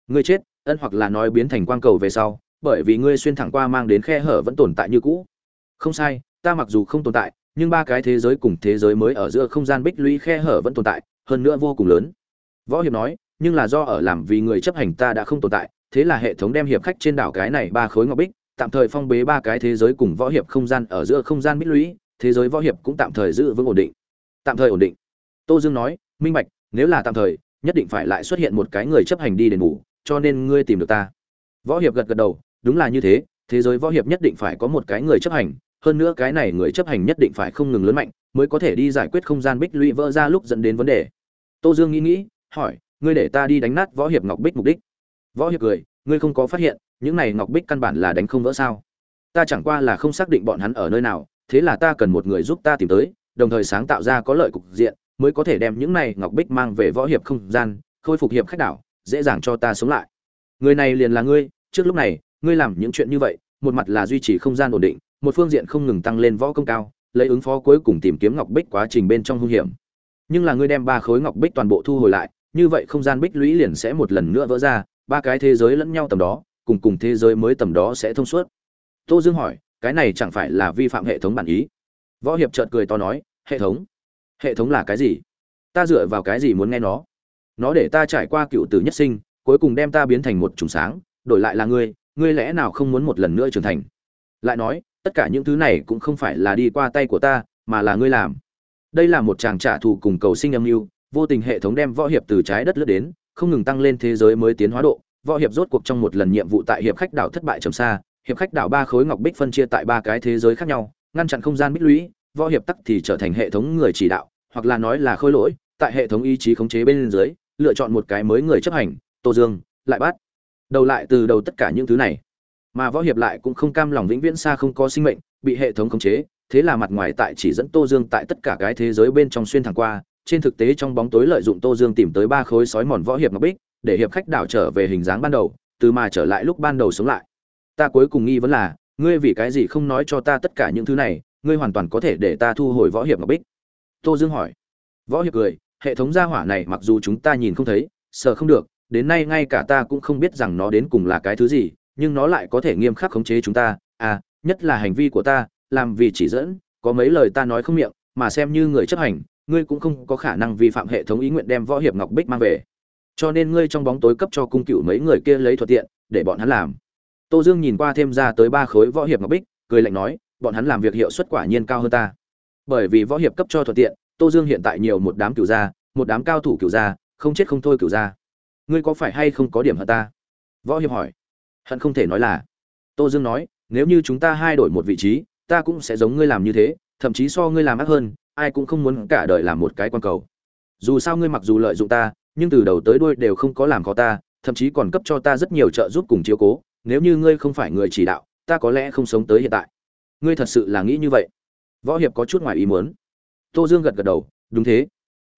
Ngươi chết, ân hoặc là nói biến thành quang cầu về sau, bởi vì ngươi xuyên thẳng qua mang đến khe hở vẫn tồn tại như cũ. Không sai, ta mặc dù không tồn tại, nhưng ba cái thế giới cùng thế giới mới ở giữa không gian bích lũy khe hở vẫn tồn tại, hơn nữa vô cùng lớn võ hiệp nói, nhưng là do ở làm vì người chấp hành ta đã không tồn tại, thế là hệ thống đem hiệp khách trên đảo cái này ba khối ngọc bích, tạm thời phong bế ba cái thế giới cùng võ hiệp không gian ở giữa không gian bích lũy, thế giới võ hiệp cũng tạm thời giữ vững ổn định. Tạm thời ổn định. Tô dương nói, minh bạch, nếu là tạm thời, nhất định phải lại xuất hiện một cái người chấp hành đi đền bù, cho nên ngươi tìm được ta. Võ hiệp gật gật đầu, đúng là như thế thế giới võ hiệp nhất định phải có một cái người chấp hành, hơn nữa cái này người chấp hành nhất định phải không ngừng lớn mạnh, mới có thể đi giải quyết không gian bích lũy vỡ ra lúc dẫn đến vấn đề. Tô dương nghĩ nghĩ hỏi, ngươi để ta đi đánh nát võ hiệp ngọc bích mục đích? Võ hiệp cười, ngươi không có phát hiện, những này ngọc bích căn bản là đánh không vỡ sao? Ta chẳng qua là không xác định bọn hắn ở nơi nào, thế là ta cần một người giúp ta tìm tới, đồng thời sáng tạo ra có lợi cục diện, mới có thể đem những này ngọc bích mang về võ hiệp không gian, khôi phục hiệp khách đảo, dễ dàng cho ta sống lại. Người này liền là ngươi, trước lúc này, ngươi làm những chuyện như vậy, một mặt là duy trì không gian ổn định, một phương diện không ngừng tăng lên võ công cao, lấy ứng phó cuối cùng tìm kiếm ngọc bích quá trình bên trong hung hiểm. Nhưng là ngươi đem ba khối ngọc bích toàn bộ thu hồi lại như vậy không gian bích lũy liền sẽ một lần nữa vỡ ra, ba cái thế giới lẫn nhau tầm đó, cùng cùng thế giới mới tầm đó sẽ thông suốt. Tô dương hỏi, cái này chẳng phải là vi phạm hệ thống bản ý? Võ hiệp chợt cười to nói, hệ thống? Hệ thống là cái gì? Ta dựa vào cái gì muốn nghe nó? Nó để ta trải qua cựu tử nhất sinh, cuối cùng đem ta biến thành một trùng sáng, đổi lại là ngươi ngươi lẽ nào không muốn một lần nữa trưởng thành? Lại nói, tất cả những thứ này cũng không phải là đi qua tay của ta, mà là ngươi làm. Đây là một chàng trả thù cùng cầu sinh âm mưu vô tình hệ thống đem võ hiệp từ trái đất lướt đến, không ngừng tăng lên thế giới mới tiến hóa độ. Võ hiệp rốt cuộc trong một lần nhiệm vụ tại hiệp khách đảo thất bại trầm xa, hiệp khách đảo ba khối ngọc bích phân chia tại ba cái thế giới khác nhau, ngăn chặn không gian bích lũy, võ hiệp tắc thì trở thành hệ thống người chỉ đạo, hoặc là nói là khôi lỗi, tại hệ thống ý chí khống chế bên dưới, lựa chọn một cái mới người chấp hành, tô dương, lại bắt đầu lại từ đầu tất cả những thứ này. Mà võ hiệp lại cũng không cam lòng vĩnh viễn xa không có sinh mệnh, bị hệ thống khống chế, thế là mặt ngoài tại chỉ dẫn tô dương tại tất cả cái thế giới bên trong xuyên thẳng qua trên thực tế trong bóng tối lợi dụng tô dương tìm tới ba khối sói mòn võ hiệp ngọc bích để hiệp khách đảo trở về hình dáng ban đầu, từ mà trở lại lúc ban đầu sống lại. Ta cuối cùng nghi vấn là, ngươi vì cái gì không nói cho ta tất cả những thứ này, ngươi hoàn toàn có thể để ta thu hồi võ hiệp ngọc bích? Tô dương hỏi. Võ hiệp cười, hệ thống gia hỏa này mặc dù chúng ta nhìn không thấy, sợ không được, đến nay ngay cả ta cũng không biết rằng nó đến cùng là cái thứ gì, nhưng nó lại có thể nghiêm khắc khống chế chúng ta. À nhất là hành vi của ta, làm vì chỉ dẫn, có mấy lời ta nói không miệng, mà xem như người chấp hành ngươi cũng không có khả năng vi phạm hệ thống ý nguyện đem võ hiệp ngọc bích mang về. Cho nên ngươi trong bóng tối cấp cho cung cựu mấy người kia lấy thuận tiện, để bọn hắn làm. Tô dương nhìn qua thêm ra tới ba khối võ hiệp ngọc bích, cười lạnh nói, bọn hắn làm việc hiệu suất quả nhiên cao hơn ta. Bởi vì võ hiệp cấp cho thuận tiện, tô dương hiện tại nhiều một đám cựu gia, một đám cao thủ cựu gia, không chết không thôi cựu gia. Ngươi có phải hay không có điểm hơn ta? Võ hiệp hỏi. Hận không thể nói là. Tô dương nói, nếu như chúng ta hai đổi một vị trí, ta cũng sẽ giống ngươi làm như thế, thậm chí so ngươi làm ác hơn ai cũng không muốn cả đời làm một cái quan cầu. Dù sao ngươi mặc dù lợi dụng ta, nhưng từ đầu tới đuôi đều không có làm khó ta, thậm chí còn cấp cho ta rất nhiều trợ giúp cùng chiếu cố, nếu như ngươi không phải người chỉ đạo, ta có lẽ không sống tới hiện tại. Ngươi thật sự là nghĩ như vậy? Võ hiệp có chút ngoài ý muốn. Tô dương gật gật đầu, đúng thế.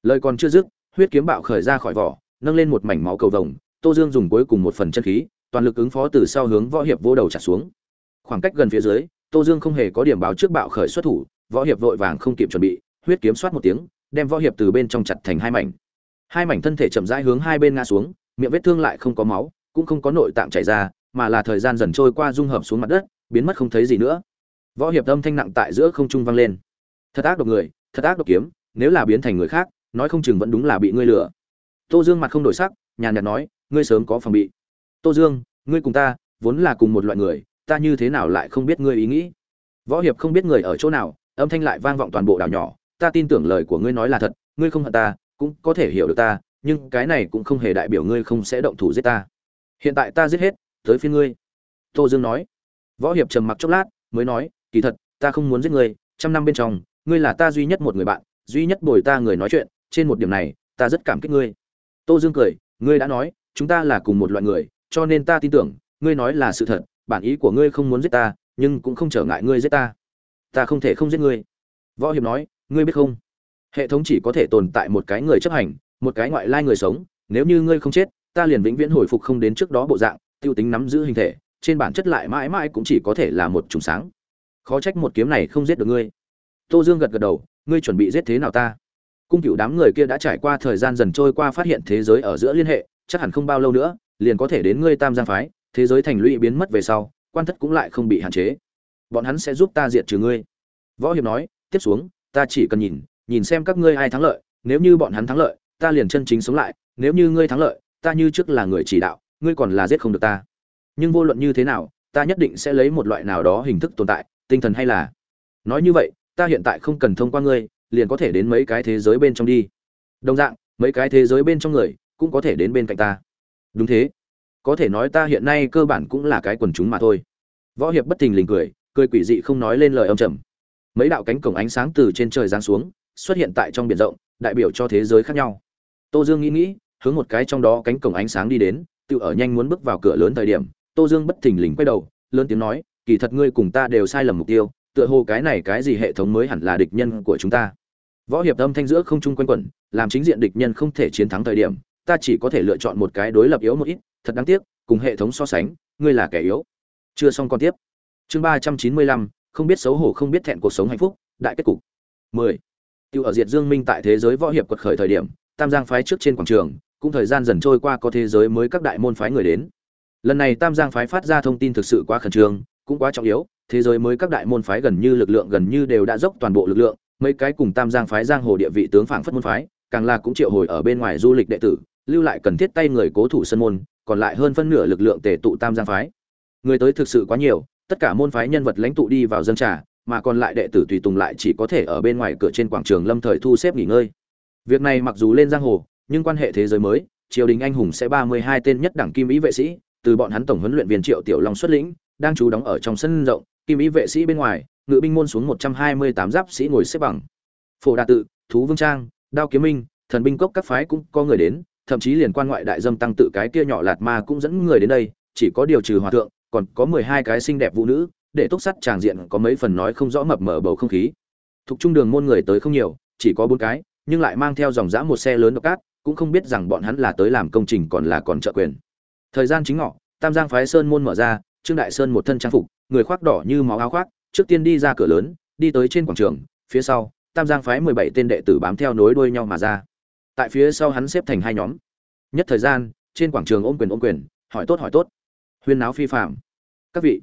Lời còn chưa dứt, huyết kiếm bạo khởi ra khỏi vỏ, nâng lên một mảnh máu cầu vồng, tô dương dùng cuối cùng một phần chân khí, toàn lực ứng phó từ sau hướng võ hiệp vô đầu trả xuống. Khoảng cách gần phía dưới, tô dương không hề có điểm báo trước bạo khởi xuất thủ, võ hiệp vội vàng không kịp chuẩn bị huyết kiếm soát một tiếng, đem võ hiệp từ bên trong chặt thành hai mảnh. Hai mảnh thân thể chậm rãi hướng hai bên ngã xuống, miệng vết thương lại không có máu, cũng không có nội tạng chảy ra, mà là thời gian dần trôi qua dung hợp xuống mặt đất, biến mất không thấy gì nữa. Võ hiệp âm thanh nặng tại giữa không trung vang lên. Thật ác độc người, thật ác độc kiếm, nếu là biến thành người khác, nói không chừng vẫn đúng là bị ngươi lừa. Tô dương mặt không đổi sắc, nhàn nhạt nói, ngươi sớm có phòng bị. Tô dương, ngươi cùng ta, vốn là cùng một loại người, ta như thế nào lại không biết ngươi ý nghĩ? Võ hiệp không biết người ở chỗ nào, âm thanh lại vang vọng toàn bộ đảo nhỏ ta tin tưởng lời của ngươi nói là thật, ngươi không hận ta, cũng có thể hiểu được ta, nhưng cái này cũng không hề đại biểu ngươi không sẽ động thủ giết ta. Hiện tại ta giết hết, tới phiên ngươi. Tô dương nói. Võ hiệp trầm mặc chốc lát, mới nói, kỳ thật, ta không muốn giết ngươi, trăm năm bên trong, ngươi là ta duy nhất một người bạn, duy nhất bồi ta người nói chuyện, trên một điểm này, ta rất cảm kích ngươi. Tô dương cười, ngươi đã nói, chúng ta là cùng một loại người, cho nên ta tin tưởng, ngươi nói là sự thật, bản ý của ngươi không muốn giết ta, nhưng cũng không trở ngại ngươi giết ta. Ta không thể không giết ngươi. Võ hiệp nói ngươi biết không? Hệ thống chỉ có thể tồn tại một cái người chấp hành, một cái ngoại lai người sống. Nếu như ngươi không chết, ta liền vĩnh viễn hồi phục không đến trước đó bộ dạng, tiêu tính nắm giữ hình thể, trên bản chất lại mãi mãi cũng chỉ có thể là một trùng sáng. Khó trách một kiếm này không giết được ngươi. Tô dương gật gật đầu, ngươi chuẩn bị giết thế nào ta? Cung cựu đám người kia đã trải qua thời gian dần trôi qua phát hiện thế giới ở giữa liên hệ, chắc hẳn không bao lâu nữa, liền có thể đến ngươi tam giang phái, thế giới thành lũy biến mất về sau, quan thất cũng lại không bị hạn chế. Bọn hắn sẽ giúp ta diệt trừ ngươi. Võ hiệp nói, tiếp xuống ta chỉ cần nhìn nhìn xem các ngươi ai thắng lợi, nếu như bọn hắn thắng lợi, ta liền chân chính sống lại, nếu như ngươi thắng lợi, ta như trước là người chỉ đạo, ngươi còn là giết không được ta. Nhưng vô luận như thế nào, ta nhất định sẽ lấy một loại nào đó hình thức tồn tại, tinh thần hay là. Nói như vậy, ta hiện tại không cần thông qua ngươi, liền có thể đến mấy cái thế giới bên trong đi. Đồng dạng, mấy cái thế giới bên trong người cũng có thể đến bên cạnh ta. Đúng thế. Có thể nói ta hiện nay cơ bản cũng là cái quần chúng mà thôi. Võ hiệp bất thình lình cười cười quỷ dị không nói lên lời âm trầm mấy đạo cánh cổng ánh sáng từ trên trời giáng xuống, xuất hiện tại trong biển rộng, đại biểu cho thế giới khác nhau. Tô dương nghĩ nghĩ, hướng một cái trong đó cánh cổng ánh sáng đi đến, tự ở nhanh muốn bước vào cửa lớn thời điểm, tô dương bất thình lình quay đầu, lớn tiếng nói, kỳ thật ngươi cùng ta đều sai lầm mục tiêu, tựa hồ cái này cái gì hệ thống mới hẳn là địch nhân của chúng ta. Võ hiệp âm thanh giữa không trung quanh quẩn, làm chính diện địch nhân không thể chiến thắng thời điểm, ta chỉ có thể lựa chọn một cái đối lập yếu một ít, thật đáng tiếc, cùng hệ thống so sánh, ngươi là kẻ yếu. Chưa xong còn tiếp. Chương ba trăm chín mươi lăm không biết xấu hổ, không biết thẹn cuộc sống hạnh phúc, đại kết cục. Mười. Tiêu ở diệt dương minh tại thế giới võ hiệp quật khởi thời điểm, tam giang phái trước trên quảng trường, cũng thời gian dần trôi qua có thế giới mới các đại môn phái người đến. Lần này tam giang phái phát ra thông tin thực sự quá khẩn trương, cũng quá trọng yếu, thế giới mới các đại môn phái gần như lực lượng gần như đều đã dốc toàn bộ lực lượng, mấy cái cùng tam giang phái giang hồ địa vị tướng phảng phất môn phái, càng là cũng triệu hồi ở bên ngoài du lịch đệ tử, lưu lại cần thiết tay người cố thủ sân môn, còn lại hơn phân nửa lực lượng tề tụ tam giang phái. Người tới thực sự quá nhiều tất cả môn phái nhân vật lãnh tụ đi vào dân trà, mà còn lại đệ tử tùy tùng lại chỉ có thể ở bên ngoài cửa trên quảng trường lâm thời thu xếp nghỉ ngơi. Việc này mặc dù lên giang hồ, nhưng quan hệ thế giới mới, triều đình anh hùng sẽ ba mươi hai tên nhất đẳng kim ý vệ sĩ, từ bọn hắn tổng huấn luyện viên triệu tiểu long xuất lĩnh, đang trú đóng ở trong sân rộng, kim ý vệ sĩ bên ngoài, ngự binh môn xuống một trăm hai mươi tám giáp sĩ ngồi xếp bằng. Phổ đà tự, thú vương trang, đao kiếm minh, thần binh cốc các phái cũng có người đến, thậm chí liền quan ngoại đại dâm tăng tự cái kia nhỏ lạt ma cũng dẫn người đến đây, chỉ có điều trừ hòa thượng còn có mười hai cái xinh đẹp phụ nữ, để túc sắt tràng diện có mấy phần nói không rõ mập mở bầu không khí. Thuộc trung đường môn người tới không nhiều, chỉ có bốn cái, nhưng lại mang theo dòng dã một xe lớn độc cát, cũng không biết rằng bọn hắn là tới làm công trình còn là còn trợ quyền. Thời gian chính ngọ, tam giang phái sơn môn mở ra, trương đại sơn một thân trang phục, người khoác đỏ như máu áo khoác, trước tiên đi ra cửa lớn, đi tới trên quảng trường, phía sau, tam giang phái mười bảy tên đệ tử bám theo nối đuôi nhau mà ra. Tại phía sau hắn xếp thành hai nhóm. Nhất thời gian, trên quảng trường ôm quyền ôm quyền, hỏi tốt hỏi tốt huyên náo phi phạm các vị,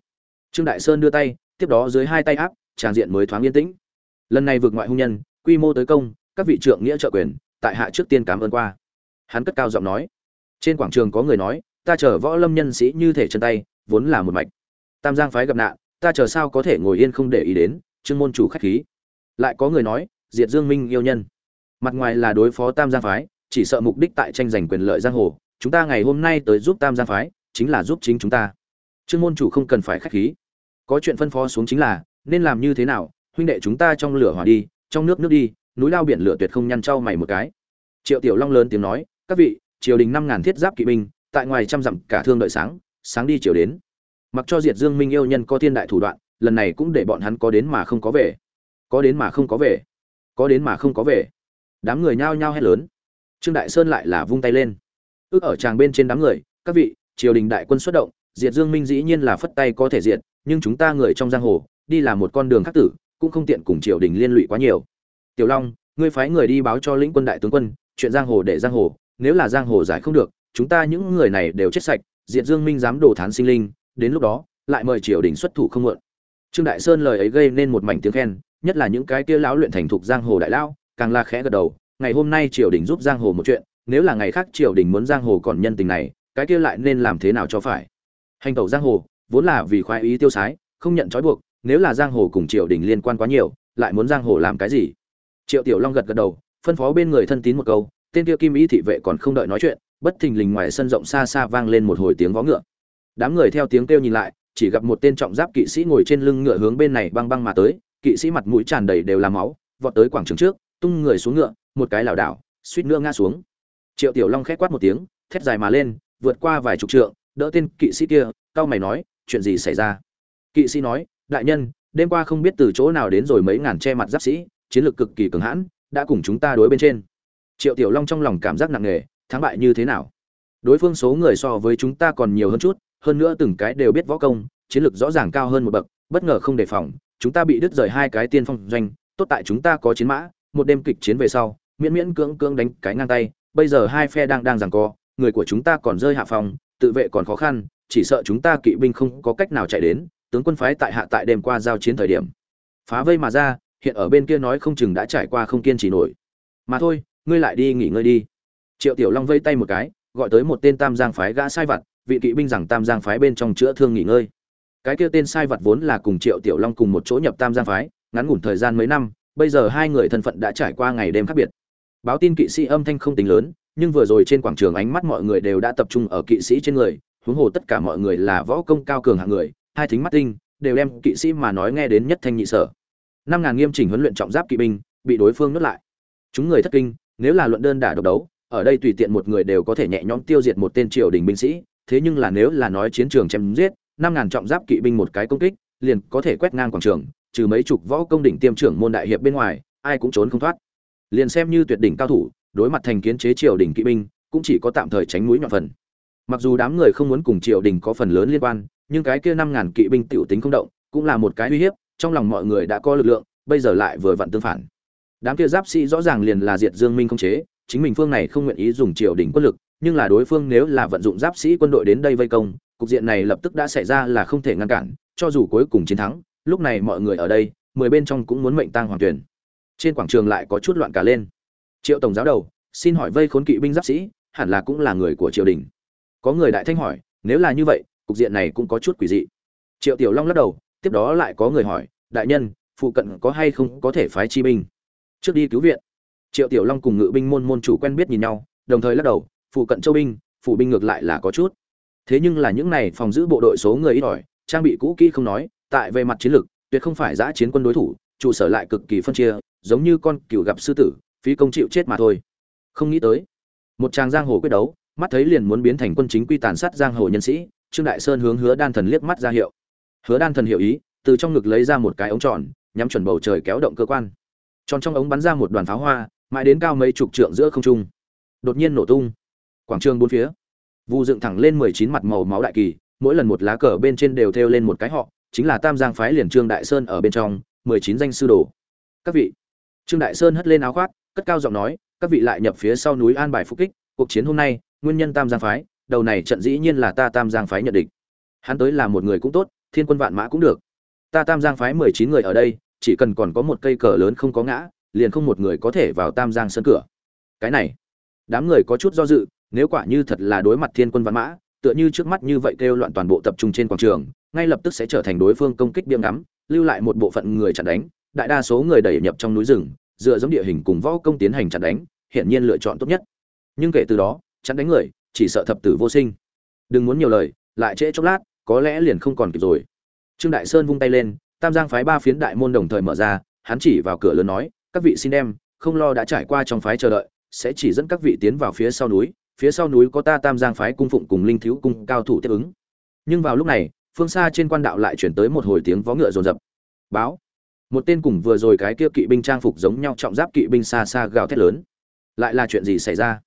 trương đại sơn đưa tay, tiếp đó dưới hai tay áp, tràng diện mới thoáng yên tĩnh. Lần này vượt ngoại hung nhân, quy mô tới công, các vị trượng nghĩa trợ quyền, tại hạ trước tiên cảm ơn qua. Hắn cất cao giọng nói. Trên quảng trường có người nói, ta chờ võ lâm nhân sĩ như thể chân tay, vốn là một mạch. Tam giang phái gặp nạn, ta chờ sao có thể ngồi yên không để ý đến, trương môn chủ khách khí. Lại có người nói, diệt dương minh yêu nhân. Mặt ngoài là đối phó tam giang phái, chỉ sợ mục đích tại tranh giành quyền lợi giang hồ. Chúng ta ngày hôm nay tới giúp tam giang phái chính là giúp chính chúng ta. Trương môn chủ không cần phải khách khí. Có chuyện phân phó xuống chính là, nên làm như thế nào? Huynh đệ chúng ta trong lửa hỏa đi, trong nước nước đi, núi lao biển lửa tuyệt không nhăn trao mày một cái. Triệu tiểu long lớn tiếng nói, các vị, triều đình năm ngàn thiết giáp kỵ binh, tại ngoài trăm dặm cả thương đợi sáng sáng đi chiều đến. Mặc cho diệt dương minh yêu nhân có thiên đại thủ đoạn, lần này cũng để bọn hắn có đến mà không có về. Có đến mà không có về. Có đến mà không có về. Đám người nhao nhao hét lớn. Trương đại sơn lại là vung tay lên. Ước ở tràng bên trên đám người, các vị triều đình đại quân xuất động, diệt dương minh dĩ nhiên là phất tay có thể diệt, nhưng chúng ta người trong giang hồ, đi là một con đường khác tử, cũng không tiện cùng triều đình liên lụy quá nhiều. Tiểu long, ngươi phái người đi báo cho lĩnh quân đại tướng quân, chuyện giang hồ để giang hồ, nếu là giang hồ giải không được, chúng ta những người này đều chết sạch, diệt dương minh dám đổ thán sinh linh, đến lúc đó, lại mời triều đình xuất thủ không muộn. Trương đại sơn lời ấy gây nên một mảnh tiếng khen, nhất là những cái kia lão luyện thành thục giang hồ đại lão, càng là khẽ gật đầu, ngày hôm nay triều đình giúp giang hồ một chuyện, nếu là ngày khác triều đình muốn giang hồ còn nhân tình này cái kia lại nên làm thế nào cho phải? Hành tẩu giang hồ, vốn là vì khoái ý tiêu sái, không nhận trói buộc, nếu là giang hồ cùng triều đình liên quan quá nhiều, lại muốn giang hồ làm cái gì? Triệu tiểu long gật gật đầu, phân phó bên người thân tín một câu, tên kia kim ý thị vệ còn không đợi nói chuyện, bất thình lình ngoài sân rộng xa xa vang lên một hồi tiếng vó ngựa. Đám người theo tiếng kêu nhìn lại, chỉ gặp một tên trọng giáp kỵ sĩ ngồi trên lưng ngựa hướng bên này băng băng mà tới, kỵ sĩ mặt mũi tràn đầy đều là máu, vọt tới quảng trường trước, tung người xuống ngựa, một cái lảo đảo, suýt nữa ngã xuống. Triệu tiểu long khét quát một tiếng, thét dài mà lên vượt qua vài chục trượng, đỡ tên kỵ sĩ kia, cao mày nói, chuyện gì xảy ra? Kỵ sĩ nói, đại nhân, đêm qua không biết từ chỗ nào đến rồi mấy ngàn che mặt giáp sĩ, chiến lược cực kỳ cường hãn, đã cùng chúng ta đối bên trên. Triệu tiểu long trong lòng cảm giác nặng nề, thắng bại như thế nào? Đối phương số người so với chúng ta còn nhiều hơn chút, hơn nữa từng cái đều biết võ công, chiến lược rõ ràng cao hơn một bậc, bất ngờ không đề phòng, chúng ta bị đứt rời hai cái tiên phong doanh, tốt tại chúng ta có chiến mã, một đêm kịch chiến về sau, miễn miễn cưỡng cưỡng đánh cái ngang tay, bây giờ hai phe đang đang giằng co người của chúng ta còn rơi hạ phòng, tự vệ còn khó khăn, chỉ sợ chúng ta kỵ binh không có cách nào chạy đến, tướng quân phái tại hạ tại đêm qua giao chiến thời điểm. Phá vây mà ra, hiện ở bên kia nói không chừng đã trải qua không kiên trì nổi. Mà thôi, ngươi lại đi nghỉ ngơi đi. Triệu tiểu long vây tay một cái, gọi tới một tên tam giang phái gã sai vặt, vị kỵ binh rằng tam giang phái bên trong chữa thương nghỉ ngơi. Cái kia tên sai vặt vốn là cùng triệu tiểu long cùng một chỗ nhập tam giang phái, ngắn ngủn thời gian mấy năm, bây giờ hai người thân phận đã trải qua ngày đêm khác biệt. Báo tin kỵ sĩ âm thanh không tính lớn nhưng vừa rồi trên quảng trường ánh mắt mọi người đều đã tập trung ở kỵ sĩ trên người, huống hồ tất cả mọi người là võ công cao cường hạng người, hai thính mắt tinh, đều đem kỵ sĩ mà nói nghe đến nhất thanh nhị sở. Năm ngàn nghiêm chỉnh huấn luyện trọng giáp kỵ binh, bị đối phương nuốt lại. Chúng người thất kinh, nếu là luận đơn đả độc đấu, ở đây tùy tiện một người đều có thể nhẹ nhõm tiêu diệt một tên triều đình binh sĩ, thế nhưng là nếu là nói chiến trường chém giết, năm ngàn trọng giáp kỵ binh một cái công kích, liền có thể quét ngang quảng trường, trừ mấy chục võ công đỉnh tiêm trưởng môn đại hiệp bên ngoài, ai cũng trốn không thoát. Liền xem như tuyệt đỉnh cao thủ đối mặt thành kiến chế triều đình kỵ binh, cũng chỉ có tạm thời tránh mũi nhọn phần. Mặc dù đám người không muốn cùng triều đình có phần lớn liên quan, nhưng cái kia năm ngàn kỵ binh tiểu tính không động, cũng là một cái uy hiếp, trong lòng mọi người đã có lực lượng, bây giờ lại vừa vặn tương phản. Đám kia giáp sĩ rõ ràng liền là diệt dương minh không chế, chính mình phương này không nguyện ý dùng triều đình quân lực, nhưng là đối phương nếu là vận dụng giáp sĩ quân đội đến đây vây công, cục diện này lập tức đã xảy ra là không thể ngăn cản, cho dù cuối cùng chiến thắng, lúc này mọi người ở đây, mười bên trong cũng muốn mệnh tang hoàng tuyển. Trên quảng trường lại có chút loạn cả lên triệu tổng giáo đầu, xin hỏi vây khốn kỵ binh giáp sĩ, hẳn là cũng là người của triều đình. Có người đại thanh hỏi, nếu là như vậy, cục diện này cũng có chút quỷ dị. Triệu tiểu long lắc đầu, tiếp đó lại có người hỏi, đại nhân, phụ cận có hay không có thể phái chi binh? Trước đi cứu viện. Triệu tiểu long cùng ngự binh môn môn chủ quen biết nhìn nhau, đồng thời lắc đầu, phụ cận châu binh, phụ binh ngược lại là có chút. Thế nhưng là những này phòng giữ bộ đội số người ít ỏi, trang bị cũ kỹ không nói, tại về mặt chiến lược, tuyệt không phải giã chiến quân đối thủ, trụ sở lại cực kỳ phân chia, giống như con cừu gặp sư tử phí công chịu chết mà thôi. Không nghĩ tới, một tràng giang hồ quyết đấu, mắt thấy liền muốn biến thành quân chính quy tàn sát giang hồ nhân sĩ, trương đại sơn hướng hứa đan thần liếc mắt ra hiệu. Hứa đan thần hiểu ý, từ trong ngực lấy ra một cái ống tròn, nhắm chuẩn bầu trời kéo động cơ quan. Tròn trong ống bắn ra một đoàn pháo hoa, mãi đến cao mấy chục trượng giữa không trung. Đột nhiên nổ tung. Quảng trường bốn phía. Vu dựng thẳng lên mười chín mặt màu máu đại kỳ, mỗi lần một lá cờ bên trên đều thêu lên một cái họ, chính là tam giang phái liền trương đại sơn ở bên trong, mười chín danh sư đồ. Các vị, trương đại sơn hất lên áo khoác cất cao giọng nói, các vị lại nhập phía sau núi an bài phục kích, cuộc chiến hôm nay, nguyên nhân tam giang phái, đầu này trận dĩ nhiên là ta tam giang phái nhận địch. hắn tới là một người cũng tốt, thiên quân vạn mã cũng được ta tam giang phái mười chín người ở đây, chỉ cần còn có một cây cờ lớn không có ngã, liền không một người có thể vào tam giang sân cửa cái này, đám người có chút do dự, nếu quả như thật là đối mặt thiên quân vạn mã, tựa như trước mắt như vậy kêu loạn toàn bộ tập trung trên quảng trường, ngay lập tức sẽ trở thành đối phương công kích biếng ngắm, lưu lại một bộ phận người chặn đánh, đại đa số người đẩy nhập trong núi rừng dựa giống địa hình cùng võ công tiến hành chặn đánh, hiển nhiên lựa chọn tốt nhất. Nhưng kể từ đó, chặn đánh người, chỉ sợ thập tử vô sinh. Đừng muốn nhiều lời, lại trễ chốc lát, có lẽ liền không còn kịp rồi. Trương đại sơn vung tay lên, tam giang phái ba phiến đại môn đồng thời mở ra, hắn chỉ vào cửa lớn nói, các vị xin đem, không lo đã trải qua trong phái chờ đợi, sẽ chỉ dẫn các vị tiến vào phía sau núi, phía sau núi có ta tam giang phái cung phụng cùng linh thiếu cung cao thủ tiếp ứng. Nhưng vào lúc này, phương xa trên quan đạo lại chuyển tới một hồi tiếng vó ngựa rồn rập báo một tên cùng vừa rồi cái kia kỵ binh trang phục giống nhau trọng giáp kỵ binh xa xa gào thét lớn. Lại là chuyện gì xảy ra?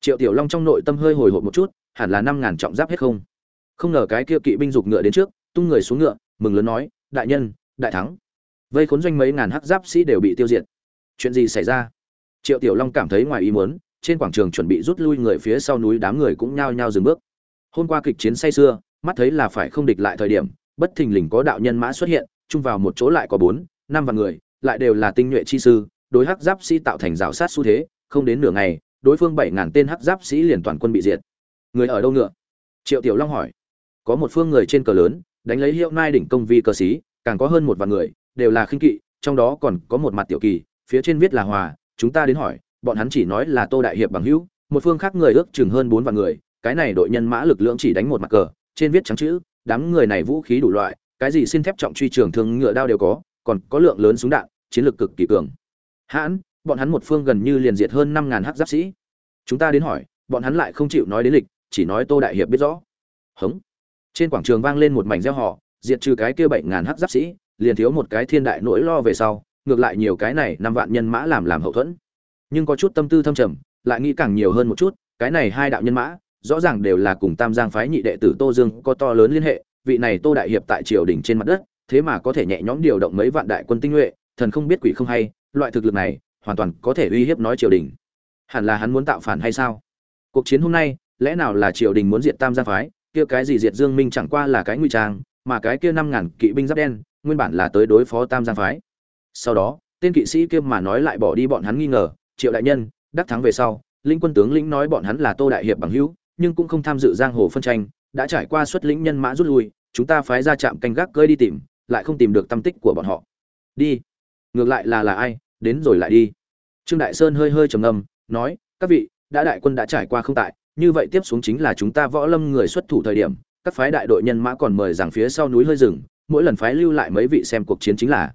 Triệu tiểu long trong nội tâm hơi hồi hộp một chút, hẳn là năm ngàn trọng giáp hết không? Không ngờ cái kia kỵ binh giục ngựa đến trước, tung người xuống ngựa, mừng lớn nói, đại nhân, đại thắng. Vây khốn doanh mấy ngàn hắc giáp sĩ đều bị tiêu diệt. Chuyện gì xảy ra? Triệu tiểu long cảm thấy ngoài ý muốn, trên quảng trường chuẩn bị rút lui người phía sau núi đám người cũng nhao nhao dừng bước. Hôm qua kịch chiến say xưa mắt thấy là phải không địch lại thời điểm, bất thình lình có đạo nhân mã xuất hiện, chung vào một chỗ lại có bốn năm vạn người, lại đều là tinh nhuệ chi sư, đối hắc giáp sĩ tạo thành rào sát xu thế, không đến nửa ngày, đối phương bảy ngàn tên hắc giáp sĩ liền toàn quân bị diệt. Người ở đâu ngựa? Triệu tiểu long hỏi. Có một phương người trên cờ lớn, đánh lấy hiệu nai đỉnh công vi cờ sĩ, càng có hơn một vạn người, đều là khinh kỵ, trong đó còn có một mặt tiểu kỳ, phía trên viết là hòa, chúng ta đến hỏi, bọn hắn chỉ nói là tô đại hiệp bằng hữu, một phương khác người ước chừng hơn bốn vạn người, cái này đội nhân mã lực lượng chỉ đánh một mặt cờ, trên viết trắng chữ, đám người này vũ khí đủ loại, cái gì xin thép trọng truy trường thương ngựa đao đều có còn có lượng lớn súng đạn, chiến lược cực kỳ cường. Hãn, bọn hắn một phương gần như liền diệt hơn năm ngàn hắc giáp sĩ. Chúng ta đến hỏi, bọn hắn lại không chịu nói đến lịch, chỉ nói tô đại hiệp biết rõ. Hống. Trên quảng trường vang lên một mảnh reo hò, diệt trừ cái kia bảy ngàn hắc giáp sĩ, liền thiếu một cái thiên đại nỗi lo về sau, ngược lại nhiều cái này năm vạn nhân mã làm làm hậu thuẫn. Nhưng có chút tâm tư thâm trầm, lại nghĩ càng nhiều hơn một chút, cái này hai đạo nhân mã, rõ ràng đều là cùng tam giang phái nhị đệ tử tô dương có to lớn liên hệ, vị này tô đại hiệp tại triều đình trên mặt đất thế mà có thể nhẹ nhõm điều động mấy vạn đại quân tinh nhuệ, thần không biết quỷ không hay, loại thực lực này, hoàn toàn có thể uy hiếp nói triều đình. Hẳn là hắn muốn tạo phản hay sao? Cuộc chiến hôm nay, lẽ nào là triều đình muốn diệt tam giang phái, kia cái gì diệt dương minh chẳng qua là cái nguy trang, mà cái kia năm ngàn kỵ binh giáp đen, nguyên bản là tới đối phó tam giang phái. Sau đó, tên kỵ sĩ kia mà nói lại bỏ đi bọn hắn nghi ngờ, triệu đại nhân, đắc thắng về sau, linh quân tướng lĩnh nói bọn hắn là tô đại hiệp bằng hữu, nhưng cũng không tham dự giang hồ phân tranh, đã trải qua xuất lĩnh nhân mã rút lui, chúng ta phái ra trạm canh gác cơi đi tìm lại không tìm được tâm tích của bọn họ. Đi. Ngược lại là là ai? Đến rồi lại đi. Trương đại sơn hơi hơi trầm ngâm, nói, các vị, đã đại quân đã trải qua không tại, như vậy tiếp xuống chính là chúng ta võ lâm người xuất thủ thời điểm, các phái đại đội nhân mã còn mời rằng phía sau núi hơi rừng, mỗi lần phái lưu lại mấy vị xem cuộc chiến chính là.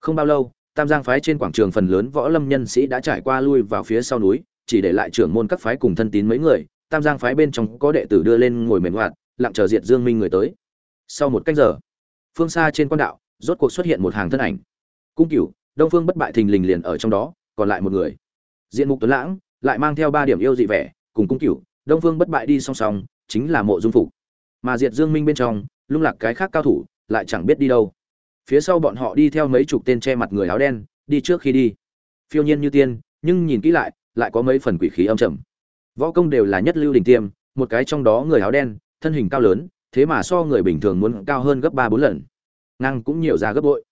Không bao lâu, tam giang phái trên quảng trường phần lớn võ lâm nhân sĩ đã trải qua lui vào phía sau núi, chỉ để lại trưởng môn các phái cùng thân tín mấy người, tam giang phái bên trong có đệ tử đưa lên ngồi mềm hoạt lặng chờ diệt dương minh người tới. Sau một cách giờ phương xa trên quan đạo, rốt cuộc xuất hiện một hàng thân ảnh. Cung cửu, đông phương bất bại thình lình liền ở trong đó, còn lại một người. Diện mục tuấn lãng, lại mang theo ba điểm yêu dị vẻ, cùng cung cửu, đông phương bất bại đi song song, chính là mộ dung phục. Mà diệt dương minh bên trong, lung lạc cái khác cao thủ, lại chẳng biết đi đâu. Phía sau bọn họ đi theo mấy chục tên che mặt người áo đen, đi trước khi đi. Phiêu nhiên như tiên, nhưng nhìn kỹ lại lại có mấy phần quỷ khí âm trầm. Võ công đều là nhất lưu đỉnh tiêm, một cái trong đó người áo đen, thân hình cao lớn thế mà so người bình thường muốn cao hơn gấp ba bốn lần. Ngang cũng nhiều ra gấp bội.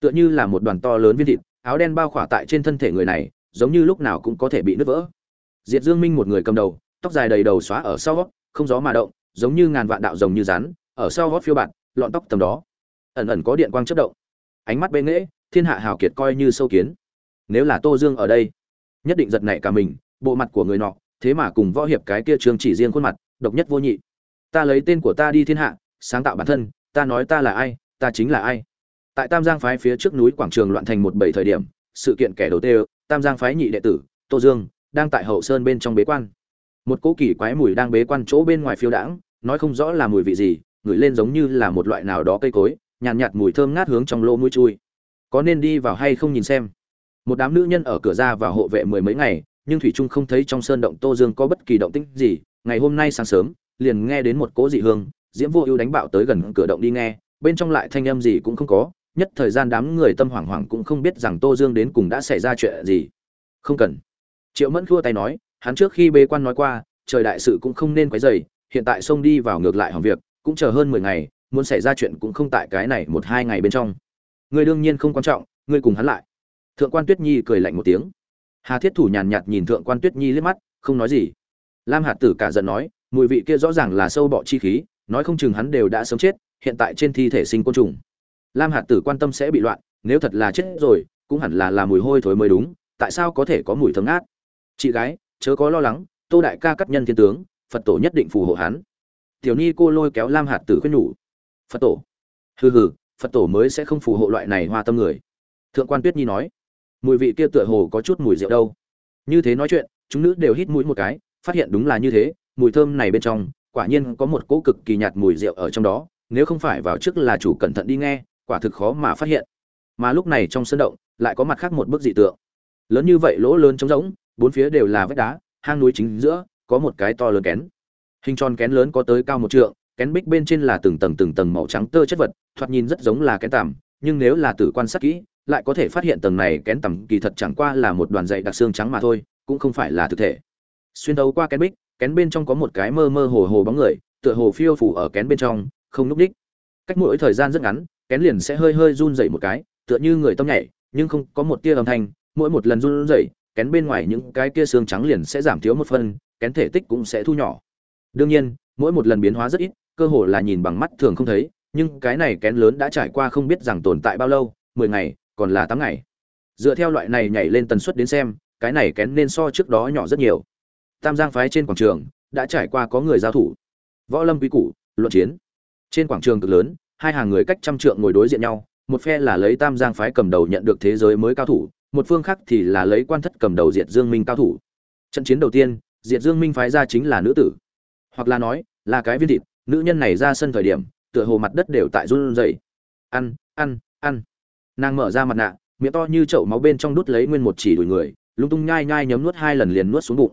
Tựa như là một đoàn to lớn viên thịt, áo đen bao khỏa tại trên thân thể người này, giống như lúc nào cũng có thể bị nứt vỡ. Diệt dương minh một người cầm đầu, tóc dài đầy đầu xóa ở sau không gió mà động, giống như ngàn vạn đạo rồng như rắn, ở sau gót phiêu bạt, lọn tóc tầm đó. Ẩn ẩn có điện quang chất động. Ánh mắt bên nghễ, thiên hạ hào kiệt coi như sâu kiến. Nếu là tô dương ở đây, nhất định giật nảy cả mình, bộ mặt của người nọ, thế mà cùng võ hiệp cái kia trường chỉ riêng khuôn mặt, độc nhất vô nhị ta lấy tên của ta đi thiên hạ sáng tạo bản thân ta nói ta là ai ta chính là ai. Tại tam giang phái phía trước núi quảng trường loạn thành một bảy thời điểm sự kiện kẻ đầu tiên tam giang phái nhị đệ tử tô dương đang tại hậu sơn bên trong bế quan. Một cỗ kỳ quái mùi đang bế quan chỗ bên ngoài phiêu đãng nói không rõ là mùi vị gì ngửi lên giống như là một loại nào đó cây cối nhàn nhạt, nhạt mùi thơm ngát hướng trong lỗ mũi chui. Có nên đi vào hay không nhìn xem. Một đám nữ nhân ở cửa ra và hộ vệ mười mấy ngày nhưng thủy trung không thấy trong sơn động tô dương có bất kỳ động tĩnh gì ngày hôm nay sáng sớm liền nghe đến một cỗ dị hương, diễm vô ưu đánh bạo tới gần cửa động đi nghe, bên trong lại thanh âm gì cũng không có, nhất thời gian đám người tâm hoảng hoảng cũng không biết rằng tô dương đến cùng đã xảy ra chuyện gì. Không cần. Triệu mẫn khua tay nói, hắn trước khi bế quan nói qua, trời đại sự cũng không nên quấy dày hiện tại xông đi vào ngược lại hỏng việc, cũng chờ hơn mười ngày, muốn xảy ra chuyện cũng không tại cái này một hai ngày bên trong. Người đương nhiên không quan trọng ngươi cùng hắn lại. Thượng quan tuyết nhi cười lạnh một tiếng. Hà thiết thủ nhàn nhạt nhìn thượng quan tuyết nhi liếc mắt, không nói gì. Lam hạt tử cả giận nói mùi vị kia rõ ràng là sâu bọ chi khí, nói không chừng hắn đều đã sớm chết, hiện tại trên thi thể sinh côn trùng. Lam hạt tử quan tâm sẽ bị loạn, nếu thật là chết rồi, cũng hẳn là là mùi hôi thối mới đúng, tại sao có thể có mùi thấm ngát? Chị gái, chớ có lo lắng, tô đại ca cắt nhân thiên tướng, phật tổ nhất định phù hộ hắn. Tiểu ni cô lôi kéo lam hạt tử khuyên nhủ. Phật tổ? Hừ hừ, phật tổ mới sẽ không phù hộ loại này hoa tâm người. Thượng quan tuyết nhi nói. Mùi vị kia tựa hồ có chút mùi rượu đâu. Như thế nói chuyện, chúng nữ đều hít mũi một cái, phát hiện đúng là như thế mùi thơm này bên trong, quả nhiên có một cỗ cực kỳ nhạt mùi rượu ở trong đó, nếu không phải vào trước là chủ cẩn thận đi nghe, quả thực khó mà phát hiện. Mà lúc này trong sân động, lại có mặt khác một bức dị tượng. Lớn như vậy lỗ lớn trống rỗng, bốn phía đều là vách đá, hang núi chính giữa, có một cái to lớn kén. Hình tròn kén lớn có tới cao một trượng, kén bích bên trên là từng tầng từng tầng màu trắng tơ chất vật, thoạt nhìn rất giống là kén tằm, nhưng nếu là tử quan sát kỹ, lại có thể phát hiện tầng này kén tằm kỳ thật chẳng qua là một đoàn dạy đặc xương trắng mà thôi, cũng không phải là thực thể. Xuyên đấu qua kén bích kén bên trong có một cái mơ mơ hồ hồ bóng người, tựa hồ phiêu phủ ở kén bên trong, không núp đích. Cách mỗi thời gian rất ngắn, kén liền sẽ hơi hơi run dậy một cái, tựa như người tâm nhảy, nhưng không có một tia âm thanh, mỗi một lần run dậy kén bên ngoài những cái kia xương trắng liền sẽ giảm thiếu một phân kén thể tích cũng sẽ thu nhỏ. Đương nhiên, mỗi một lần biến hóa rất ít, cơ hồ là nhìn bằng mắt thường không thấy, nhưng cái này kén lớn đã trải qua không biết rằng tồn tại bao lâu, mười ngày, còn là tám ngày. Dựa theo loại này nhảy lên tần suất đến xem, cái này kén nên so trước đó nhỏ rất nhiều tam giang phái trên quảng trường đã trải qua có người giao thủ. Võ lâm quý củ, luận chiến. Trên quảng trường cực lớn, hai hàng người cách trăm trượng ngồi đối diện nhau, một phe là lấy tam giang phái cầm đầu nhận được thế giới mới cao thủ, một phương khác thì là lấy quan thất cầm đầu diệt dương minh cao thủ. Trận chiến đầu tiên, diệt dương minh phái ra chính là nữ tử. Hoặc là nói, là cái viên thịt, nữ nhân này ra sân thời điểm, tựa hồ mặt đất đều tại run rẩy. Ăn ăn ăn. Nàng mở ra mặt nạ, miệng to như chậu máu bên trong đút lấy nguyên một chỉ đuổi người, lung tung nhai nhai nhấm nuốt hai lần liền nuốt xuống bụng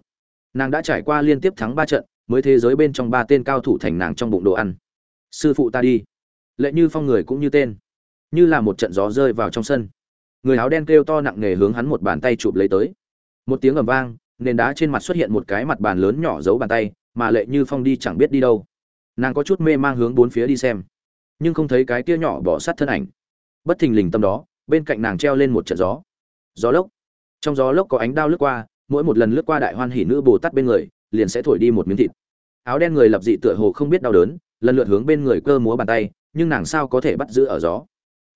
nàng đã trải qua liên tiếp thắng ba trận, mới thế giới bên trong ba tên cao thủ thành nàng trong bụng đồ ăn. Sư phụ ta đi. Lệ như phong người cũng như tên, như là một trận gió rơi vào trong sân. Người áo đen kêu to nặng nề hướng hắn một bàn tay chụp lấy tới. Một tiếng ầm vang, nền đá trên mặt xuất hiện một cái mặt bàn lớn nhỏ giấu bàn tay, mà lệ như phong đi chẳng biết đi đâu. Nàng có chút mê mang hướng bốn phía đi xem, nhưng không thấy cái kia nhỏ bỏ sát thân ảnh. Bất thình lình tâm đó, bên cạnh nàng treo lên một trận gió. Gió lốc. Trong gió lốc có ánh đao lướt qua mỗi một lần lướt qua đại hoan hỉ nữ bồ tát bên người, liền sẽ thổi đi một miếng thịt. Áo đen người lập dị tựa hồ không biết đau đớn, lần lượt hướng bên người cơ múa bàn tay, nhưng nàng sao có thể bắt giữ ở gió?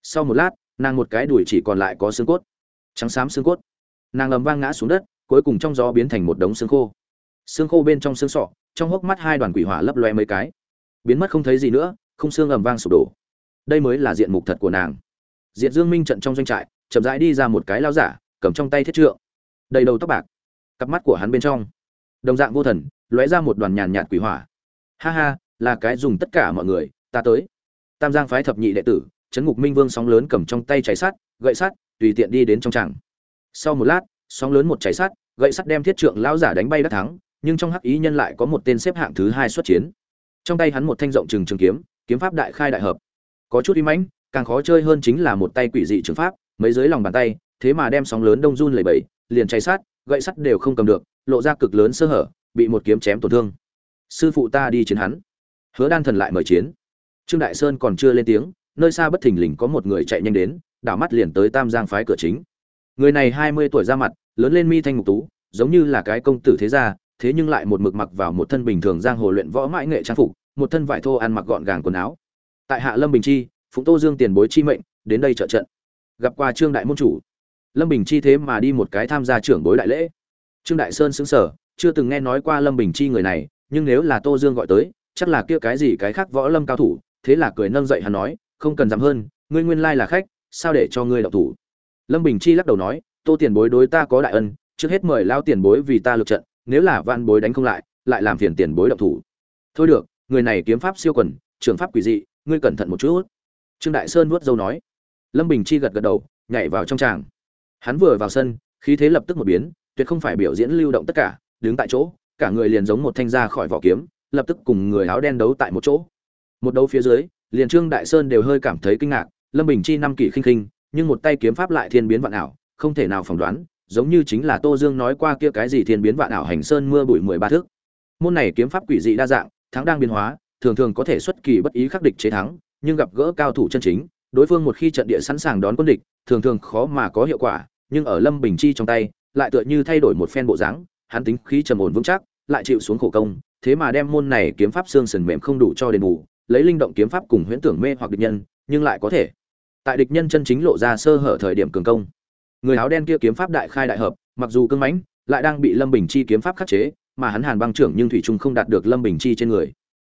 Sau một lát, nàng một cái đùi chỉ còn lại có xương cốt. Trắng xám xương cốt. Nàng ầm vang ngã xuống đất, cuối cùng trong gió biến thành một đống xương khô. Xương khô bên trong xương sọ, trong hốc mắt hai đoàn quỷ hỏa lấp loe mấy cái. Biến mất không thấy gì nữa, không xương ầm vang sụp đổ. Đây mới là diện mục thật của nàng. Diện dương minh trận trong doanh trại, chậm rãi đi ra một cái lao giả, cầm trong tay thiết trượng. Đầy đầu tóc bạc cặp mắt của hắn bên trong. Đồng dạng vô thần, lóe ra một đoàn nhàn nhạt quỷ hỏa. Ha ha, là cái dùng tất cả mọi người, ta tới. Tam giang phái thập nhị đệ tử, trấn ngục minh vương sóng lớn cầm trong tay cháy sắt, gậy sắt, tùy tiện đi đến trong tràng. Sau một lát, sóng lớn một cháy sắt, gậy sắt đem thiết trượng lão giả đánh bay đắc thắng, nhưng trong hắc ý nhân lại có một tên xếp hạng thứ hai xuất chiến. Trong tay hắn một thanh rộng trừng trường kiếm kiếm pháp đại khai đại hợp. Có chút uy mãnh, càng khó chơi hơn chính là một tay quỷ dị trường pháp, mấy dưới lòng bàn tay, thế mà đem sóng lớn đông run lẩy bẩy, liền cháy sát gậy sắt đều không cầm được, lộ ra cực lớn sơ hở, bị một kiếm chém tổn thương. Sư phụ ta đi chiến hắn. Hứa đan thần lại mời chiến. Trương đại sơn còn chưa lên tiếng, nơi xa bất thình lình có một người chạy nhanh đến, đảo mắt liền tới tam giang phái cửa chính. Người này hai mươi tuổi ra mặt, lớn lên mi thanh mục tú, giống như là cái công tử thế gia, thế nhưng lại một mực mặc vào một thân bình thường giang hồ luyện võ mãi nghệ trang phục, một thân vải thô ăn mặc gọn gàng quần áo. Tại hạ lâm bình chi, phụng tô dương tiền bối chi mệnh, đến đây trợ trận. Gặp qua trương đại môn chủ lâm bình chi thế mà đi một cái tham gia trưởng bối đại lễ. Trương đại sơn xứng sở chưa từng nghe nói qua lâm bình chi người này, nhưng nếu là tô dương gọi tới, chắc là kia cái gì cái khác võ lâm cao thủ, thế là cười nâng dậy hắn nói, không cần dám hơn, ngươi nguyên lai là khách, sao để cho ngươi đậu thủ? Lâm bình chi lắc đầu nói, tô tiền bối đối ta có đại ân, trước hết mời lao tiền bối vì ta lượt trận, nếu là van bối đánh không lại lại làm phiền tiền bối đậu thủ. Thôi được, người này kiếm pháp siêu quần trường pháp quỷ dị, ngươi cẩn thận một chút. Trương đại sơn vuốt dâu nói. Lâm bình chi gật gật đầu, nhảy vào trong tràng hắn vừa vào sân, khí thế lập tức một biến, tuyệt không phải biểu diễn lưu động tất cả, đứng tại chỗ, cả người liền giống một thanh ra khỏi vỏ kiếm, lập tức cùng người áo đen đấu tại một chỗ. Một đấu phía dưới, liền trương đại sơn đều hơi cảm thấy kinh ngạc, lâm bình chi năm kỷ khinh khinh, nhưng một tay kiếm pháp lại thiên biến vạn ảo, không thể nào phỏng đoán, giống như chính là tô dương nói qua kia cái gì thiên biến vạn ảo hành sơn mưa bụi mười ba thước. Môn này kiếm pháp quỷ dị đa dạng, thắng đang biến hóa, thường thường có thể xuất kỳ bất ý khắc địch chế thắng, nhưng gặp gỡ cao thủ chân chính, đối phương một khi trận địa sẵn sàng đón quân địch, thường thường khó mà có hiệu quả nhưng ở lâm bình chi trong tay, lại tựa như thay đổi một phen bộ dáng, hắn tính khí trầm ổn vững chắc, lại chịu xuống khổ công, thế mà đem môn này kiếm pháp xương sườn mềm không đủ cho đền bù, lấy linh động kiếm pháp cùng huyễn tưởng mê hoặc địch nhân, nhưng lại có thể. Tại địch nhân chân chính lộ ra sơ hở thời điểm cường công. Người áo đen kia kiếm pháp đại khai đại hợp, mặc dù cứng mãnh, lại đang bị lâm bình chi kiếm pháp khắc chế, mà hắn hàn băng trưởng nhưng thủy chung không đạt được lâm bình chi trên người.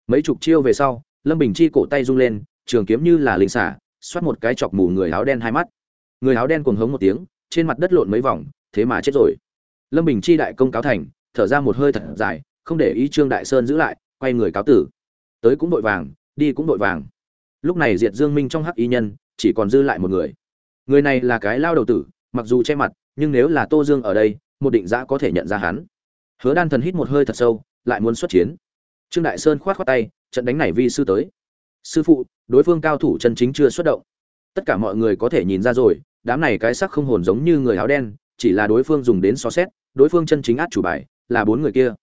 Mấy chục chiêu về sau, lâm bình chi cổ tay rung lên, trường kiếm như là linh xả, xoát một cái chọc mù người áo đen hai mắt. Người áo đen cuồng hống một tiếng trên mặt đất lộn mấy vòng, thế mà chết rồi. Lâm bình chi đại công cáo thành, thở ra một hơi thật dài, không để ý trương đại sơn giữ lại, quay người cáo tử. Tới cũng vội vàng, đi cũng vội vàng. Lúc này diệt dương minh trong hắc y nhân, chỉ còn dư lại một người. Người này là cái lao đầu tử, mặc dù che mặt, nhưng nếu là tô dương ở đây, một định giã có thể nhận ra hắn. Hứa đan thần hít một hơi thật sâu, lại muốn xuất chiến. Trương đại sơn khoát khoát tay, trận đánh này vi sư tới. Sư phụ, đối phương cao thủ chân chính chưa xuất động. Tất cả mọi người có thể nhìn ra rồi đám này cái sắc không hồn giống như người áo đen, chỉ là đối phương dùng đến so xét, đối phương chân chính át chủ bài là bốn người kia.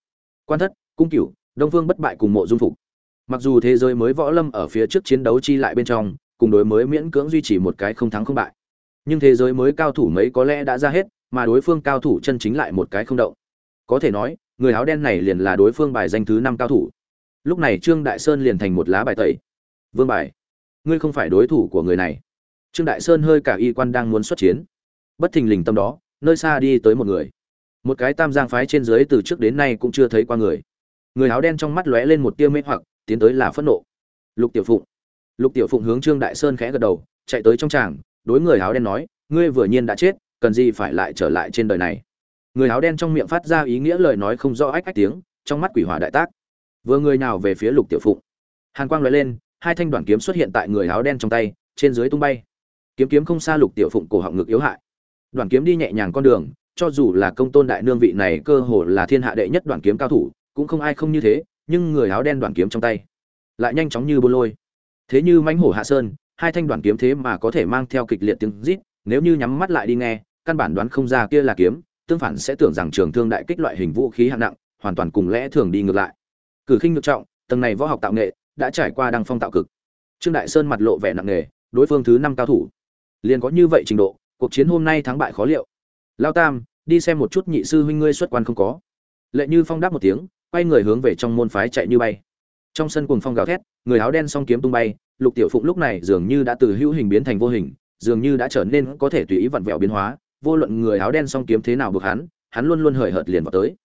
Quan thất, cung cửu, đông phương bất bại cùng mộ dung phục. Mặc dù thế giới mới võ lâm ở phía trước chiến đấu chi lại bên trong, cùng đối mới miễn cưỡng duy trì một cái không thắng không bại. Nhưng thế giới mới cao thủ mấy có lẽ đã ra hết, mà đối phương cao thủ chân chính lại một cái không động. Có thể nói, người áo đen này liền là đối phương bài danh thứ năm cao thủ. Lúc này trương đại sơn liền thành một lá bài tẩy. Vương bài. Ngươi không phải đối thủ của người này trương đại sơn hơi cả y quan đang muốn xuất chiến. Bất thình lình tâm đó, nơi xa đi tới một người. Một cái tam giang phái trên dưới từ trước đến nay cũng chưa thấy qua người. Người áo đen trong mắt lóe lên một tia mê hoặc, tiến tới là phẫn nộ. Lục tiểu phụng. Lục tiểu phụng hướng trương đại sơn khẽ gật đầu, chạy tới trong tràng, đối người áo đen nói, ngươi vừa nhiên đã chết, cần gì phải lại trở lại trên đời này? Người áo đen trong miệng phát ra ý nghĩa lời nói không rõ ách ách tiếng, trong mắt quỷ hỏa đại tác. Vừa người nào về phía lục tiểu phụng? Hàn quang lóe lên, hai thanh đoạn kiếm xuất hiện tại người áo đen trong tay, trên dưới tung bay kiếm kiếm không xa lục tiểu phụng cổ họng ngực yếu hại. Đoàn kiếm đi nhẹ nhàng con đường, cho dù là công tôn đại nương vị này cơ hồ là thiên hạ đệ nhất đoàn kiếm cao thủ, cũng không ai không như thế, nhưng người áo đen đoàn kiếm trong tay lại nhanh chóng như bô lôi. Thế như mãnh hổ hạ sơn, hai thanh đoàn kiếm thế mà có thể mang theo kịch liệt tiếng rít, nếu như nhắm mắt lại đi nghe, căn bản đoán không ra kia là kiếm, tương phản sẽ tưởng rằng trường thương đại kích loại hình vũ khí hạng nặng, hoàn toàn cùng lẽ thường đi ngược lại. Cử khinh ngược trọng, tầng này võ học tạo nghệ đã trải qua đăng phong tạo cực. Trương đại sơn mặt lộ vẻ nặng nề, đối phương thứ năm cao thủ liền có như vậy trình độ, cuộc chiến hôm nay thắng bại khó liệu. Lao tam, đi xem một chút nhị sư huynh ngươi xuất quan không có. Lệ như phong đáp một tiếng, quay người hướng về trong môn phái chạy như bay. Trong sân cuồng phong gào thét, người áo đen song kiếm tung bay, lục tiểu phụng lúc này dường như đã từ hữu hình biến thành vô hình, dường như đã trở nên có thể tùy ý vặn vẹo biến hóa, vô luận người áo đen song kiếm thế nào buộc hắn hắn luôn luôn hời hợt liền vào tới.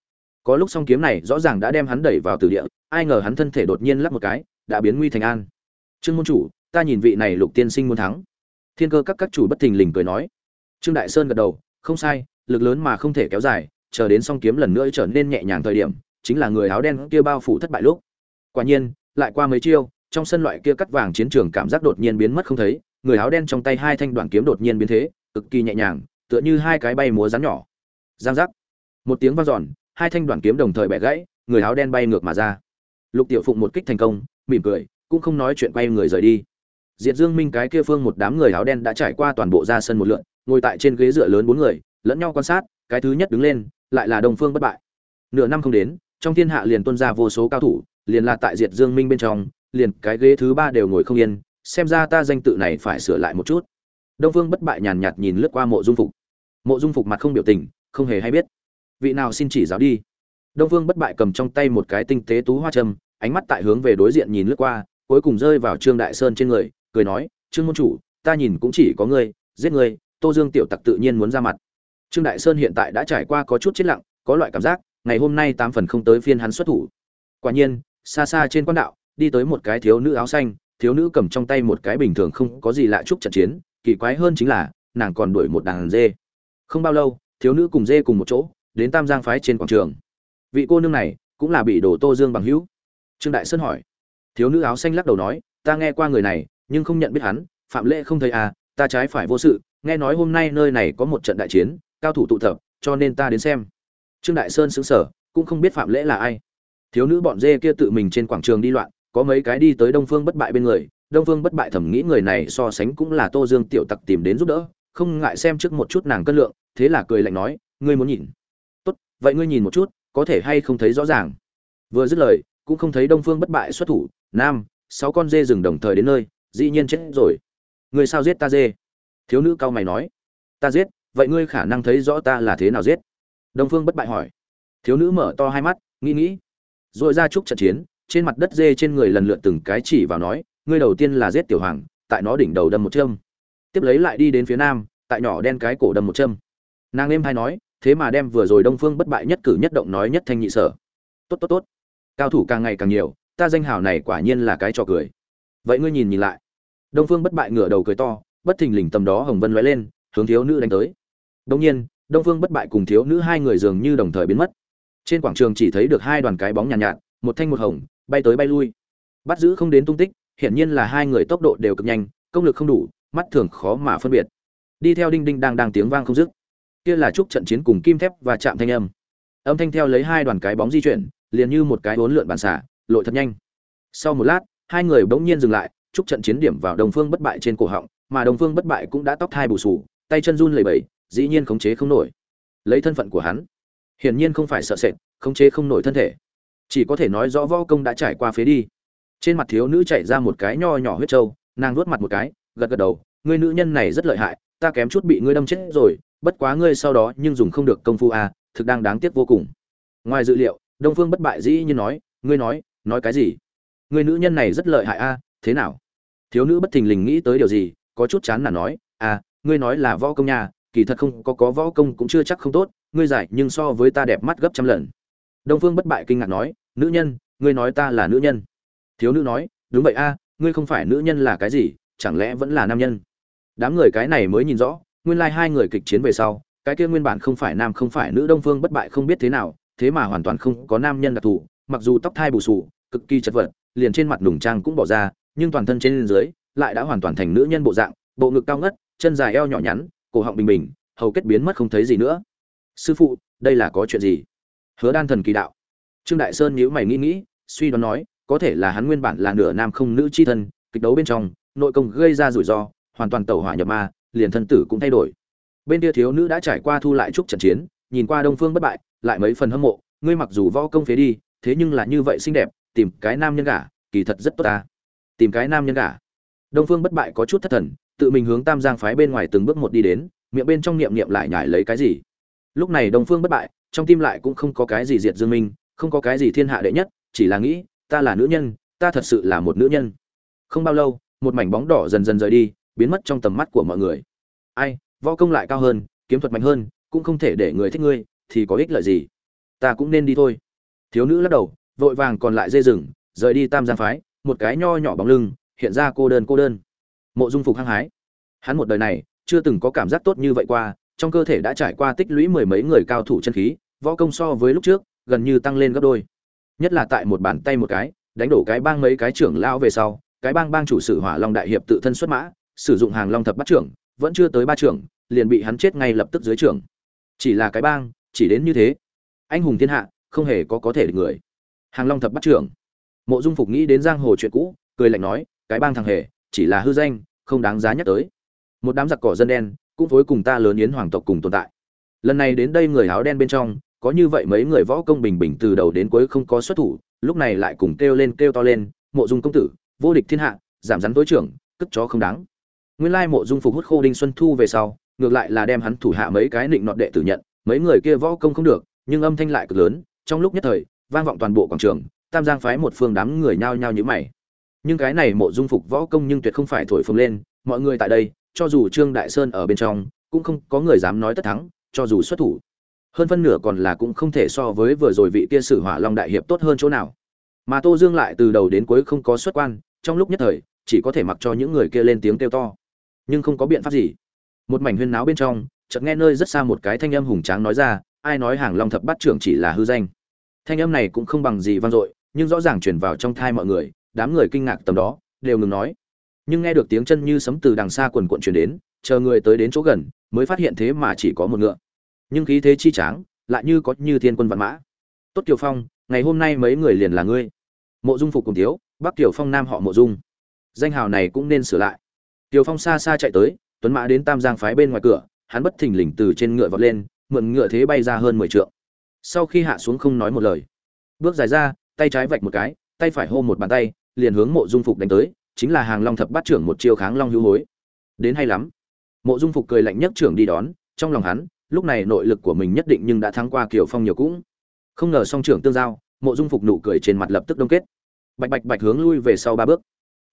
Có lúc song kiếm này rõ ràng đã đem hắn đẩy vào từ địa, ai ngờ hắn thân thể đột nhiên lắp một cái, đã biến nguy thành an. Trương môn chủ, ta nhìn vị này lục tiên sinh muốn thắng thiên cơ các các chủ bất thình lình cười nói. Trương đại sơn gật đầu, không sai, lực lớn mà không thể kéo dài, chờ đến song kiếm lần nữa trở nên nhẹ nhàng thời điểm, chính là người áo đen kia bao phủ thất bại lúc. Quả nhiên, lại qua mấy chiêu, trong sân loại kia cắt vàng chiến trường cảm giác đột nhiên biến mất không thấy, người áo đen trong tay hai thanh đoạn kiếm đột nhiên biến thế, cực kỳ nhẹ nhàng, tựa như hai cái bay múa rắn nhỏ. Giang giác. Một tiếng vang dọn, hai thanh đoạn kiếm đồng thời bẻ gãy, người áo đen bay ngược mà ra. Lục tiểu phụng một kích thành công, mỉm cười, cũng không nói chuyện quay người rời đi diệt dương minh cái kia phương một đám người áo đen đã trải qua toàn bộ ra sân một lượt, ngồi tại trên ghế dựa lớn bốn người lẫn nhau quan sát cái thứ nhất đứng lên lại là Đông phương bất bại. Nửa năm không đến trong thiên hạ liền tuân ra vô số cao thủ liền là tại diệt dương minh bên trong liền cái ghế thứ ba đều ngồi không yên xem ra ta danh tự này phải sửa lại một chút. Đông phương bất bại nhàn nhạt nhìn lướt qua mộ dung phục. Mộ dung phục mặt không biểu tình không hề hay biết. Vị nào xin chỉ giáo đi? Đông phương bất bại cầm trong tay một cái tinh tế tú hoa trâm ánh mắt tại hướng về đối diện nhìn lướt qua cuối cùng rơi vào trương đại sơn trên người cười nói, trương môn chủ, ta nhìn cũng chỉ có ngươi, giết ngươi, tô dương tiểu tặc tự nhiên muốn ra mặt. Trương đại sơn hiện tại đã trải qua có chút chết lặng, có loại cảm giác, ngày hôm nay tám phần không tới phiên hắn xuất thủ. Quả nhiên, xa xa trên quan đạo, đi tới một cái thiếu nữ áo xanh, thiếu nữ cầm trong tay một cái bình thường không có gì lạ chúc trận chiến, kỳ quái hơn chính là, nàng còn đuổi một đàn dê. Không bao lâu, thiếu nữ cùng dê cùng một chỗ, đến tam giang phái trên quảng trường. Vị cô nương này cũng là bị đổ tô dương bằng hữu. Trương đại sơn hỏi. Thiếu nữ áo xanh lắc đầu nói, ta nghe qua người này nhưng không nhận biết hắn, phạm lễ không thấy à ta trái phải vô sự, nghe nói hôm nay nơi này có một trận đại chiến, cao thủ tụ tập, cho nên ta đến xem. Trương đại sơn xứng sở cũng không biết phạm lễ là ai. Thiếu nữ bọn dê kia tự mình trên quảng trường đi loạn, có mấy cái đi tới đông phương bất bại bên người, đông phương bất bại thẩm nghĩ người này so sánh cũng là tô dương tiểu tặc tìm đến giúp đỡ, không ngại xem trước một chút nàng cân lượng, thế là cười lạnh nói, ngươi muốn nhìn? Tốt, vậy ngươi nhìn một chút, có thể hay không thấy rõ ràng. Vừa dứt lời, cũng không thấy đông phương bất bại xuất thủ, nam, sáu con dê rừng đồng thời đến nơi dĩ nhiên chết rồi. Người sao giết ta dê? Thiếu nữ cao mày nói. Ta giết, vậy ngươi khả năng thấy rõ ta là thế nào giết? Đông phương bất bại hỏi. Thiếu nữ mở to hai mắt, nghĩ nghĩ. Rồi ra chúc trận chiến, trên mặt đất dê trên người lần lượt từng cái chỉ vào nói, ngươi đầu tiên là giết tiểu hoàng, tại nó đỉnh đầu đâm một châm. Tiếp lấy lại đi đến phía nam, tại nhỏ đen cái cổ đâm một châm. Nàng êm hay nói, thế mà đem vừa rồi đông phương bất bại nhất cử nhất động nói nhất thanh nhị sở. Tốt tốt tốt. Cao thủ càng ngày càng nhiều, ta danh hào này quả nhiên là cái trò cười vậy ngươi nhìn nhìn lại. Đông phương bất bại ngửa đầu cười to bất thình lình tầm đó hồng vân lóe lên hướng thiếu nữ đánh tới. Đông nhiên đông phương bất bại cùng thiếu nữ hai người dường như đồng thời biến mất. Trên quảng trường chỉ thấy được hai đoàn cái bóng nhàn nhạt, nhạt một thanh một hồng bay tới bay lui. Bắt giữ không đến tung tích hiển nhiên là hai người tốc độ đều cực nhanh công lực không đủ mắt thường khó mà phân biệt. Đi theo đinh đinh đang đang tiếng vang không dứt. Kia là chúc trận chiến cùng kim thép và chạm thanh âm. Âm thanh theo lấy hai đoàn cái bóng di chuyển liền như một cái bốn lượn bàn xả lội thật nhanh. Sau một lát hai người bỗng nhiên dừng lại chúc trận chiến điểm vào đồng phương bất bại trên cổ họng mà đồng phương bất bại cũng đã tóc thai bù sù tay chân run lẩy bẩy dĩ nhiên khống chế không nổi. Lấy thân phận của hắn hiển nhiên không phải sợ sệt khống chế không nổi thân thể. Chỉ có thể nói rõ võ công đã trải qua phế đi. Trên mặt thiếu nữ chạy ra một cái nho nhỏ huyết trâu nàng nuốt mặt một cái gật gật đầu ngươi nữ nhân này rất lợi hại ta kém chút bị ngươi đâm chết rồi bất quá ngươi sau đó nhưng dùng không được công phu à, thực đang đáng tiếc vô cùng. Ngoài dự liệu đông phương bất bại dĩ như nói ngươi nói nói cái gì? Người nữ nhân này rất lợi hại a à, thế nào? Thiếu nữ bất thình lình nghĩ tới điều gì, có chút chán là nói à ngươi nói là võ công nhà kỳ thật không có có võ công cũng chưa chắc không tốt, ngươi giải nhưng so với ta đẹp mắt gấp trăm lần. Đông phương bất bại kinh ngạc nói, nữ nhân, ngươi nói ta là nữ nhân. Thiếu nữ nói, đúng vậy a à, ngươi không phải nữ nhân là cái gì, chẳng lẽ vẫn là nam nhân? Đám người cái này mới nhìn rõ, nguyên lai hai người kịch chiến về sau, cái kia nguyên bản không phải nam không phải nữ đông phương bất bại không biết thế nào, thế mà hoàn toàn không có nam nhân đặc thù, mặc dù tóc thai bù sù, cực kỳ chật vật liền trên mặt nùng trang cũng bỏ ra, nhưng toàn thân trên dưới lại đã hoàn toàn thành nữ nhân bộ dạng, bộ ngực cao ngất, chân dài eo nhỏ nhắn, cổ họng bình bình, hầu kết biến mất không thấy gì nữa. Sư phụ, đây là có chuyện gì? Hứa đan thần kỳ đạo. Trương đại sơn nhíu mày nghĩ nghĩ, suy đoán nói, có thể là hắn nguyên bản là nửa nam không nữ chi thân, kịch đấu bên trong, nội công gây ra rủi ro, hoàn toàn tẩu hỏa nhập ma, liền thân tử cũng thay đổi. Bên kia thiếu nữ đã trải qua thu lại chúc trận chiến, nhìn qua đông phương bất bại, lại mấy phần hâm mộ, ngươi mặc dù võ công phế đi, thế nhưng là như vậy xinh đẹp tìm cái nam nhân gả, kỳ thật rất tốt ta. Tìm cái nam nhân gả. Đông phương bất bại có chút thất thần, tự mình hướng tam giang phái bên ngoài từng bước một đi đến, miệng bên trong niệm niệm lại nhải lấy cái gì. Lúc này đông phương bất bại, trong tim lại cũng không có cái gì diệt dương minh, không có cái gì thiên hạ đệ nhất, chỉ là nghĩ, ta là nữ nhân, ta thật sự là một nữ nhân. Không bao lâu, một mảnh bóng đỏ dần dần rời đi, biến mất trong tầm mắt của mọi người. Ai, võ công lại cao hơn, kiếm thuật mạnh hơn, cũng không thể để người thích ngươi, thì có ích lợi gì? Ta cũng nên đi thôi. Thiếu nữ lắc đầu vội vàng còn lại dây rừng, rời đi tam giang phái, một cái nho nhỏ bóng lưng, hiện ra cô đơn cô đơn. Mộ dung phục hăng hái. Hắn một đời này, chưa từng có cảm giác tốt như vậy qua, trong cơ thể đã trải qua tích lũy mười mấy người cao thủ chân khí, võ công so với lúc trước, gần như tăng lên gấp đôi. Nhất là tại một bàn tay một cái, đánh đổ cái bang mấy cái trưởng lao về sau, cái bang bang chủ sử hỏa long đại hiệp tự thân xuất mã, sử dụng hàng long thập bắt trưởng, vẫn chưa tới ba trưởng, liền bị hắn chết ngay lập tức dưới trưởng. Chỉ là cái bang, chỉ đến như thế. Anh hùng thiên hạ, không hề có có thể được người hàng long thập bắt trưởng. Mộ dung phục nghĩ đến giang hồ chuyện cũ, cười lạnh nói, cái bang thằng hề, chỉ là hư danh, không đáng giá nhắc tới. Một đám giặc cỏ dân đen, cũng phối cùng ta lớn yến hoàng tộc cùng tồn tại. Lần này đến đây người áo đen bên trong, có như vậy mấy người võ công bình bình từ đầu đến cuối không có xuất thủ, lúc này lại cùng kêu lên kêu to lên, mộ dung công tử, vô địch thiên hạ, giảm rắn tối trưởng, cất chó không đáng. Nguyên lai mộ dung phục hút khô đinh xuân thu về sau, ngược lại là đem hắn thủ hạ mấy cái định nọt đệ tử nhận, mấy người kia võ công không được, nhưng âm thanh lại cực lớn, trong lúc nhất thời vang vọng toàn bộ quảng trường, tam giang phái một phương đám người nhao nhao như mày. Nhưng cái này mộ dung phục võ công nhưng tuyệt không phải thổi phồng lên, mọi người tại đây, cho dù trương đại sơn ở bên trong, cũng không có người dám nói tất thắng, cho dù xuất thủ. Hơn phân nửa còn là cũng không thể so với vừa rồi vị kia sử hỏa long đại hiệp tốt hơn chỗ nào. Mà tô dương lại từ đầu đến cuối không có xuất quan, trong lúc nhất thời, chỉ có thể mặc cho những người kia lên tiếng kêu to. Nhưng không có biện pháp gì. Một mảnh huyên náo bên trong, chợt nghe nơi rất xa một cái thanh âm hùng tráng nói ra, ai nói hàng long thập bát trưởng chỉ là hư danh? Thanh âm này cũng không bằng gì vang dội, nhưng rõ ràng truyền vào trong thai mọi người, đám người kinh ngạc tầm đó, đều ngừng nói. Nhưng nghe được tiếng chân như sấm từ đằng xa quần cuộn truyền đến, chờ người tới đến chỗ gần, mới phát hiện thế mà chỉ có một ngựa. Nhưng khí thế chi tráng, lại như có như thiên quân vạn mã. Tốt kiều phong, ngày hôm nay mấy người liền là ngươi. Mộ dung phục cùng thiếu bắc kiều phong nam họ mộ dung. Danh hào này cũng nên sửa lại. Kiều phong xa xa chạy tới, tuấn mã đến tam giang phái bên ngoài cửa, hắn bất thình lình từ trên ngựa vọt lên, mượn ngựa thế bay ra hơn mười trượng sau khi hạ xuống không nói một lời, bước dài ra, tay trái vạch một cái, tay phải hô một bàn tay, liền hướng mộ dung phục đánh tới, chính là hàng long thập bát trưởng một chiêu kháng long hữu hối. Đến hay lắm. Mộ dung phục cười lạnh nhất trưởng đi đón, trong lòng hắn, lúc này nội lực của mình nhất định nhưng đã thắng qua kiều phong nhiều cũng. Không ngờ song trưởng tương giao, mộ dung phục nụ cười trên mặt lập tức đông kết. Bạch bạch bạch hướng lui về sau ba bước.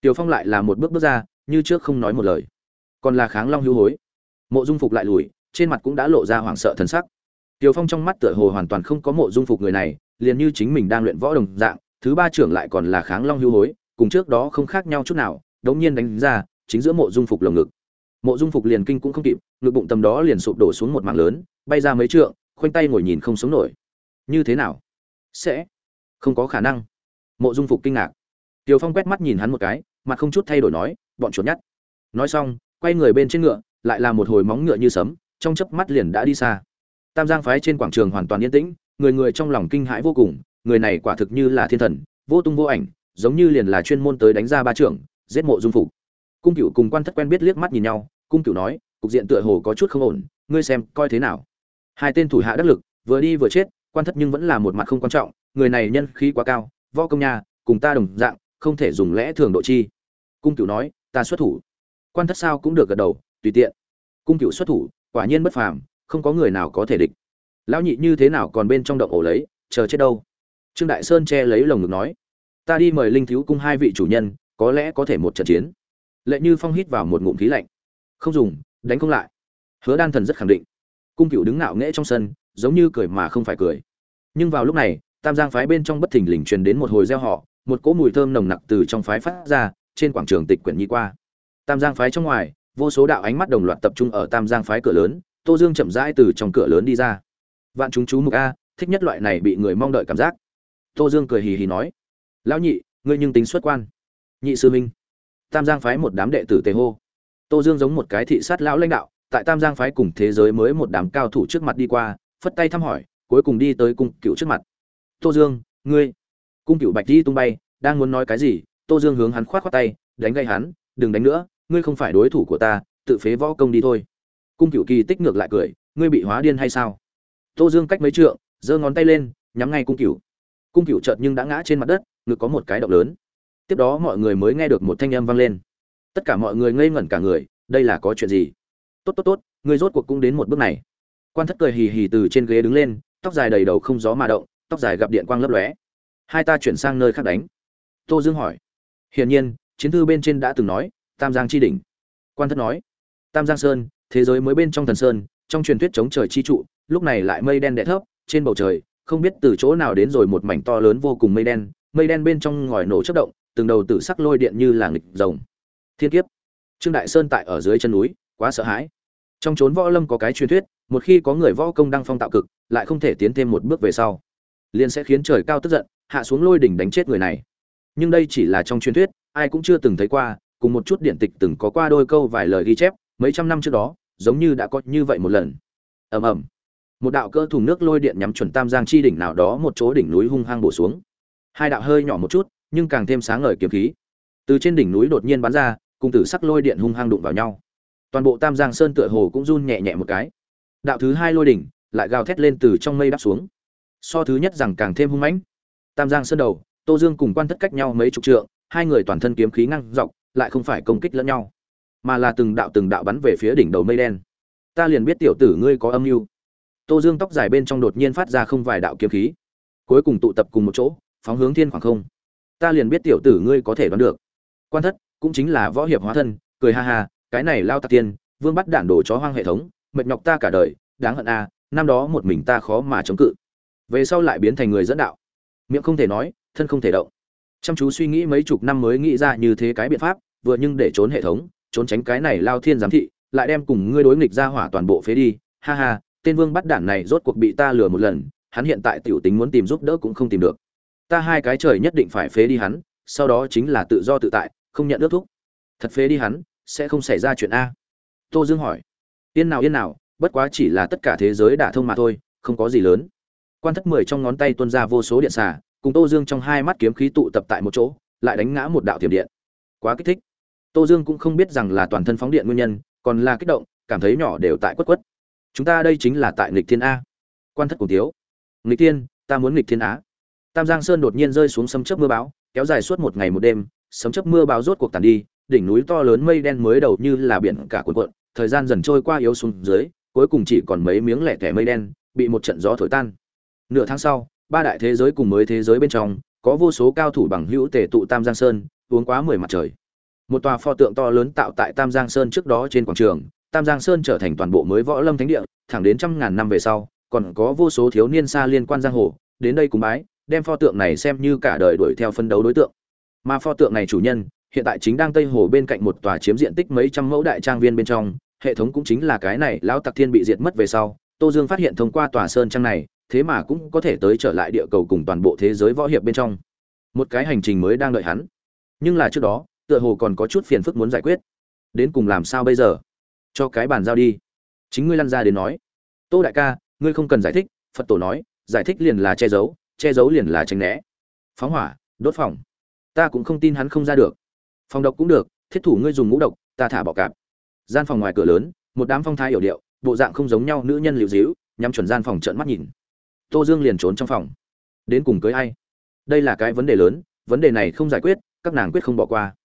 Kiều phong lại là một bước bước ra, như trước không nói một lời. Còn là kháng long hữu hối. Mộ dung phục lại lùi, trên mặt cũng đã lộ ra hoảng sợ thần sắc. Tiêu phong trong mắt tựa hồ hoàn toàn không có mộ dung phục người này, liền như chính mình đang luyện võ đồng dạng, thứ ba trưởng lại còn là kháng long Hưu hối, cùng trước đó không khác nhau chút nào đống nhiên đánh ra, chính giữa mộ dung phục lồng ngực. Mộ dung phục liền kinh cũng không kịp, ngực bụng tầm đó liền sụp đổ xuống một mạng lớn, bay ra mấy trượng, khoanh tay ngồi nhìn không sống nổi. Như thế nào? Sẽ không có khả năng. Mộ dung phục kinh ngạc. Tiêu phong quét mắt nhìn hắn một cái, mặt không chút thay đổi nói, bọn chuột nhắt. Nói xong, quay người bên trên ngựa, lại là một hồi móng ngựa như sấm, trong chớp mắt liền đã đi xa tam giang phái trên quảng trường hoàn toàn yên tĩnh, người người trong lòng kinh hãi vô cùng, người này quả thực như là thiên thần, vô tung vô ảnh, giống như liền là chuyên môn tới đánh ra ba trưởng, giết mộ dung phục. Cung cựu cùng quan thất quen biết liếc mắt nhìn nhau, cung cựu nói, cục diện tựa hồ có chút không ổn, ngươi xem, coi thế nào? Hai tên thủ hạ đắc lực, vừa đi vừa chết, quan thất nhưng vẫn là một mặt không quan trọng, người này nhân khí quá cao, võ công nha, cùng ta đồng dạng, không thể dùng lẽ thường độ chi. Cung cựu nói, ta xuất thủ. Quan thất sao cũng được gật đầu, tùy tiện. Cung cựu xuất thủ, quả nhiên bất phàm không có người nào có thể địch. Lão nhị như thế nào còn bên trong động ổ lấy, chờ chết đâu? Trương đại sơn che lấy lồng ngực nói, ta đi mời linh thiếu cung hai vị chủ nhân, có lẽ có thể một trận chiến. Lệ như phong hít vào một ngụm khí lạnh, không dùng, đánh không lại. Hứa đan thần rất khẳng định. Cung cựu đứng ngạo nghễ trong sân, giống như cười mà không phải cười. Nhưng vào lúc này, tam giang phái bên trong bất thình lình truyền đến một hồi gieo họ một cỗ mùi thơm nồng nặc từ trong phái phát ra, trên quảng trường tịch quyển nhi qua. Tam giang phái trong ngoài, vô số đạo ánh mắt đồng loạt tập trung ở tam giang phái cửa lớn tô dương chậm rãi từ trong cửa lớn đi ra. Vạn chúng chú mục a, thích nhất loại này bị người mong đợi cảm giác. Tô dương cười hì hì nói, lão nhị, ngươi nhưng tính xuất quan. Nhị sư minh. Tam giang phái một đám đệ tử tề hô. Tô dương giống một cái thị sát lão lãnh đạo, tại tam giang phái cùng thế giới mới một đám cao thủ trước mặt đi qua, phất tay thăm hỏi, cuối cùng đi tới cung cựu trước mặt. Tô dương, ngươi. Cung cựu bạch đi tung bay, đang muốn nói cái gì, tô dương hướng hắn khoát khoát tay, đánh gây hắn, đừng đánh nữa, ngươi không phải đối thủ của ta, tự phế võ công đi thôi cung cựu kỳ tích ngược lại cười, ngươi bị hóa điên hay sao? Tô dương cách mấy trượng, giơ ngón tay lên, nhắm ngay cung cựu cung cựu chợt nhưng đã ngã trên mặt đất, ngực có một cái động lớn. Tiếp đó mọi người mới nghe được một thanh âm vang lên. Tất cả mọi người ngây ngẩn cả người, đây là có chuyện gì? Tốt tốt tốt, ngươi rốt cuộc cũng đến một bước này. Quan thất cười hì hì từ trên ghế đứng lên, tóc dài đầy đầu không gió mà động, tóc dài gặp điện quang lấp lóe. Hai ta chuyển sang nơi khác đánh. Tô dương hỏi. Hiển nhiên, chiến thư bên trên đã từng nói, tam giang chi đỉnh. Quan thất nói. Tam giang sơn thế giới mới bên trong thần sơn, trong truyền thuyết chống trời chi trụ, lúc này lại mây đen đẽ thấp, trên bầu trời, không biết từ chỗ nào đến rồi một mảnh to lớn vô cùng mây đen mây đen bên trong ngòi nổ chất động, từng đầu tử sắc lôi điện như là nghịch rồng. Thiên kiếp. Trương đại sơn tại ở dưới chân núi, quá sợ hãi. Trong chốn võ lâm có cái truyền thuyết, một khi có người võ công đăng phong tạo cực, lại không thể tiến thêm một bước về sau, liền sẽ khiến trời cao tức giận, hạ xuống lôi đỉnh đánh chết người này. Nhưng đây chỉ là trong truyền thuyết, ai cũng chưa từng thấy qua, cùng một chút điện tịch từng có qua đôi câu vài lời ghi chép mấy trăm năm trước đó, giống như đã có như vậy một lần. Ầm ầm. Một đạo cơ thùng nước lôi điện nhắm chuẩn tam giang chi đỉnh nào đó một chỗ đỉnh núi hung hăng bổ xuống. Hai đạo hơi nhỏ một chút, nhưng càng thêm sáng ngời kiếm khí. Từ trên đỉnh núi đột nhiên bắn ra, cùng tử sắc lôi điện hung hăng đụng vào nhau. Toàn bộ tam giang sơn tựa hồ cũng run nhẹ nhẹ một cái. Đạo thứ hai lôi đỉnh lại gào thét lên từ trong mây đáp xuống. So thứ nhất rằng càng thêm hung mãnh. Tam giang sơn đầu, tô dương cùng quan thất cách nhau mấy chục trượng, hai người toàn thân kiếm khí ngăn dọc, lại không phải công kích lẫn nhau mà là từng đạo từng đạo bắn về phía đỉnh đầu mây đen. Ta liền biết tiểu tử ngươi có âm mưu. Tô dương tóc dài bên trong đột nhiên phát ra không vài đạo kiếm khí. Cuối cùng tụ tập cùng một chỗ, phóng hướng thiên khoảng không. Ta liền biết tiểu tử ngươi có thể đoán được. Quan thất, cũng chính là võ hiệp hóa thân, cười ha ha, cái này lao tạc tiên, vương bắt đạn đổ chó hoang hệ thống, mệt nhọc ta cả đời, đáng hận a, năm đó một mình ta khó mà chống cự. Về sau lại biến thành người dẫn đạo. Miệng không thể nói, thân không thể động. Chăm chú suy nghĩ mấy chục năm mới nghĩ ra như thế cái biện pháp, vừa nhưng để trốn hệ thống trốn tránh cái này lao thiên giám thị, lại đem cùng ngươi đối nghịch ra hỏa toàn bộ phế đi. Ha ha, tên vương bắt đản này rốt cuộc bị ta lừa một lần, hắn hiện tại tiểu tính muốn tìm giúp đỡ cũng không tìm được. Ta hai cái trời nhất định phải phế đi hắn, sau đó chính là tự do tự tại, không nhận ước thúc. Thật phế đi hắn, sẽ không xảy ra chuyện a. Tô dương hỏi. Yên nào yên nào, bất quá chỉ là tất cả thế giới đả thông mà thôi, không có gì lớn. Quan thất mười trong ngón tay tuôn ra vô số điện xà, cùng tô dương trong hai mắt kiếm khí tụ tập tại một chỗ, lại đánh ngã một đạo tiềm điện. Quá kích thích tô dương cũng không biết rằng là toàn thân phóng điện nguyên nhân còn là kích động cảm thấy nhỏ đều tại quất quất. Chúng ta đây chính là tại nghịch thiên a. Quan thất cùng thiếu, nghịch thiên ta muốn nghịch thiên á tam giang sơn đột nhiên rơi xuống sấm chớp mưa bão kéo dài suốt một ngày một đêm sấm chớp mưa bão rốt cuộc tàn đi đỉnh núi to lớn mây đen mới đầu như là biển cả cuộn cuộn thời gian dần trôi qua yếu xuống dưới cuối cùng chỉ còn mấy miếng lẻ tẻ mây đen bị một trận gió thổi tan. Nửa tháng sau ba đại thế giới cùng mới thế giới bên trong có vô số cao thủ bằng hữu tề tụ tam giang sơn uống quá mười mặt trời một tòa pho tượng to lớn tạo tại tam giang sơn trước đó trên quảng trường. Tam giang sơn trở thành toàn bộ mới võ lâm thánh địa, thẳng đến trăm ngàn năm về sau, còn có vô số thiếu niên xa liên quan giang hồ, đến đây cùng bái, đem pho tượng này xem như cả đời đuổi theo phân đấu đối tượng. Mà pho tượng này chủ nhân, hiện tại chính đang tây hồ bên cạnh một tòa chiếm diện tích mấy trăm mẫu đại trang viên bên trong, hệ thống cũng chính là cái này, lão tặc thiên bị diệt mất về sau, tô dương phát hiện thông qua tòa sơn trang này, thế mà cũng có thể tới trở lại địa cầu cùng toàn bộ thế giới võ hiệp bên trong. Một cái hành trình mới đang đợi hắn. Nhưng là trước đó tựa hồ còn có chút phiền phức muốn giải quyết. Đến cùng làm sao bây giờ? Cho cái bàn giao đi. Chính ngươi lăn ra đến nói. Tô đại ca, ngươi không cần giải thích, phật tổ nói, giải thích liền là che giấu che giấu liền là tránh né. Phóng hỏa, đốt phòng. Ta cũng không tin hắn không ra được. Phòng độc cũng được, thiết thủ ngươi dùng ngũ độc, ta thả bọ cạp. Gian phòng ngoài cửa lớn, một đám phong thái hiểu điệu, bộ dạng không giống nhau, nữ nhân liệu dĩu nhắm chuẩn gian phòng trợn mắt nhìn. Tô dương liền trốn trong phòng. Đến cùng cưới ai? Đây là cái vấn đề lớn, vấn đề này không giải quyết, các nàng quyết không bỏ qua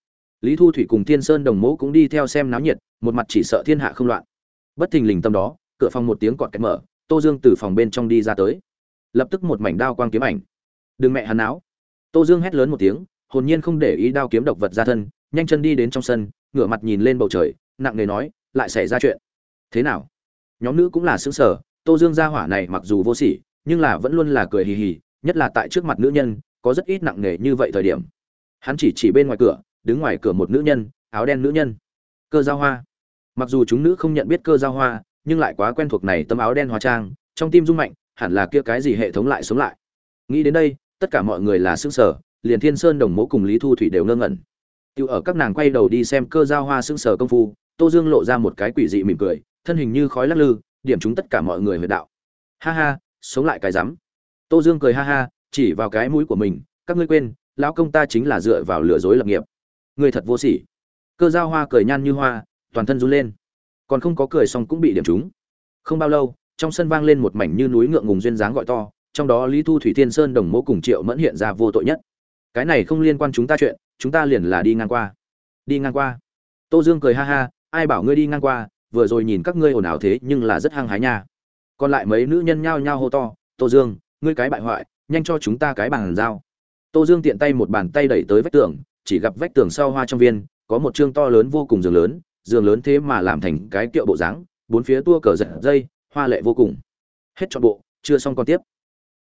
lý thu thủy cùng thiên sơn đồng mẫu cũng đi theo xem náo nhiệt, một mặt chỉ sợ thiên hạ không loạn. Bất thình lình tâm đó, cửa phòng một tiếng cọt kẹt mở, tô dương từ phòng bên trong đi ra tới. Lập tức một mảnh đao quang kiếm ảnh. Đừng mẹ hắn áo tô dương hét lớn một tiếng, hồn nhiên không để ý đao kiếm độc vật ra thân, nhanh chân đi đến trong sân, ngửa mặt nhìn lên bầu trời, nặng nề nói, lại xảy ra chuyện. Thế nào? Nhóm nữ cũng là xứng sở tô dương gia hỏa này mặc dù vô sỉ, nhưng là vẫn luôn là cười hì hì, nhất là tại trước mặt nữ nhân, có rất ít nặng nề như vậy thời điểm. Hắn chỉ chỉ bên ngoài cửa đứng ngoài cửa một nữ nhân, áo đen nữ nhân. Cơ giao hoa. Mặc dù chúng nữ không nhận biết cơ giao hoa, nhưng lại quá quen thuộc này tấm áo đen hóa trang, trong tim rung mạnh, hẳn là kia cái gì hệ thống lại sống lại. Nghĩ đến đây, tất cả mọi người là xương sở liền thiên sơn đồng mẫu cùng lý thu thủy đều ngơ ngẩn. Tiêu ở các nàng quay đầu đi xem cơ giao hoa xương sở công phu, tô dương lộ ra một cái quỷ dị mỉm cười, thân hình như khói lắc lư, điểm chúng tất cả mọi người huyệt đạo. Ha ha, sống lại cái rắm. Tô dương cười ha ha, chỉ vào cái mũi của mình, các ngươi quên, lão công ta chính là dựa vào lừa dối lập nghiệp người thật vô sỉ. Cơ giao hoa cười nhan như hoa, toàn thân run lên. Còn không có cười xong cũng bị điểm trúng. Không bao lâu, trong sân vang lên một mảnh như núi ngượng ngùng duyên dáng gọi to, trong đó lý thu thủy thiên sơn đồng mô cùng triệu mẫn hiện ra vô tội nhất. Cái này không liên quan chúng ta chuyện, chúng ta liền là đi ngang qua. Đi ngang qua. Tô dương cười ha ha, ai bảo ngươi đi ngang qua, vừa rồi nhìn các ngươi ồn ào thế nhưng là rất hăng hái nha. Còn lại mấy nữ nhân nhao nhao hô to, tô dương, ngươi cái bại hoại, nhanh cho chúng ta cái bàn giao. Tô dương tiện tay một bàn tay đẩy tới vách tường chỉ gặp vách tường sau hoa trong viên, có một chương to lớn vô cùng giường lớn giường lớn thế mà làm thành cái kiệu bộ dáng, bốn phía tua cờ giật dây, hoa lệ vô cùng. Hết trọn bộ, chưa xong còn tiếp.